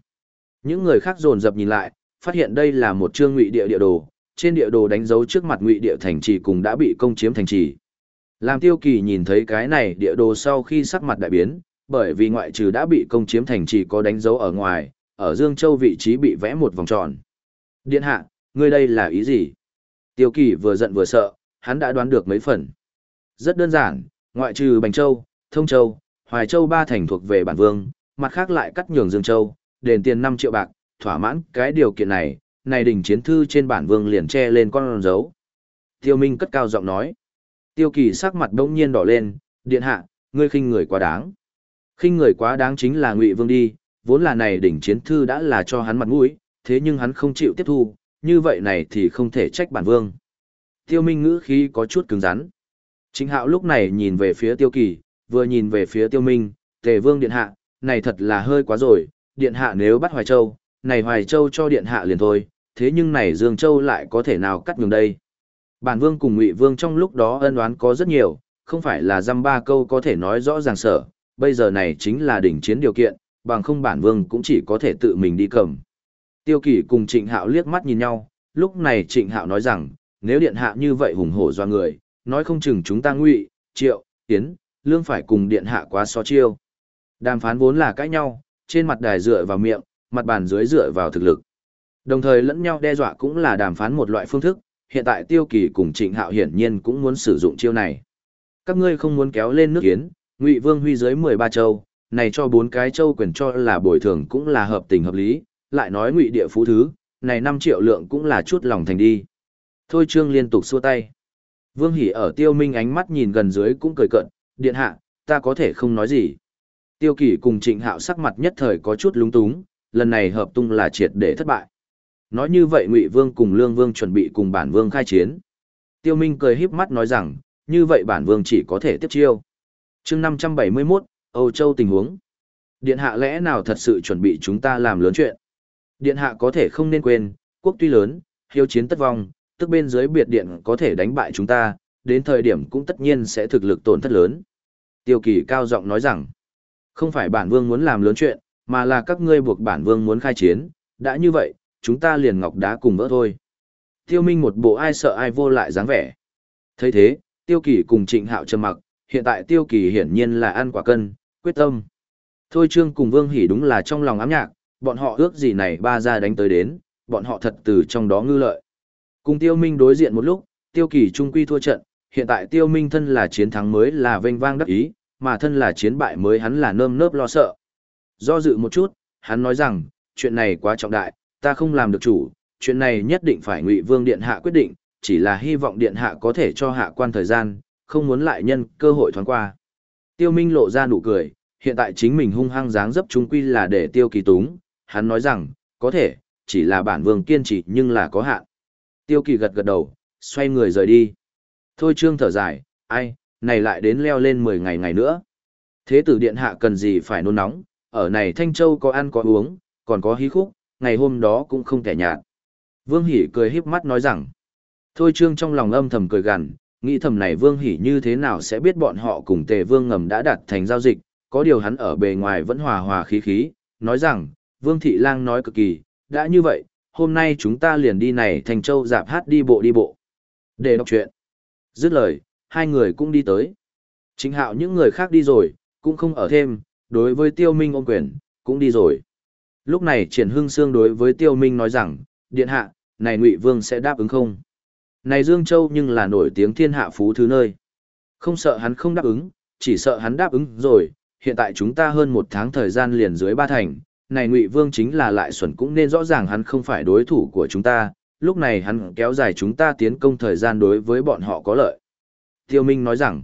Speaker 1: Những người khác dồn dập nhìn lại, phát hiện đây là một chương ngụy địa địa đồ, trên địa đồ đánh dấu trước mặt ngụy địa thành trì cùng đã bị công chiếm thành trì. Làm Tiêu Kỳ nhìn thấy cái này địa đồ sau khi sắc mặt đại biến, bởi vì ngoại trừ đã bị công chiếm thành chỉ có đánh dấu ở ngoài, ở Dương Châu vị trí bị vẽ một vòng tròn. Điện hạ, ngươi đây là ý gì? Tiêu Kỳ vừa giận vừa sợ, hắn đã đoán được mấy phần. Rất đơn giản, ngoại trừ Bành Châu, Thông Châu, Hoài Châu ba thành thuộc về bản vương, mặt khác lại cắt nhường Dương Châu, đền tiền 5 triệu bạc, thỏa mãn cái điều kiện này, này đỉnh chiến thư trên bản vương liền che lên con dấu. Tiêu Minh cất cao giọng nói. Tiêu Kỳ sắc mặt đông nhiên đỏ lên, điện hạ, ngươi khinh người quá đáng. Khinh người quá đáng chính là Ngụy Vương đi, vốn là này đỉnh chiến thư đã là cho hắn mặt mũi, thế nhưng hắn không chịu tiếp thu, như vậy này thì không thể trách bản vương. Tiêu Minh ngữ khí có chút cứng rắn. Chính hạo lúc này nhìn về phía Tiêu Kỳ, vừa nhìn về phía Tiêu Minh, Tề Vương Điện Hạ, này thật là hơi quá rồi, Điện Hạ nếu bắt Hoài Châu, này Hoài Châu cho Điện Hạ liền thôi, thế nhưng này Dương Châu lại có thể nào cắt nhường đây. Bản Vương cùng Ngụy Vương trong lúc đó ân oán có rất nhiều, không phải là dăm ba câu có thể nói rõ ràng sở, bây giờ này chính là đỉnh chiến điều kiện, bằng không bản Vương cũng chỉ có thể tự mình đi cầm. Tiêu Kỳ cùng Trịnh Hạo liếc mắt nhìn nhau, lúc này Trịnh Hạo nói rằng, nếu điện hạ như vậy hùng hổ do người, nói không chừng chúng ta ngụy, triệu, tiến, lương phải cùng điện hạ quá so chiêu. Đàm phán vốn là cãi nhau, trên mặt đài dựa vào miệng, mặt bàn dưới dựa vào thực lực. Đồng thời lẫn nhau đe dọa cũng là đàm phán một loại phương thức, hiện tại Tiêu Kỳ cùng Trịnh Hạo hiển nhiên cũng muốn sử dụng chiêu này. Các ngươi không muốn kéo lên nước kiến, Ngụy Vương huy dưới 13 châu, này cho bốn cái châu quyền cho là bồi thường cũng là hợp tình hợp lý, lại nói ngụy địa phú thứ, này năm triệu lượng cũng là chút lòng thành đi. Thôi Trương liên tục xua tay. Vương Hỷ ở Tiêu Minh ánh mắt nhìn gần dưới cũng cười cận, điện hạ, ta có thể không nói gì. Tiêu Kỳ cùng Trịnh Hạo sắc mặt nhất thời có chút lúng túng, lần này hợp tung là triệt để thất bại. Nói như vậy Ngụy Vương cùng Lương Vương chuẩn bị cùng bản vương khai chiến. Tiêu Minh cười híp mắt nói rằng, như vậy bản vương chỉ có thể tiếp chiêu. Chương 571, Âu Châu tình huống. Điện hạ lẽ nào thật sự chuẩn bị chúng ta làm lớn chuyện? Điện hạ có thể không nên quên, quốc tuy lớn, hiếu chiến tất vong, tức bên dưới biệt điện có thể đánh bại chúng ta, đến thời điểm cũng tất nhiên sẽ thực lực tổn thất lớn. Tiêu kỳ cao giọng nói rằng, không phải bản vương muốn làm lớn chuyện, mà là các ngươi buộc bản vương muốn khai chiến, đã như vậy, chúng ta liền ngọc đá cùng vỡ thôi. Tiêu Minh một bộ ai sợ ai vô lại dáng vẻ. thấy thế, Tiêu Kỳ cùng Trịnh Hạo trầm mặc, hiện tại Tiêu Kỳ hiển nhiên là ăn quả cân, quyết tâm. Thôi Trương cùng Vương Hỷ đúng là trong lòng ám nhạc, bọn họ ước gì này ba ra đánh tới đến, bọn họ thật từ trong đó ngư lợi. Cùng Tiêu Minh đối diện một lúc, Tiêu Kỳ trung quy thua trận, hiện tại Tiêu Minh thân là chiến thắng mới là vênh vang đắc ý, mà thân là chiến bại mới hắn là nơm nớp lo sợ. Do dự một chút, hắn nói rằng, chuyện này quá trọng đại, ta không làm được chủ, chuyện này nhất định phải Ngụy Vương Điện Hạ quyết định, chỉ là hy vọng Điện Hạ có thể cho hạ quan thời gian, không muốn lại nhân cơ hội thoáng qua. Tiêu Minh lộ ra nụ cười, hiện tại chính mình hung hăng dáng dấp trung quy là để Tiêu Kỳ túng, hắn nói rằng, có thể, chỉ là bản vương kiên trì nhưng là có hạn. Tiêu kỳ gật gật đầu, xoay người rời đi. Thôi trương thở dài, ai, này lại đến leo lên 10 ngày ngày nữa. Thế tử điện hạ cần gì phải nôn nóng, ở này Thanh Châu có ăn có uống, còn có hí khúc, ngày hôm đó cũng không kẻ nhạt. Vương Hỷ cười híp mắt nói rằng, thôi trương trong lòng âm thầm cười gằn, nghĩ thầm này Vương Hỷ như thế nào sẽ biết bọn họ cùng tề vương ngầm đã đạt thành giao dịch, có điều hắn ở bề ngoài vẫn hòa hòa khí khí, nói rằng, Vương Thị Lang nói cực kỳ, đã như vậy, hôm nay chúng ta liền đi này thành châu dạp hát đi bộ đi bộ. Để đọc chuyện. Dứt lời, hai người cũng đi tới. Chính hạo những người khác đi rồi, cũng không ở thêm, đối với tiêu minh ôm quyền, cũng đi rồi. Lúc này triển hưng Sương đối với tiêu minh nói rằng, điện hạ, này ngụy vương sẽ đáp ứng không? Này Dương Châu nhưng là nổi tiếng thiên hạ phú thứ nơi. Không sợ hắn không đáp ứng, chỉ sợ hắn đáp ứng rồi, hiện tại chúng ta hơn một tháng thời gian liền dưới ba thành, này Ngụy Vương chính là lại xuẩn cũng nên rõ ràng hắn không phải đối thủ của chúng ta, lúc này hắn kéo dài chúng ta tiến công thời gian đối với bọn họ có lợi. Tiêu Minh nói rằng,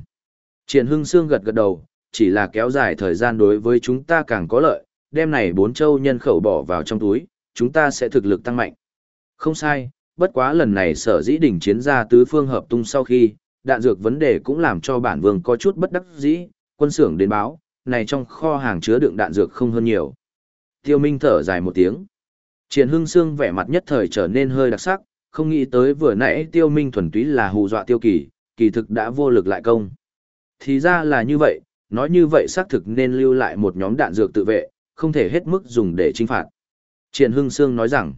Speaker 1: Triển Hưng Sương gật gật đầu, chỉ là kéo dài thời gian đối với chúng ta càng có lợi, đem này bốn châu nhân khẩu bỏ vào trong túi, chúng ta sẽ thực lực tăng mạnh. Không sai, bất quá lần này sở dĩ đỉnh chiến ra tứ phương hợp tung sau khi, đạn dược vấn đề cũng làm cho bản vương có chút bất đắc dĩ, quân xưởng đến báo, này trong kho hàng chứa đựng đạn dược không hơn nhiều. Tiêu Minh thở dài một tiếng. Triển Hưng Sương vẻ mặt nhất thời trở nên hơi đặc sắc, không nghĩ tới vừa nãy Tiêu Minh thuần túy là hù dọa Tiêu Kỳ, kỳ thực đã vô lực lại công. Thì ra là như vậy, nói như vậy xác thực nên lưu lại một nhóm đạn dược tự vệ, không thể hết mức dùng để trinh phạt. Triển Hưng Sương nói rằng,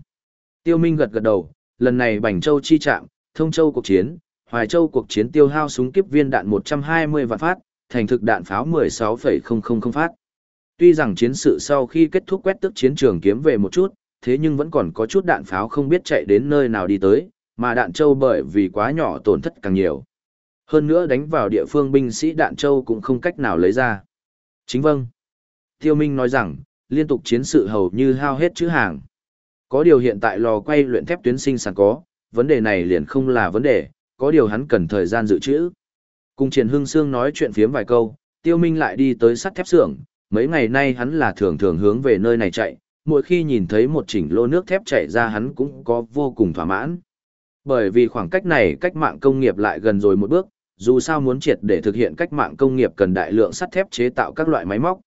Speaker 1: Tiêu Minh gật gật đầu, lần này Bành Châu chi trạm, Thông Châu cuộc chiến, Hoài Châu cuộc chiến tiêu hao súng kiếp viên đạn 120 vạn phát, thành thực đạn pháo 16,000 phát. Tuy rằng chiến sự sau khi kết thúc quét tức chiến trường kiếm về một chút, thế nhưng vẫn còn có chút đạn pháo không biết chạy đến nơi nào đi tới, mà đạn châu bởi vì quá nhỏ tổn thất càng nhiều. Hơn nữa đánh vào địa phương binh sĩ đạn châu cũng không cách nào lấy ra. Chính vâng. Tiêu Minh nói rằng, liên tục chiến sự hầu như hao hết chữ hàng. Có điều hiện tại lò quay luyện thép tuyến sinh sản có, vấn đề này liền không là vấn đề, có điều hắn cần thời gian dự trữ. Cùng Triển Hưng Sương nói chuyện phiếm vài câu, Tiêu Minh lại đi tới sắt thép xưởng, mấy ngày nay hắn là thường thường hướng về nơi này chạy, mỗi khi nhìn thấy một chỉnh lô nước thép chảy ra hắn cũng có vô cùng thỏa mãn. Bởi vì khoảng cách này cách mạng công nghiệp lại gần rồi một bước, dù sao muốn triệt để thực hiện cách mạng công nghiệp cần đại lượng sắt thép chế tạo các loại máy móc,